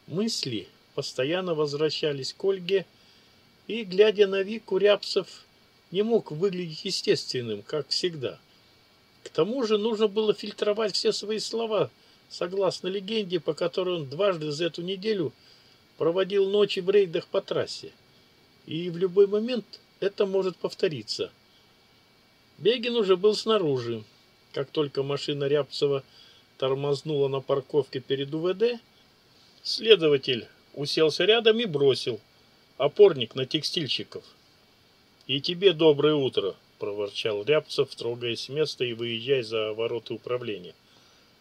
Мысли постоянно возвращались к Ольге, и, глядя на Вику, Рябцев не мог выглядеть естественным, как всегда. К тому же нужно было фильтровать все свои слова – согласно легенде, по которой он дважды за эту неделю проводил ночи в рейдах по трассе. И в любой момент это может повториться. Бегин уже был снаружи. Как только машина Рябцева тормознула на парковке перед УВД, следователь уселся рядом и бросил опорник на текстильщиков. «И тебе доброе утро!» – проворчал Рябцев, трогаясь с места и выезжая за ворота управления.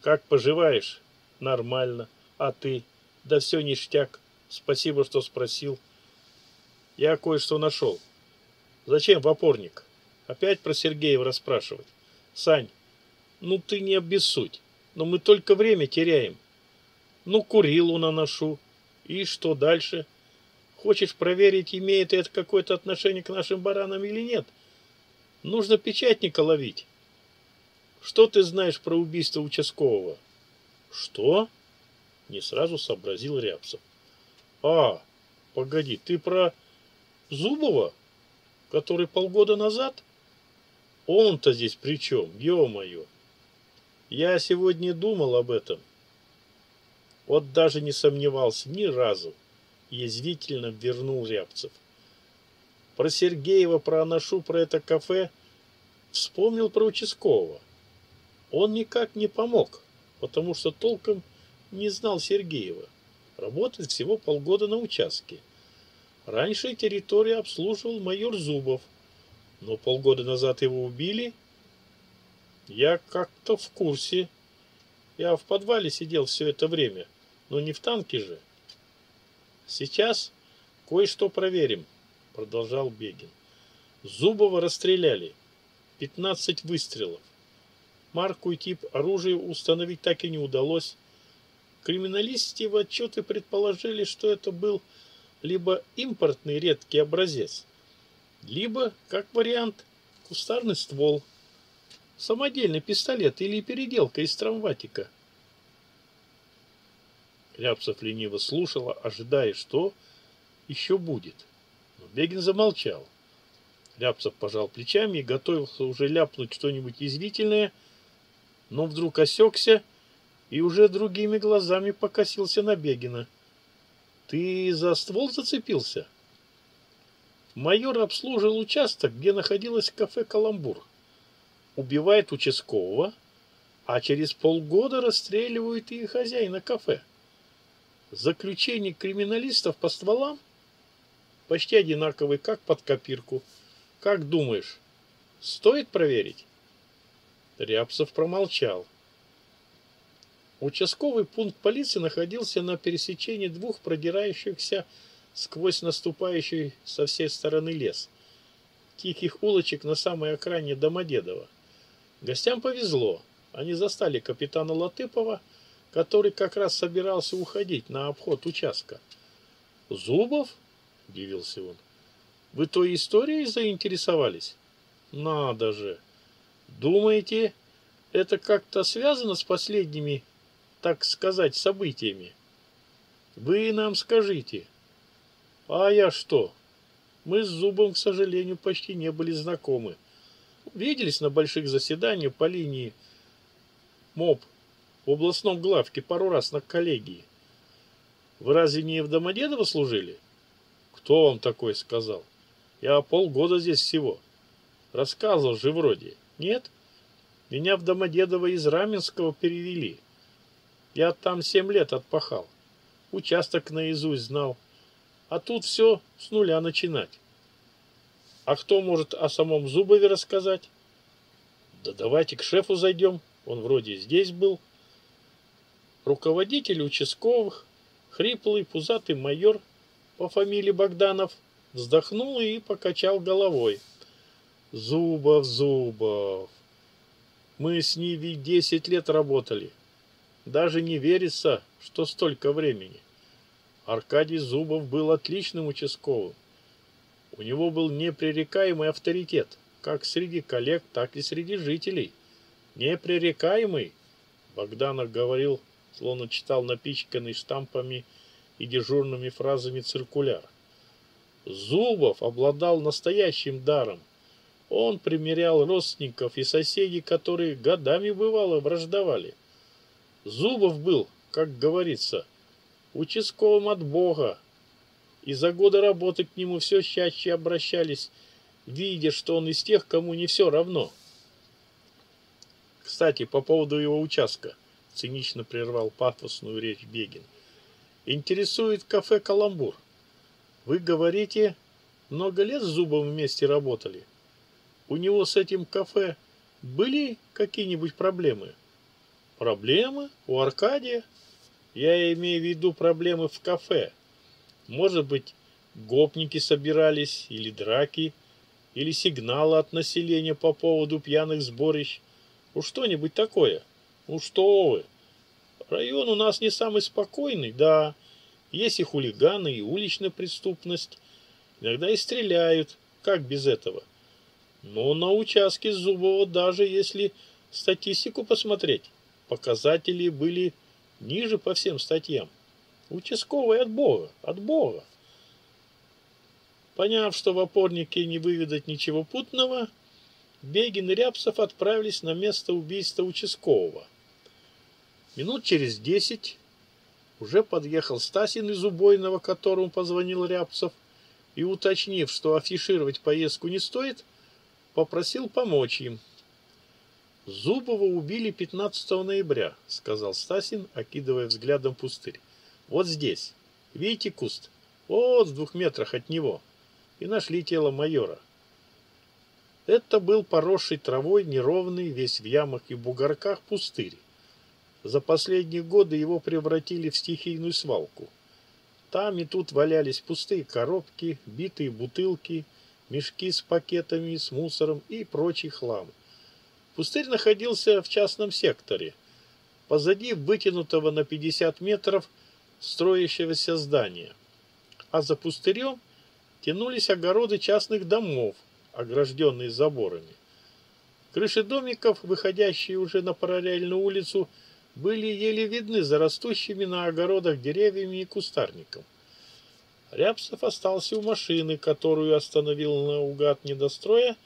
Как поживаешь? Нормально. А ты? Да все ништяк. Спасибо, что спросил. Я кое-что нашел. Зачем в опорник? Опять про Сергеева расспрашивать. Сань, ну ты не обессудь. Но мы только время теряем. Ну, курилу наношу. И что дальше? Хочешь проверить, имеет это какое-то отношение к нашим баранам или нет? Нужно печатника ловить что ты знаешь про убийство участкового? Что? Не сразу сообразил рябцев. А погоди ты про зубова который полгода назад? Он то здесь причем, ё-моё. Я сегодня думал об этом. Вот даже не сомневался ни разу язвительно вернул рябцев. Про сергеева про аношу про это кафе вспомнил про участкового. Он никак не помог, потому что толком не знал Сергеева. Работает всего полгода на участке. Раньше территорию обслуживал майор Зубов, но полгода назад его убили. Я как-то в курсе. Я в подвале сидел все это время, но не в танке же. Сейчас кое-что проверим, продолжал Бегин. Зубова расстреляли. 15 выстрелов марку и тип оружия установить так и не удалось. Криминалисты в отчеты предположили, что это был либо импортный редкий образец, либо, как вариант, кустарный ствол, самодельный пистолет или переделка из травматика. Ляпсов лениво слушала, ожидая, что еще будет. Но Бегин замолчал. Ляпсов пожал плечами и готовился уже ляпнуть что-нибудь язвительное, но вдруг осекся и уже другими глазами покосился на Бегина. «Ты за ствол зацепился?» Майор обслужил участок, где находилось кафе «Каламбур». Убивает участкового, а через полгода расстреливают и хозяина кафе. Заключение криминалистов по стволам почти одинаковый, как под копирку. Как думаешь, стоит проверить? Рябцев промолчал. Участковый пункт полиции находился на пересечении двух продирающихся сквозь наступающий со всей стороны лес. Тихих улочек на самой окраине Домодедово. Гостям повезло. Они застали капитана Латыпова, который как раз собирался уходить на обход участка. «Зубов?» – удивился он. «Вы той историей заинтересовались?» «Надо же!» Думаете, это как-то связано с последними, так сказать, событиями? Вы нам скажите. А я что? Мы с Зубом, к сожалению, почти не были знакомы. Виделись на больших заседаниях по линии МОП в областном главке пару раз на коллегии. Вы разве не в Домодедово служили? Кто вам такой сказал? Я полгода здесь всего. Рассказывал же вроде. Нет? Меня в Домодедово из Раменского перевели. Я там семь лет отпахал. Участок наизусть знал. А тут все с нуля начинать. А кто может о самом Зубове рассказать? Да давайте к шефу зайдем. Он вроде здесь был. Руководитель участковых, хриплый пузатый майор по фамилии Богданов, вздохнул и покачал головой. Зубов, Зубов. Мы с Нивей 10 лет работали. Даже не верится, что столько времени. Аркадий Зубов был отличным участковым. У него был непререкаемый авторитет, как среди коллег, так и среди жителей. Непререкаемый, Богданов говорил, словно читал напичканный штампами и дежурными фразами циркуляр. Зубов обладал настоящим даром он примерял родственников и соседей, которые годами бывало враждовали. Зубов был, как говорится, участковым от Бога. И за годы работы к нему все чаще обращались, видя, что он из тех, кому не все равно. Кстати, по поводу его участка, цинично прервал пафосную речь Бегин. Интересует кафе «Каламбур». Вы говорите, много лет с Зубом вместе работали. У него с этим кафе были какие-нибудь проблемы? Проблемы? У Аркадия? Я имею в виду проблемы в кафе. Может быть, гопники собирались, или драки, или сигналы от населения по поводу пьяных сборищ. Уж что-нибудь такое. Уж что вы. Район у нас не самый спокойный, да. Есть и хулиганы, и уличная преступность. Иногда и стреляют. Как без этого? Но на участке Зубова, даже если статистику посмотреть, показатели были ниже по всем статьям. Участковый от Бога, от Бога. Поняв, что в опорнике не выведать ничего путного, Бегин и Рябцев отправились на место убийства участкового. Минут через десять уже подъехал Стасин из убойного, которому позвонил Рябцев, и уточнив, что афишировать поездку не стоит, попросил помочь им. «Зубова убили 15 ноября», — сказал Стасин, окидывая взглядом пустырь. «Вот здесь. Видите куст? Вот в двух метрах от него. И нашли тело майора». Это был поросший травой неровный, весь в ямах и бугорках пустырь. За последние годы его превратили в стихийную свалку. Там и тут валялись пустые коробки, битые бутылки — мешки с пакетами, с мусором и прочий хлам. Пустырь находился в частном секторе. Позади вытянутого на 50 метров строящегося здания. А за пустырем тянулись огороды частных домов, огражденные заборами. Крыши домиков, выходящие уже на параллельную улицу, были еле видны за растущими на огородах деревьями и кустарником. Рябцев остался у машины, которую остановил наугад недостроя,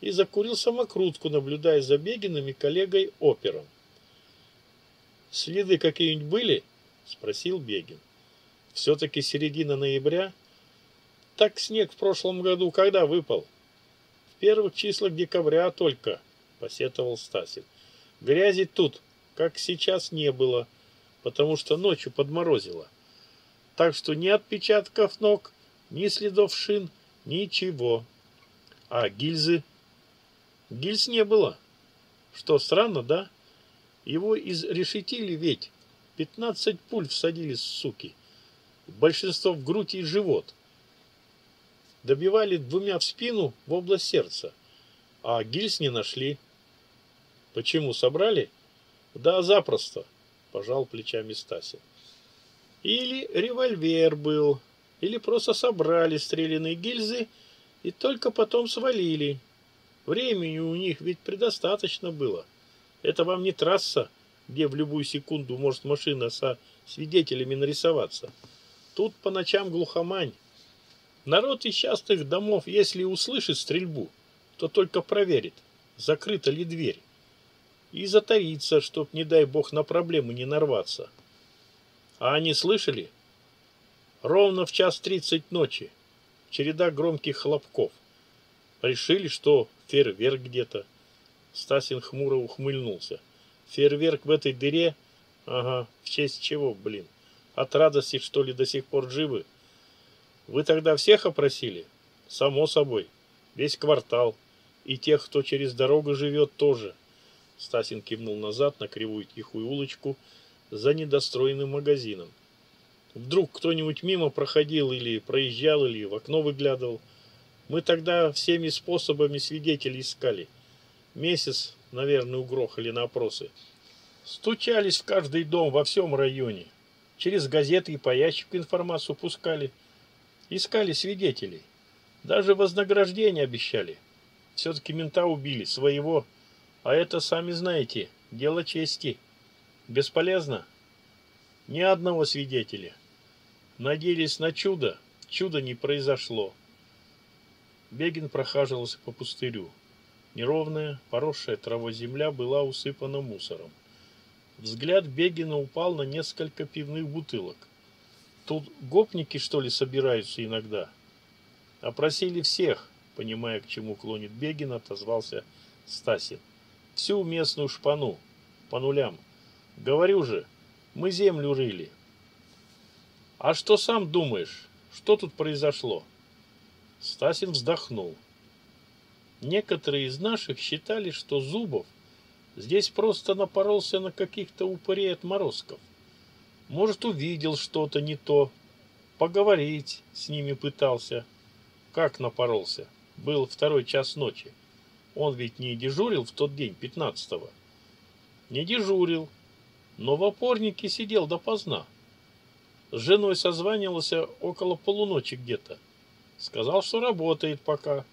и закурил самокрутку, наблюдая за Бегиным и коллегой опером. «Следы какие-нибудь были?» – спросил Бегин. «Все-таки середина ноября. Так снег в прошлом году когда выпал?» «В первых числах декабря только», – посетовал Стасик. «Грязи тут, как сейчас, не было, потому что ночью подморозило» так что ни отпечатков ног, ни следов шин, ничего. А гильзы? Гильз не было. Что, странно, да? Его изрешетили ведь. Пятнадцать пуль всадили, суки. Большинство в грудь и живот. Добивали двумя в спину в область сердца. А гильз не нашли. Почему, собрали? Да, запросто, пожал плечами Стасин. Или револьвер был, или просто собрали стреляные гильзы и только потом свалили. Времени у них ведь предостаточно было. Это вам не трасса, где в любую секунду может машина со свидетелями нарисоваться. Тут по ночам глухомань. Народ из частных домов, если услышит стрельбу, то только проверит, закрыта ли дверь. И затаится, чтоб, не дай бог, на проблемы не нарваться. — а они слышали? Ровно в час тридцать ночи. Череда громких хлопков. Решили, что фейерверк где-то. Стасин хмуро ухмыльнулся. Фейерверк в этой дыре? Ага, в честь чего, блин? От радости, что ли, до сих пор живы? Вы тогда всех опросили? Само собой. Весь квартал. И тех, кто через дорогу живет, тоже. Стасин кивнул назад на кривую тихую улочку, за недостроенным магазином. Вдруг кто-нибудь мимо проходил или проезжал, или в окно выглядывал. Мы тогда всеми способами свидетелей искали. Месяц, наверное, угрохали на опросы. Стучались в каждый дом во всем районе. Через газеты и по ящику информацию пускали. Искали свидетелей. Даже вознаграждение обещали. Все-таки мента убили, своего. А это, сами знаете, дело чести. Бесполезно. Ни одного свидетеля. Надеялись на чудо. Чудо не произошло. Бегин прохаживался по пустырю. Неровная, поросшая травой земля была усыпана мусором. Взгляд Бегина упал на несколько пивных бутылок. Тут гопники, что ли, собираются иногда? Опросили всех, понимая, к чему клонит Бегин, отозвался Стасин. Всю местную шпану, по нулям. Говорю же, мы землю рыли. А что сам думаешь, что тут произошло? Стасин вздохнул. Некоторые из наших считали, что Зубов здесь просто напоролся на каких-то упырей отморозков. Может, увидел что-то не то, поговорить с ними пытался. Как напоролся? Был второй час ночи. Он ведь не дежурил в тот день, пятнадцатого. Не дежурил, но в опорнике сидел допоздна. С женой созванивался около полуночи где-то. Сказал, что работает пока.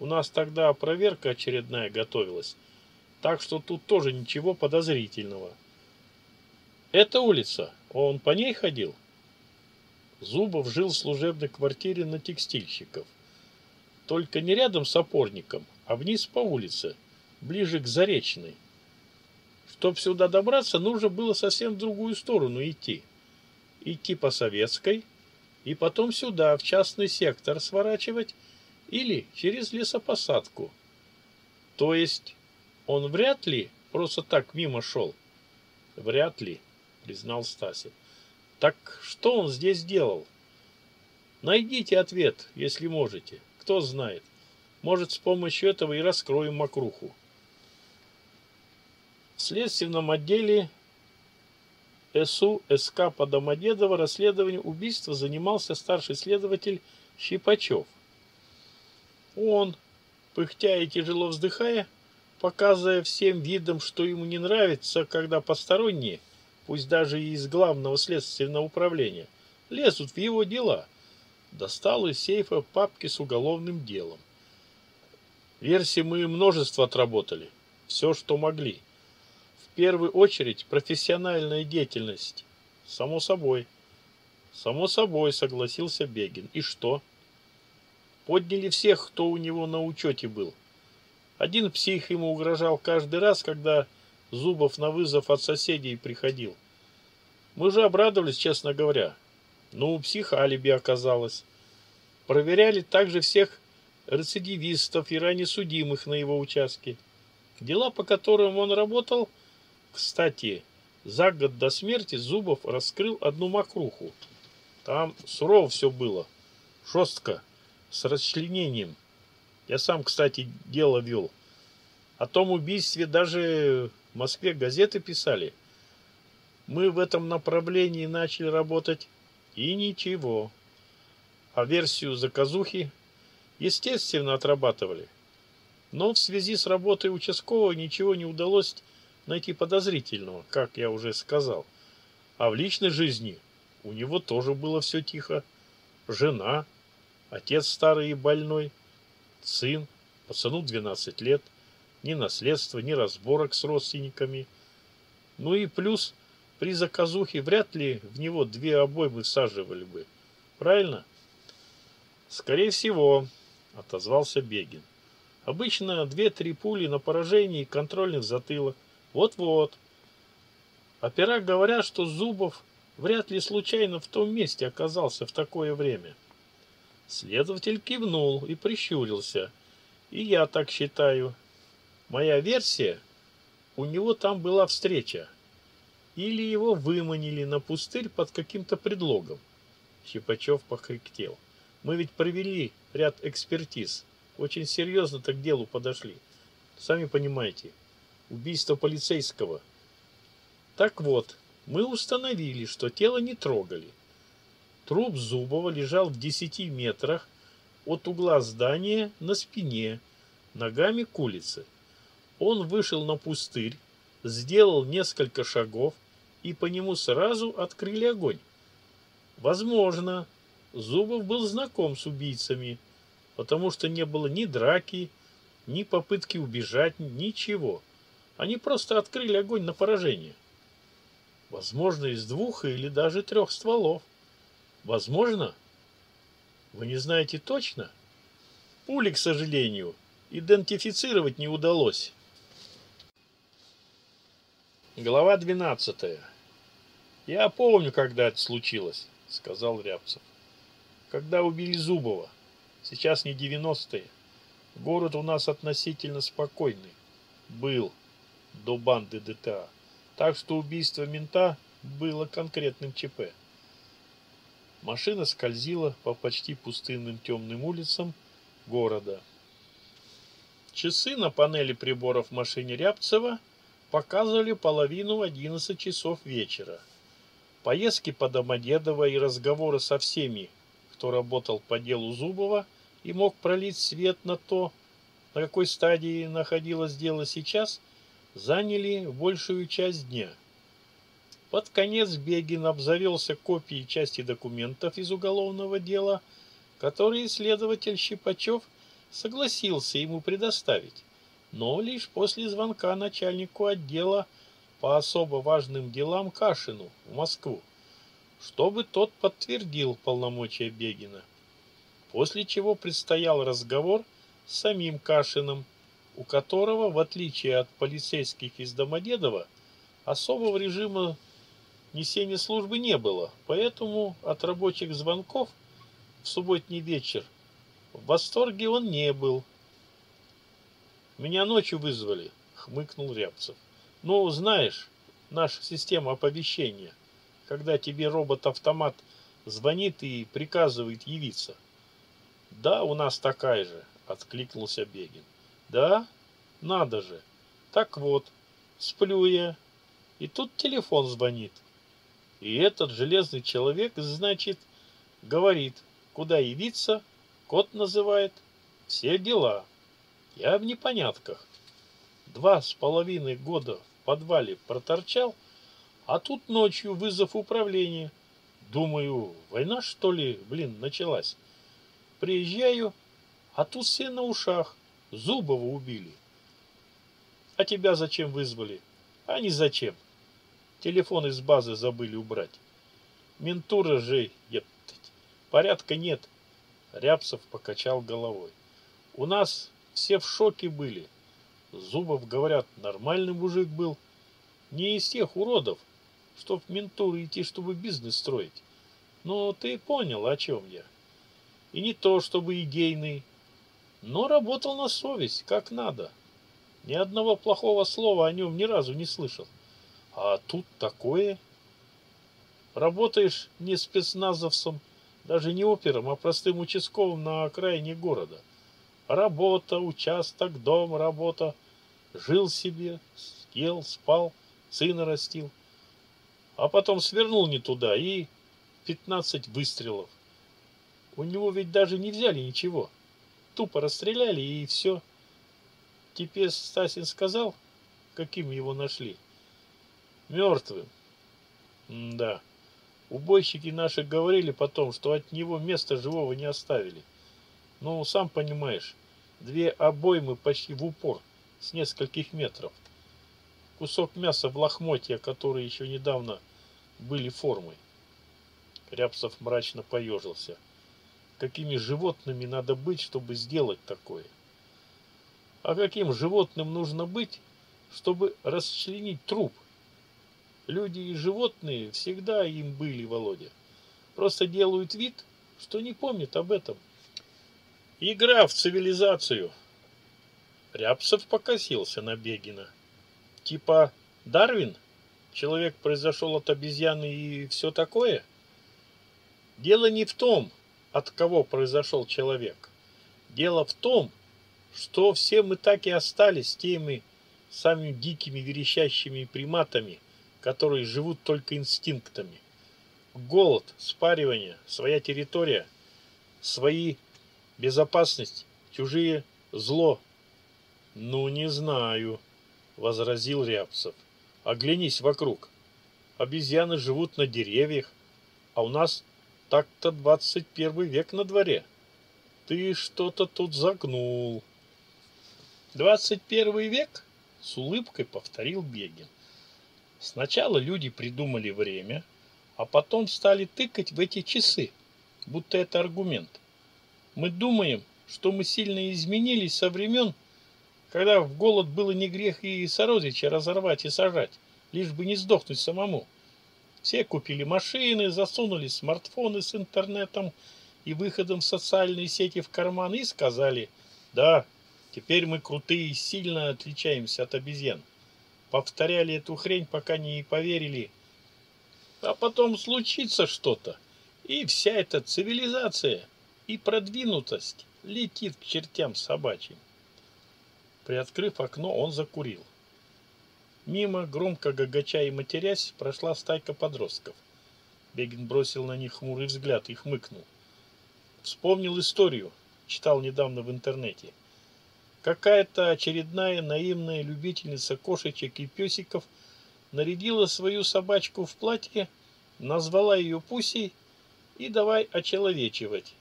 У нас тогда проверка очередная готовилась. Так что тут тоже ничего подозрительного. Эта улица. Он по ней ходил? Зубов жил в служебной квартире на текстильщиков. Только не рядом с опорником, а вниз по улице, ближе к Заречной чтобы сюда добраться, нужно было совсем в другую сторону идти. Идти по Советской и потом сюда, в частный сектор, сворачивать или через лесопосадку. То есть он вряд ли просто так мимо шел? Вряд ли, признал Стасик. Так что он здесь делал? Найдите ответ, если можете. Кто знает. Может, с помощью этого и раскроем мокруху в следственном отделе СУ СК по Домодедово расследованием убийства занимался старший следователь Щипачев. Он, пыхтя и тяжело вздыхая, показывая всем видом, что ему не нравится, когда посторонние, пусть даже и из главного следственного управления, лезут в его дела, достал из сейфа папки с уголовным делом. Версии мы множество отработали, все, что могли – первую очередь профессиональная деятельность. Само собой. Само собой, согласился Бегин. И что? Подняли всех, кто у него на учете был. Один псих ему угрожал каждый раз, когда Зубов на вызов от соседей приходил. Мы же обрадовались, честно говоря. Но у психа алиби оказалось. Проверяли также всех рецидивистов и ранее судимых на его участке. Дела, по которым он работал – кстати, за год до смерти Зубов раскрыл одну макруху. Там сурово все было. Жестко, с расчленением. Я сам, кстати, дело вел. О том убийстве даже в Москве газеты писали. Мы в этом направлении начали работать, и ничего. А версию заказухи, естественно, отрабатывали. Но в связи с работой участкового ничего не удалось найти подозрительного, как я уже сказал. А в личной жизни у него тоже было все тихо. Жена, отец старый и больной, сын, пацану 12 лет, ни наследства, ни разборок с родственниками. Ну и плюс, при заказухе вряд ли в него две обоймы всаживали бы. Правильно? Скорее всего, отозвался Бегин. Обычно две-три пули на поражении контрольных затылок – вот-вот. Опера говорят, что Зубов вряд ли случайно в том месте оказался в такое время. Следователь кивнул и прищурился. И я так считаю. Моя версия, у него там была встреча. Или его выманили на пустырь под каким-то предлогом. Щипачев похриктел. Мы ведь провели ряд экспертиз. Очень серьезно так к делу подошли. Сами понимаете, убийство полицейского. Так вот, мы установили, что тело не трогали. Труп Зубова лежал в 10 метрах от угла здания на спине, ногами к улице. Он вышел на пустырь, сделал несколько шагов, и по нему сразу открыли огонь. Возможно, Зубов был знаком с убийцами, потому что не было ни драки, ни попытки убежать, ничего. Они просто открыли огонь на поражение. Возможно, из двух или даже трех стволов. Возможно? Вы не знаете точно? Пули, к сожалению, идентифицировать не удалось. Глава 12. Я помню, когда это случилось, сказал Рябцев. Когда убили Зубова. Сейчас не 90-е. Город у нас относительно спокойный. Был до банды ДТА. Так что убийство мента было конкретным ЧП. Машина скользила по почти пустынным темным улицам города. Часы на панели приборов в машине Рябцева показывали половину 11 часов вечера. Поездки по Домодедово и разговоры со всеми, кто работал по делу Зубова и мог пролить свет на то, на какой стадии находилось дело сейчас, заняли большую часть дня. Под конец Бегин обзавелся копией части документов из уголовного дела, которые следователь Щипачев согласился ему предоставить, но лишь после звонка начальнику отдела по особо важным делам Кашину в Москву, чтобы тот подтвердил полномочия Бегина. После чего предстоял разговор с самим Кашином, у которого, в отличие от полицейских из Домодедова, особого режима несения службы не было, поэтому от рабочих звонков в субботний вечер в восторге он не был. «Меня ночью вызвали», — хмыкнул Рябцев. «Ну, знаешь, наша система оповещения, когда тебе робот-автомат звонит и приказывает явиться». «Да, у нас такая же», — откликнулся Бегин. Да? Надо же. Так вот, сплю я. И тут телефон звонит. И этот железный человек, значит, говорит, куда явиться, код называет, все дела. Я в непонятках. Два с половиной года в подвале проторчал, а тут ночью вызов управления. Думаю, война, что ли, блин, началась. Приезжаю, а тут все на ушах. Зубова убили. А тебя зачем вызвали? А не зачем. Телефон из базы забыли убрать. Ментура же, ептать. Порядка нет. Рябцев покачал головой. У нас все в шоке были. Зубов, говорят, нормальный мужик был. Не из тех уродов, чтоб ментуры идти, чтобы бизнес строить. Но ты понял, о чем я. И не то, чтобы идейный, но работал на совесть, как надо. Ни одного плохого слова о нем ни разу не слышал. А тут такое. Работаешь не спецназовцем, даже не опером, а простым участковым на окраине города. Работа, участок, дом, работа. Жил себе, ел, спал, сына растил. А потом свернул не туда и 15 выстрелов. У него ведь даже не взяли ничего. — тупо расстреляли и все. Теперь Стасин сказал, каким его нашли. Мертвым. М да. Убойщики наши говорили потом, что от него места живого не оставили. Ну, сам понимаешь, две обоймы почти в упор, с нескольких метров. Кусок мяса в лохмотья, которые еще недавно были формой. Рябцев мрачно поежился. — какими животными надо быть, чтобы сделать такое. А каким животным нужно быть, чтобы расчленить труп? Люди и животные всегда им были, Володя. Просто делают вид, что не помнят об этом. Игра в цивилизацию. Рябцев покосился на Бегина. Типа Дарвин? Человек произошел от обезьяны и все такое? Дело не в том, от кого произошел человек. Дело в том, что все мы так и остались теми самыми дикими верещащими приматами, которые живут только инстинктами. Голод, спаривание, своя территория, свои безопасность, чужие зло. Ну, не знаю, возразил Рябцев. Оглянись вокруг. Обезьяны живут на деревьях, а у нас так-то двадцать первый век на дворе. Ты что-то тут загнул. Двадцать первый век? С улыбкой повторил Бегин. Сначала люди придумали время, а потом стали тыкать в эти часы, будто это аргумент. Мы думаем, что мы сильно изменились со времен, когда в голод было не грех и сородича разорвать и сажать, лишь бы не сдохнуть самому. — все купили машины, засунули смартфоны с интернетом и выходом в социальные сети в карманы и сказали, да, теперь мы крутые и сильно отличаемся от обезьян. Повторяли эту хрень, пока не поверили. А потом случится что-то, и вся эта цивилизация и продвинутость летит к чертям собачьим. Приоткрыв окно, он закурил. Мимо, громко гагача и матерясь, прошла стайка подростков. Бегин бросил на них хмурый взгляд и хмыкнул. Вспомнил историю, читал недавно в интернете. Какая-то очередная наивная любительница кошечек и песиков нарядила свою собачку в платье, назвала ее Пусей и давай очеловечивать.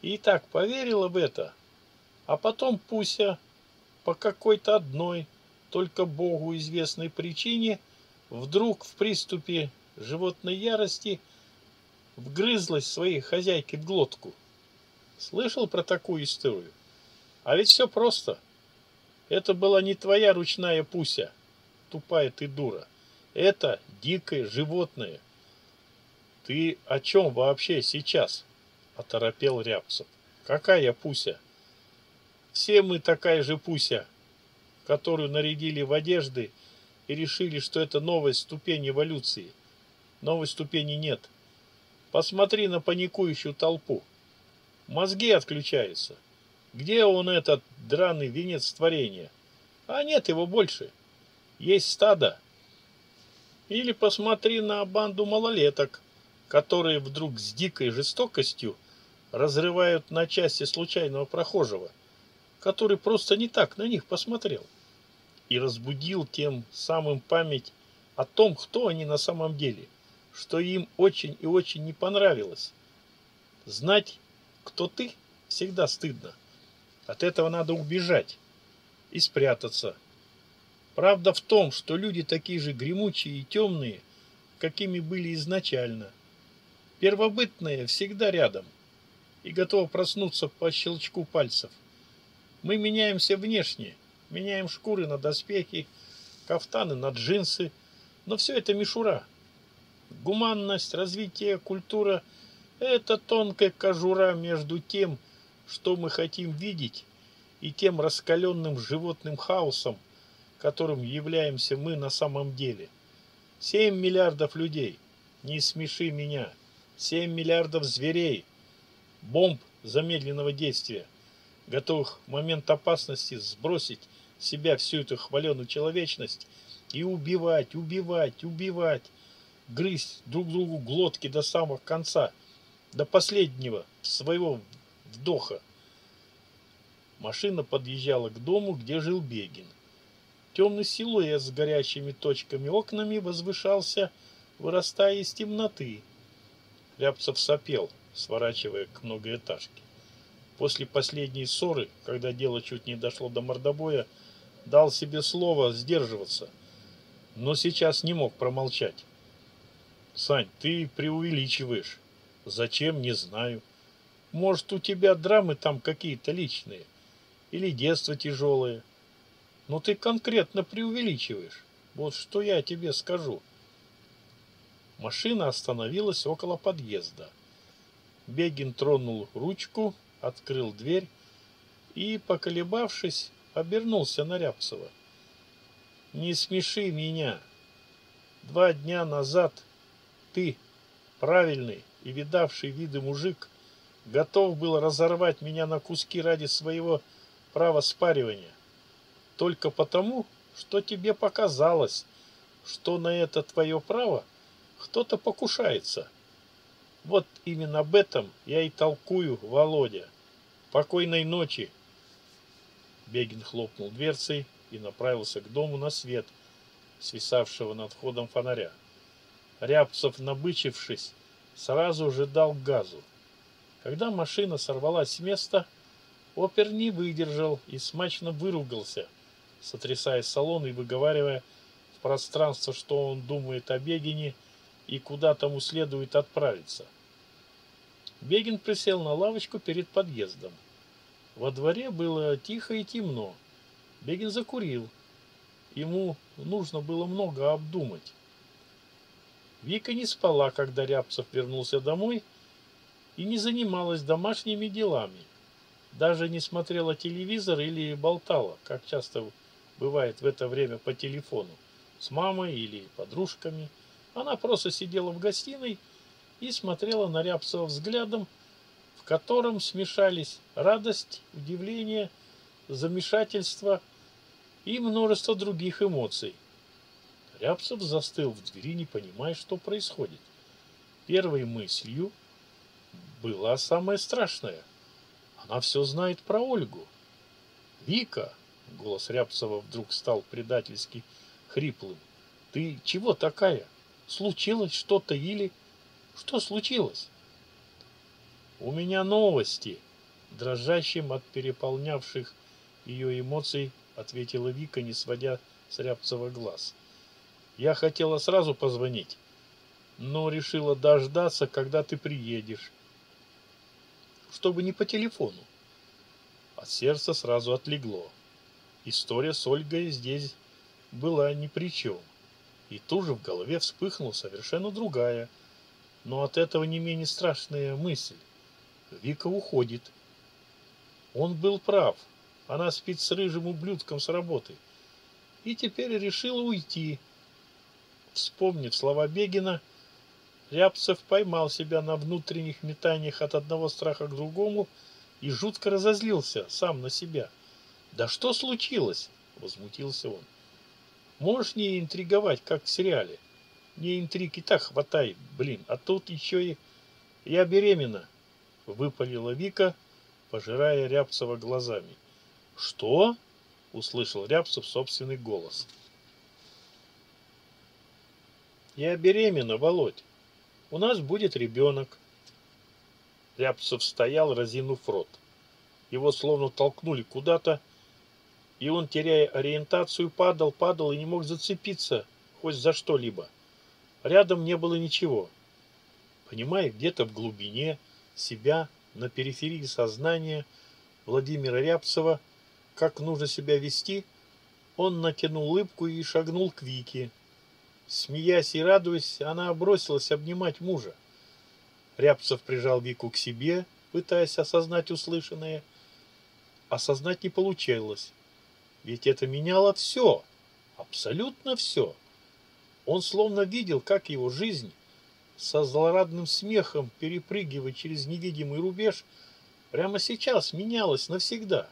И так поверила в это. А потом Пуся по какой-то одной, только Богу известной причине, вдруг в приступе животной ярости вгрызлась своей хозяйке в глотку. Слышал про такую историю? А ведь все просто. Это была не твоя ручная пуся, тупая ты дура. Это дикое животное. Ты о чем вообще сейчас? Оторопел Рябцев. Какая пуся? Все мы такая же пуся, которую нарядили в одежды и решили, что это новая ступень эволюции. Новой ступени нет. Посмотри на паникующую толпу. Мозги отключаются. Где он, этот драный венец творения? А нет его больше. Есть стадо. Или посмотри на банду малолеток, которые вдруг с дикой жестокостью разрывают на части случайного прохожего, который просто не так на них посмотрел и разбудил тем самым память о том, кто они на самом деле, что им очень и очень не понравилось. Знать, кто ты, всегда стыдно. От этого надо убежать и спрятаться. Правда в том, что люди такие же гремучие и темные, какими были изначально. Первобытные всегда рядом и готовы проснуться по щелчку пальцев. Мы меняемся внешне – меняем шкуры на доспехи, кафтаны на джинсы. Но все это мишура. Гуманность, развитие, культура – это тонкая кожура между тем, что мы хотим видеть, и тем раскаленным животным хаосом, которым являемся мы на самом деле. Семь миллиардов людей. Не смеши меня. семь миллиардов зверей. Бомб замедленного действия, готовых в момент опасности сбросить себя всю эту хваленную человечность и убивать, убивать, убивать, грызть друг другу глотки до самого конца, до последнего своего вдоха. Машина подъезжала к дому, где жил Бегин. Темный силуэт с горячими точками окнами возвышался, вырастая из темноты. Рябцев сопел, сворачивая к многоэтажке. После последней ссоры, когда дело чуть не дошло до мордобоя, дал себе слово сдерживаться, но сейчас не мог промолчать. Сань, ты преувеличиваешь. Зачем, не знаю. Может, у тебя драмы там какие-то личные или детство тяжелое. Но ты конкретно преувеличиваешь. Вот что я тебе скажу. Машина остановилась около подъезда. Бегин тронул ручку, открыл дверь и, поколебавшись, обернулся на Ряпцева. «Не смеши меня. Два дня назад ты, правильный и видавший виды мужик, готов был разорвать меня на куски ради своего права спаривания. Только потому, что тебе показалось, что на это твое право кто-то покушается. Вот именно об этом я и толкую, Володя. Покойной ночи!» Бегин хлопнул дверцей и направился к дому на свет, свисавшего над входом фонаря. Рябцев, набычившись, сразу же дал газу. Когда машина сорвалась с места, опер не выдержал и смачно выругался, сотрясая салон и выговаривая в пространство, что он думает о Бегине и куда тому следует отправиться. Бегин присел на лавочку перед подъездом. Во дворе было тихо и темно. Бегин закурил. Ему нужно было много обдумать. Вика не спала, когда Рябцев вернулся домой и не занималась домашними делами. Даже не смотрела телевизор или болтала, как часто бывает в это время по телефону, с мамой или подружками. Она просто сидела в гостиной и смотрела на Рябцева взглядом, котором смешались радость, удивление, замешательство и множество других эмоций. Рябцев застыл в двери, не понимая, что происходит. Первой мыслью была самая страшная. Она все знает про Ольгу. «Вика!» — голос Рябцева вдруг стал предательски хриплым. «Ты чего такая? Случилось что-то или...» «Что случилось?» У меня новости. Дрожащим от переполнявших ее эмоций ответила Вика, не сводя с Рябцева глаз. Я хотела сразу позвонить, но решила дождаться, когда ты приедешь. Чтобы не по телефону. От сердца сразу отлегло. История с Ольгой здесь была ни при чем. И тут же в голове вспыхнула совершенно другая, но от этого не менее страшная мысль. Вика уходит. Он был прав. Она спит с рыжим ублюдком с работы. И теперь решила уйти. Вспомнив слова Бегина, Рябцев поймал себя на внутренних метаниях от одного страха к другому и жутко разозлился сам на себя. «Да что случилось?» — возмутился он. «Можешь не интриговать, как в сериале? Не интриги так хватай, блин, а тут еще и... Я беременна!» выпалила Вика, пожирая Рябцева глазами. «Что?» — услышал Рябцев собственный голос. «Я беременна, Володь. У нас будет ребенок». Рябцев стоял, разинув рот. Его словно толкнули куда-то, и он, теряя ориентацию, падал, падал и не мог зацепиться хоть за что-либо. Рядом не было ничего. Понимая, где-то в глубине себя на периферии сознания Владимира Рябцева, как нужно себя вести, он накинул улыбку и шагнул к Вике. Смеясь и радуясь, она бросилась обнимать мужа. Рябцев прижал Вику к себе, пытаясь осознать услышанное. Осознать не получалось, ведь это меняло все, абсолютно все. Он словно видел, как его жизнь со злорадным смехом, перепрыгивать через невидимый рубеж, прямо сейчас менялось навсегда.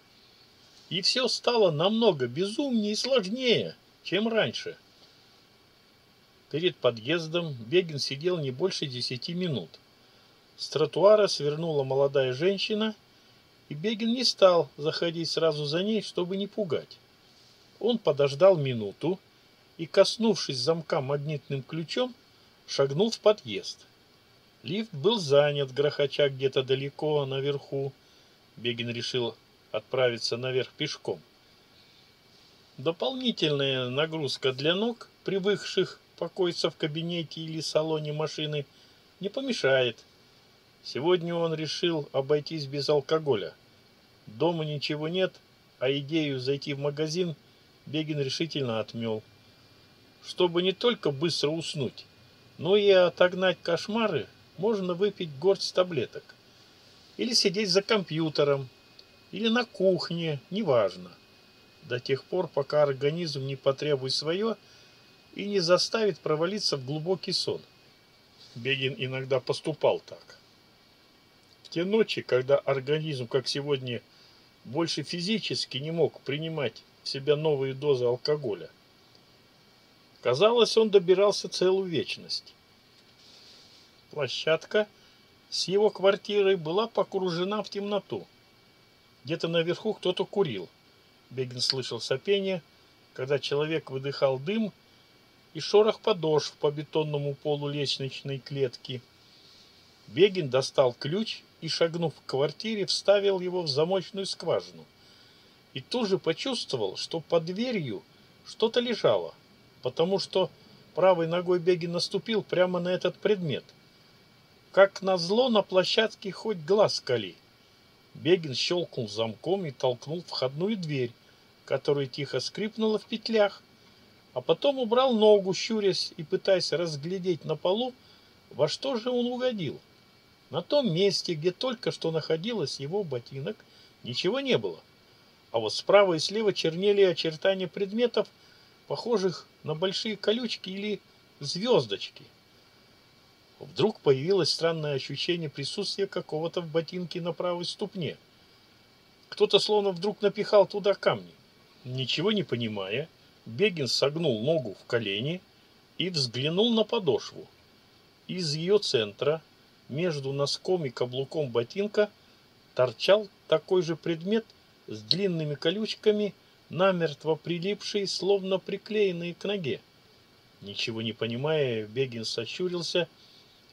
И все стало намного безумнее и сложнее, чем раньше. Перед подъездом Бегин сидел не больше десяти минут. С тротуара свернула молодая женщина, и Бегин не стал заходить сразу за ней, чтобы не пугать. Он подождал минуту и, коснувшись замка магнитным ключом, шагнул в подъезд. Лифт был занят, грохоча где-то далеко, наверху. Бегин решил отправиться наверх пешком. Дополнительная нагрузка для ног, привыкших покоиться в кабинете или салоне машины, не помешает. Сегодня он решил обойтись без алкоголя. Дома ничего нет, а идею зайти в магазин Бегин решительно отмел. Чтобы не только быстро уснуть, ну и отогнать кошмары можно выпить горсть таблеток. Или сидеть за компьютером, или на кухне, неважно. До тех пор, пока организм не потребует свое и не заставит провалиться в глубокий сон. Бегин иногда поступал так. В те ночи, когда организм, как сегодня, больше физически не мог принимать в себя новые дозы алкоголя – Казалось, он добирался целую вечность. Площадка с его квартирой была покружена в темноту. Где-то наверху кто-то курил. Бегин слышал сопение, когда человек выдыхал дым и шорох подошв по бетонному полу лестничной клетки. Бегин достал ключ и, шагнув к квартире, вставил его в замочную скважину. И тут же почувствовал, что под дверью что-то лежало – потому что правой ногой Беги наступил прямо на этот предмет. Как назло на площадке хоть глаз кали. Бегин щелкнул замком и толкнул входную дверь, которая тихо скрипнула в петлях, а потом убрал ногу, щурясь и пытаясь разглядеть на полу, во что же он угодил. На том месте, где только что находилось его ботинок, ничего не было. А вот справа и слева чернели очертания предметов, похожих на большие колючки или звездочки. Вдруг появилось странное ощущение присутствия какого-то в ботинке на правой ступне. Кто-то словно вдруг напихал туда камни. Ничего не понимая, Бегин согнул ногу в колени и взглянул на подошву. Из ее центра, между носком и каблуком ботинка, торчал такой же предмет с длинными колючками – намертво прилипшей, словно приклеенные к ноге. Ничего не понимая, Бегин сочурился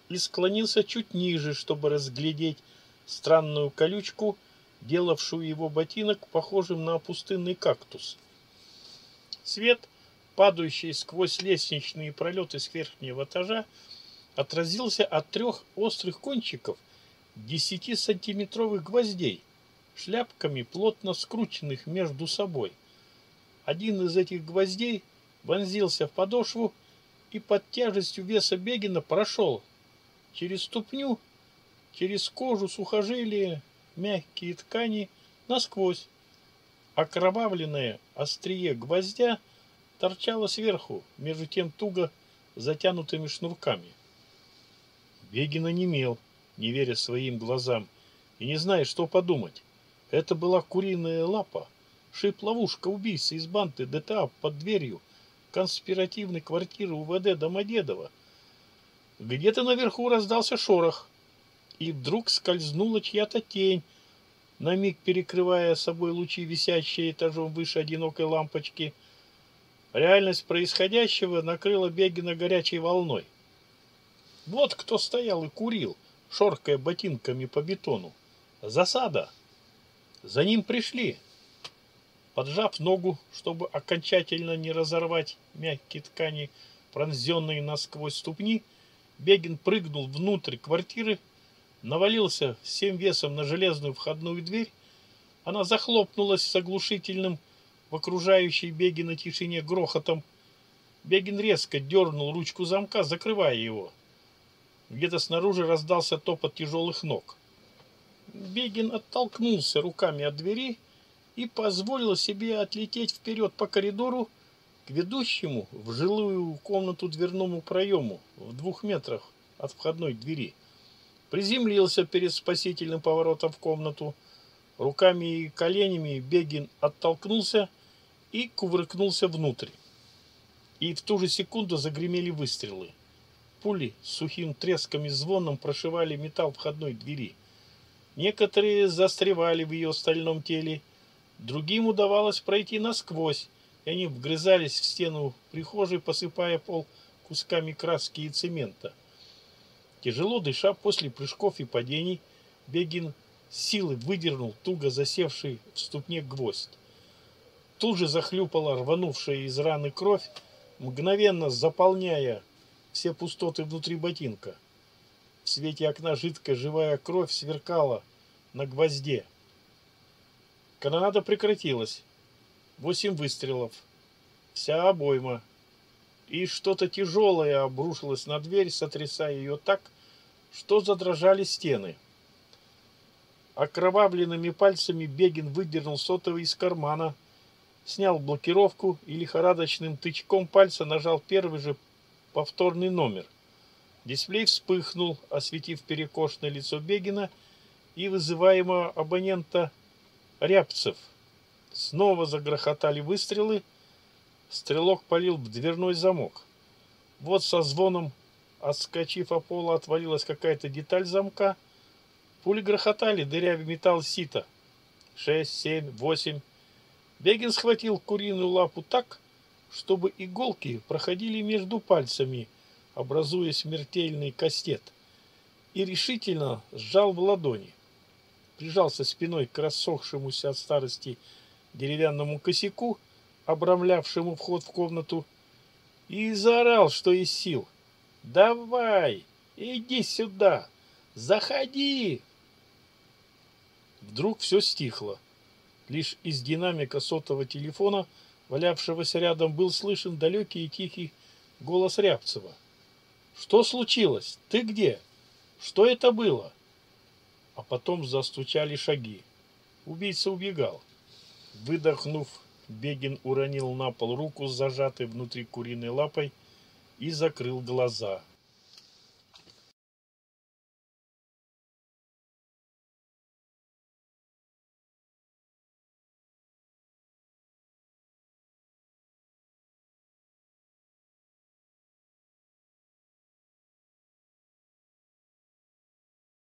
и склонился чуть ниже, чтобы разглядеть странную колючку, делавшую его ботинок похожим на пустынный кактус. Свет, падающий сквозь лестничные пролеты с верхнего этажа, отразился от трех острых кончиков десятисантиметровых гвоздей, шляпками плотно скрученных между собой. Один из этих гвоздей вонзился в подошву и под тяжестью веса Бегина прошел через ступню, через кожу, сухожилия, мягкие ткани насквозь. Окровавленное острие гвоздя торчало сверху, между тем туго затянутыми шнурками. Бегин онемел, не веря своим глазам, и не зная, что подумать. Это была куриная лапа, шипловушка убийцы из банды ДТА под дверью конспиративной квартиры УВД Домодедова. Где-то наверху раздался шорох, и вдруг скользнула чья-то тень, на миг перекрывая собой лучи, висящие этажом выше одинокой лампочки. Реальность происходящего накрыла Бегина горячей волной. Вот кто стоял и курил, шоркая ботинками по бетону. Засада! За ним пришли! — Поджав ногу, чтобы окончательно не разорвать мягкие ткани, пронзенные насквозь ступни, Бегин прыгнул внутрь квартиры, навалился всем весом на железную входную дверь. Она захлопнулась с оглушительным в окружающей Бегина тишине грохотом. Бегин резко дернул ручку замка, закрывая его. Где-то снаружи раздался топот тяжелых ног. Бегин оттолкнулся руками от двери и, и позволила себе отлететь вперед по коридору к ведущему в жилую комнату дверному проему в двух метрах от входной двери. Приземлился перед спасительным поворотом в комнату. Руками и коленями Бегин оттолкнулся и кувыркнулся внутрь. И в ту же секунду загремели выстрелы. Пули с сухим треском и звоном прошивали металл входной двери. Некоторые застревали в ее стальном теле, Другим удавалось пройти насквозь, и они вгрызались в стену прихожей, посыпая пол кусками краски и цемента. Тяжело дыша после прыжков и падений, Бегин силы выдернул туго засевший в ступне гвоздь. Тут же захлюпала рванувшая из раны кровь, мгновенно заполняя все пустоты внутри ботинка. В свете окна жидкая живая кровь сверкала на гвозде. Канонада прекратилась. Восемь выстрелов. Вся обойма. И что-то тяжелое обрушилось на дверь, сотрясая ее так, что задрожали стены. Окровавленными пальцами Бегин выдернул сотовый из кармана, снял блокировку и лихорадочным тычком пальца нажал первый же повторный номер. Дисплей вспыхнул, осветив перекошенное лицо Бегина и вызываемого абонента Рябцев. Снова загрохотали выстрелы. Стрелок полил в дверной замок. Вот со звоном, отскочив о пола, отвалилась какая-то деталь замка. Пули грохотали, дыря в металл сита. Шесть, семь, восемь. Бегин схватил куриную лапу так, чтобы иголки проходили между пальцами, образуя смертельный кастет, и решительно сжал в ладони прижался спиной к рассохшемуся от старости деревянному косяку, обрамлявшему вход в комнату, и заорал, что из сил. «Давай, иди сюда! Заходи!» Вдруг все стихло. Лишь из динамика сотового телефона, валявшегося рядом, был слышен далекий и тихий голос Рябцева. «Что случилось? Ты где? Что это было?» а потом застучали шаги. Убийца убегал. Выдохнув, Бегин уронил на пол руку, зажатой внутри куриной лапой, и закрыл глаза –